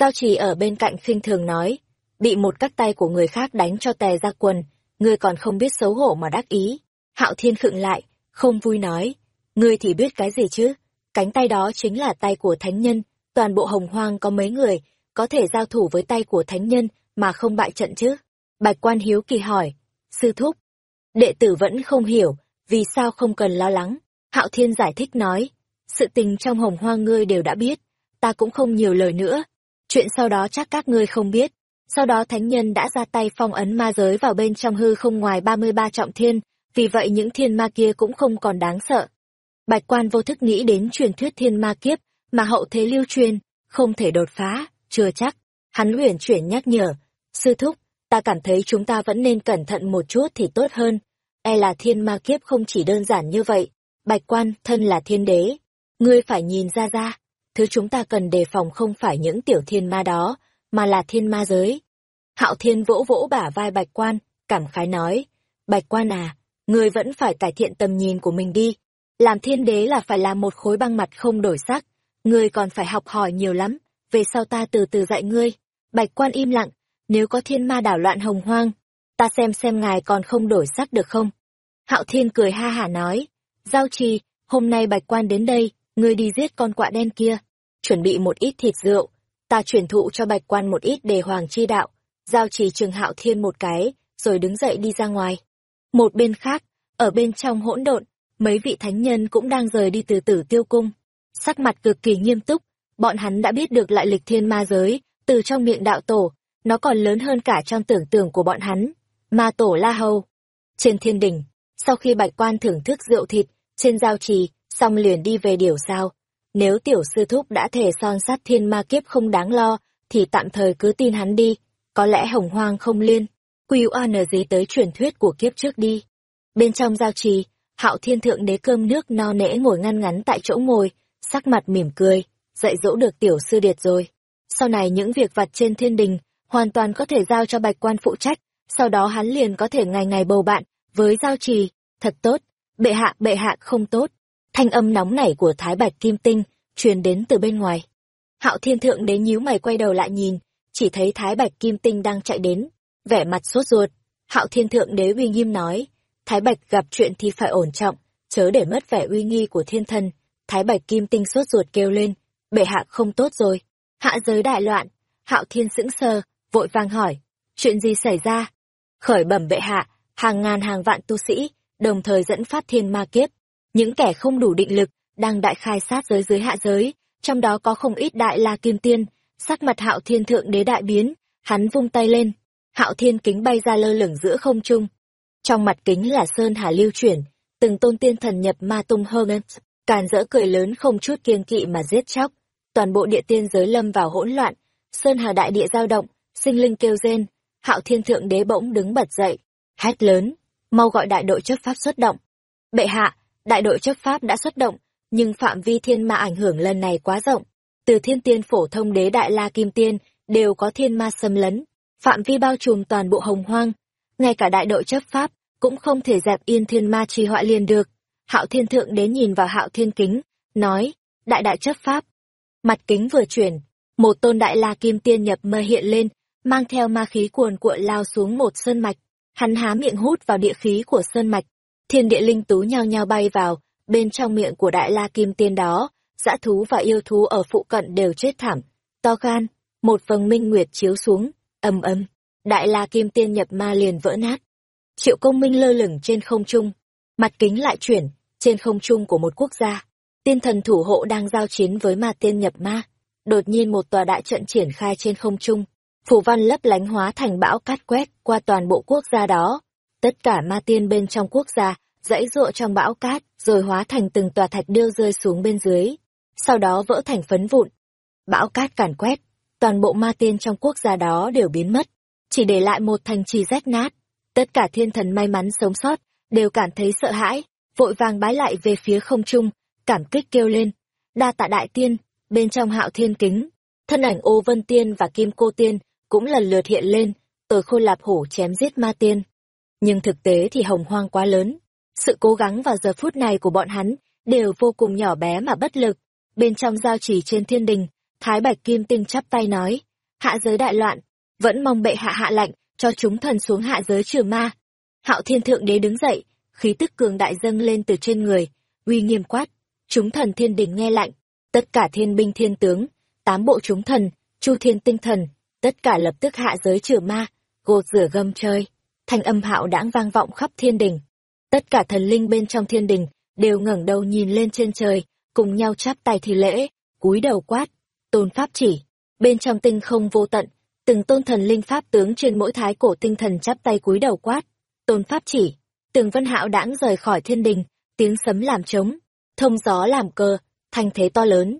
Giao trì ở bên cạnh khinh thường nói, bị một cắt tay của người khác đánh cho tè ra quần, ngươi còn không biết xấu hổ mà đắc ý. Hạo thiên khựng lại, không vui nói, ngươi thì biết cái gì chứ, cánh tay đó chính là tay của thánh nhân, toàn bộ hồng hoang có mấy người, có thể giao thủ với tay của thánh nhân mà không bại trận chứ. Bạch quan hiếu kỳ hỏi, sư thúc, đệ tử vẫn không hiểu, vì sao không cần lo lắng. Hạo thiên giải thích nói, sự tình trong hồng hoang ngươi đều đã biết, ta cũng không nhiều lời nữa. Chuyện sau đó chắc các ngươi không biết. Sau đó thánh nhân đã ra tay phong ấn ma giới vào bên trong hư không ngoài 33 trọng thiên, vì vậy những thiên ma kia cũng không còn đáng sợ. Bạch quan vô thức nghĩ đến truyền thuyết thiên ma kiếp, mà hậu thế lưu truyền, không thể đột phá, chưa chắc. Hắn huyền chuyển nhắc nhở, sư thúc, ta cảm thấy chúng ta vẫn nên cẩn thận một chút thì tốt hơn. E là thiên ma kiếp không chỉ đơn giản như vậy. Bạch quan, thân là thiên đế. Ngươi phải nhìn ra ra. Thứ chúng ta cần đề phòng không phải những tiểu thiên ma đó, mà là thiên ma giới. Hạo thiên vỗ vỗ bả vai bạch quan, cảm khái nói. Bạch quan à, người vẫn phải cải thiện tầm nhìn của mình đi. Làm thiên đế là phải làm một khối băng mặt không đổi sắc. Ngươi còn phải học hỏi nhiều lắm, về sau ta từ từ dạy ngươi. Bạch quan im lặng, nếu có thiên ma đảo loạn hồng hoang, ta xem xem ngài còn không đổi sắc được không? Hạo thiên cười ha hả nói, giao trì, hôm nay bạch quan đến đây, ngươi đi giết con quạ đen kia, chuẩn bị một ít thịt rượu, ta chuyển thụ cho bạch quan một ít đề hoàng chi đạo, giao trì trường hạo thiên một cái, rồi đứng dậy đi ra ngoài. Một bên khác, ở bên trong hỗn độn, mấy vị thánh nhân cũng đang rời đi từ tử tiêu cung. Sắc mặt cực kỳ nghiêm túc, bọn hắn đã biết được lại lịch thiên ma giới, từ trong miệng đạo tổ, nó còn lớn hơn cả trong tưởng tượng của bọn hắn. Ma tổ La Hầu. Trên thiên đỉnh, sau khi bạch quan thưởng thức rượu thịt, trên giao trì, xong liền đi về điểu sao. Nếu tiểu sư thúc đã thể son sát thiên ma kiếp không đáng lo, thì tạm thời cứ tin hắn đi. Có lẽ hồng hoang không liên, quy oan gì tới truyền thuyết của kiếp trước đi. Bên trong giao trì, hạo thiên thượng đế cơm nước no nễ ngồi ngăn ngắn tại chỗ ngồi, sắc mặt mỉm cười, dạy dỗ được tiểu sư điệt rồi. Sau này những việc vặt trên thiên đình, hoàn toàn có thể giao cho bạch quan phụ trách, sau đó hắn liền có thể ngày ngày bầu bạn, với giao trì, thật tốt, bệ hạ bệ hạ không tốt. Thanh âm nóng nảy của Thái Bạch Kim Tinh, truyền đến từ bên ngoài. Hạo thiên thượng đế nhíu mày quay đầu lại nhìn, chỉ thấy Thái Bạch Kim Tinh đang chạy đến, vẻ mặt sốt ruột. Hạo thiên thượng đế uy nghiêm nói, Thái Bạch gặp chuyện thì phải ổn trọng, chớ để mất vẻ uy nghi của thiên thần. Thái Bạch Kim Tinh sốt ruột kêu lên, bệ hạ không tốt rồi, hạ giới đại loạn. Hạo thiên sững sờ, vội vàng hỏi, chuyện gì xảy ra? Khởi bẩm bệ hạ, hàng ngàn hàng vạn tu sĩ, đồng thời dẫn phát thiên ma kiếp. Những kẻ không đủ định lực, đang đại khai sát giới dưới hạ giới, trong đó có không ít đại la kim tiên, sắc mặt hạo thiên thượng đế đại biến, hắn vung tay lên, hạo thiên kính bay ra lơ lửng giữa không trung. Trong mặt kính là sơn hà lưu chuyển, từng tôn tiên thần nhập ma tung hơn càn rỡ cười lớn không chút kiêng kỵ mà giết chóc. Toàn bộ địa tiên giới lâm vào hỗn loạn, sơn hà đại địa giao động, sinh linh kêu rên, hạo thiên thượng đế bỗng đứng bật dậy, hét lớn, mau gọi đại đội chấp pháp xuất động. Bệ hạ, đại đội chấp pháp đã xuất động, nhưng phạm vi thiên ma ảnh hưởng lần này quá rộng. Từ thiên tiên phổ thông đế đại la kim tiên, đều có thiên ma xâm lấn, phạm vi bao trùm toàn bộ hồng hoang. Ngay cả đại đội chấp pháp, cũng không thể dẹp yên thiên ma trì họa liền được. Hạo thiên thượng đế nhìn vào hạo thiên kính, nói, đại đại chấp pháp. Mặt kính vừa chuyển, một tôn đại la kim tiên nhập mơ hiện lên, mang theo ma khí cuồn cuộn lao xuống một sơn mạch. Hắn há miệng hút vào địa khí của sơn mạch, thiên địa linh tú nhao nhao bay vào, bên trong miệng của đại la kim tiên đó, dã thú và yêu thú ở phụ cận đều chết thảm. To gan, một vầng minh nguyệt chiếu xuống, ầm ầm, đại la kim tiên nhập ma liền vỡ nát. Triệu công minh lơ lửng trên không trung, mặt kính lại chuyển, trên không trung của một quốc gia. Tiên thần thủ hộ đang giao chiến với ma tiên nhập ma. Đột nhiên một tòa đại trận triển khai trên không trung, phủ văn lấp lánh hóa thành bão cát quét qua toàn bộ quốc gia đó. Tất cả ma tiên bên trong quốc gia, dãy rụa trong bão cát, rồi hóa thành từng tòa thạch điêu rơi xuống bên dưới. Sau đó vỡ thành phấn vụn. Bão cát càn quét, toàn bộ ma tiên trong quốc gia đó đều biến mất, chỉ để lại một thành trì rách nát. Tất cả thiên thần may mắn sống sót, đều cảm thấy sợ hãi, vội vàng bái lại về phía không trung, cảm kích kêu lên. Đa tạ đại tiên, bên trong hạo thiên kính, thân ảnh ô vân tiên và kim cô tiên cũng lần lượt hiện lên, tồi khôi lạp hổ chém giết ma tiên. Nhưng thực tế thì hồng hoang quá lớn. Sự cố gắng vào giờ phút này của bọn hắn đều vô cùng nhỏ bé mà bất lực. Bên trong giao chỉ trên thiên đình, Thái Bạch Kim Tinh chắp tay nói, hạ giới đại loạn, vẫn mong bệ hạ hạ lệnh cho chúng thần xuống hạ giới trừ ma. Hạo Thiên Thượng Đế đứng dậy, khí tức cường đại dâng lên từ trên người, uy nghiêm quát, chúng thần thiên đình nghe lạnh tất cả thiên binh thiên tướng, tám bộ chúng thần, chu thiên tinh thần, tất cả lập tức hạ giới trừ ma, gột rửa gâm chơi. Thanh âm hạo đãng vang vọng khắp thiên đình. Tất cả thần linh bên trong thiên đình đều ngẩng đầu nhìn lên trên trời, cùng nhau chắp tay thì lễ, cúi đầu quát, tôn pháp chỉ. Bên trong tinh không vô tận, từng tôn thần linh pháp tướng trên mỗi thái cổ tinh thần chắp tay cúi đầu quát, tôn pháp chỉ. Từng vân hạo đãng rời khỏi thiên đình, tiếng sấm làm trống, thông gió làm cơ, thanh thế to lớn.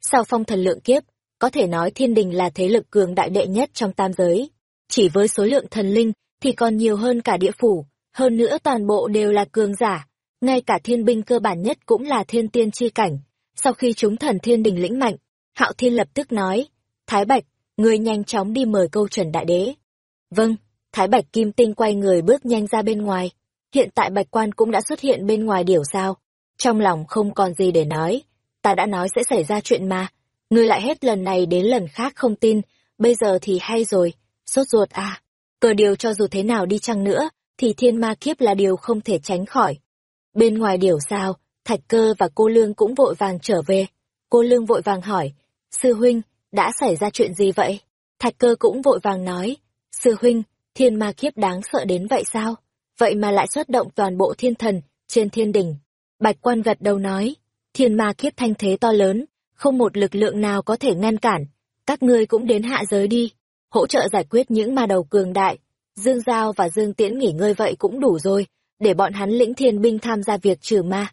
Sau phong thần lượng kiếp, có thể nói thiên đình là thế lực cường đại đệ nhất trong tam giới. Chỉ với số lượng thần linh thì còn nhiều hơn cả địa phủ, hơn nữa toàn bộ đều là cường giả, ngay cả thiên binh cơ bản nhất cũng là thiên tiên chi cảnh. Sau khi chúng thần thiên đình lĩnh mạnh, Hạo Thiên lập tức nói, Thái Bạch, người nhanh chóng đi mời câu trần đại đế. Vâng, Thái Bạch Kim Tinh quay người bước nhanh ra bên ngoài. Hiện tại Bạch Quan cũng đã xuất hiện bên ngoài điểu sao. Trong lòng không còn gì để nói, ta đã nói sẽ xảy ra chuyện mà. Ngươi lại hết lần này đến lần khác không tin, bây giờ thì hay rồi, sốt ruột à. Cờ điều cho dù thế nào đi chăng nữa, thì thiên ma kiếp là điều không thể tránh khỏi. Bên ngoài điểu sao, Thạch Cơ và cô Lương cũng vội vàng trở về. Cô Lương vội vàng hỏi, Sư huynh, đã xảy ra chuyện gì vậy? Thạch Cơ cũng vội vàng nói, Sư huynh, thiên ma kiếp đáng sợ đến vậy sao? Vậy mà lại xuất động toàn bộ thiên thần trên thiên đỉnh. Bạch quan gật đầu nói, thiên ma kiếp thanh thế to lớn, không một lực lượng nào có thể ngăn cản. Các ngươi cũng đến hạ giới đi, hỗ trợ giải quyết những ma đầu cường đại. Dương Giao và Dương Tiễn nghỉ ngơi vậy cũng đủ rồi, để bọn hắn lĩnh thiên binh tham gia việc trừ ma.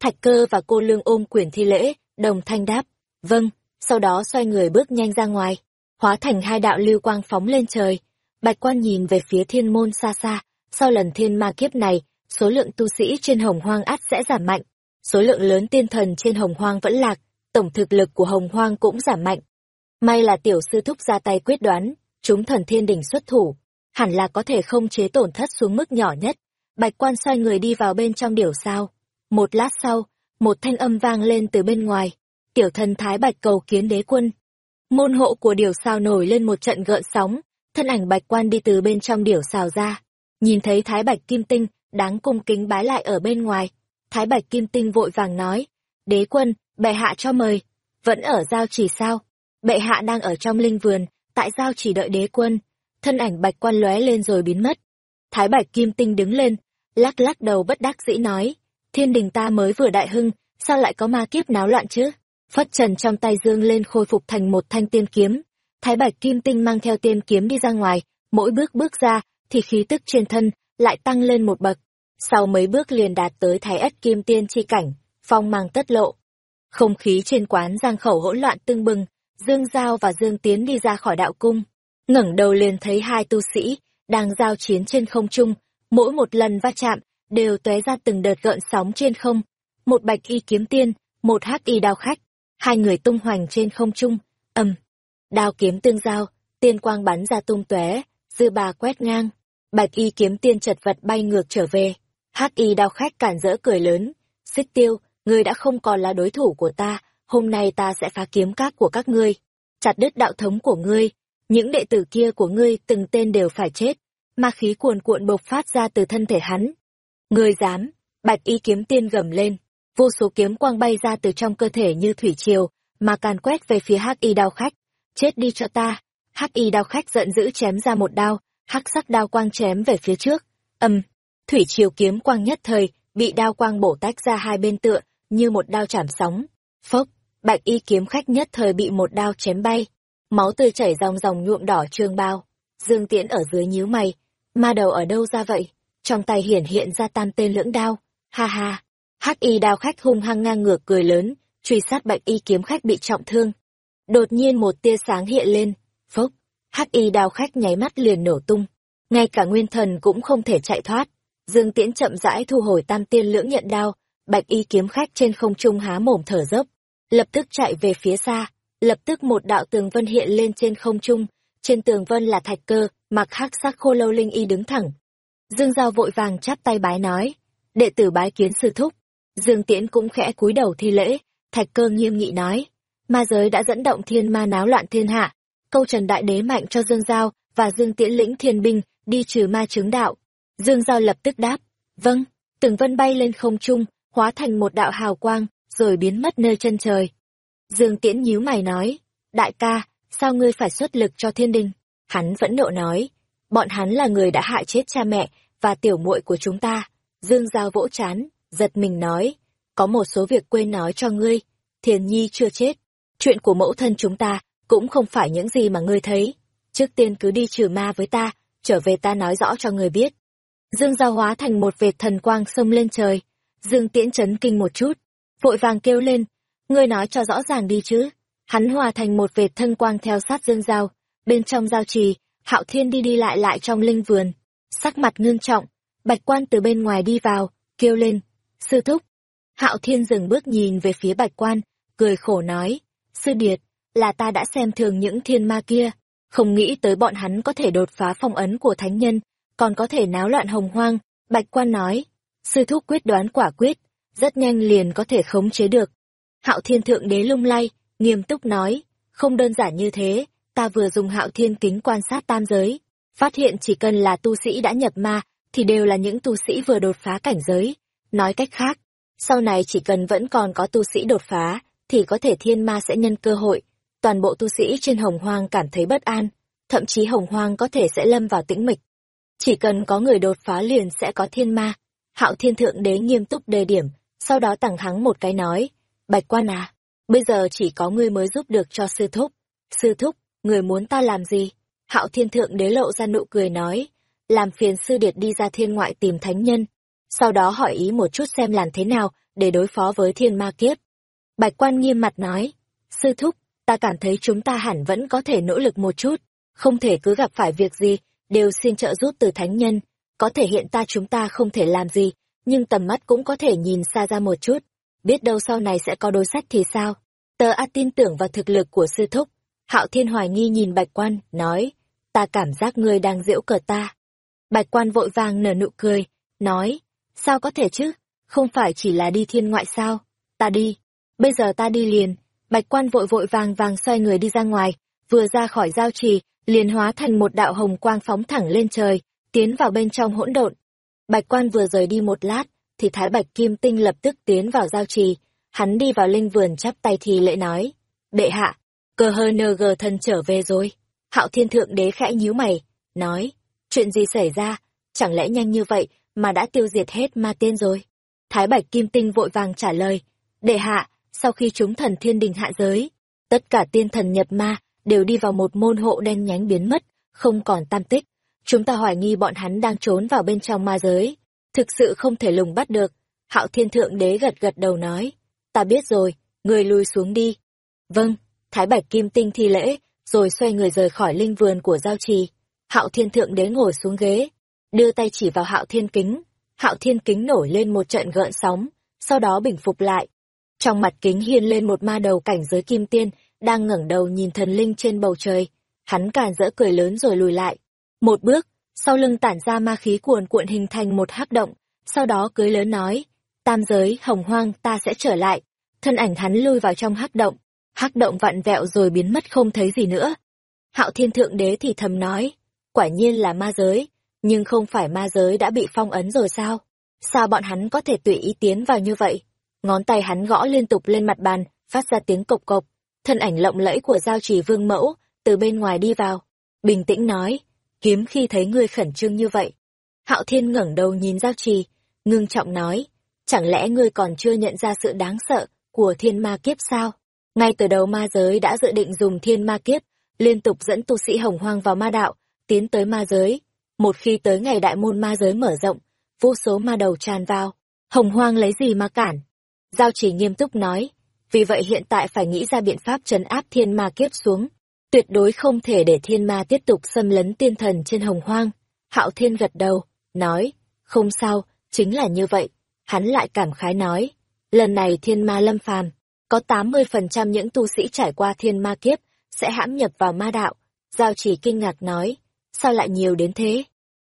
Thạch cơ và cô lương ôm quyền thi lễ, đồng thanh đáp, vâng, sau đó xoay người bước nhanh ra ngoài, hóa thành hai đạo lưu quang phóng lên trời. Bạch quan nhìn về phía thiên môn xa xa, sau lần thiên ma kiếp này, số lượng tu sĩ trên hồng hoang át sẽ giảm mạnh, số lượng lớn tiên thần trên hồng hoang vẫn lạc, tổng thực lực của hồng hoang cũng giảm mạnh. May là tiểu sư thúc ra tay quyết đoán, chúng thần thiên đỉnh xuất thủ, hẳn là có thể không chế tổn thất xuống mức nhỏ nhất. Bạch quan xoay người đi vào bên trong điểu sao. Một lát sau, một thanh âm vang lên từ bên ngoài. Tiểu thần thái bạch cầu kiến đế quân. Môn hộ của điểu sao nổi lên một trận gợn sóng, thân ảnh bạch quan đi từ bên trong điểu sao ra. Nhìn thấy thái bạch kim tinh, đáng cung kính bái lại ở bên ngoài. Thái bạch kim tinh vội vàng nói, đế quân, bệ hạ cho mời. Vẫn ở giao chỉ sao? Bệ hạ đang ở trong linh vườn, tại giao chỉ đợi đế quân. Thân ảnh bạch quan lóe lên rồi biến mất. Thái bạch kim tinh đứng lên, lắc lắc đầu bất đắc dĩ nói, thiên đình ta mới vừa đại hưng, sao lại có ma kiếp náo loạn chứ? Phất trần trong tay dương lên khôi phục thành một thanh tiên kiếm. Thái bạch kim tinh mang theo tiên kiếm đi ra ngoài, mỗi bước bước ra, thì khí tức trên thân lại tăng lên một bậc. Sau mấy bước liền đạt tới thái ất kim tiên chi cảnh, phong mang tất lộ. Không khí trên quán giang khẩu hỗn loạn tưng bừng, Dương Giao và Dương Tiến đi ra khỏi đạo cung ngẩng đầu liền thấy hai tu sĩ, đang giao chiến trên không trung, mỗi một lần va chạm đều tóe ra từng đợt gợn sóng trên không. Một bạch y kiếm tiên, một hắc y đao khách, hai người tung hoành trên không trung, ầm. Đao kiếm tương giao, tiên quang bắn ra tung tóe, dư bà quét ngang, bạch y kiếm tiên chật vật bay ngược trở về. Hắc y đao khách cản rỡ cười lớn, xích tiêu, ngươi đã không còn là đối thủ của ta, hôm nay ta sẽ phá kiếm các của các ngươi, chặt đứt đạo thống của ngươi, những đệ tử kia của ngươi từng tên đều phải chết, ma khí cuồn cuộn bộc phát ra từ thân thể hắn. Ngươi dám, bạch y kiếm tiên gầm lên, vô số kiếm quang bay ra từ trong cơ thể như thủy triều, mà càn quét về phía hắc y đao khách. Chết đi cho ta, hắc y đao khách giận dữ chém ra một đao, hắc sắc đao quang chém về phía trước. Âm, thủy triều kiếm quang nhất thời, bị đao quang bổ tách ra hai bên tựa, như một đao chảm sóng. Phốc, bạch y kiếm khách nhất thời bị một đao chém bay. Máu tươi chảy ròng ròng nhuộm đỏ trương bao. Dương Tiễn ở dưới nhíu mày, ma đầu ở đâu ra vậy? Trong tay hiển hiện ra tam tên lưỡng đao. Ha ha, hắc y đao khách hung hăng ngang ngược cười lớn, truy sát bạch y kiếm khách bị trọng thương. Đột nhiên một tia sáng hiện lên, phốc, hắc y đao khách nháy mắt liền nổ tung. Ngay cả nguyên thần cũng không thể chạy thoát. Dương Tiễn chậm rãi thu hồi tam tiên lưỡng nhận đao, bạch y kiếm khách trên không trung há mồm thở dốc, lập tức chạy về phía xa, lập tức một đạo tường vân hiện lên trên không trung, trên tường vân là thạch cơ, mặc hắc sắc khô lâu linh y đứng thẳng. Dương Giao vội vàng chắp tay bái nói, đệ tử bái kiến sư thúc. Dương Tiễn cũng khẽ cúi đầu thi lễ, thạch cơ nghiêm nghị nói, ma giới đã dẫn động thiên ma náo loạn thiên hạ, câu trần đại đế mạnh cho Dương Giao và Dương Tiễn lĩnh thiên binh đi trừ ma chứng đạo. Dương Giao lập tức đáp, vâng, tường vân bay lên không trung, hóa thành một đạo hào quang, rồi biến mất nơi chân trời. Dương Tiễn nhíu mày nói, đại ca, sao ngươi phải xuất lực cho thiên đình? Hắn vẫn nộ nói, bọn hắn là người đã hại chết cha mẹ và tiểu muội của chúng ta. Dương Giao vỗ chán, giật mình nói, có một số việc quên nói cho ngươi, thiền nhi chưa chết. Chuyện của mẫu thân chúng ta cũng không phải những gì mà ngươi thấy. Trước tiên cứ đi trừ ma với ta, trở về ta nói rõ cho ngươi biết. Dương Giao hóa thành một vệt thần quang xông lên trời. Dương Tiễn chấn kinh một chút, vội vàng kêu lên, ngươi nói cho rõ ràng đi chứ. Hắn hòa thành một vệt thân quang theo sát Dương Giao, bên trong giao trì, Hạo Thiên đi đi lại lại trong linh vườn, sắc mặt ngưng trọng, Bạch Quan từ bên ngoài đi vào, kêu lên, sư thúc. Hạo Thiên dừng bước nhìn về phía Bạch Quan, cười khổ nói, sư điệt, là ta đã xem thường những thiên ma kia, không nghĩ tới bọn hắn có thể đột phá phong ấn của thánh nhân, còn có thể náo loạn hồng hoang, Bạch Quan nói, sư thúc quyết đoán quả quyết, rất nhanh liền có thể khống chế được. Hạo Thiên Thượng Đế lung lay, nghiêm túc nói, không đơn giản như thế, ta vừa dùng Hạo Thiên kính quan sát tam giới, phát hiện chỉ cần là tu sĩ đã nhập ma, thì đều là những tu sĩ vừa đột phá cảnh giới. Nói cách khác, sau này chỉ cần vẫn còn có tu sĩ đột phá, thì có thể thiên ma sẽ nhân cơ hội. Toàn bộ tu sĩ trên hồng hoang cảm thấy bất an, thậm chí hồng hoang có thể sẽ lâm vào tĩnh mịch. Chỉ cần có người đột phá liền sẽ có thiên ma. Hạo thiên thượng đế nghiêm túc đề điểm, sau đó tẳng hắn một cái nói, bạch quan à, bây giờ chỉ có ngươi mới giúp được cho sư thúc. Sư thúc, người muốn ta làm gì? Hạo thiên thượng đế lộ ra nụ cười nói, làm phiền sư điệt đi ra thiên ngoại tìm thánh nhân, sau đó hỏi ý một chút xem làm thế nào để đối phó với thiên ma kiếp. Bạch quan nghiêm mặt nói, sư thúc, ta cảm thấy chúng ta hẳn vẫn có thể nỗ lực một chút, không thể cứ gặp phải việc gì, đều xin trợ giúp từ thánh nhân, có thể hiện ta chúng ta không thể làm gì, nhưng tầm mắt cũng có thể nhìn xa ra một chút, biết đâu sau này sẽ có đối sách thì sao. Tờ A tin tưởng vào thực lực của sư thúc. Hạo Thiên hoài nghi nhìn Bạch Quan, nói, ta cảm giác ngươi đang giễu cợt ta. Bạch Quan vội vàng nở nụ cười, nói, sao có thể chứ, không phải chỉ là đi thiên ngoại sao, ta đi, bây giờ ta đi liền. Bạch Quan vội vội vàng vàng xoay người đi ra ngoài, vừa ra khỏi giao trì, liền hóa thành một đạo hồng quang phóng thẳng lên trời, tiến vào bên trong hỗn độn. Bạch quan vừa rời đi một lát, thì Thái Bạch Kim Tinh lập tức tiến vào giao trì. Hắn đi vào linh vườn chắp tay thì lễ nói. Đệ hạ, cơ hơ nơ gờ thân trở về rồi. Hạo thiên thượng đế khẽ nhíu mày, nói. Chuyện gì xảy ra, chẳng lẽ nhanh như vậy mà đã tiêu diệt hết ma tiên rồi? Thái Bạch Kim Tinh vội vàng trả lời. Đệ hạ, sau khi chúng thần thiên đình hạ giới, tất cả tiên thần nhập ma đều đi vào một môn hộ đen nhánh biến mất, không còn tam tích. Chúng ta hoài nghi bọn hắn đang trốn vào bên trong ma giới. Thực sự không thể lùng bắt được. Hạo thiên thượng đế gật gật đầu nói. Ta biết rồi, người lùi xuống đi. Vâng, Thái Bạch Kim Tinh thi lễ, rồi xoay người rời khỏi linh vườn của giao trì. Hạo thiên thượng đế ngồi xuống ghế. đưa tay chỉ vào hạo thiên kính. Hạo thiên kính nổi lên một trận gợn sóng, sau đó bình phục lại. Trong mặt kính hiên lên một ma đầu cảnh giới kim tiên, đang ngẩng đầu nhìn thần linh trên bầu trời. Hắn càn rỡ cười lớn rồi lùi lại. Một bước, sau lưng tản ra ma khí cuồn cuộn hình thành một hắc động, sau đó cưới lớn nói, tam giới, hồng hoang, ta sẽ trở lại. Thân ảnh hắn lui vào trong hắc động, hắc động vặn vẹo rồi biến mất không thấy gì nữa. Hạo thiên thượng đế thì thầm nói, quả nhiên là ma giới, nhưng không phải ma giới đã bị phong ấn rồi sao? Sao bọn hắn có thể tùy ý tiến vào như vậy? Ngón tay hắn gõ liên tục lên mặt bàn, phát ra tiếng cộc cộc. Thân ảnh lộng lẫy của giao trì vương mẫu, từ bên ngoài đi vào. Bình tĩnh nói, kiếm khi thấy ngươi khẩn trương như vậy. Hạo thiên ngẩng đầu nhìn giao trì, ngưng trọng nói, chẳng lẽ ngươi còn chưa nhận ra sự đáng sợ của thiên ma kiếp sao? Ngay từ đầu ma giới đã dự định dùng thiên ma kiếp, liên tục dẫn tu sĩ hồng hoang vào ma đạo, tiến tới ma giới. Một khi tới ngày đại môn ma giới mở rộng, vô số ma đầu tràn vào, hồng hoang lấy gì mà cản? Giao trì nghiêm túc nói, vì vậy hiện tại phải nghĩ ra biện pháp trấn áp thiên ma kiếp xuống. Tuyệt đối không thể để thiên ma tiếp tục xâm lấn tiên thần trên hồng hoang. Hạo thiên gật đầu, nói, không sao, chính là như vậy. Hắn lại cảm khái nói, lần này thiên ma lâm phàm, có 80% những tu sĩ trải qua thiên ma kiếp, sẽ hãm nhập vào ma đạo. Giao chỉ kinh ngạc nói, sao lại nhiều đến thế?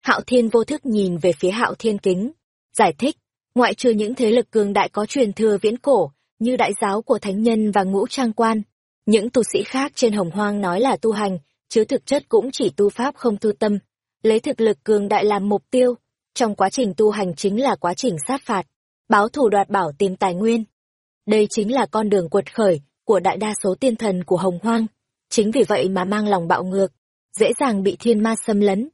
Hạo Thiên vô thức nhìn về phía Hạo Thiên Kính, giải thích, ngoại trừ những thế lực cường đại có truyền thừa viễn cổ, như đại giáo của thánh nhân và ngũ trang quan, những tu sĩ khác trên hồng hoang nói là tu hành, chứ thực chất cũng chỉ tu pháp không tu tâm, lấy thực lực cường đại làm mục tiêu, trong quá trình tu hành chính là quá trình sát phạt, báo thù đoạt bảo tìm tài nguyên. Đây chính là con đường quật khởi của đại đa số tiên thần của hồng hoang, chính vì vậy mà mang lòng bạo ngược, dễ dàng bị thiên ma xâm lấn.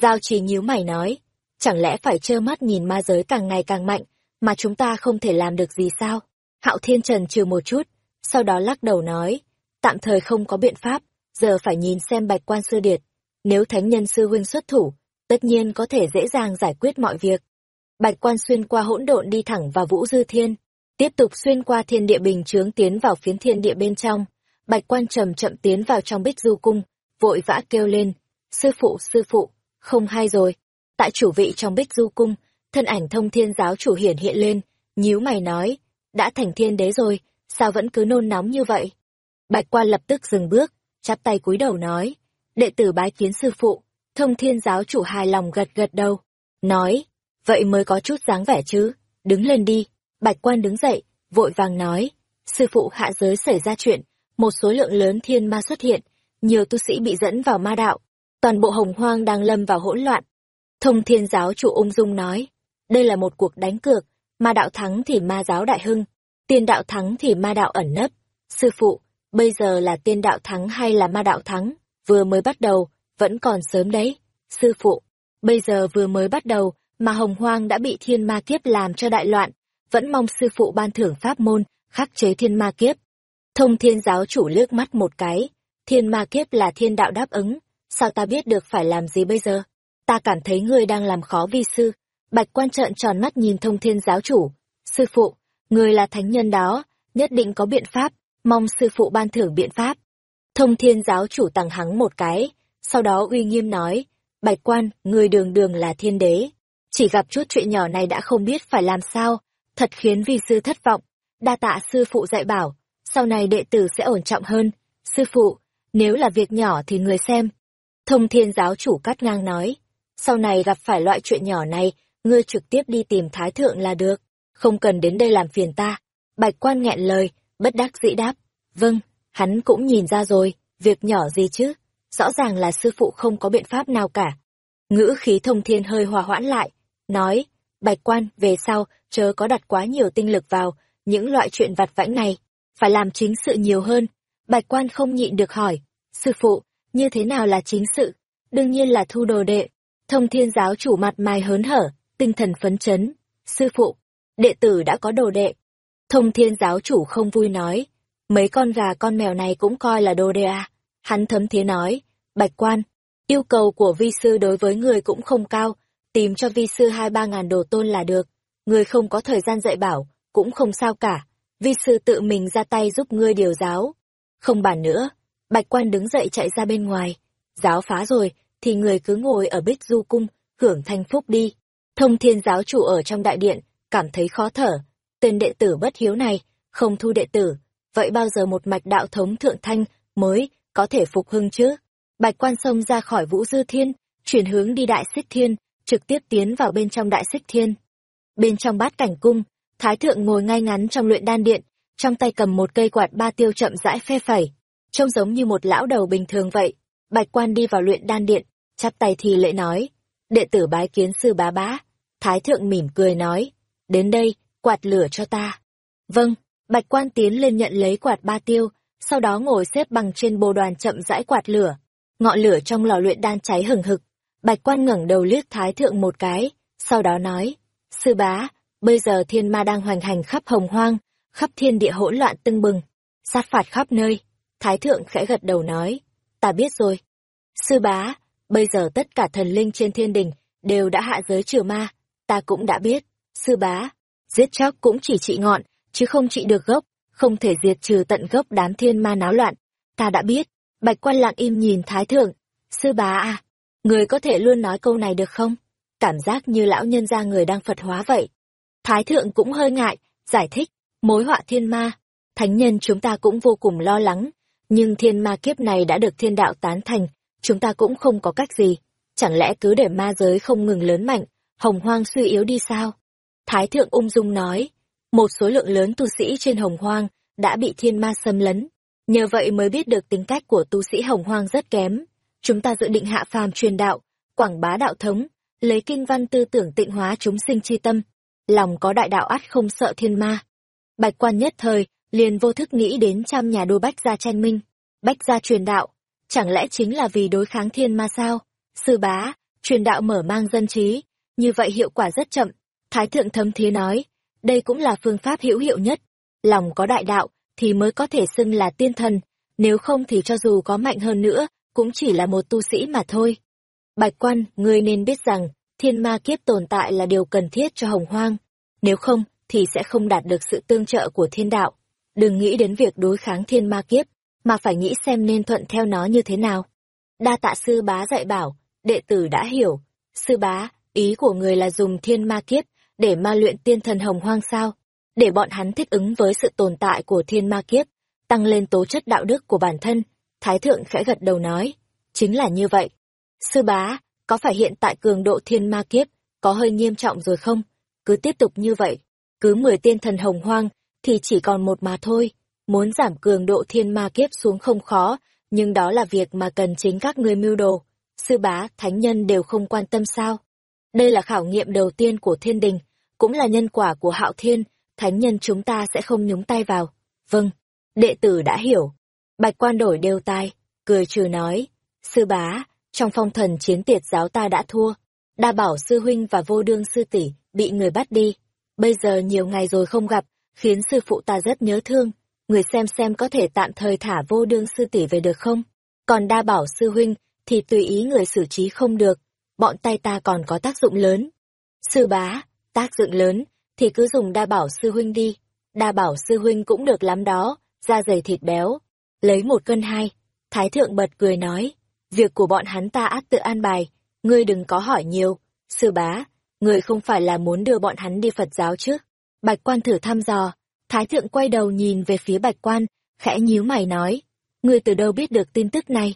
Giao trì nhíu mày nói, chẳng lẽ phải trơ mắt nhìn ma giới càng ngày càng mạnh, mà chúng ta không thể làm được gì sao? Hạo Thiên Trần trừ một chút, sau đó lắc đầu nói, tạm thời không có biện pháp, giờ phải nhìn xem bạch quan sư điệt. Nếu thánh nhân sư huynh xuất thủ, tất nhiên có thể dễ dàng giải quyết mọi việc. Bạch quan xuyên qua hỗn độn đi thẳng vào vũ dư thiên, tiếp tục xuyên qua thiên địa bình chướng tiến vào phiến thiên địa bên trong. Bạch quan chậm chậm tiến vào trong bích du cung, vội vã kêu lên, sư phụ sư phụ, không hay rồi. Tại chủ vị trong bích du cung, thân ảnh thông thiên giáo chủ hiển hiện lên, nhíu mày nói, đã thành thiên đế rồi, sao vẫn cứ nôn nóng như vậy? Bạch quan lập tức dừng bước, chắp tay cúi đầu nói, đệ tử bái kiến sư phụ, thông thiên giáo chủ hài lòng gật gật đầu, nói, vậy mới có chút dáng vẻ chứ, đứng lên đi, bạch quan đứng dậy, vội vàng nói, sư phụ hạ giới xảy ra chuyện, một số lượng lớn thiên ma xuất hiện, nhiều tu sĩ bị dẫn vào ma đạo, toàn bộ hồng hoang đang lâm vào hỗn loạn. Thông thiên giáo chủ ung dung nói, đây là một cuộc đánh cược, ma đạo thắng thì ma giáo đại hưng, tiên đạo thắng thì ma đạo ẩn nấp. Sư phụ, bây giờ là tiên đạo thắng hay là ma đạo thắng? Vừa mới bắt đầu, vẫn còn sớm đấy. Sư phụ, bây giờ vừa mới bắt đầu, mà hồng hoang đã bị thiên ma kiếp làm cho đại loạn, vẫn mong sư phụ ban thưởng pháp môn, khắc chế thiên ma kiếp. Thông thiên giáo chủ lướt mắt một cái, thiên ma kiếp là thiên đạo đáp ứng, sao ta biết được phải làm gì bây giờ? Ta cảm thấy ngươi đang làm khó vi sư. Bạch quan trợn tròn mắt nhìn thông thiên giáo chủ. Sư phụ, ngươi là thánh nhân đó, nhất định có biện pháp, mong sư phụ ban thưởng biện pháp. Thông thiên giáo chủ tặng hắn một cái, sau đó uy nghiêm nói, Bạch quan, người đường đường là thiên đế. Chỉ gặp chút chuyện nhỏ này đã không biết phải làm sao, thật khiến vi sư thất vọng. Đa tạ sư phụ dạy bảo, sau này đệ tử sẽ ổn trọng hơn. Sư phụ, nếu là việc nhỏ thì người xem. Thông thiên giáo chủ cắt ngang nói, sau này gặp phải loại chuyện nhỏ này, ngươi trực tiếp đi tìm thái thượng là được, không cần đến đây làm phiền ta. Bạch quan nghẹn lời, bất đắc dĩ đáp, vâng, hắn cũng nhìn ra rồi, việc nhỏ gì chứ, rõ ràng là sư phụ không có biện pháp nào cả. Ngữ khí thông thiên hơi hòa hoãn lại, nói, bạch quan, về sau, chớ có đặt quá nhiều tinh lực vào, những loại chuyện vặt vãnh này, phải làm chính sự nhiều hơn. Bạch quan không nhịn được hỏi, sư phụ, như thế nào là chính sự? Đương nhiên là thu đồ đệ. Thông thiên giáo chủ mặt mày hớn hở, tinh thần phấn chấn. Sư phụ, đệ tử đã có đồ đệ. Thông thiên giáo chủ không vui nói, mấy con gà con mèo này cũng coi là đồ đê à. Hắn thấm thế nói, bạch quan, yêu cầu của vi sư đối với người cũng không cao, tìm cho vi sư hai ba ngàn đồ tôn là được. Người không có thời gian dạy bảo, cũng không sao cả. Vi sư tự mình ra tay giúp ngươi điều giáo. Không bàn nữa, bạch quan đứng dậy chạy ra bên ngoài. Giáo phá rồi, thì người cứ ngồi ở bích du cung, hưởng thanh phúc đi. Thông thiên giáo chủ ở trong đại điện, cảm thấy khó thở. Tên đệ tử bất hiếu này, không thu đệ tử, vậy bao giờ một mạch đạo thống thượng thanh mới có thể phục hưng chứ? Bạch quan sông ra khỏi vũ dư thiên, chuyển hướng đi đại xích thiên, trực tiếp tiến vào bên trong đại xích thiên. Bên trong bát cảnh cung, Thái thượng ngồi ngay ngắn trong luyện đan điện, trong tay cầm một cây quạt ba tiêu chậm rãi phe phẩy, trông giống như một lão đầu bình thường vậy. Bạch quan đi vào luyện đan điện, chắp tay thì lễ nói, đệ tử bái kiến sư bá bá. Thái thượng mỉm cười nói, đến đây, quạt lửa cho ta. Vâng, bạch quan tiến lên nhận lấy quạt ba tiêu, sau đó ngồi xếp bằng trên bồ đoàn chậm rãi quạt lửa. Ngọn lửa trong lò luyện đan cháy hừng hực, bạch quan ngẩng đầu liếc thái thượng một cái, sau đó nói, sư bá, bây giờ thiên ma đang hoành hành khắp hồng hoang, khắp thiên địa hỗn loạn tưng bừng, sát phạt khắp nơi. Thái thượng khẽ gật đầu nói, ta biết rồi. Sư bá, bây giờ tất cả thần linh trên thiên đình đều đã hạ giới trừ ma, ta cũng đã biết. Sư bá, giết chóc cũng chỉ trị ngọn, chứ không trị được gốc, không thể diệt trừ tận gốc đám thiên ma náo loạn. Ta đã biết, bạch quan lặng im nhìn thái thượng. Sư bá à, người có thể luôn nói câu này được không? Cảm giác như lão nhân gia người đang Phật hóa vậy. Thái thượng cũng hơi ngại, giải thích, mối họa thiên ma. Thánh nhân chúng ta cũng vô cùng lo lắng, nhưng thiên ma kiếp này đã được thiên đạo tán thành, chúng ta cũng không có cách gì. Chẳng lẽ cứ để ma giới không ngừng lớn mạnh, hồng hoang suy yếu đi sao? Thái thượng ung dung nói, một số lượng lớn tu sĩ trên hồng hoang đã bị thiên ma xâm lấn. Nhờ vậy mới biết được tính cách của tu sĩ hồng hoang rất kém. Chúng ta dự định hạ phàm truyền đạo, quảng bá đạo thống, lấy kinh văn tư tưởng tịnh hóa chúng sinh chi tâm. Lòng có đại đạo ắt không sợ thiên ma. Bạch quan nhất thời, liền vô thức nghĩ đến trăm nhà đô bách gia tranh minh. Bách gia truyền đạo, chẳng lẽ chính là vì đối kháng thiên ma sao? Sư bá, truyền đạo mở mang dân trí, như vậy hiệu quả rất chậm. Thái thượng thâm thía nói, đây cũng là phương pháp hữu hiệu nhất. Lòng có đại đạo, thì mới có thể xưng là tiên thần, nếu không thì cho dù có mạnh hơn nữa, cũng chỉ là một tu sĩ mà thôi. Bạch quan, ngươi nên biết rằng, thiên ma kiếp tồn tại là điều cần thiết cho hồng hoang. Nếu không, thì sẽ không đạt được sự tương trợ của thiên đạo. Đừng nghĩ đến việc đối kháng thiên ma kiếp, mà phải nghĩ xem nên thuận theo nó như thế nào. Đa tạ sư bá dạy bảo, đệ tử đã hiểu. Sư bá, ý của người là dùng thiên ma kiếp để ma luyện tiên thần hồng hoang sao? Để bọn hắn thích ứng với sự tồn tại của thiên ma kiếp, tăng lên tố chất đạo đức của bản thân. Thái thượng khẽ gật đầu nói, chính là như vậy. Sư bá, có phải hiện tại cường độ thiên ma kiếp có hơi nghiêm trọng rồi không? Cứ tiếp tục như vậy, cứ mười tiên thần hồng hoang thì chỉ còn một mà thôi. Muốn giảm cường độ thiên ma kiếp xuống không khó, nhưng đó là việc mà cần chính các ngươi mưu đồ. Sư bá, thánh nhân đều không quan tâm sao? Đây là khảo nghiệm đầu tiên của thiên đình, cũng là nhân quả của hạo thiên, thánh nhân chúng ta sẽ không nhúng tay vào. Vâng, đệ tử đã hiểu. Bạch quan đổi đều tai, cười trừ nói. Sư bá, trong phong thần chiến tiệt giáo ta đã thua. Đa bảo sư huynh và vô đương sư tỷ bị người bắt đi. Bây giờ nhiều ngày rồi không gặp, khiến sư phụ ta rất nhớ thương. Người xem xem có thể tạm thời thả vô đương sư tỷ về được không? Còn đa bảo sư huynh thì tùy ý người xử trí không được. Bọn tay ta còn có tác dụng lớn. Sư bá, tác dụng lớn, thì cứ dùng đa bảo sư huynh đi. Đa bảo sư huynh cũng được lắm đó, da dày thịt béo. Lấy một cân hai. Thái thượng bật cười nói, việc của bọn hắn ta ác tự an bài, ngươi đừng có hỏi nhiều. Sư bá, ngươi không phải là muốn đưa bọn hắn đi Phật giáo chứ? Bạch quan thử thăm dò, Thái thượng quay đầu nhìn về phía bạch quan, khẽ nhíu mày nói, ngươi từ đâu biết được tin tức này?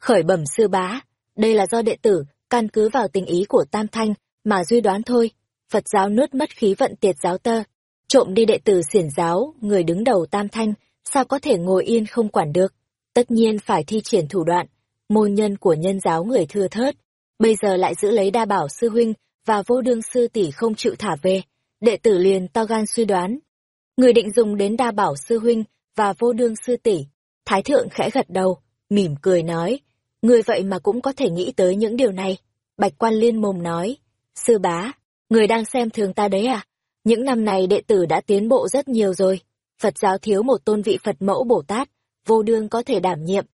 Khởi bẩm sư bá, đây là do đệ tử, căn cứ vào tình ý của Tam Thanh, mà duy đoán thôi. Phật giáo nuốt mất khí vận tiệt giáo tơ, trộm đi đệ tử xiển giáo, người đứng đầu Tam Thanh, sao có thể ngồi yên không quản được? Tất nhiên phải thi triển thủ đoạn, môn nhân của nhân giáo người thưa thớt, bây giờ lại giữ lấy đa bảo sư huynh và vô đương sư tỷ không chịu thả về, đệ tử liền to gan suy đoán. Người định dùng đến đa bảo sư huynh và vô đương sư tỷ. Thái thượng khẽ gật đầu, mỉm cười nói, người vậy mà cũng có thể nghĩ tới những điều này. Bạch quan liên mồm nói, sư bá, người đang xem thường ta đấy à? Những năm này đệ tử đã tiến bộ rất nhiều rồi. Phật giáo thiếu một tôn vị Phật mẫu Bồ Tát, vô đương có thể đảm nhiệm.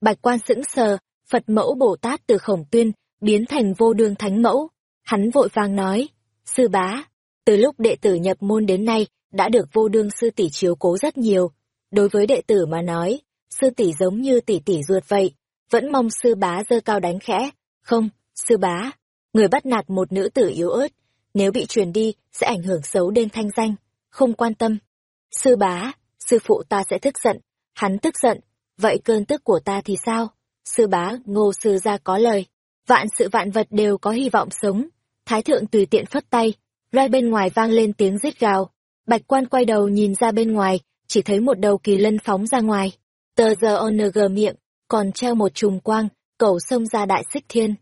Bạch quan sững sờ, Phật mẫu Bồ Tát từ khổng tuyên, biến thành vô đương thánh mẫu. Hắn vội vàng nói, sư bá, từ lúc đệ tử nhập môn đến nay, đã được vô đương sư tỷ chiếu cố rất nhiều. Đối với đệ tử mà nói, sư tỷ giống như tỷ tỷ ruột vậy, vẫn mong sư bá dơ cao đánh khẽ. Không, sư bá, người bắt nạt một nữ tử yếu ớt, nếu bị truyền đi, sẽ ảnh hưởng xấu đến thanh danh, không quan tâm. Sư bá, sư phụ ta sẽ tức giận, hắn tức giận, vậy cơn tức của ta thì sao? Sư bá, ngô sư gia có lời, vạn sự vạn vật đều có hy vọng sống. Thái thượng tùy tiện phất tay, rai bên ngoài vang lên tiếng rít gào. Bạch quan quay đầu nhìn ra bên ngoài, chỉ thấy một đầu kỳ lân phóng ra ngoài. Tờ giờ ONG miệng, còn treo một chùm quang, cầu sông ra đại xích thiên.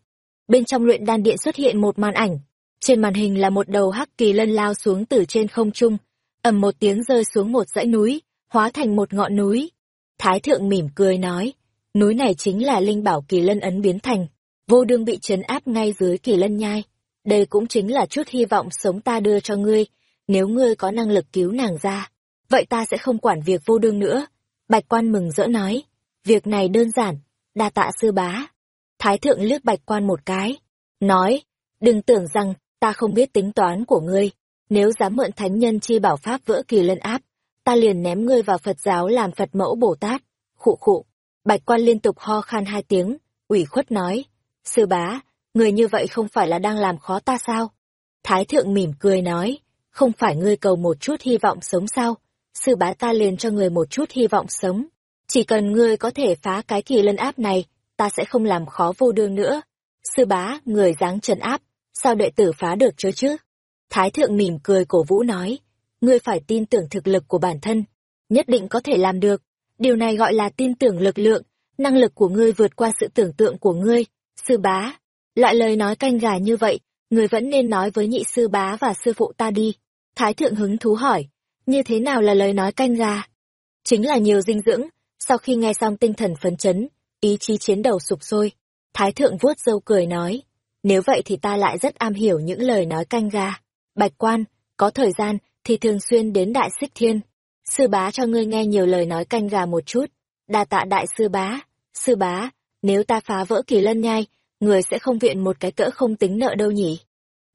Bên trong luyện đan điện xuất hiện một màn ảnh. Trên màn hình là một đầu hắc kỳ lân lao xuống từ trên không trung, ầm một tiếng rơi xuống một dãy núi, hóa thành một ngọn núi. Thái thượng mỉm cười nói, núi này chính là linh bảo kỳ lân ấn biến thành, vô đương bị trấn áp ngay dưới kỳ lân nhai. Đây cũng chính là chút hy vọng sống ta đưa cho ngươi, nếu ngươi có năng lực cứu nàng ra, vậy ta sẽ không quản việc vô đương nữa. Bạch quan mừng rỡ nói, việc này đơn giản, đa tạ sư bá. Thái thượng liếc bạch quan một cái, nói, đừng tưởng rằng ta không biết tính toán của ngươi, nếu dám mượn thánh nhân chi bảo pháp vỡ kỳ lân áp, ta liền ném ngươi vào Phật giáo làm Phật mẫu Bồ Tát. Khụ khụ, bạch quan liên tục ho khan hai tiếng, ủy khuất nói, sư bá, người như vậy không phải là đang làm khó ta sao? Thái thượng mỉm cười nói, không phải ngươi cầu một chút hy vọng sống sao? Sư bá ta liền cho người một chút hy vọng sống. Chỉ cần ngươi có thể phá cái kỳ lân áp này, ta sẽ không làm khó vô đương nữa. Sư bá, người dáng trấn áp, sao đệ tử phá được chớ chứ? Thái thượng mỉm cười cổ vũ nói, ngươi phải tin tưởng thực lực của bản thân, nhất định có thể làm được. Điều này gọi là tin tưởng lực lượng, năng lực của ngươi vượt qua sự tưởng tượng của ngươi. Sư bá, loại lời nói canh gà như vậy, ngươi vẫn nên nói với nhị sư bá và sư phụ ta đi. Thái thượng hứng thú hỏi, như thế nào là lời nói canh gà? Chính là nhiều dinh dưỡng, sau khi nghe xong tinh thần phấn chấn, ý chí chiến đầu sụp sôi. Thái thượng vuốt râu cười nói, nếu vậy thì ta lại rất am hiểu những lời nói canh gà. Bạch quan, có thời gian thì thường xuyên đến đại xích thiên. Sư bá cho ngươi nghe nhiều lời nói canh gà một chút. Đa tạ đại sư bá. Sư bá, nếu ta phá vỡ kỳ lân nhai, người sẽ không viện một cái cỡ không tính nợ đâu nhỉ?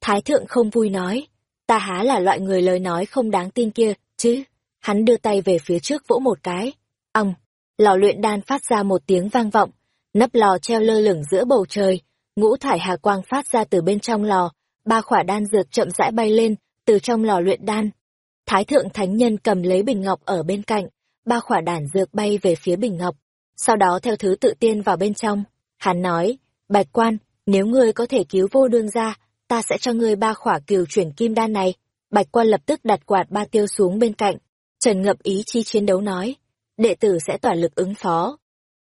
Thái thượng không vui nói. Ta há là loại người lời nói không đáng tin kia, chứ? Hắn đưa tay về phía trước vỗ một cái. Ông, lò luyện đan phát ra một tiếng vang vọng. Nắp lò treo lơ lửng giữa bầu trời, ngũ thải hà quang phát ra từ bên trong lò, ba khỏa đan dược chậm rãi bay lên từ trong lò luyện đan. Thái thượng thánh nhân cầm lấy bình ngọc ở bên cạnh, ba khỏa đan dược bay về phía bình ngọc, sau đó theo thứ tự tiên vào bên trong. Hắn nói, bạch quan, nếu ngươi có thể cứu vô đương ra, ta sẽ cho ngươi ba khỏa kiều chuyển kim đan này. Bạch quan lập tức đặt quạt ba tiêu xuống bên cạnh. Trần ngập ý chi chiến đấu nói, đệ tử sẽ toàn lực ứng phó.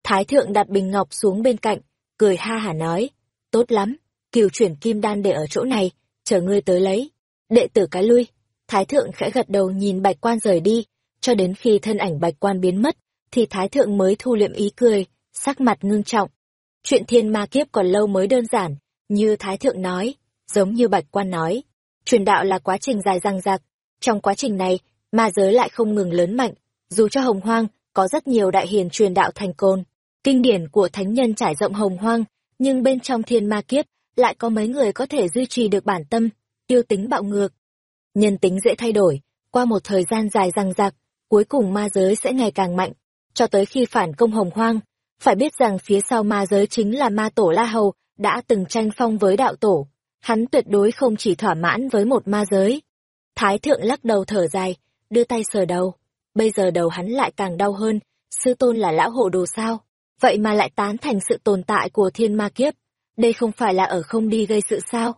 Thái thượng đặt bình ngọc xuống bên cạnh, cười ha hả nói, tốt lắm, kiều chuyển kim đan để ở chỗ này, chờ ngươi tới lấy. Đệ tử cái lui, thái thượng khẽ gật đầu nhìn bạch quan rời đi, cho đến khi thân ảnh bạch quan biến mất, thì thái thượng mới thu liệm ý cười, sắc mặt ngưng trọng. Chuyện thiên ma kiếp còn lâu mới đơn giản, như thái thượng nói, giống như bạch quan nói. Truyền đạo là quá trình dài răng rạc, trong quá trình này, ma giới lại không ngừng lớn mạnh, dù cho hồng hoang, có rất nhiều đại hiền truyền đạo thành côn. Kinh điển của thánh nhân trải rộng hồng hoang, nhưng bên trong thiên ma kiếp, lại có mấy người có thể duy trì được bản tâm, tiêu tính bạo ngược. Nhân tính dễ thay đổi, qua một thời gian dài răng rạc, cuối cùng ma giới sẽ ngày càng mạnh, cho tới khi phản công hồng hoang. Phải biết rằng phía sau ma giới chính là ma tổ La Hầu, đã từng tranh phong với đạo tổ. Hắn tuyệt đối không chỉ thỏa mãn với một ma giới. Thái thượng lắc đầu thở dài, đưa tay sờ đầu. Bây giờ đầu hắn lại càng đau hơn, sư tôn là lão hộ đồ sao? Vậy mà lại tán thành sự tồn tại của thiên ma kiếp đây không phải là ở không đi gây sự sao?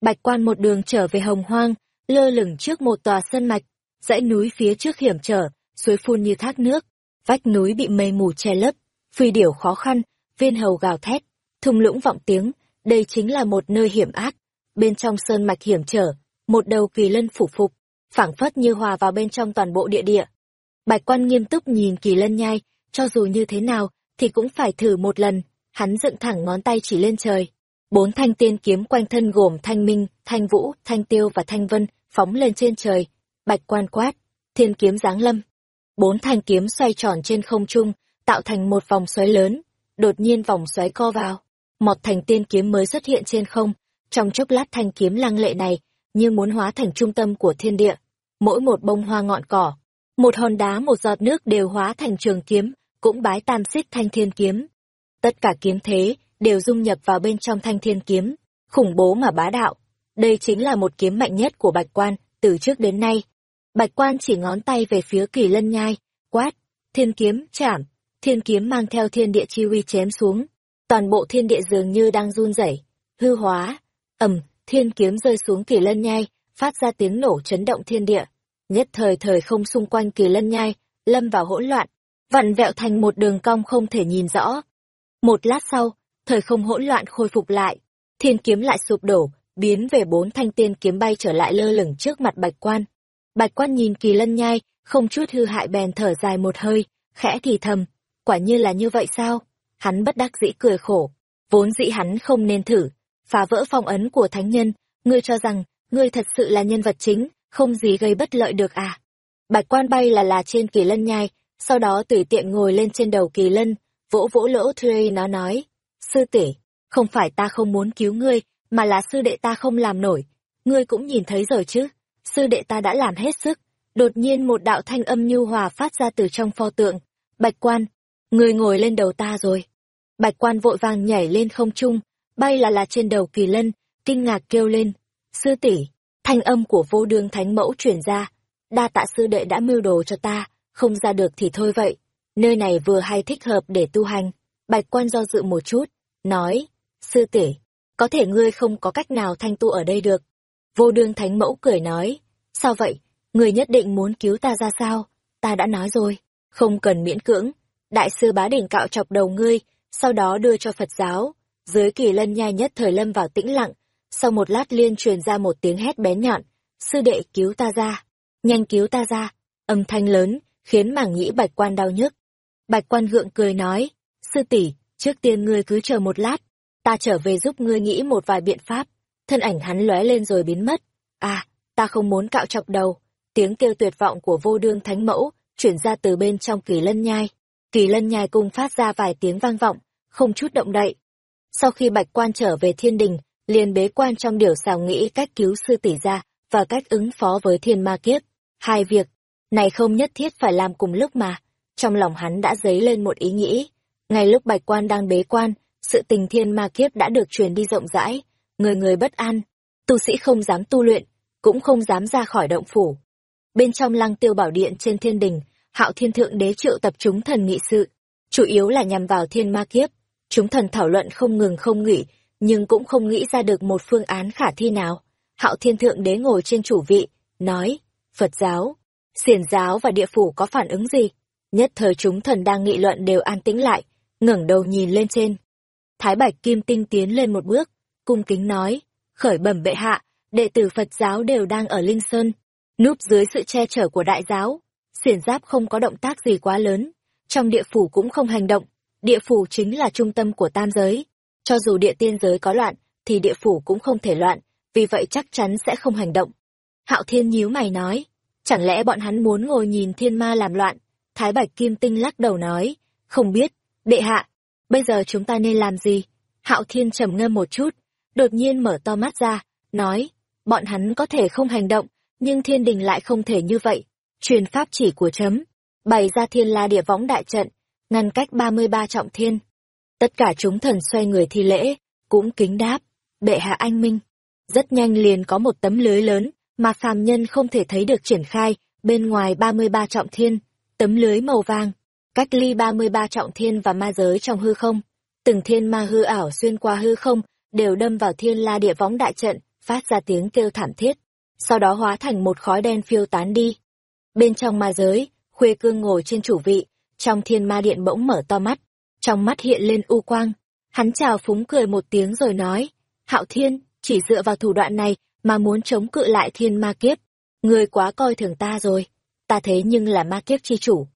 Bạch quan một đường trở về hồng hoang, lơ lửng trước một tòa sân mạch, dãy núi phía trước hiểm trở, suối phun như thác nước, vách núi bị mây mù che lấp, phi điểu khó khăn, viên hầu gào thét, thung lũng vọng tiếng, đây chính là một nơi hiểm ác. Bên trong sơn mạch hiểm trở, một đầu kỳ lân phủ phục, phảng phất như hòa vào bên trong toàn bộ địa địa. Bạch quan nghiêm túc nhìn kỳ lân nhai, cho dù như thế nào, thì cũng phải thử một lần, hắn dựng thẳng ngón tay chỉ lên trời. Bốn thanh tiên kiếm quanh thân gồm thanh minh, thanh vũ, thanh tiêu và thanh vân, phóng lên trên trời. Bạch quan quát, thiên kiếm giáng lâm. Bốn thanh kiếm xoay tròn trên không trung, tạo thành một vòng xoáy lớn. Đột nhiên vòng xoáy co vào. Một thành tiên kiếm mới xuất hiện trên không. Trong chốc lát thanh kiếm lăng lệ này, như muốn hóa thành trung tâm của thiên địa. Mỗi một bông hoa ngọn cỏ, một hòn đá một giọt nước đều hóa thành trường kiếm, cũng bái tam xích thanh thiên kiếm. Tất cả kiếm thế đều dung nhập vào bên trong thanh thiên kiếm, khủng bố mà bá đạo. Đây chính là một kiếm mạnh nhất của Bạch Quan từ trước đến nay. Bạch Quan chỉ ngón tay về phía Kỳ Lân Nhai, quát, thiên kiếm, chạm, thiên kiếm mang theo thiên địa chi uy chém xuống. Toàn bộ thiên địa dường như đang run rẩy, hư hóa, ầm, thiên kiếm rơi xuống Kỳ Lân Nhai, phát ra tiếng nổ chấn động thiên địa. Nhất thời thời không xung quanh Kỳ Lân Nhai, lâm vào hỗn loạn, vặn vẹo thành một đường cong không thể nhìn rõ. Một lát sau, thời không hỗn loạn khôi phục lại, thiên kiếm lại sụp đổ, biến về bốn thanh tiên kiếm bay trở lại lơ lửng trước mặt bạch quan. Bạch quan nhìn kỳ lân nhai, không chút hư hại bèn thở dài một hơi, khẽ thì thầm, quả như là như vậy sao? Hắn bất đắc dĩ cười khổ, vốn dĩ hắn không nên thử, phá vỡ phong ấn của thánh nhân, ngươi cho rằng, ngươi thật sự là nhân vật chính, không gì gây bất lợi được à? Bạch quan bay là là trên kỳ lân nhai, sau đó tùy tiện ngồi lên trên đầu kỳ lân, vỗ vỗ lỗ thuê nó nói, sư tỷ không phải ta không muốn cứu ngươi, mà là sư đệ ta không làm nổi. Ngươi cũng nhìn thấy rồi chứ, sư đệ ta đã làm hết sức. Đột nhiên một đạo thanh âm nhu hòa phát ra từ trong pho tượng. Bạch quan, ngươi ngồi lên đầu ta rồi. Bạch quan vội vàng nhảy lên không trung, bay là là trên đầu kỳ lân, kinh ngạc kêu lên. Sư tỷ thanh âm của vô đương thánh mẫu truyền ra. Đa tạ sư đệ đã mưu đồ cho ta, không ra được thì thôi vậy. Nơi này vừa hay thích hợp để tu hành. Bạch quan do dự một chút, nói, sư tỷ có thể ngươi không có cách nào thanh tu ở đây được. Vô đương thánh mẫu cười nói, sao vậy, ngươi nhất định muốn cứu ta ra sao, ta đã nói rồi, không cần miễn cưỡng. Đại sư bá đỉnh cạo chọc đầu ngươi, sau đó đưa cho Phật giáo, dưới kỳ lân nhai nhất thời lâm vào tĩnh lặng, sau một lát liên truyền ra một tiếng hét bén nhọn, sư đệ cứu ta ra, nhanh cứu ta ra, âm thanh lớn, khiến mảng nhĩ bạch quan đau nhức. Bạch quan gượng cười nói, sư tỷ trước tiên ngươi cứ chờ một lát, ta trở về giúp ngươi nghĩ một vài biện pháp. Thân ảnh hắn lóe lên rồi biến mất. À, ta không muốn cạo chọc đầu. Tiếng kêu tuyệt vọng của vô đương thánh mẫu, chuyển ra từ bên trong kỳ lân nhai. Kỳ lân nhai cùng phát ra vài tiếng vang vọng, không chút động đậy. Sau khi bạch quan trở về thiên đình, liền bế quan trong điều xào nghĩ cách cứu sư tỷ ra và cách ứng phó với thiên ma kiếp. Hai việc, này không nhất thiết phải làm cùng lúc mà. Trong lòng hắn đã dấy lên một ý nghĩ. Ngay lúc bạch quan đang bế quan, sự tình thiên ma kiếp đã được truyền đi rộng rãi, người người bất an, tu sĩ không dám tu luyện, cũng không dám ra khỏi động phủ. Bên trong lăng tiêu bảo điện trên thiên đình, hạo thiên thượng đế triệu tập chúng thần nghị sự, chủ yếu là nhằm vào thiên ma kiếp. Chúng thần thảo luận không ngừng không nghỉ, nhưng cũng không nghĩ ra được một phương án khả thi nào. Hạo thiên thượng đế ngồi trên chủ vị, nói, Phật giáo, xiển giáo và địa phủ có phản ứng gì? Nhất thời chúng thần đang nghị luận đều an tĩnh lại, ngẩng đầu nhìn lên trên, Thái Bạch Kim Tinh tiến lên một bước, cung kính nói, khởi bẩm bệ hạ, đệ tử Phật giáo đều đang ở Linh Sơn, núp dưới sự che chở của đại giáo. Xiển giáp không có động tác gì quá lớn, trong địa phủ cũng không hành động, địa phủ chính là trung tâm của tam giới. Cho dù địa tiên giới có loạn, thì địa phủ cũng không thể loạn, vì vậy chắc chắn sẽ không hành động. Hạo Thiên nhíu mày nói, chẳng lẽ bọn hắn muốn ngồi nhìn thiên ma làm loạn? Thái Bạch Kim Tinh lắc đầu nói, không biết, đệ hạ, Bây giờ chúng ta nên làm gì? Hạo Thiên trầm ngâm một chút, đột nhiên mở to mắt ra, nói, bọn hắn có thể không hành động, nhưng thiên đình lại không thể như vậy. Truyền pháp chỉ của chấm, bày ra thiên la địa võng đại trận, ngăn cách 33 trọng thiên. Tất cả chúng thần xoay người thi lễ, cũng kính đáp, bệ hạ anh minh. Rất nhanh liền có một tấm lưới lớn, mà phàm nhân không thể thấy được triển khai, bên ngoài 33 trọng thiên, tấm lưới màu vàng, cách ly 33 trọng thiên và ma giới trong hư không. Từng thiên ma hư ảo xuyên qua hư không, đều đâm vào thiên la địa võng đại trận, phát ra tiếng kêu thảm thiết. Sau đó hóa thành một khói đen phiêu tán đi. Bên trong ma giới, Khuê Cương ngồi trên chủ vị, trong thiên ma điện bỗng mở to mắt. Trong mắt hiện lên u quang. Hắn chào phúng cười một tiếng rồi nói, Hạo Thiên, chỉ dựa vào thủ đoạn này mà muốn chống cự lại thiên ma kiếp. Người quá coi thường ta rồi. Ta thế nhưng là ma kiếp chi chủ,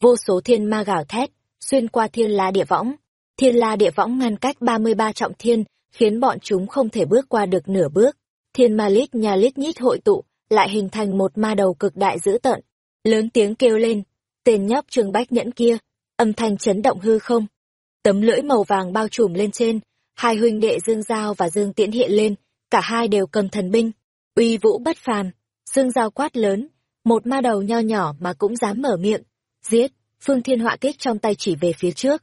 vô số thiên ma gào thét, xuyên qua thiên la địa võng. Thiên la địa võng ngăn cách 33 trọng thiên, khiến bọn chúng không thể bước qua được nửa bước. Thiên ma lít nhà lít nhít hội tụ, lại hình thành một ma đầu cực đại dữ tợn. Lớn tiếng kêu lên, tên nhóc trường bách nhẫn kia, âm thanh chấn động hư không. Tấm lưỡi màu vàng bao trùm lên trên, hai huynh đệ Dương Giao và Dương Tiễn hiện lên, cả hai đều cầm thần binh, uy vũ bất phàm. Dương Giao quát lớn, một ma đầu nho nhỏ mà cũng dám mở miệng, giết phương thiên họa kích trong tay chỉ về phía trước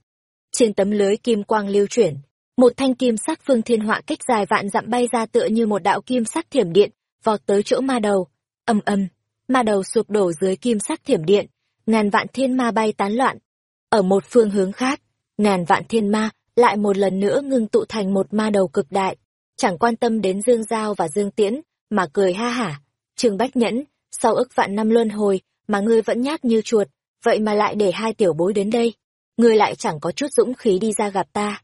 trên tấm lưới kim quang lưu chuyển Một thanh kim sắc phương thiên họa kích dài vạn dặm bay ra tựa như một đạo kim sắc thiểm điện, vọt tới chỗ ma đầu. Ầm ầm, ma đầu sụp đổ dưới kim sắc thiểm điện, ngàn vạn thiên ma bay tán loạn. Ở một phương hướng khác, ngàn vạn thiên ma lại một lần nữa ngưng tụ thành một ma đầu cực đại, chẳng quan tâm đến Dương Giao và Dương Tiễn, mà cười ha hả. Trương Bách Nhẫn, sau ức vạn năm luân hồi, mà ngươi vẫn nhát như chuột, vậy mà lại để hai tiểu bối đến đây. Ngươi lại chẳng có chút dũng khí đi ra gặp ta.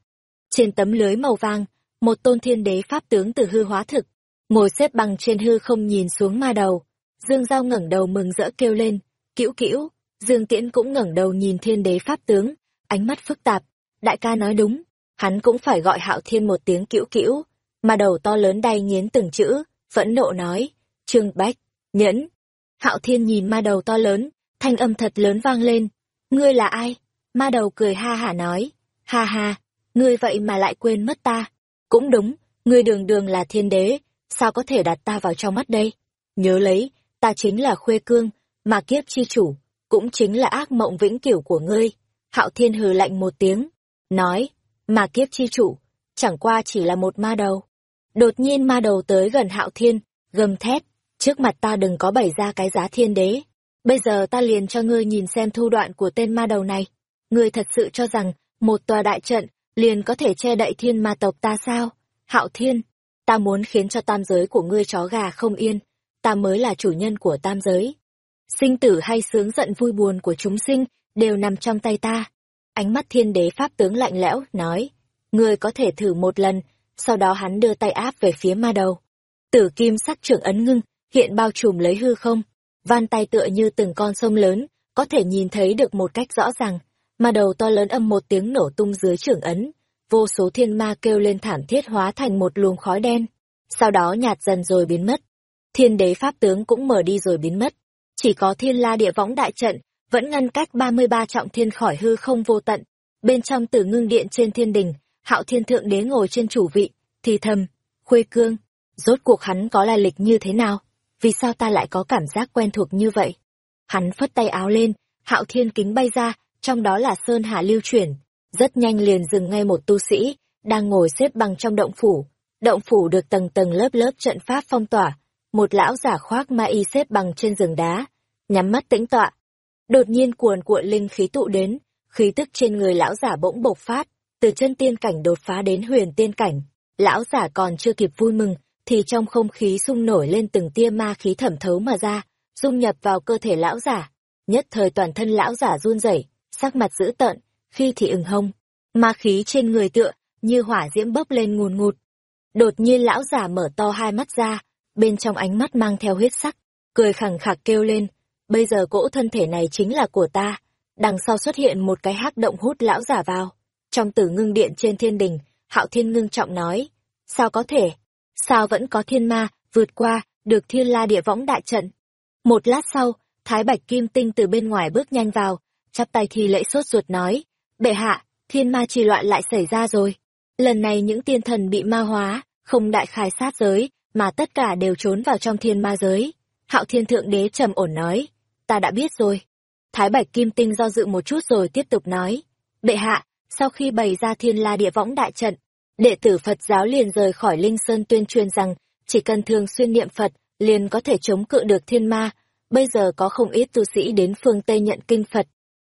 Trên tấm lưới màu vàng, một tôn thiên đế pháp tướng từ hư hóa thực, ngồi xếp bằng trên hư không nhìn xuống ma đầu. Dương Giao ngẩng đầu mừng rỡ kêu lên, cữu cữu, Dương Tiễn cũng ngẩng đầu nhìn thiên đế pháp tướng, ánh mắt phức tạp. Đại ca nói đúng, hắn cũng phải gọi hạo thiên một tiếng cữu cữu, mà đầu to lớn đay nghiến từng chữ, phẫn nộ nói, Trương Bách, nhẫn. Hạo thiên nhìn ma đầu to lớn, thanh âm thật lớn vang lên, ngươi là ai? Ma đầu cười ha hả nói, ha ha, ngươi vậy mà lại quên mất ta. Cũng đúng, ngươi đường đường là thiên đế, sao có thể đặt ta vào trong mắt đây? Nhớ lấy, ta chính là khuê cương, mà kiếp chi chủ, cũng chính là ác mộng vĩnh cửu của ngươi. Hạo thiên hừ lạnh một tiếng, nói, mà kiếp chi chủ, chẳng qua chỉ là một ma đầu. Đột nhiên ma đầu tới gần hạo thiên, gầm thét, trước mặt ta đừng có bày ra cái giá thiên đế. Bây giờ ta liền cho ngươi nhìn xem thu đoạn của tên ma đầu này. Ngươi thật sự cho rằng, một tòa đại trận, liền có thể che đậy thiên ma tộc ta sao? Hạo thiên, ta muốn khiến cho tam giới của ngươi chó gà không yên, ta mới là chủ nhân của tam giới. Sinh tử hay sướng giận vui buồn của chúng sinh, đều nằm trong tay ta. Ánh mắt thiên đế pháp tướng lạnh lẽo, nói, ngươi có thể thử một lần, sau đó hắn đưa tay áp về phía ma đầu. Tử kim sắc trưởng ấn ngưng, hiện bao trùm lấy hư không, van tay tựa như từng con sông lớn, có thể nhìn thấy được một cách rõ ràng. Ma đầu to lớn âm một tiếng nổ tung dưới trưởng ấn, vô số thiên ma kêu lên thảm thiết hóa thành một luồng khói đen, sau đó nhạt dần rồi biến mất. Thiên đế pháp tướng cũng mở đi rồi biến mất. Chỉ có thiên la địa võng đại trận, vẫn ngăn cách 33 trọng thiên khỏi hư không vô tận. Bên trong tử ngưng điện trên thiên đình, hạo thiên thượng đế ngồi trên chủ vị, thì thầm, khuê cương, rốt cuộc hắn có lai lịch như thế nào? Vì sao ta lại có cảm giác quen thuộc như vậy? Hắn phất tay áo lên, hạo thiên kính bay ra, trong đó là Sơn Hà lưu chuyển. Rất nhanh liền dừng ngay một tu sĩ, đang ngồi xếp bằng trong động phủ. Động phủ được tầng tầng lớp lớp trận pháp phong tỏa. Một lão giả khoác ma y xếp bằng trên giường đá, nhắm mắt tĩnh tọa. Đột nhiên cuồn cuộn linh khí tụ đến, khí tức trên người lão giả bỗng bộc phát, từ chân tiên cảnh đột phá đến huyền tiên cảnh. Lão giả còn chưa kịp vui mừng, thì trong không khí sung nổi lên từng tia ma khí thẩm thấu mà ra, dung nhập vào cơ thể lão giả. Nhất thời toàn thân lão giả run rẩy, sắc mặt dữ tợn, khi thì ửng hông, ma khí trên người tựa như hỏa diễm bốc lên ngùn ngụt. Đột nhiên lão giả mở to hai mắt ra, bên trong ánh mắt mang theo huyết sắc, cười khẳng khặc kêu lên, bây giờ cỗ thân thể này chính là của ta. Đằng sau xuất hiện một cái hắc động hút lão giả vào. Trong tử ngưng điện trên thiên đình, hạo thiên ngưng trọng nói, sao có thể, sao vẫn có thiên ma, vượt qua, được thiên la địa võng đại trận. Một lát sau, Thái Bạch Kim Tinh từ bên ngoài bước nhanh vào, chắp tay thi lễ sốt ruột nói, bệ hạ, thiên ma trì loạn lại xảy ra rồi. Lần này những tiên thần bị ma hóa, không đại khai sát giới, mà tất cả đều trốn vào trong thiên ma giới. Hạo thiên thượng đế trầm ổn nói, ta đã biết rồi. Thái Bạch Kim Tinh do dự một chút rồi tiếp tục nói, bệ hạ, sau khi bày ra thiên la địa võng đại trận, đệ tử Phật giáo liền rời khỏi Linh Sơn tuyên truyền rằng, chỉ cần thường xuyên niệm Phật, liền có thể chống cự được thiên ma. Bây giờ có không ít tu sĩ đến phương Tây nhận kinh Phật.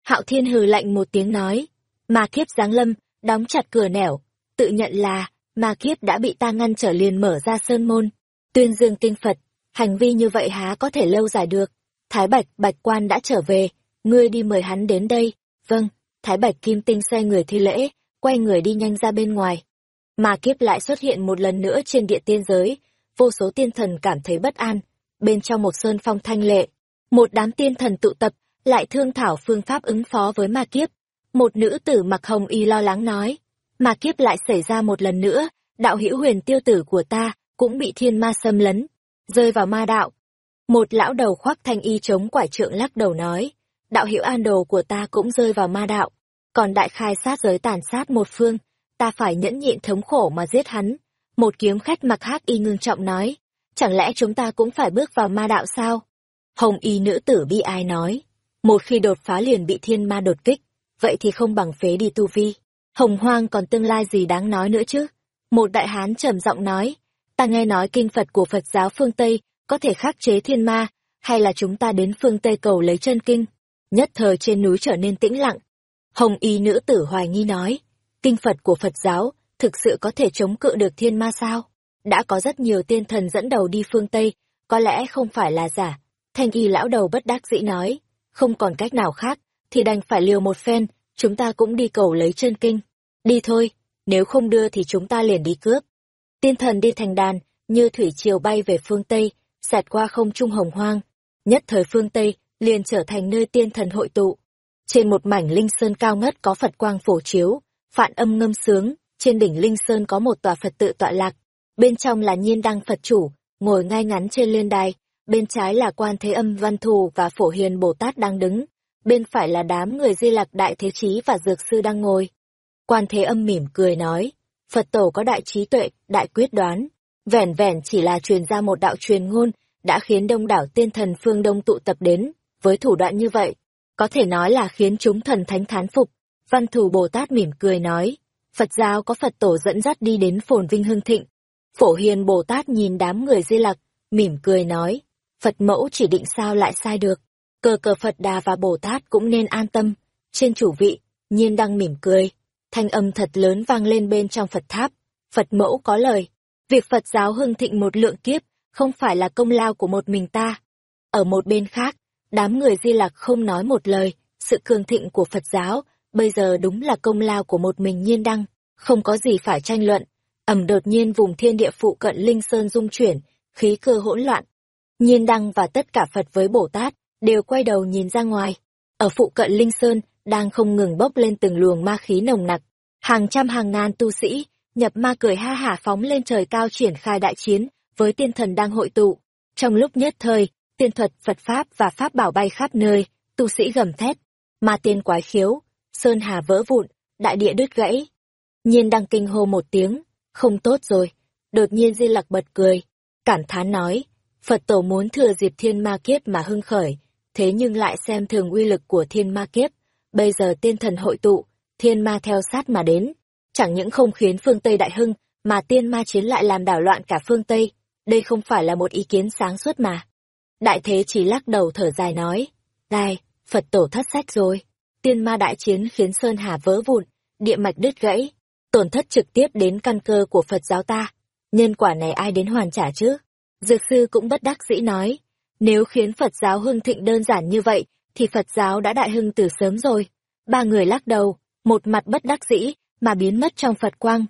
Hạo Thiên hừ lạnh một tiếng nói, ma kiếp giáng lâm, đóng chặt cửa nẻo, tự nhận là, ma kiếp đã bị ta ngăn trở liền mở ra sơn môn, tuyên dương kinh Phật, hành vi như vậy há có thể lâu dài được. Thái Bạch, Bạch Quan đã trở về, ngươi đi mời hắn đến đây. Vâng, Thái Bạch Kim Tinh xoay người thi lễ, quay người đi nhanh ra bên ngoài. Ma kiếp lại xuất hiện một lần nữa trên địa tiên giới, vô số tiên thần cảm thấy bất an. Bên trong một sơn phong thanh lệ, một đám tiên thần tụ tập, lại thương thảo phương pháp ứng phó với ma kiếp. Một nữ tử mặc hồng y lo lắng nói, ma kiếp lại xảy ra một lần nữa, đạo hữu huyền tiêu tử của ta cũng bị thiên ma xâm lấn, rơi vào ma đạo. Một lão đầu khoác thanh y chống quải trượng lắc đầu nói, đạo hữu an đồ của ta cũng rơi vào ma đạo, còn đại khai sát giới tàn sát một phương, ta phải nhẫn nhịn thống khổ mà giết hắn. Một kiếm khách mặc hắc y ngưng trọng nói, chẳng lẽ chúng ta cũng phải bước vào ma đạo sao? Hồng y nữ tử bi ai nói, một khi đột phá liền bị thiên ma đột kích, vậy thì không bằng phế đi tu vi. Hồng hoang còn tương lai gì đáng nói nữa chứ? Một đại hán trầm giọng nói, ta nghe nói kinh Phật của Phật giáo phương Tây có thể khắc chế thiên ma, hay là chúng ta đến phương Tây cầu lấy chân kinh? Nhất thời trên núi trở nên tĩnh lặng. Hồng y nữ tử hoài nghi nói, kinh Phật của Phật giáo thực sự có thể chống cự được thiên ma sao? Đã có rất nhiều tiên thần dẫn đầu đi phương Tây, có lẽ không phải là giả. Thanh y lão đầu bất đắc dĩ nói, không còn cách nào khác, thì đành phải liều một phen, chúng ta cũng đi cầu lấy chân kinh. Đi thôi, nếu không đưa thì chúng ta liền đi cướp. Tiên thần đi thành đàn, như thủy triều bay về phương Tây, xẹt qua không trung hồng hoang. Nhất thời phương Tây, liền trở thành nơi tiên thần hội tụ. Trên một mảnh linh sơn cao ngất có Phật quang phổ chiếu, phạn âm ngâm sướng, trên đỉnh linh sơn có một tòa Phật tự tọa lạc. Bên trong là nhiên đăng Phật chủ, ngồi ngay ngắn trên liên đài, bên trái là quan thế âm văn thù và phổ hiền Bồ Tát đang đứng, bên phải là đám người di lạc đại thế chí và dược sư đang ngồi. Quan thế âm mỉm cười nói, Phật tổ có đại trí tuệ, đại quyết đoán, vẻn vẻn chỉ là truyền ra một đạo truyền ngôn, đã khiến đông đảo tiên thần phương đông tụ tập đến, với thủ đoạn như vậy, có thể nói là khiến chúng thần thánh thán phục. Văn thù Bồ Tát mỉm cười nói, Phật giáo có Phật tổ dẫn dắt đi đến phồn vinh hưng thịnh. Phổ hiền Bồ Tát nhìn đám người di lặc, mỉm cười nói, Phật mẫu chỉ định sao lại sai được. Cờ cờ Phật Đà và Bồ Tát cũng nên an tâm. Trên chủ vị, nhiên đang mỉm cười. Thanh âm thật lớn vang lên bên trong Phật tháp. Phật mẫu có lời. Việc Phật giáo hưng thịnh một lượng kiếp, không phải là công lao của một mình ta. Ở một bên khác, đám người di lạc không nói một lời. Sự cường thịnh của Phật giáo, bây giờ đúng là công lao của một mình nhiên đăng. Không có gì phải tranh luận. ẩm đột nhiên vùng thiên địa phụ cận Linh Sơn dung chuyển, khí cơ hỗn loạn. Nhiên đăng và tất cả Phật với Bồ Tát, đều quay đầu nhìn ra ngoài. Ở phụ cận Linh Sơn, đang không ngừng bốc lên từng luồng ma khí nồng nặc. Hàng trăm hàng ngàn tu sĩ, nhập ma cười ha hả phóng lên trời cao triển khai đại chiến, với tiên thần đang hội tụ. Trong lúc nhất thời, tiên thuật, Phật Pháp và Pháp bảo bay khắp nơi, tu sĩ gầm thét. Ma tiên quái khiếu, sơn hà vỡ vụn, đại địa đứt gãy. Nhiên đang kinh hô một tiếng, không tốt rồi. Đột nhiên Di Lặc bật cười, cảm thán nói, Phật tổ muốn thừa dịp thiên ma kiếp mà hưng khởi, thế nhưng lại xem thường uy lực của thiên ma kiếp. Bây giờ tiên thần hội tụ, thiên ma theo sát mà đến. Chẳng những không khiến phương Tây đại hưng, mà tiên ma chiến lại làm đảo loạn cả phương Tây. Đây không phải là một ý kiến sáng suốt mà. Đại thế chỉ lắc đầu thở dài nói, Đài, Phật tổ thất sách rồi. Tiên ma đại chiến khiến Sơn Hà vỡ vụn, địa mạch đứt gãy, tổn thất trực tiếp đến căn cơ của Phật giáo ta. Nhân quả này ai đến hoàn trả chứ? Dược sư cũng bất đắc dĩ nói, nếu khiến Phật giáo hưng thịnh đơn giản như vậy, thì Phật giáo đã đại hưng từ sớm rồi. Ba người lắc đầu, một mặt bất đắc dĩ, mà biến mất trong Phật quang.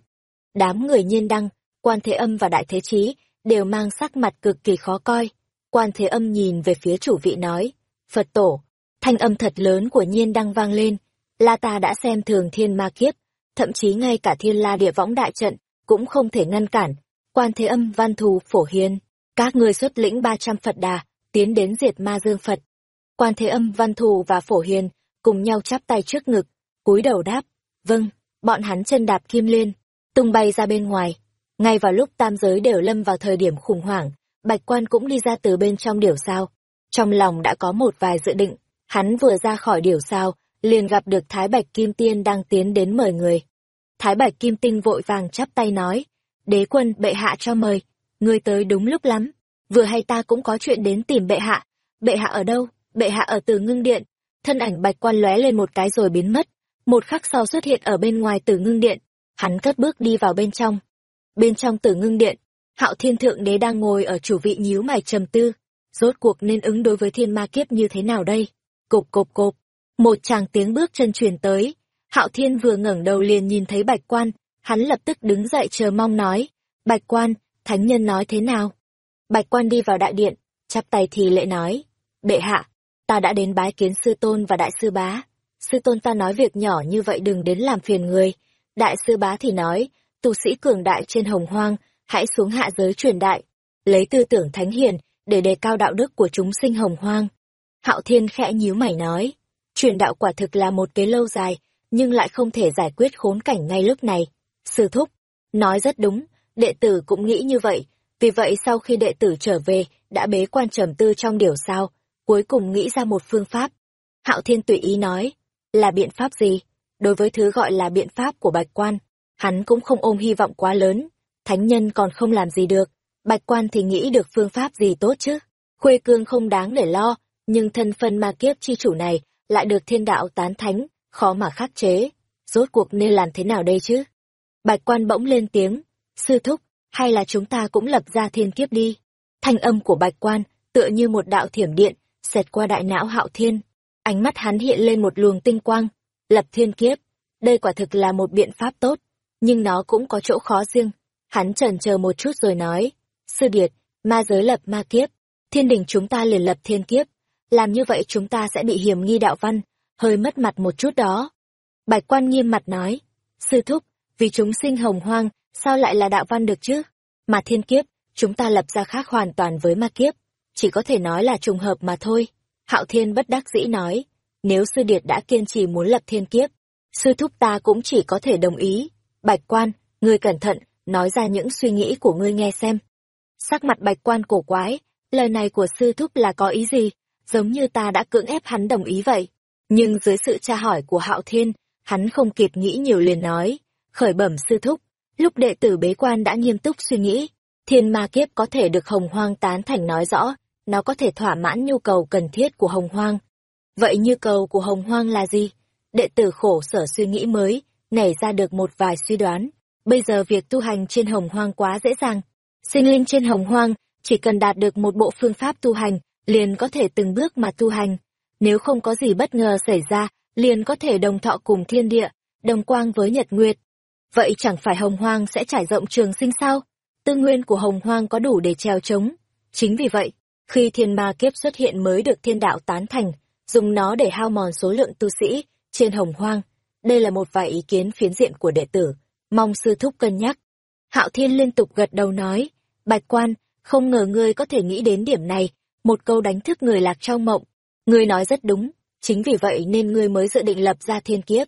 Đám người nhiên đăng, quan thế âm và đại thế chí, đều mang sắc mặt cực kỳ khó coi. Quan thế âm nhìn về phía chủ vị nói, Phật tổ, thanh âm thật lớn của nhiên đăng vang lên, la ta đã xem thường thiên ma kiếp, thậm chí ngay cả thiên la địa võng đại trận, cũng không thể ngăn cản. Quan thế âm văn thù phổ hiền, các ngươi xuất lĩnh ba trăm Phật đà, tiến đến diệt ma dương Phật. Quan Thế Âm Văn Thù và Phổ Hiền cùng nhau chắp tay trước ngực, cúi đầu đáp, vâng, bọn hắn chân đạp kim liên, tung bay ra bên ngoài. Ngay vào lúc tam giới đều lâm vào thời điểm khủng hoảng, Bạch Quan cũng đi ra từ bên trong điểu sao. Trong lòng đã có một vài dự định, hắn vừa ra khỏi điểu sao, liền gặp được Thái Bạch Kim Tiên đang tiến đến mời người. Thái Bạch Kim Tinh vội vàng chắp tay nói, đế quân bệ hạ cho mời, ngươi tới đúng lúc lắm vừa hay ta cũng có chuyện đến tìm bệ hạ. Bệ hạ ở đâu? Bệ hạ ở từ ngưng điện. Thân ảnh bạch quan lóe lên một cái rồi biến mất. Một khắc sau xuất hiện ở bên ngoài tử ngưng điện. Hắn cất bước đi vào bên trong. Bên trong tử ngưng điện, hạo thiên thượng đế đang ngồi ở chủ vị nhíu mày trầm tư. Rốt cuộc nên ứng đối với thiên ma kiếp như thế nào đây? Cộp cộp cộp. Một chàng tiếng bước chân truyền tới. Hạo thiên vừa ngẩng đầu liền nhìn thấy bạch quan. Hắn lập tức đứng dậy chờ mong nói. Bạch quan, thánh nhân nói thế nào? Bạch quan đi vào đại điện, chắp tay thì lễ nói, bệ hạ, ta đã đến bái kiến sư tôn và đại sư bá. Sư tôn ta nói việc nhỏ như vậy đừng đến làm phiền người. Đại sư bá thì nói, tu sĩ cường đại trên hồng hoang, hãy xuống hạ giới truyền đại, lấy tư tưởng thánh hiền để đề cao đạo đức của chúng sinh hồng hoang. Hạo thiên khẽ nhíu mày nói, truyền đạo quả thực là một kế lâu dài, nhưng lại không thể giải quyết khốn cảnh ngay lúc này. Sư thúc, nói rất đúng, đệ tử cũng nghĩ như vậy, vì vậy sau khi đệ tử trở về, đã bế quan trầm tư trong điều sao, cuối cùng nghĩ ra một phương pháp. Hạo Thiên tùy ý nói, là biện pháp gì? đối với thứ gọi là biện pháp của bạch quan, hắn cũng không ôm hy vọng quá lớn, thánh nhân còn không làm gì được, bạch quan thì nghĩ được phương pháp gì tốt chứ. Khuê cương không đáng để lo, nhưng thân phân ma kiếp chi chủ này lại được thiên đạo tán thánh, khó mà khắc chế. Rốt cuộc nên làm thế nào đây chứ? Bạch quan bỗng lên tiếng, sư thúc, hay là chúng ta cũng lập ra thiên kiếp đi. Thanh âm của bạch quan, tựa như một đạo thiểm điện, xẹt qua đại não hạo thiên. Ánh mắt hắn hiện lên một luồng tinh quang, lập thiên kiếp. Đây quả thực là một biện pháp tốt, nhưng nó cũng có chỗ khó riêng. Hắn trần chờ một chút rồi nói, sư điệt, ma giới lập ma kiếp, thiên đình chúng ta liền lập thiên kiếp. Làm như vậy chúng ta sẽ bị hiểm nghi đạo văn, hơi mất mặt một chút đó. Bạch quan nghiêm mặt nói, sư thúc, vì chúng sinh hồng hoang, sao lại là đạo văn được chứ? Mà thiên kiếp, chúng ta lập ra khác hoàn toàn với ma kiếp, chỉ có thể nói là trùng hợp mà thôi. Hạo Thiên bất đắc dĩ nói, nếu sư điệt đã kiên trì muốn lập thiên kiếp, sư thúc ta cũng chỉ có thể đồng ý. Bạch quan, ngươi cẩn thận, nói ra những suy nghĩ của ngươi nghe xem. Sắc mặt bạch quan cổ quái, lời này của sư thúc là có ý gì, giống như ta đã cưỡng ép hắn đồng ý vậy. Nhưng dưới sự tra hỏi của Hạo Thiên, hắn không kịp nghĩ nhiều liền nói, khởi bẩm sư thúc, lúc đệ tử bế quan đã nghiêm túc suy nghĩ, thiên ma kiếp có thể được hồng hoang tán thành nói rõ, nó có thể thỏa mãn nhu cầu cần thiết của hồng hoang. Vậy nhu cầu của hồng hoang là gì? Đệ tử khổ sở suy nghĩ mới, nảy ra được một vài suy đoán. Bây giờ việc tu hành trên hồng hoang quá dễ dàng. Sinh linh trên hồng hoang, chỉ cần đạt được một bộ phương pháp tu hành, liền có thể từng bước mà tu hành. Nếu không có gì bất ngờ xảy ra, liền có thể đồng thọ cùng thiên địa, đồng quang với nhật nguyệt. Vậy chẳng phải hồng hoang sẽ trải rộng trường sinh sao? Tư nguyên của hồng hoang có đủ để treo trống. Chính vì vậy, khi thiên ma kiếp xuất hiện mới được thiên đạo tán thành, dùng nó để hao mòn số lượng tu sĩ trên hồng hoang. Đây là một vài ý kiến phiến diện của đệ tử, mong sư thúc cân nhắc. Hạo Thiên liên tục gật đầu nói, Bạch Quan, không ngờ ngươi có thể nghĩ đến điểm này, một câu đánh thức người lạc trong mộng. Ngươi nói rất đúng, chính vì vậy nên ngươi mới dự định lập ra thiên kiếp.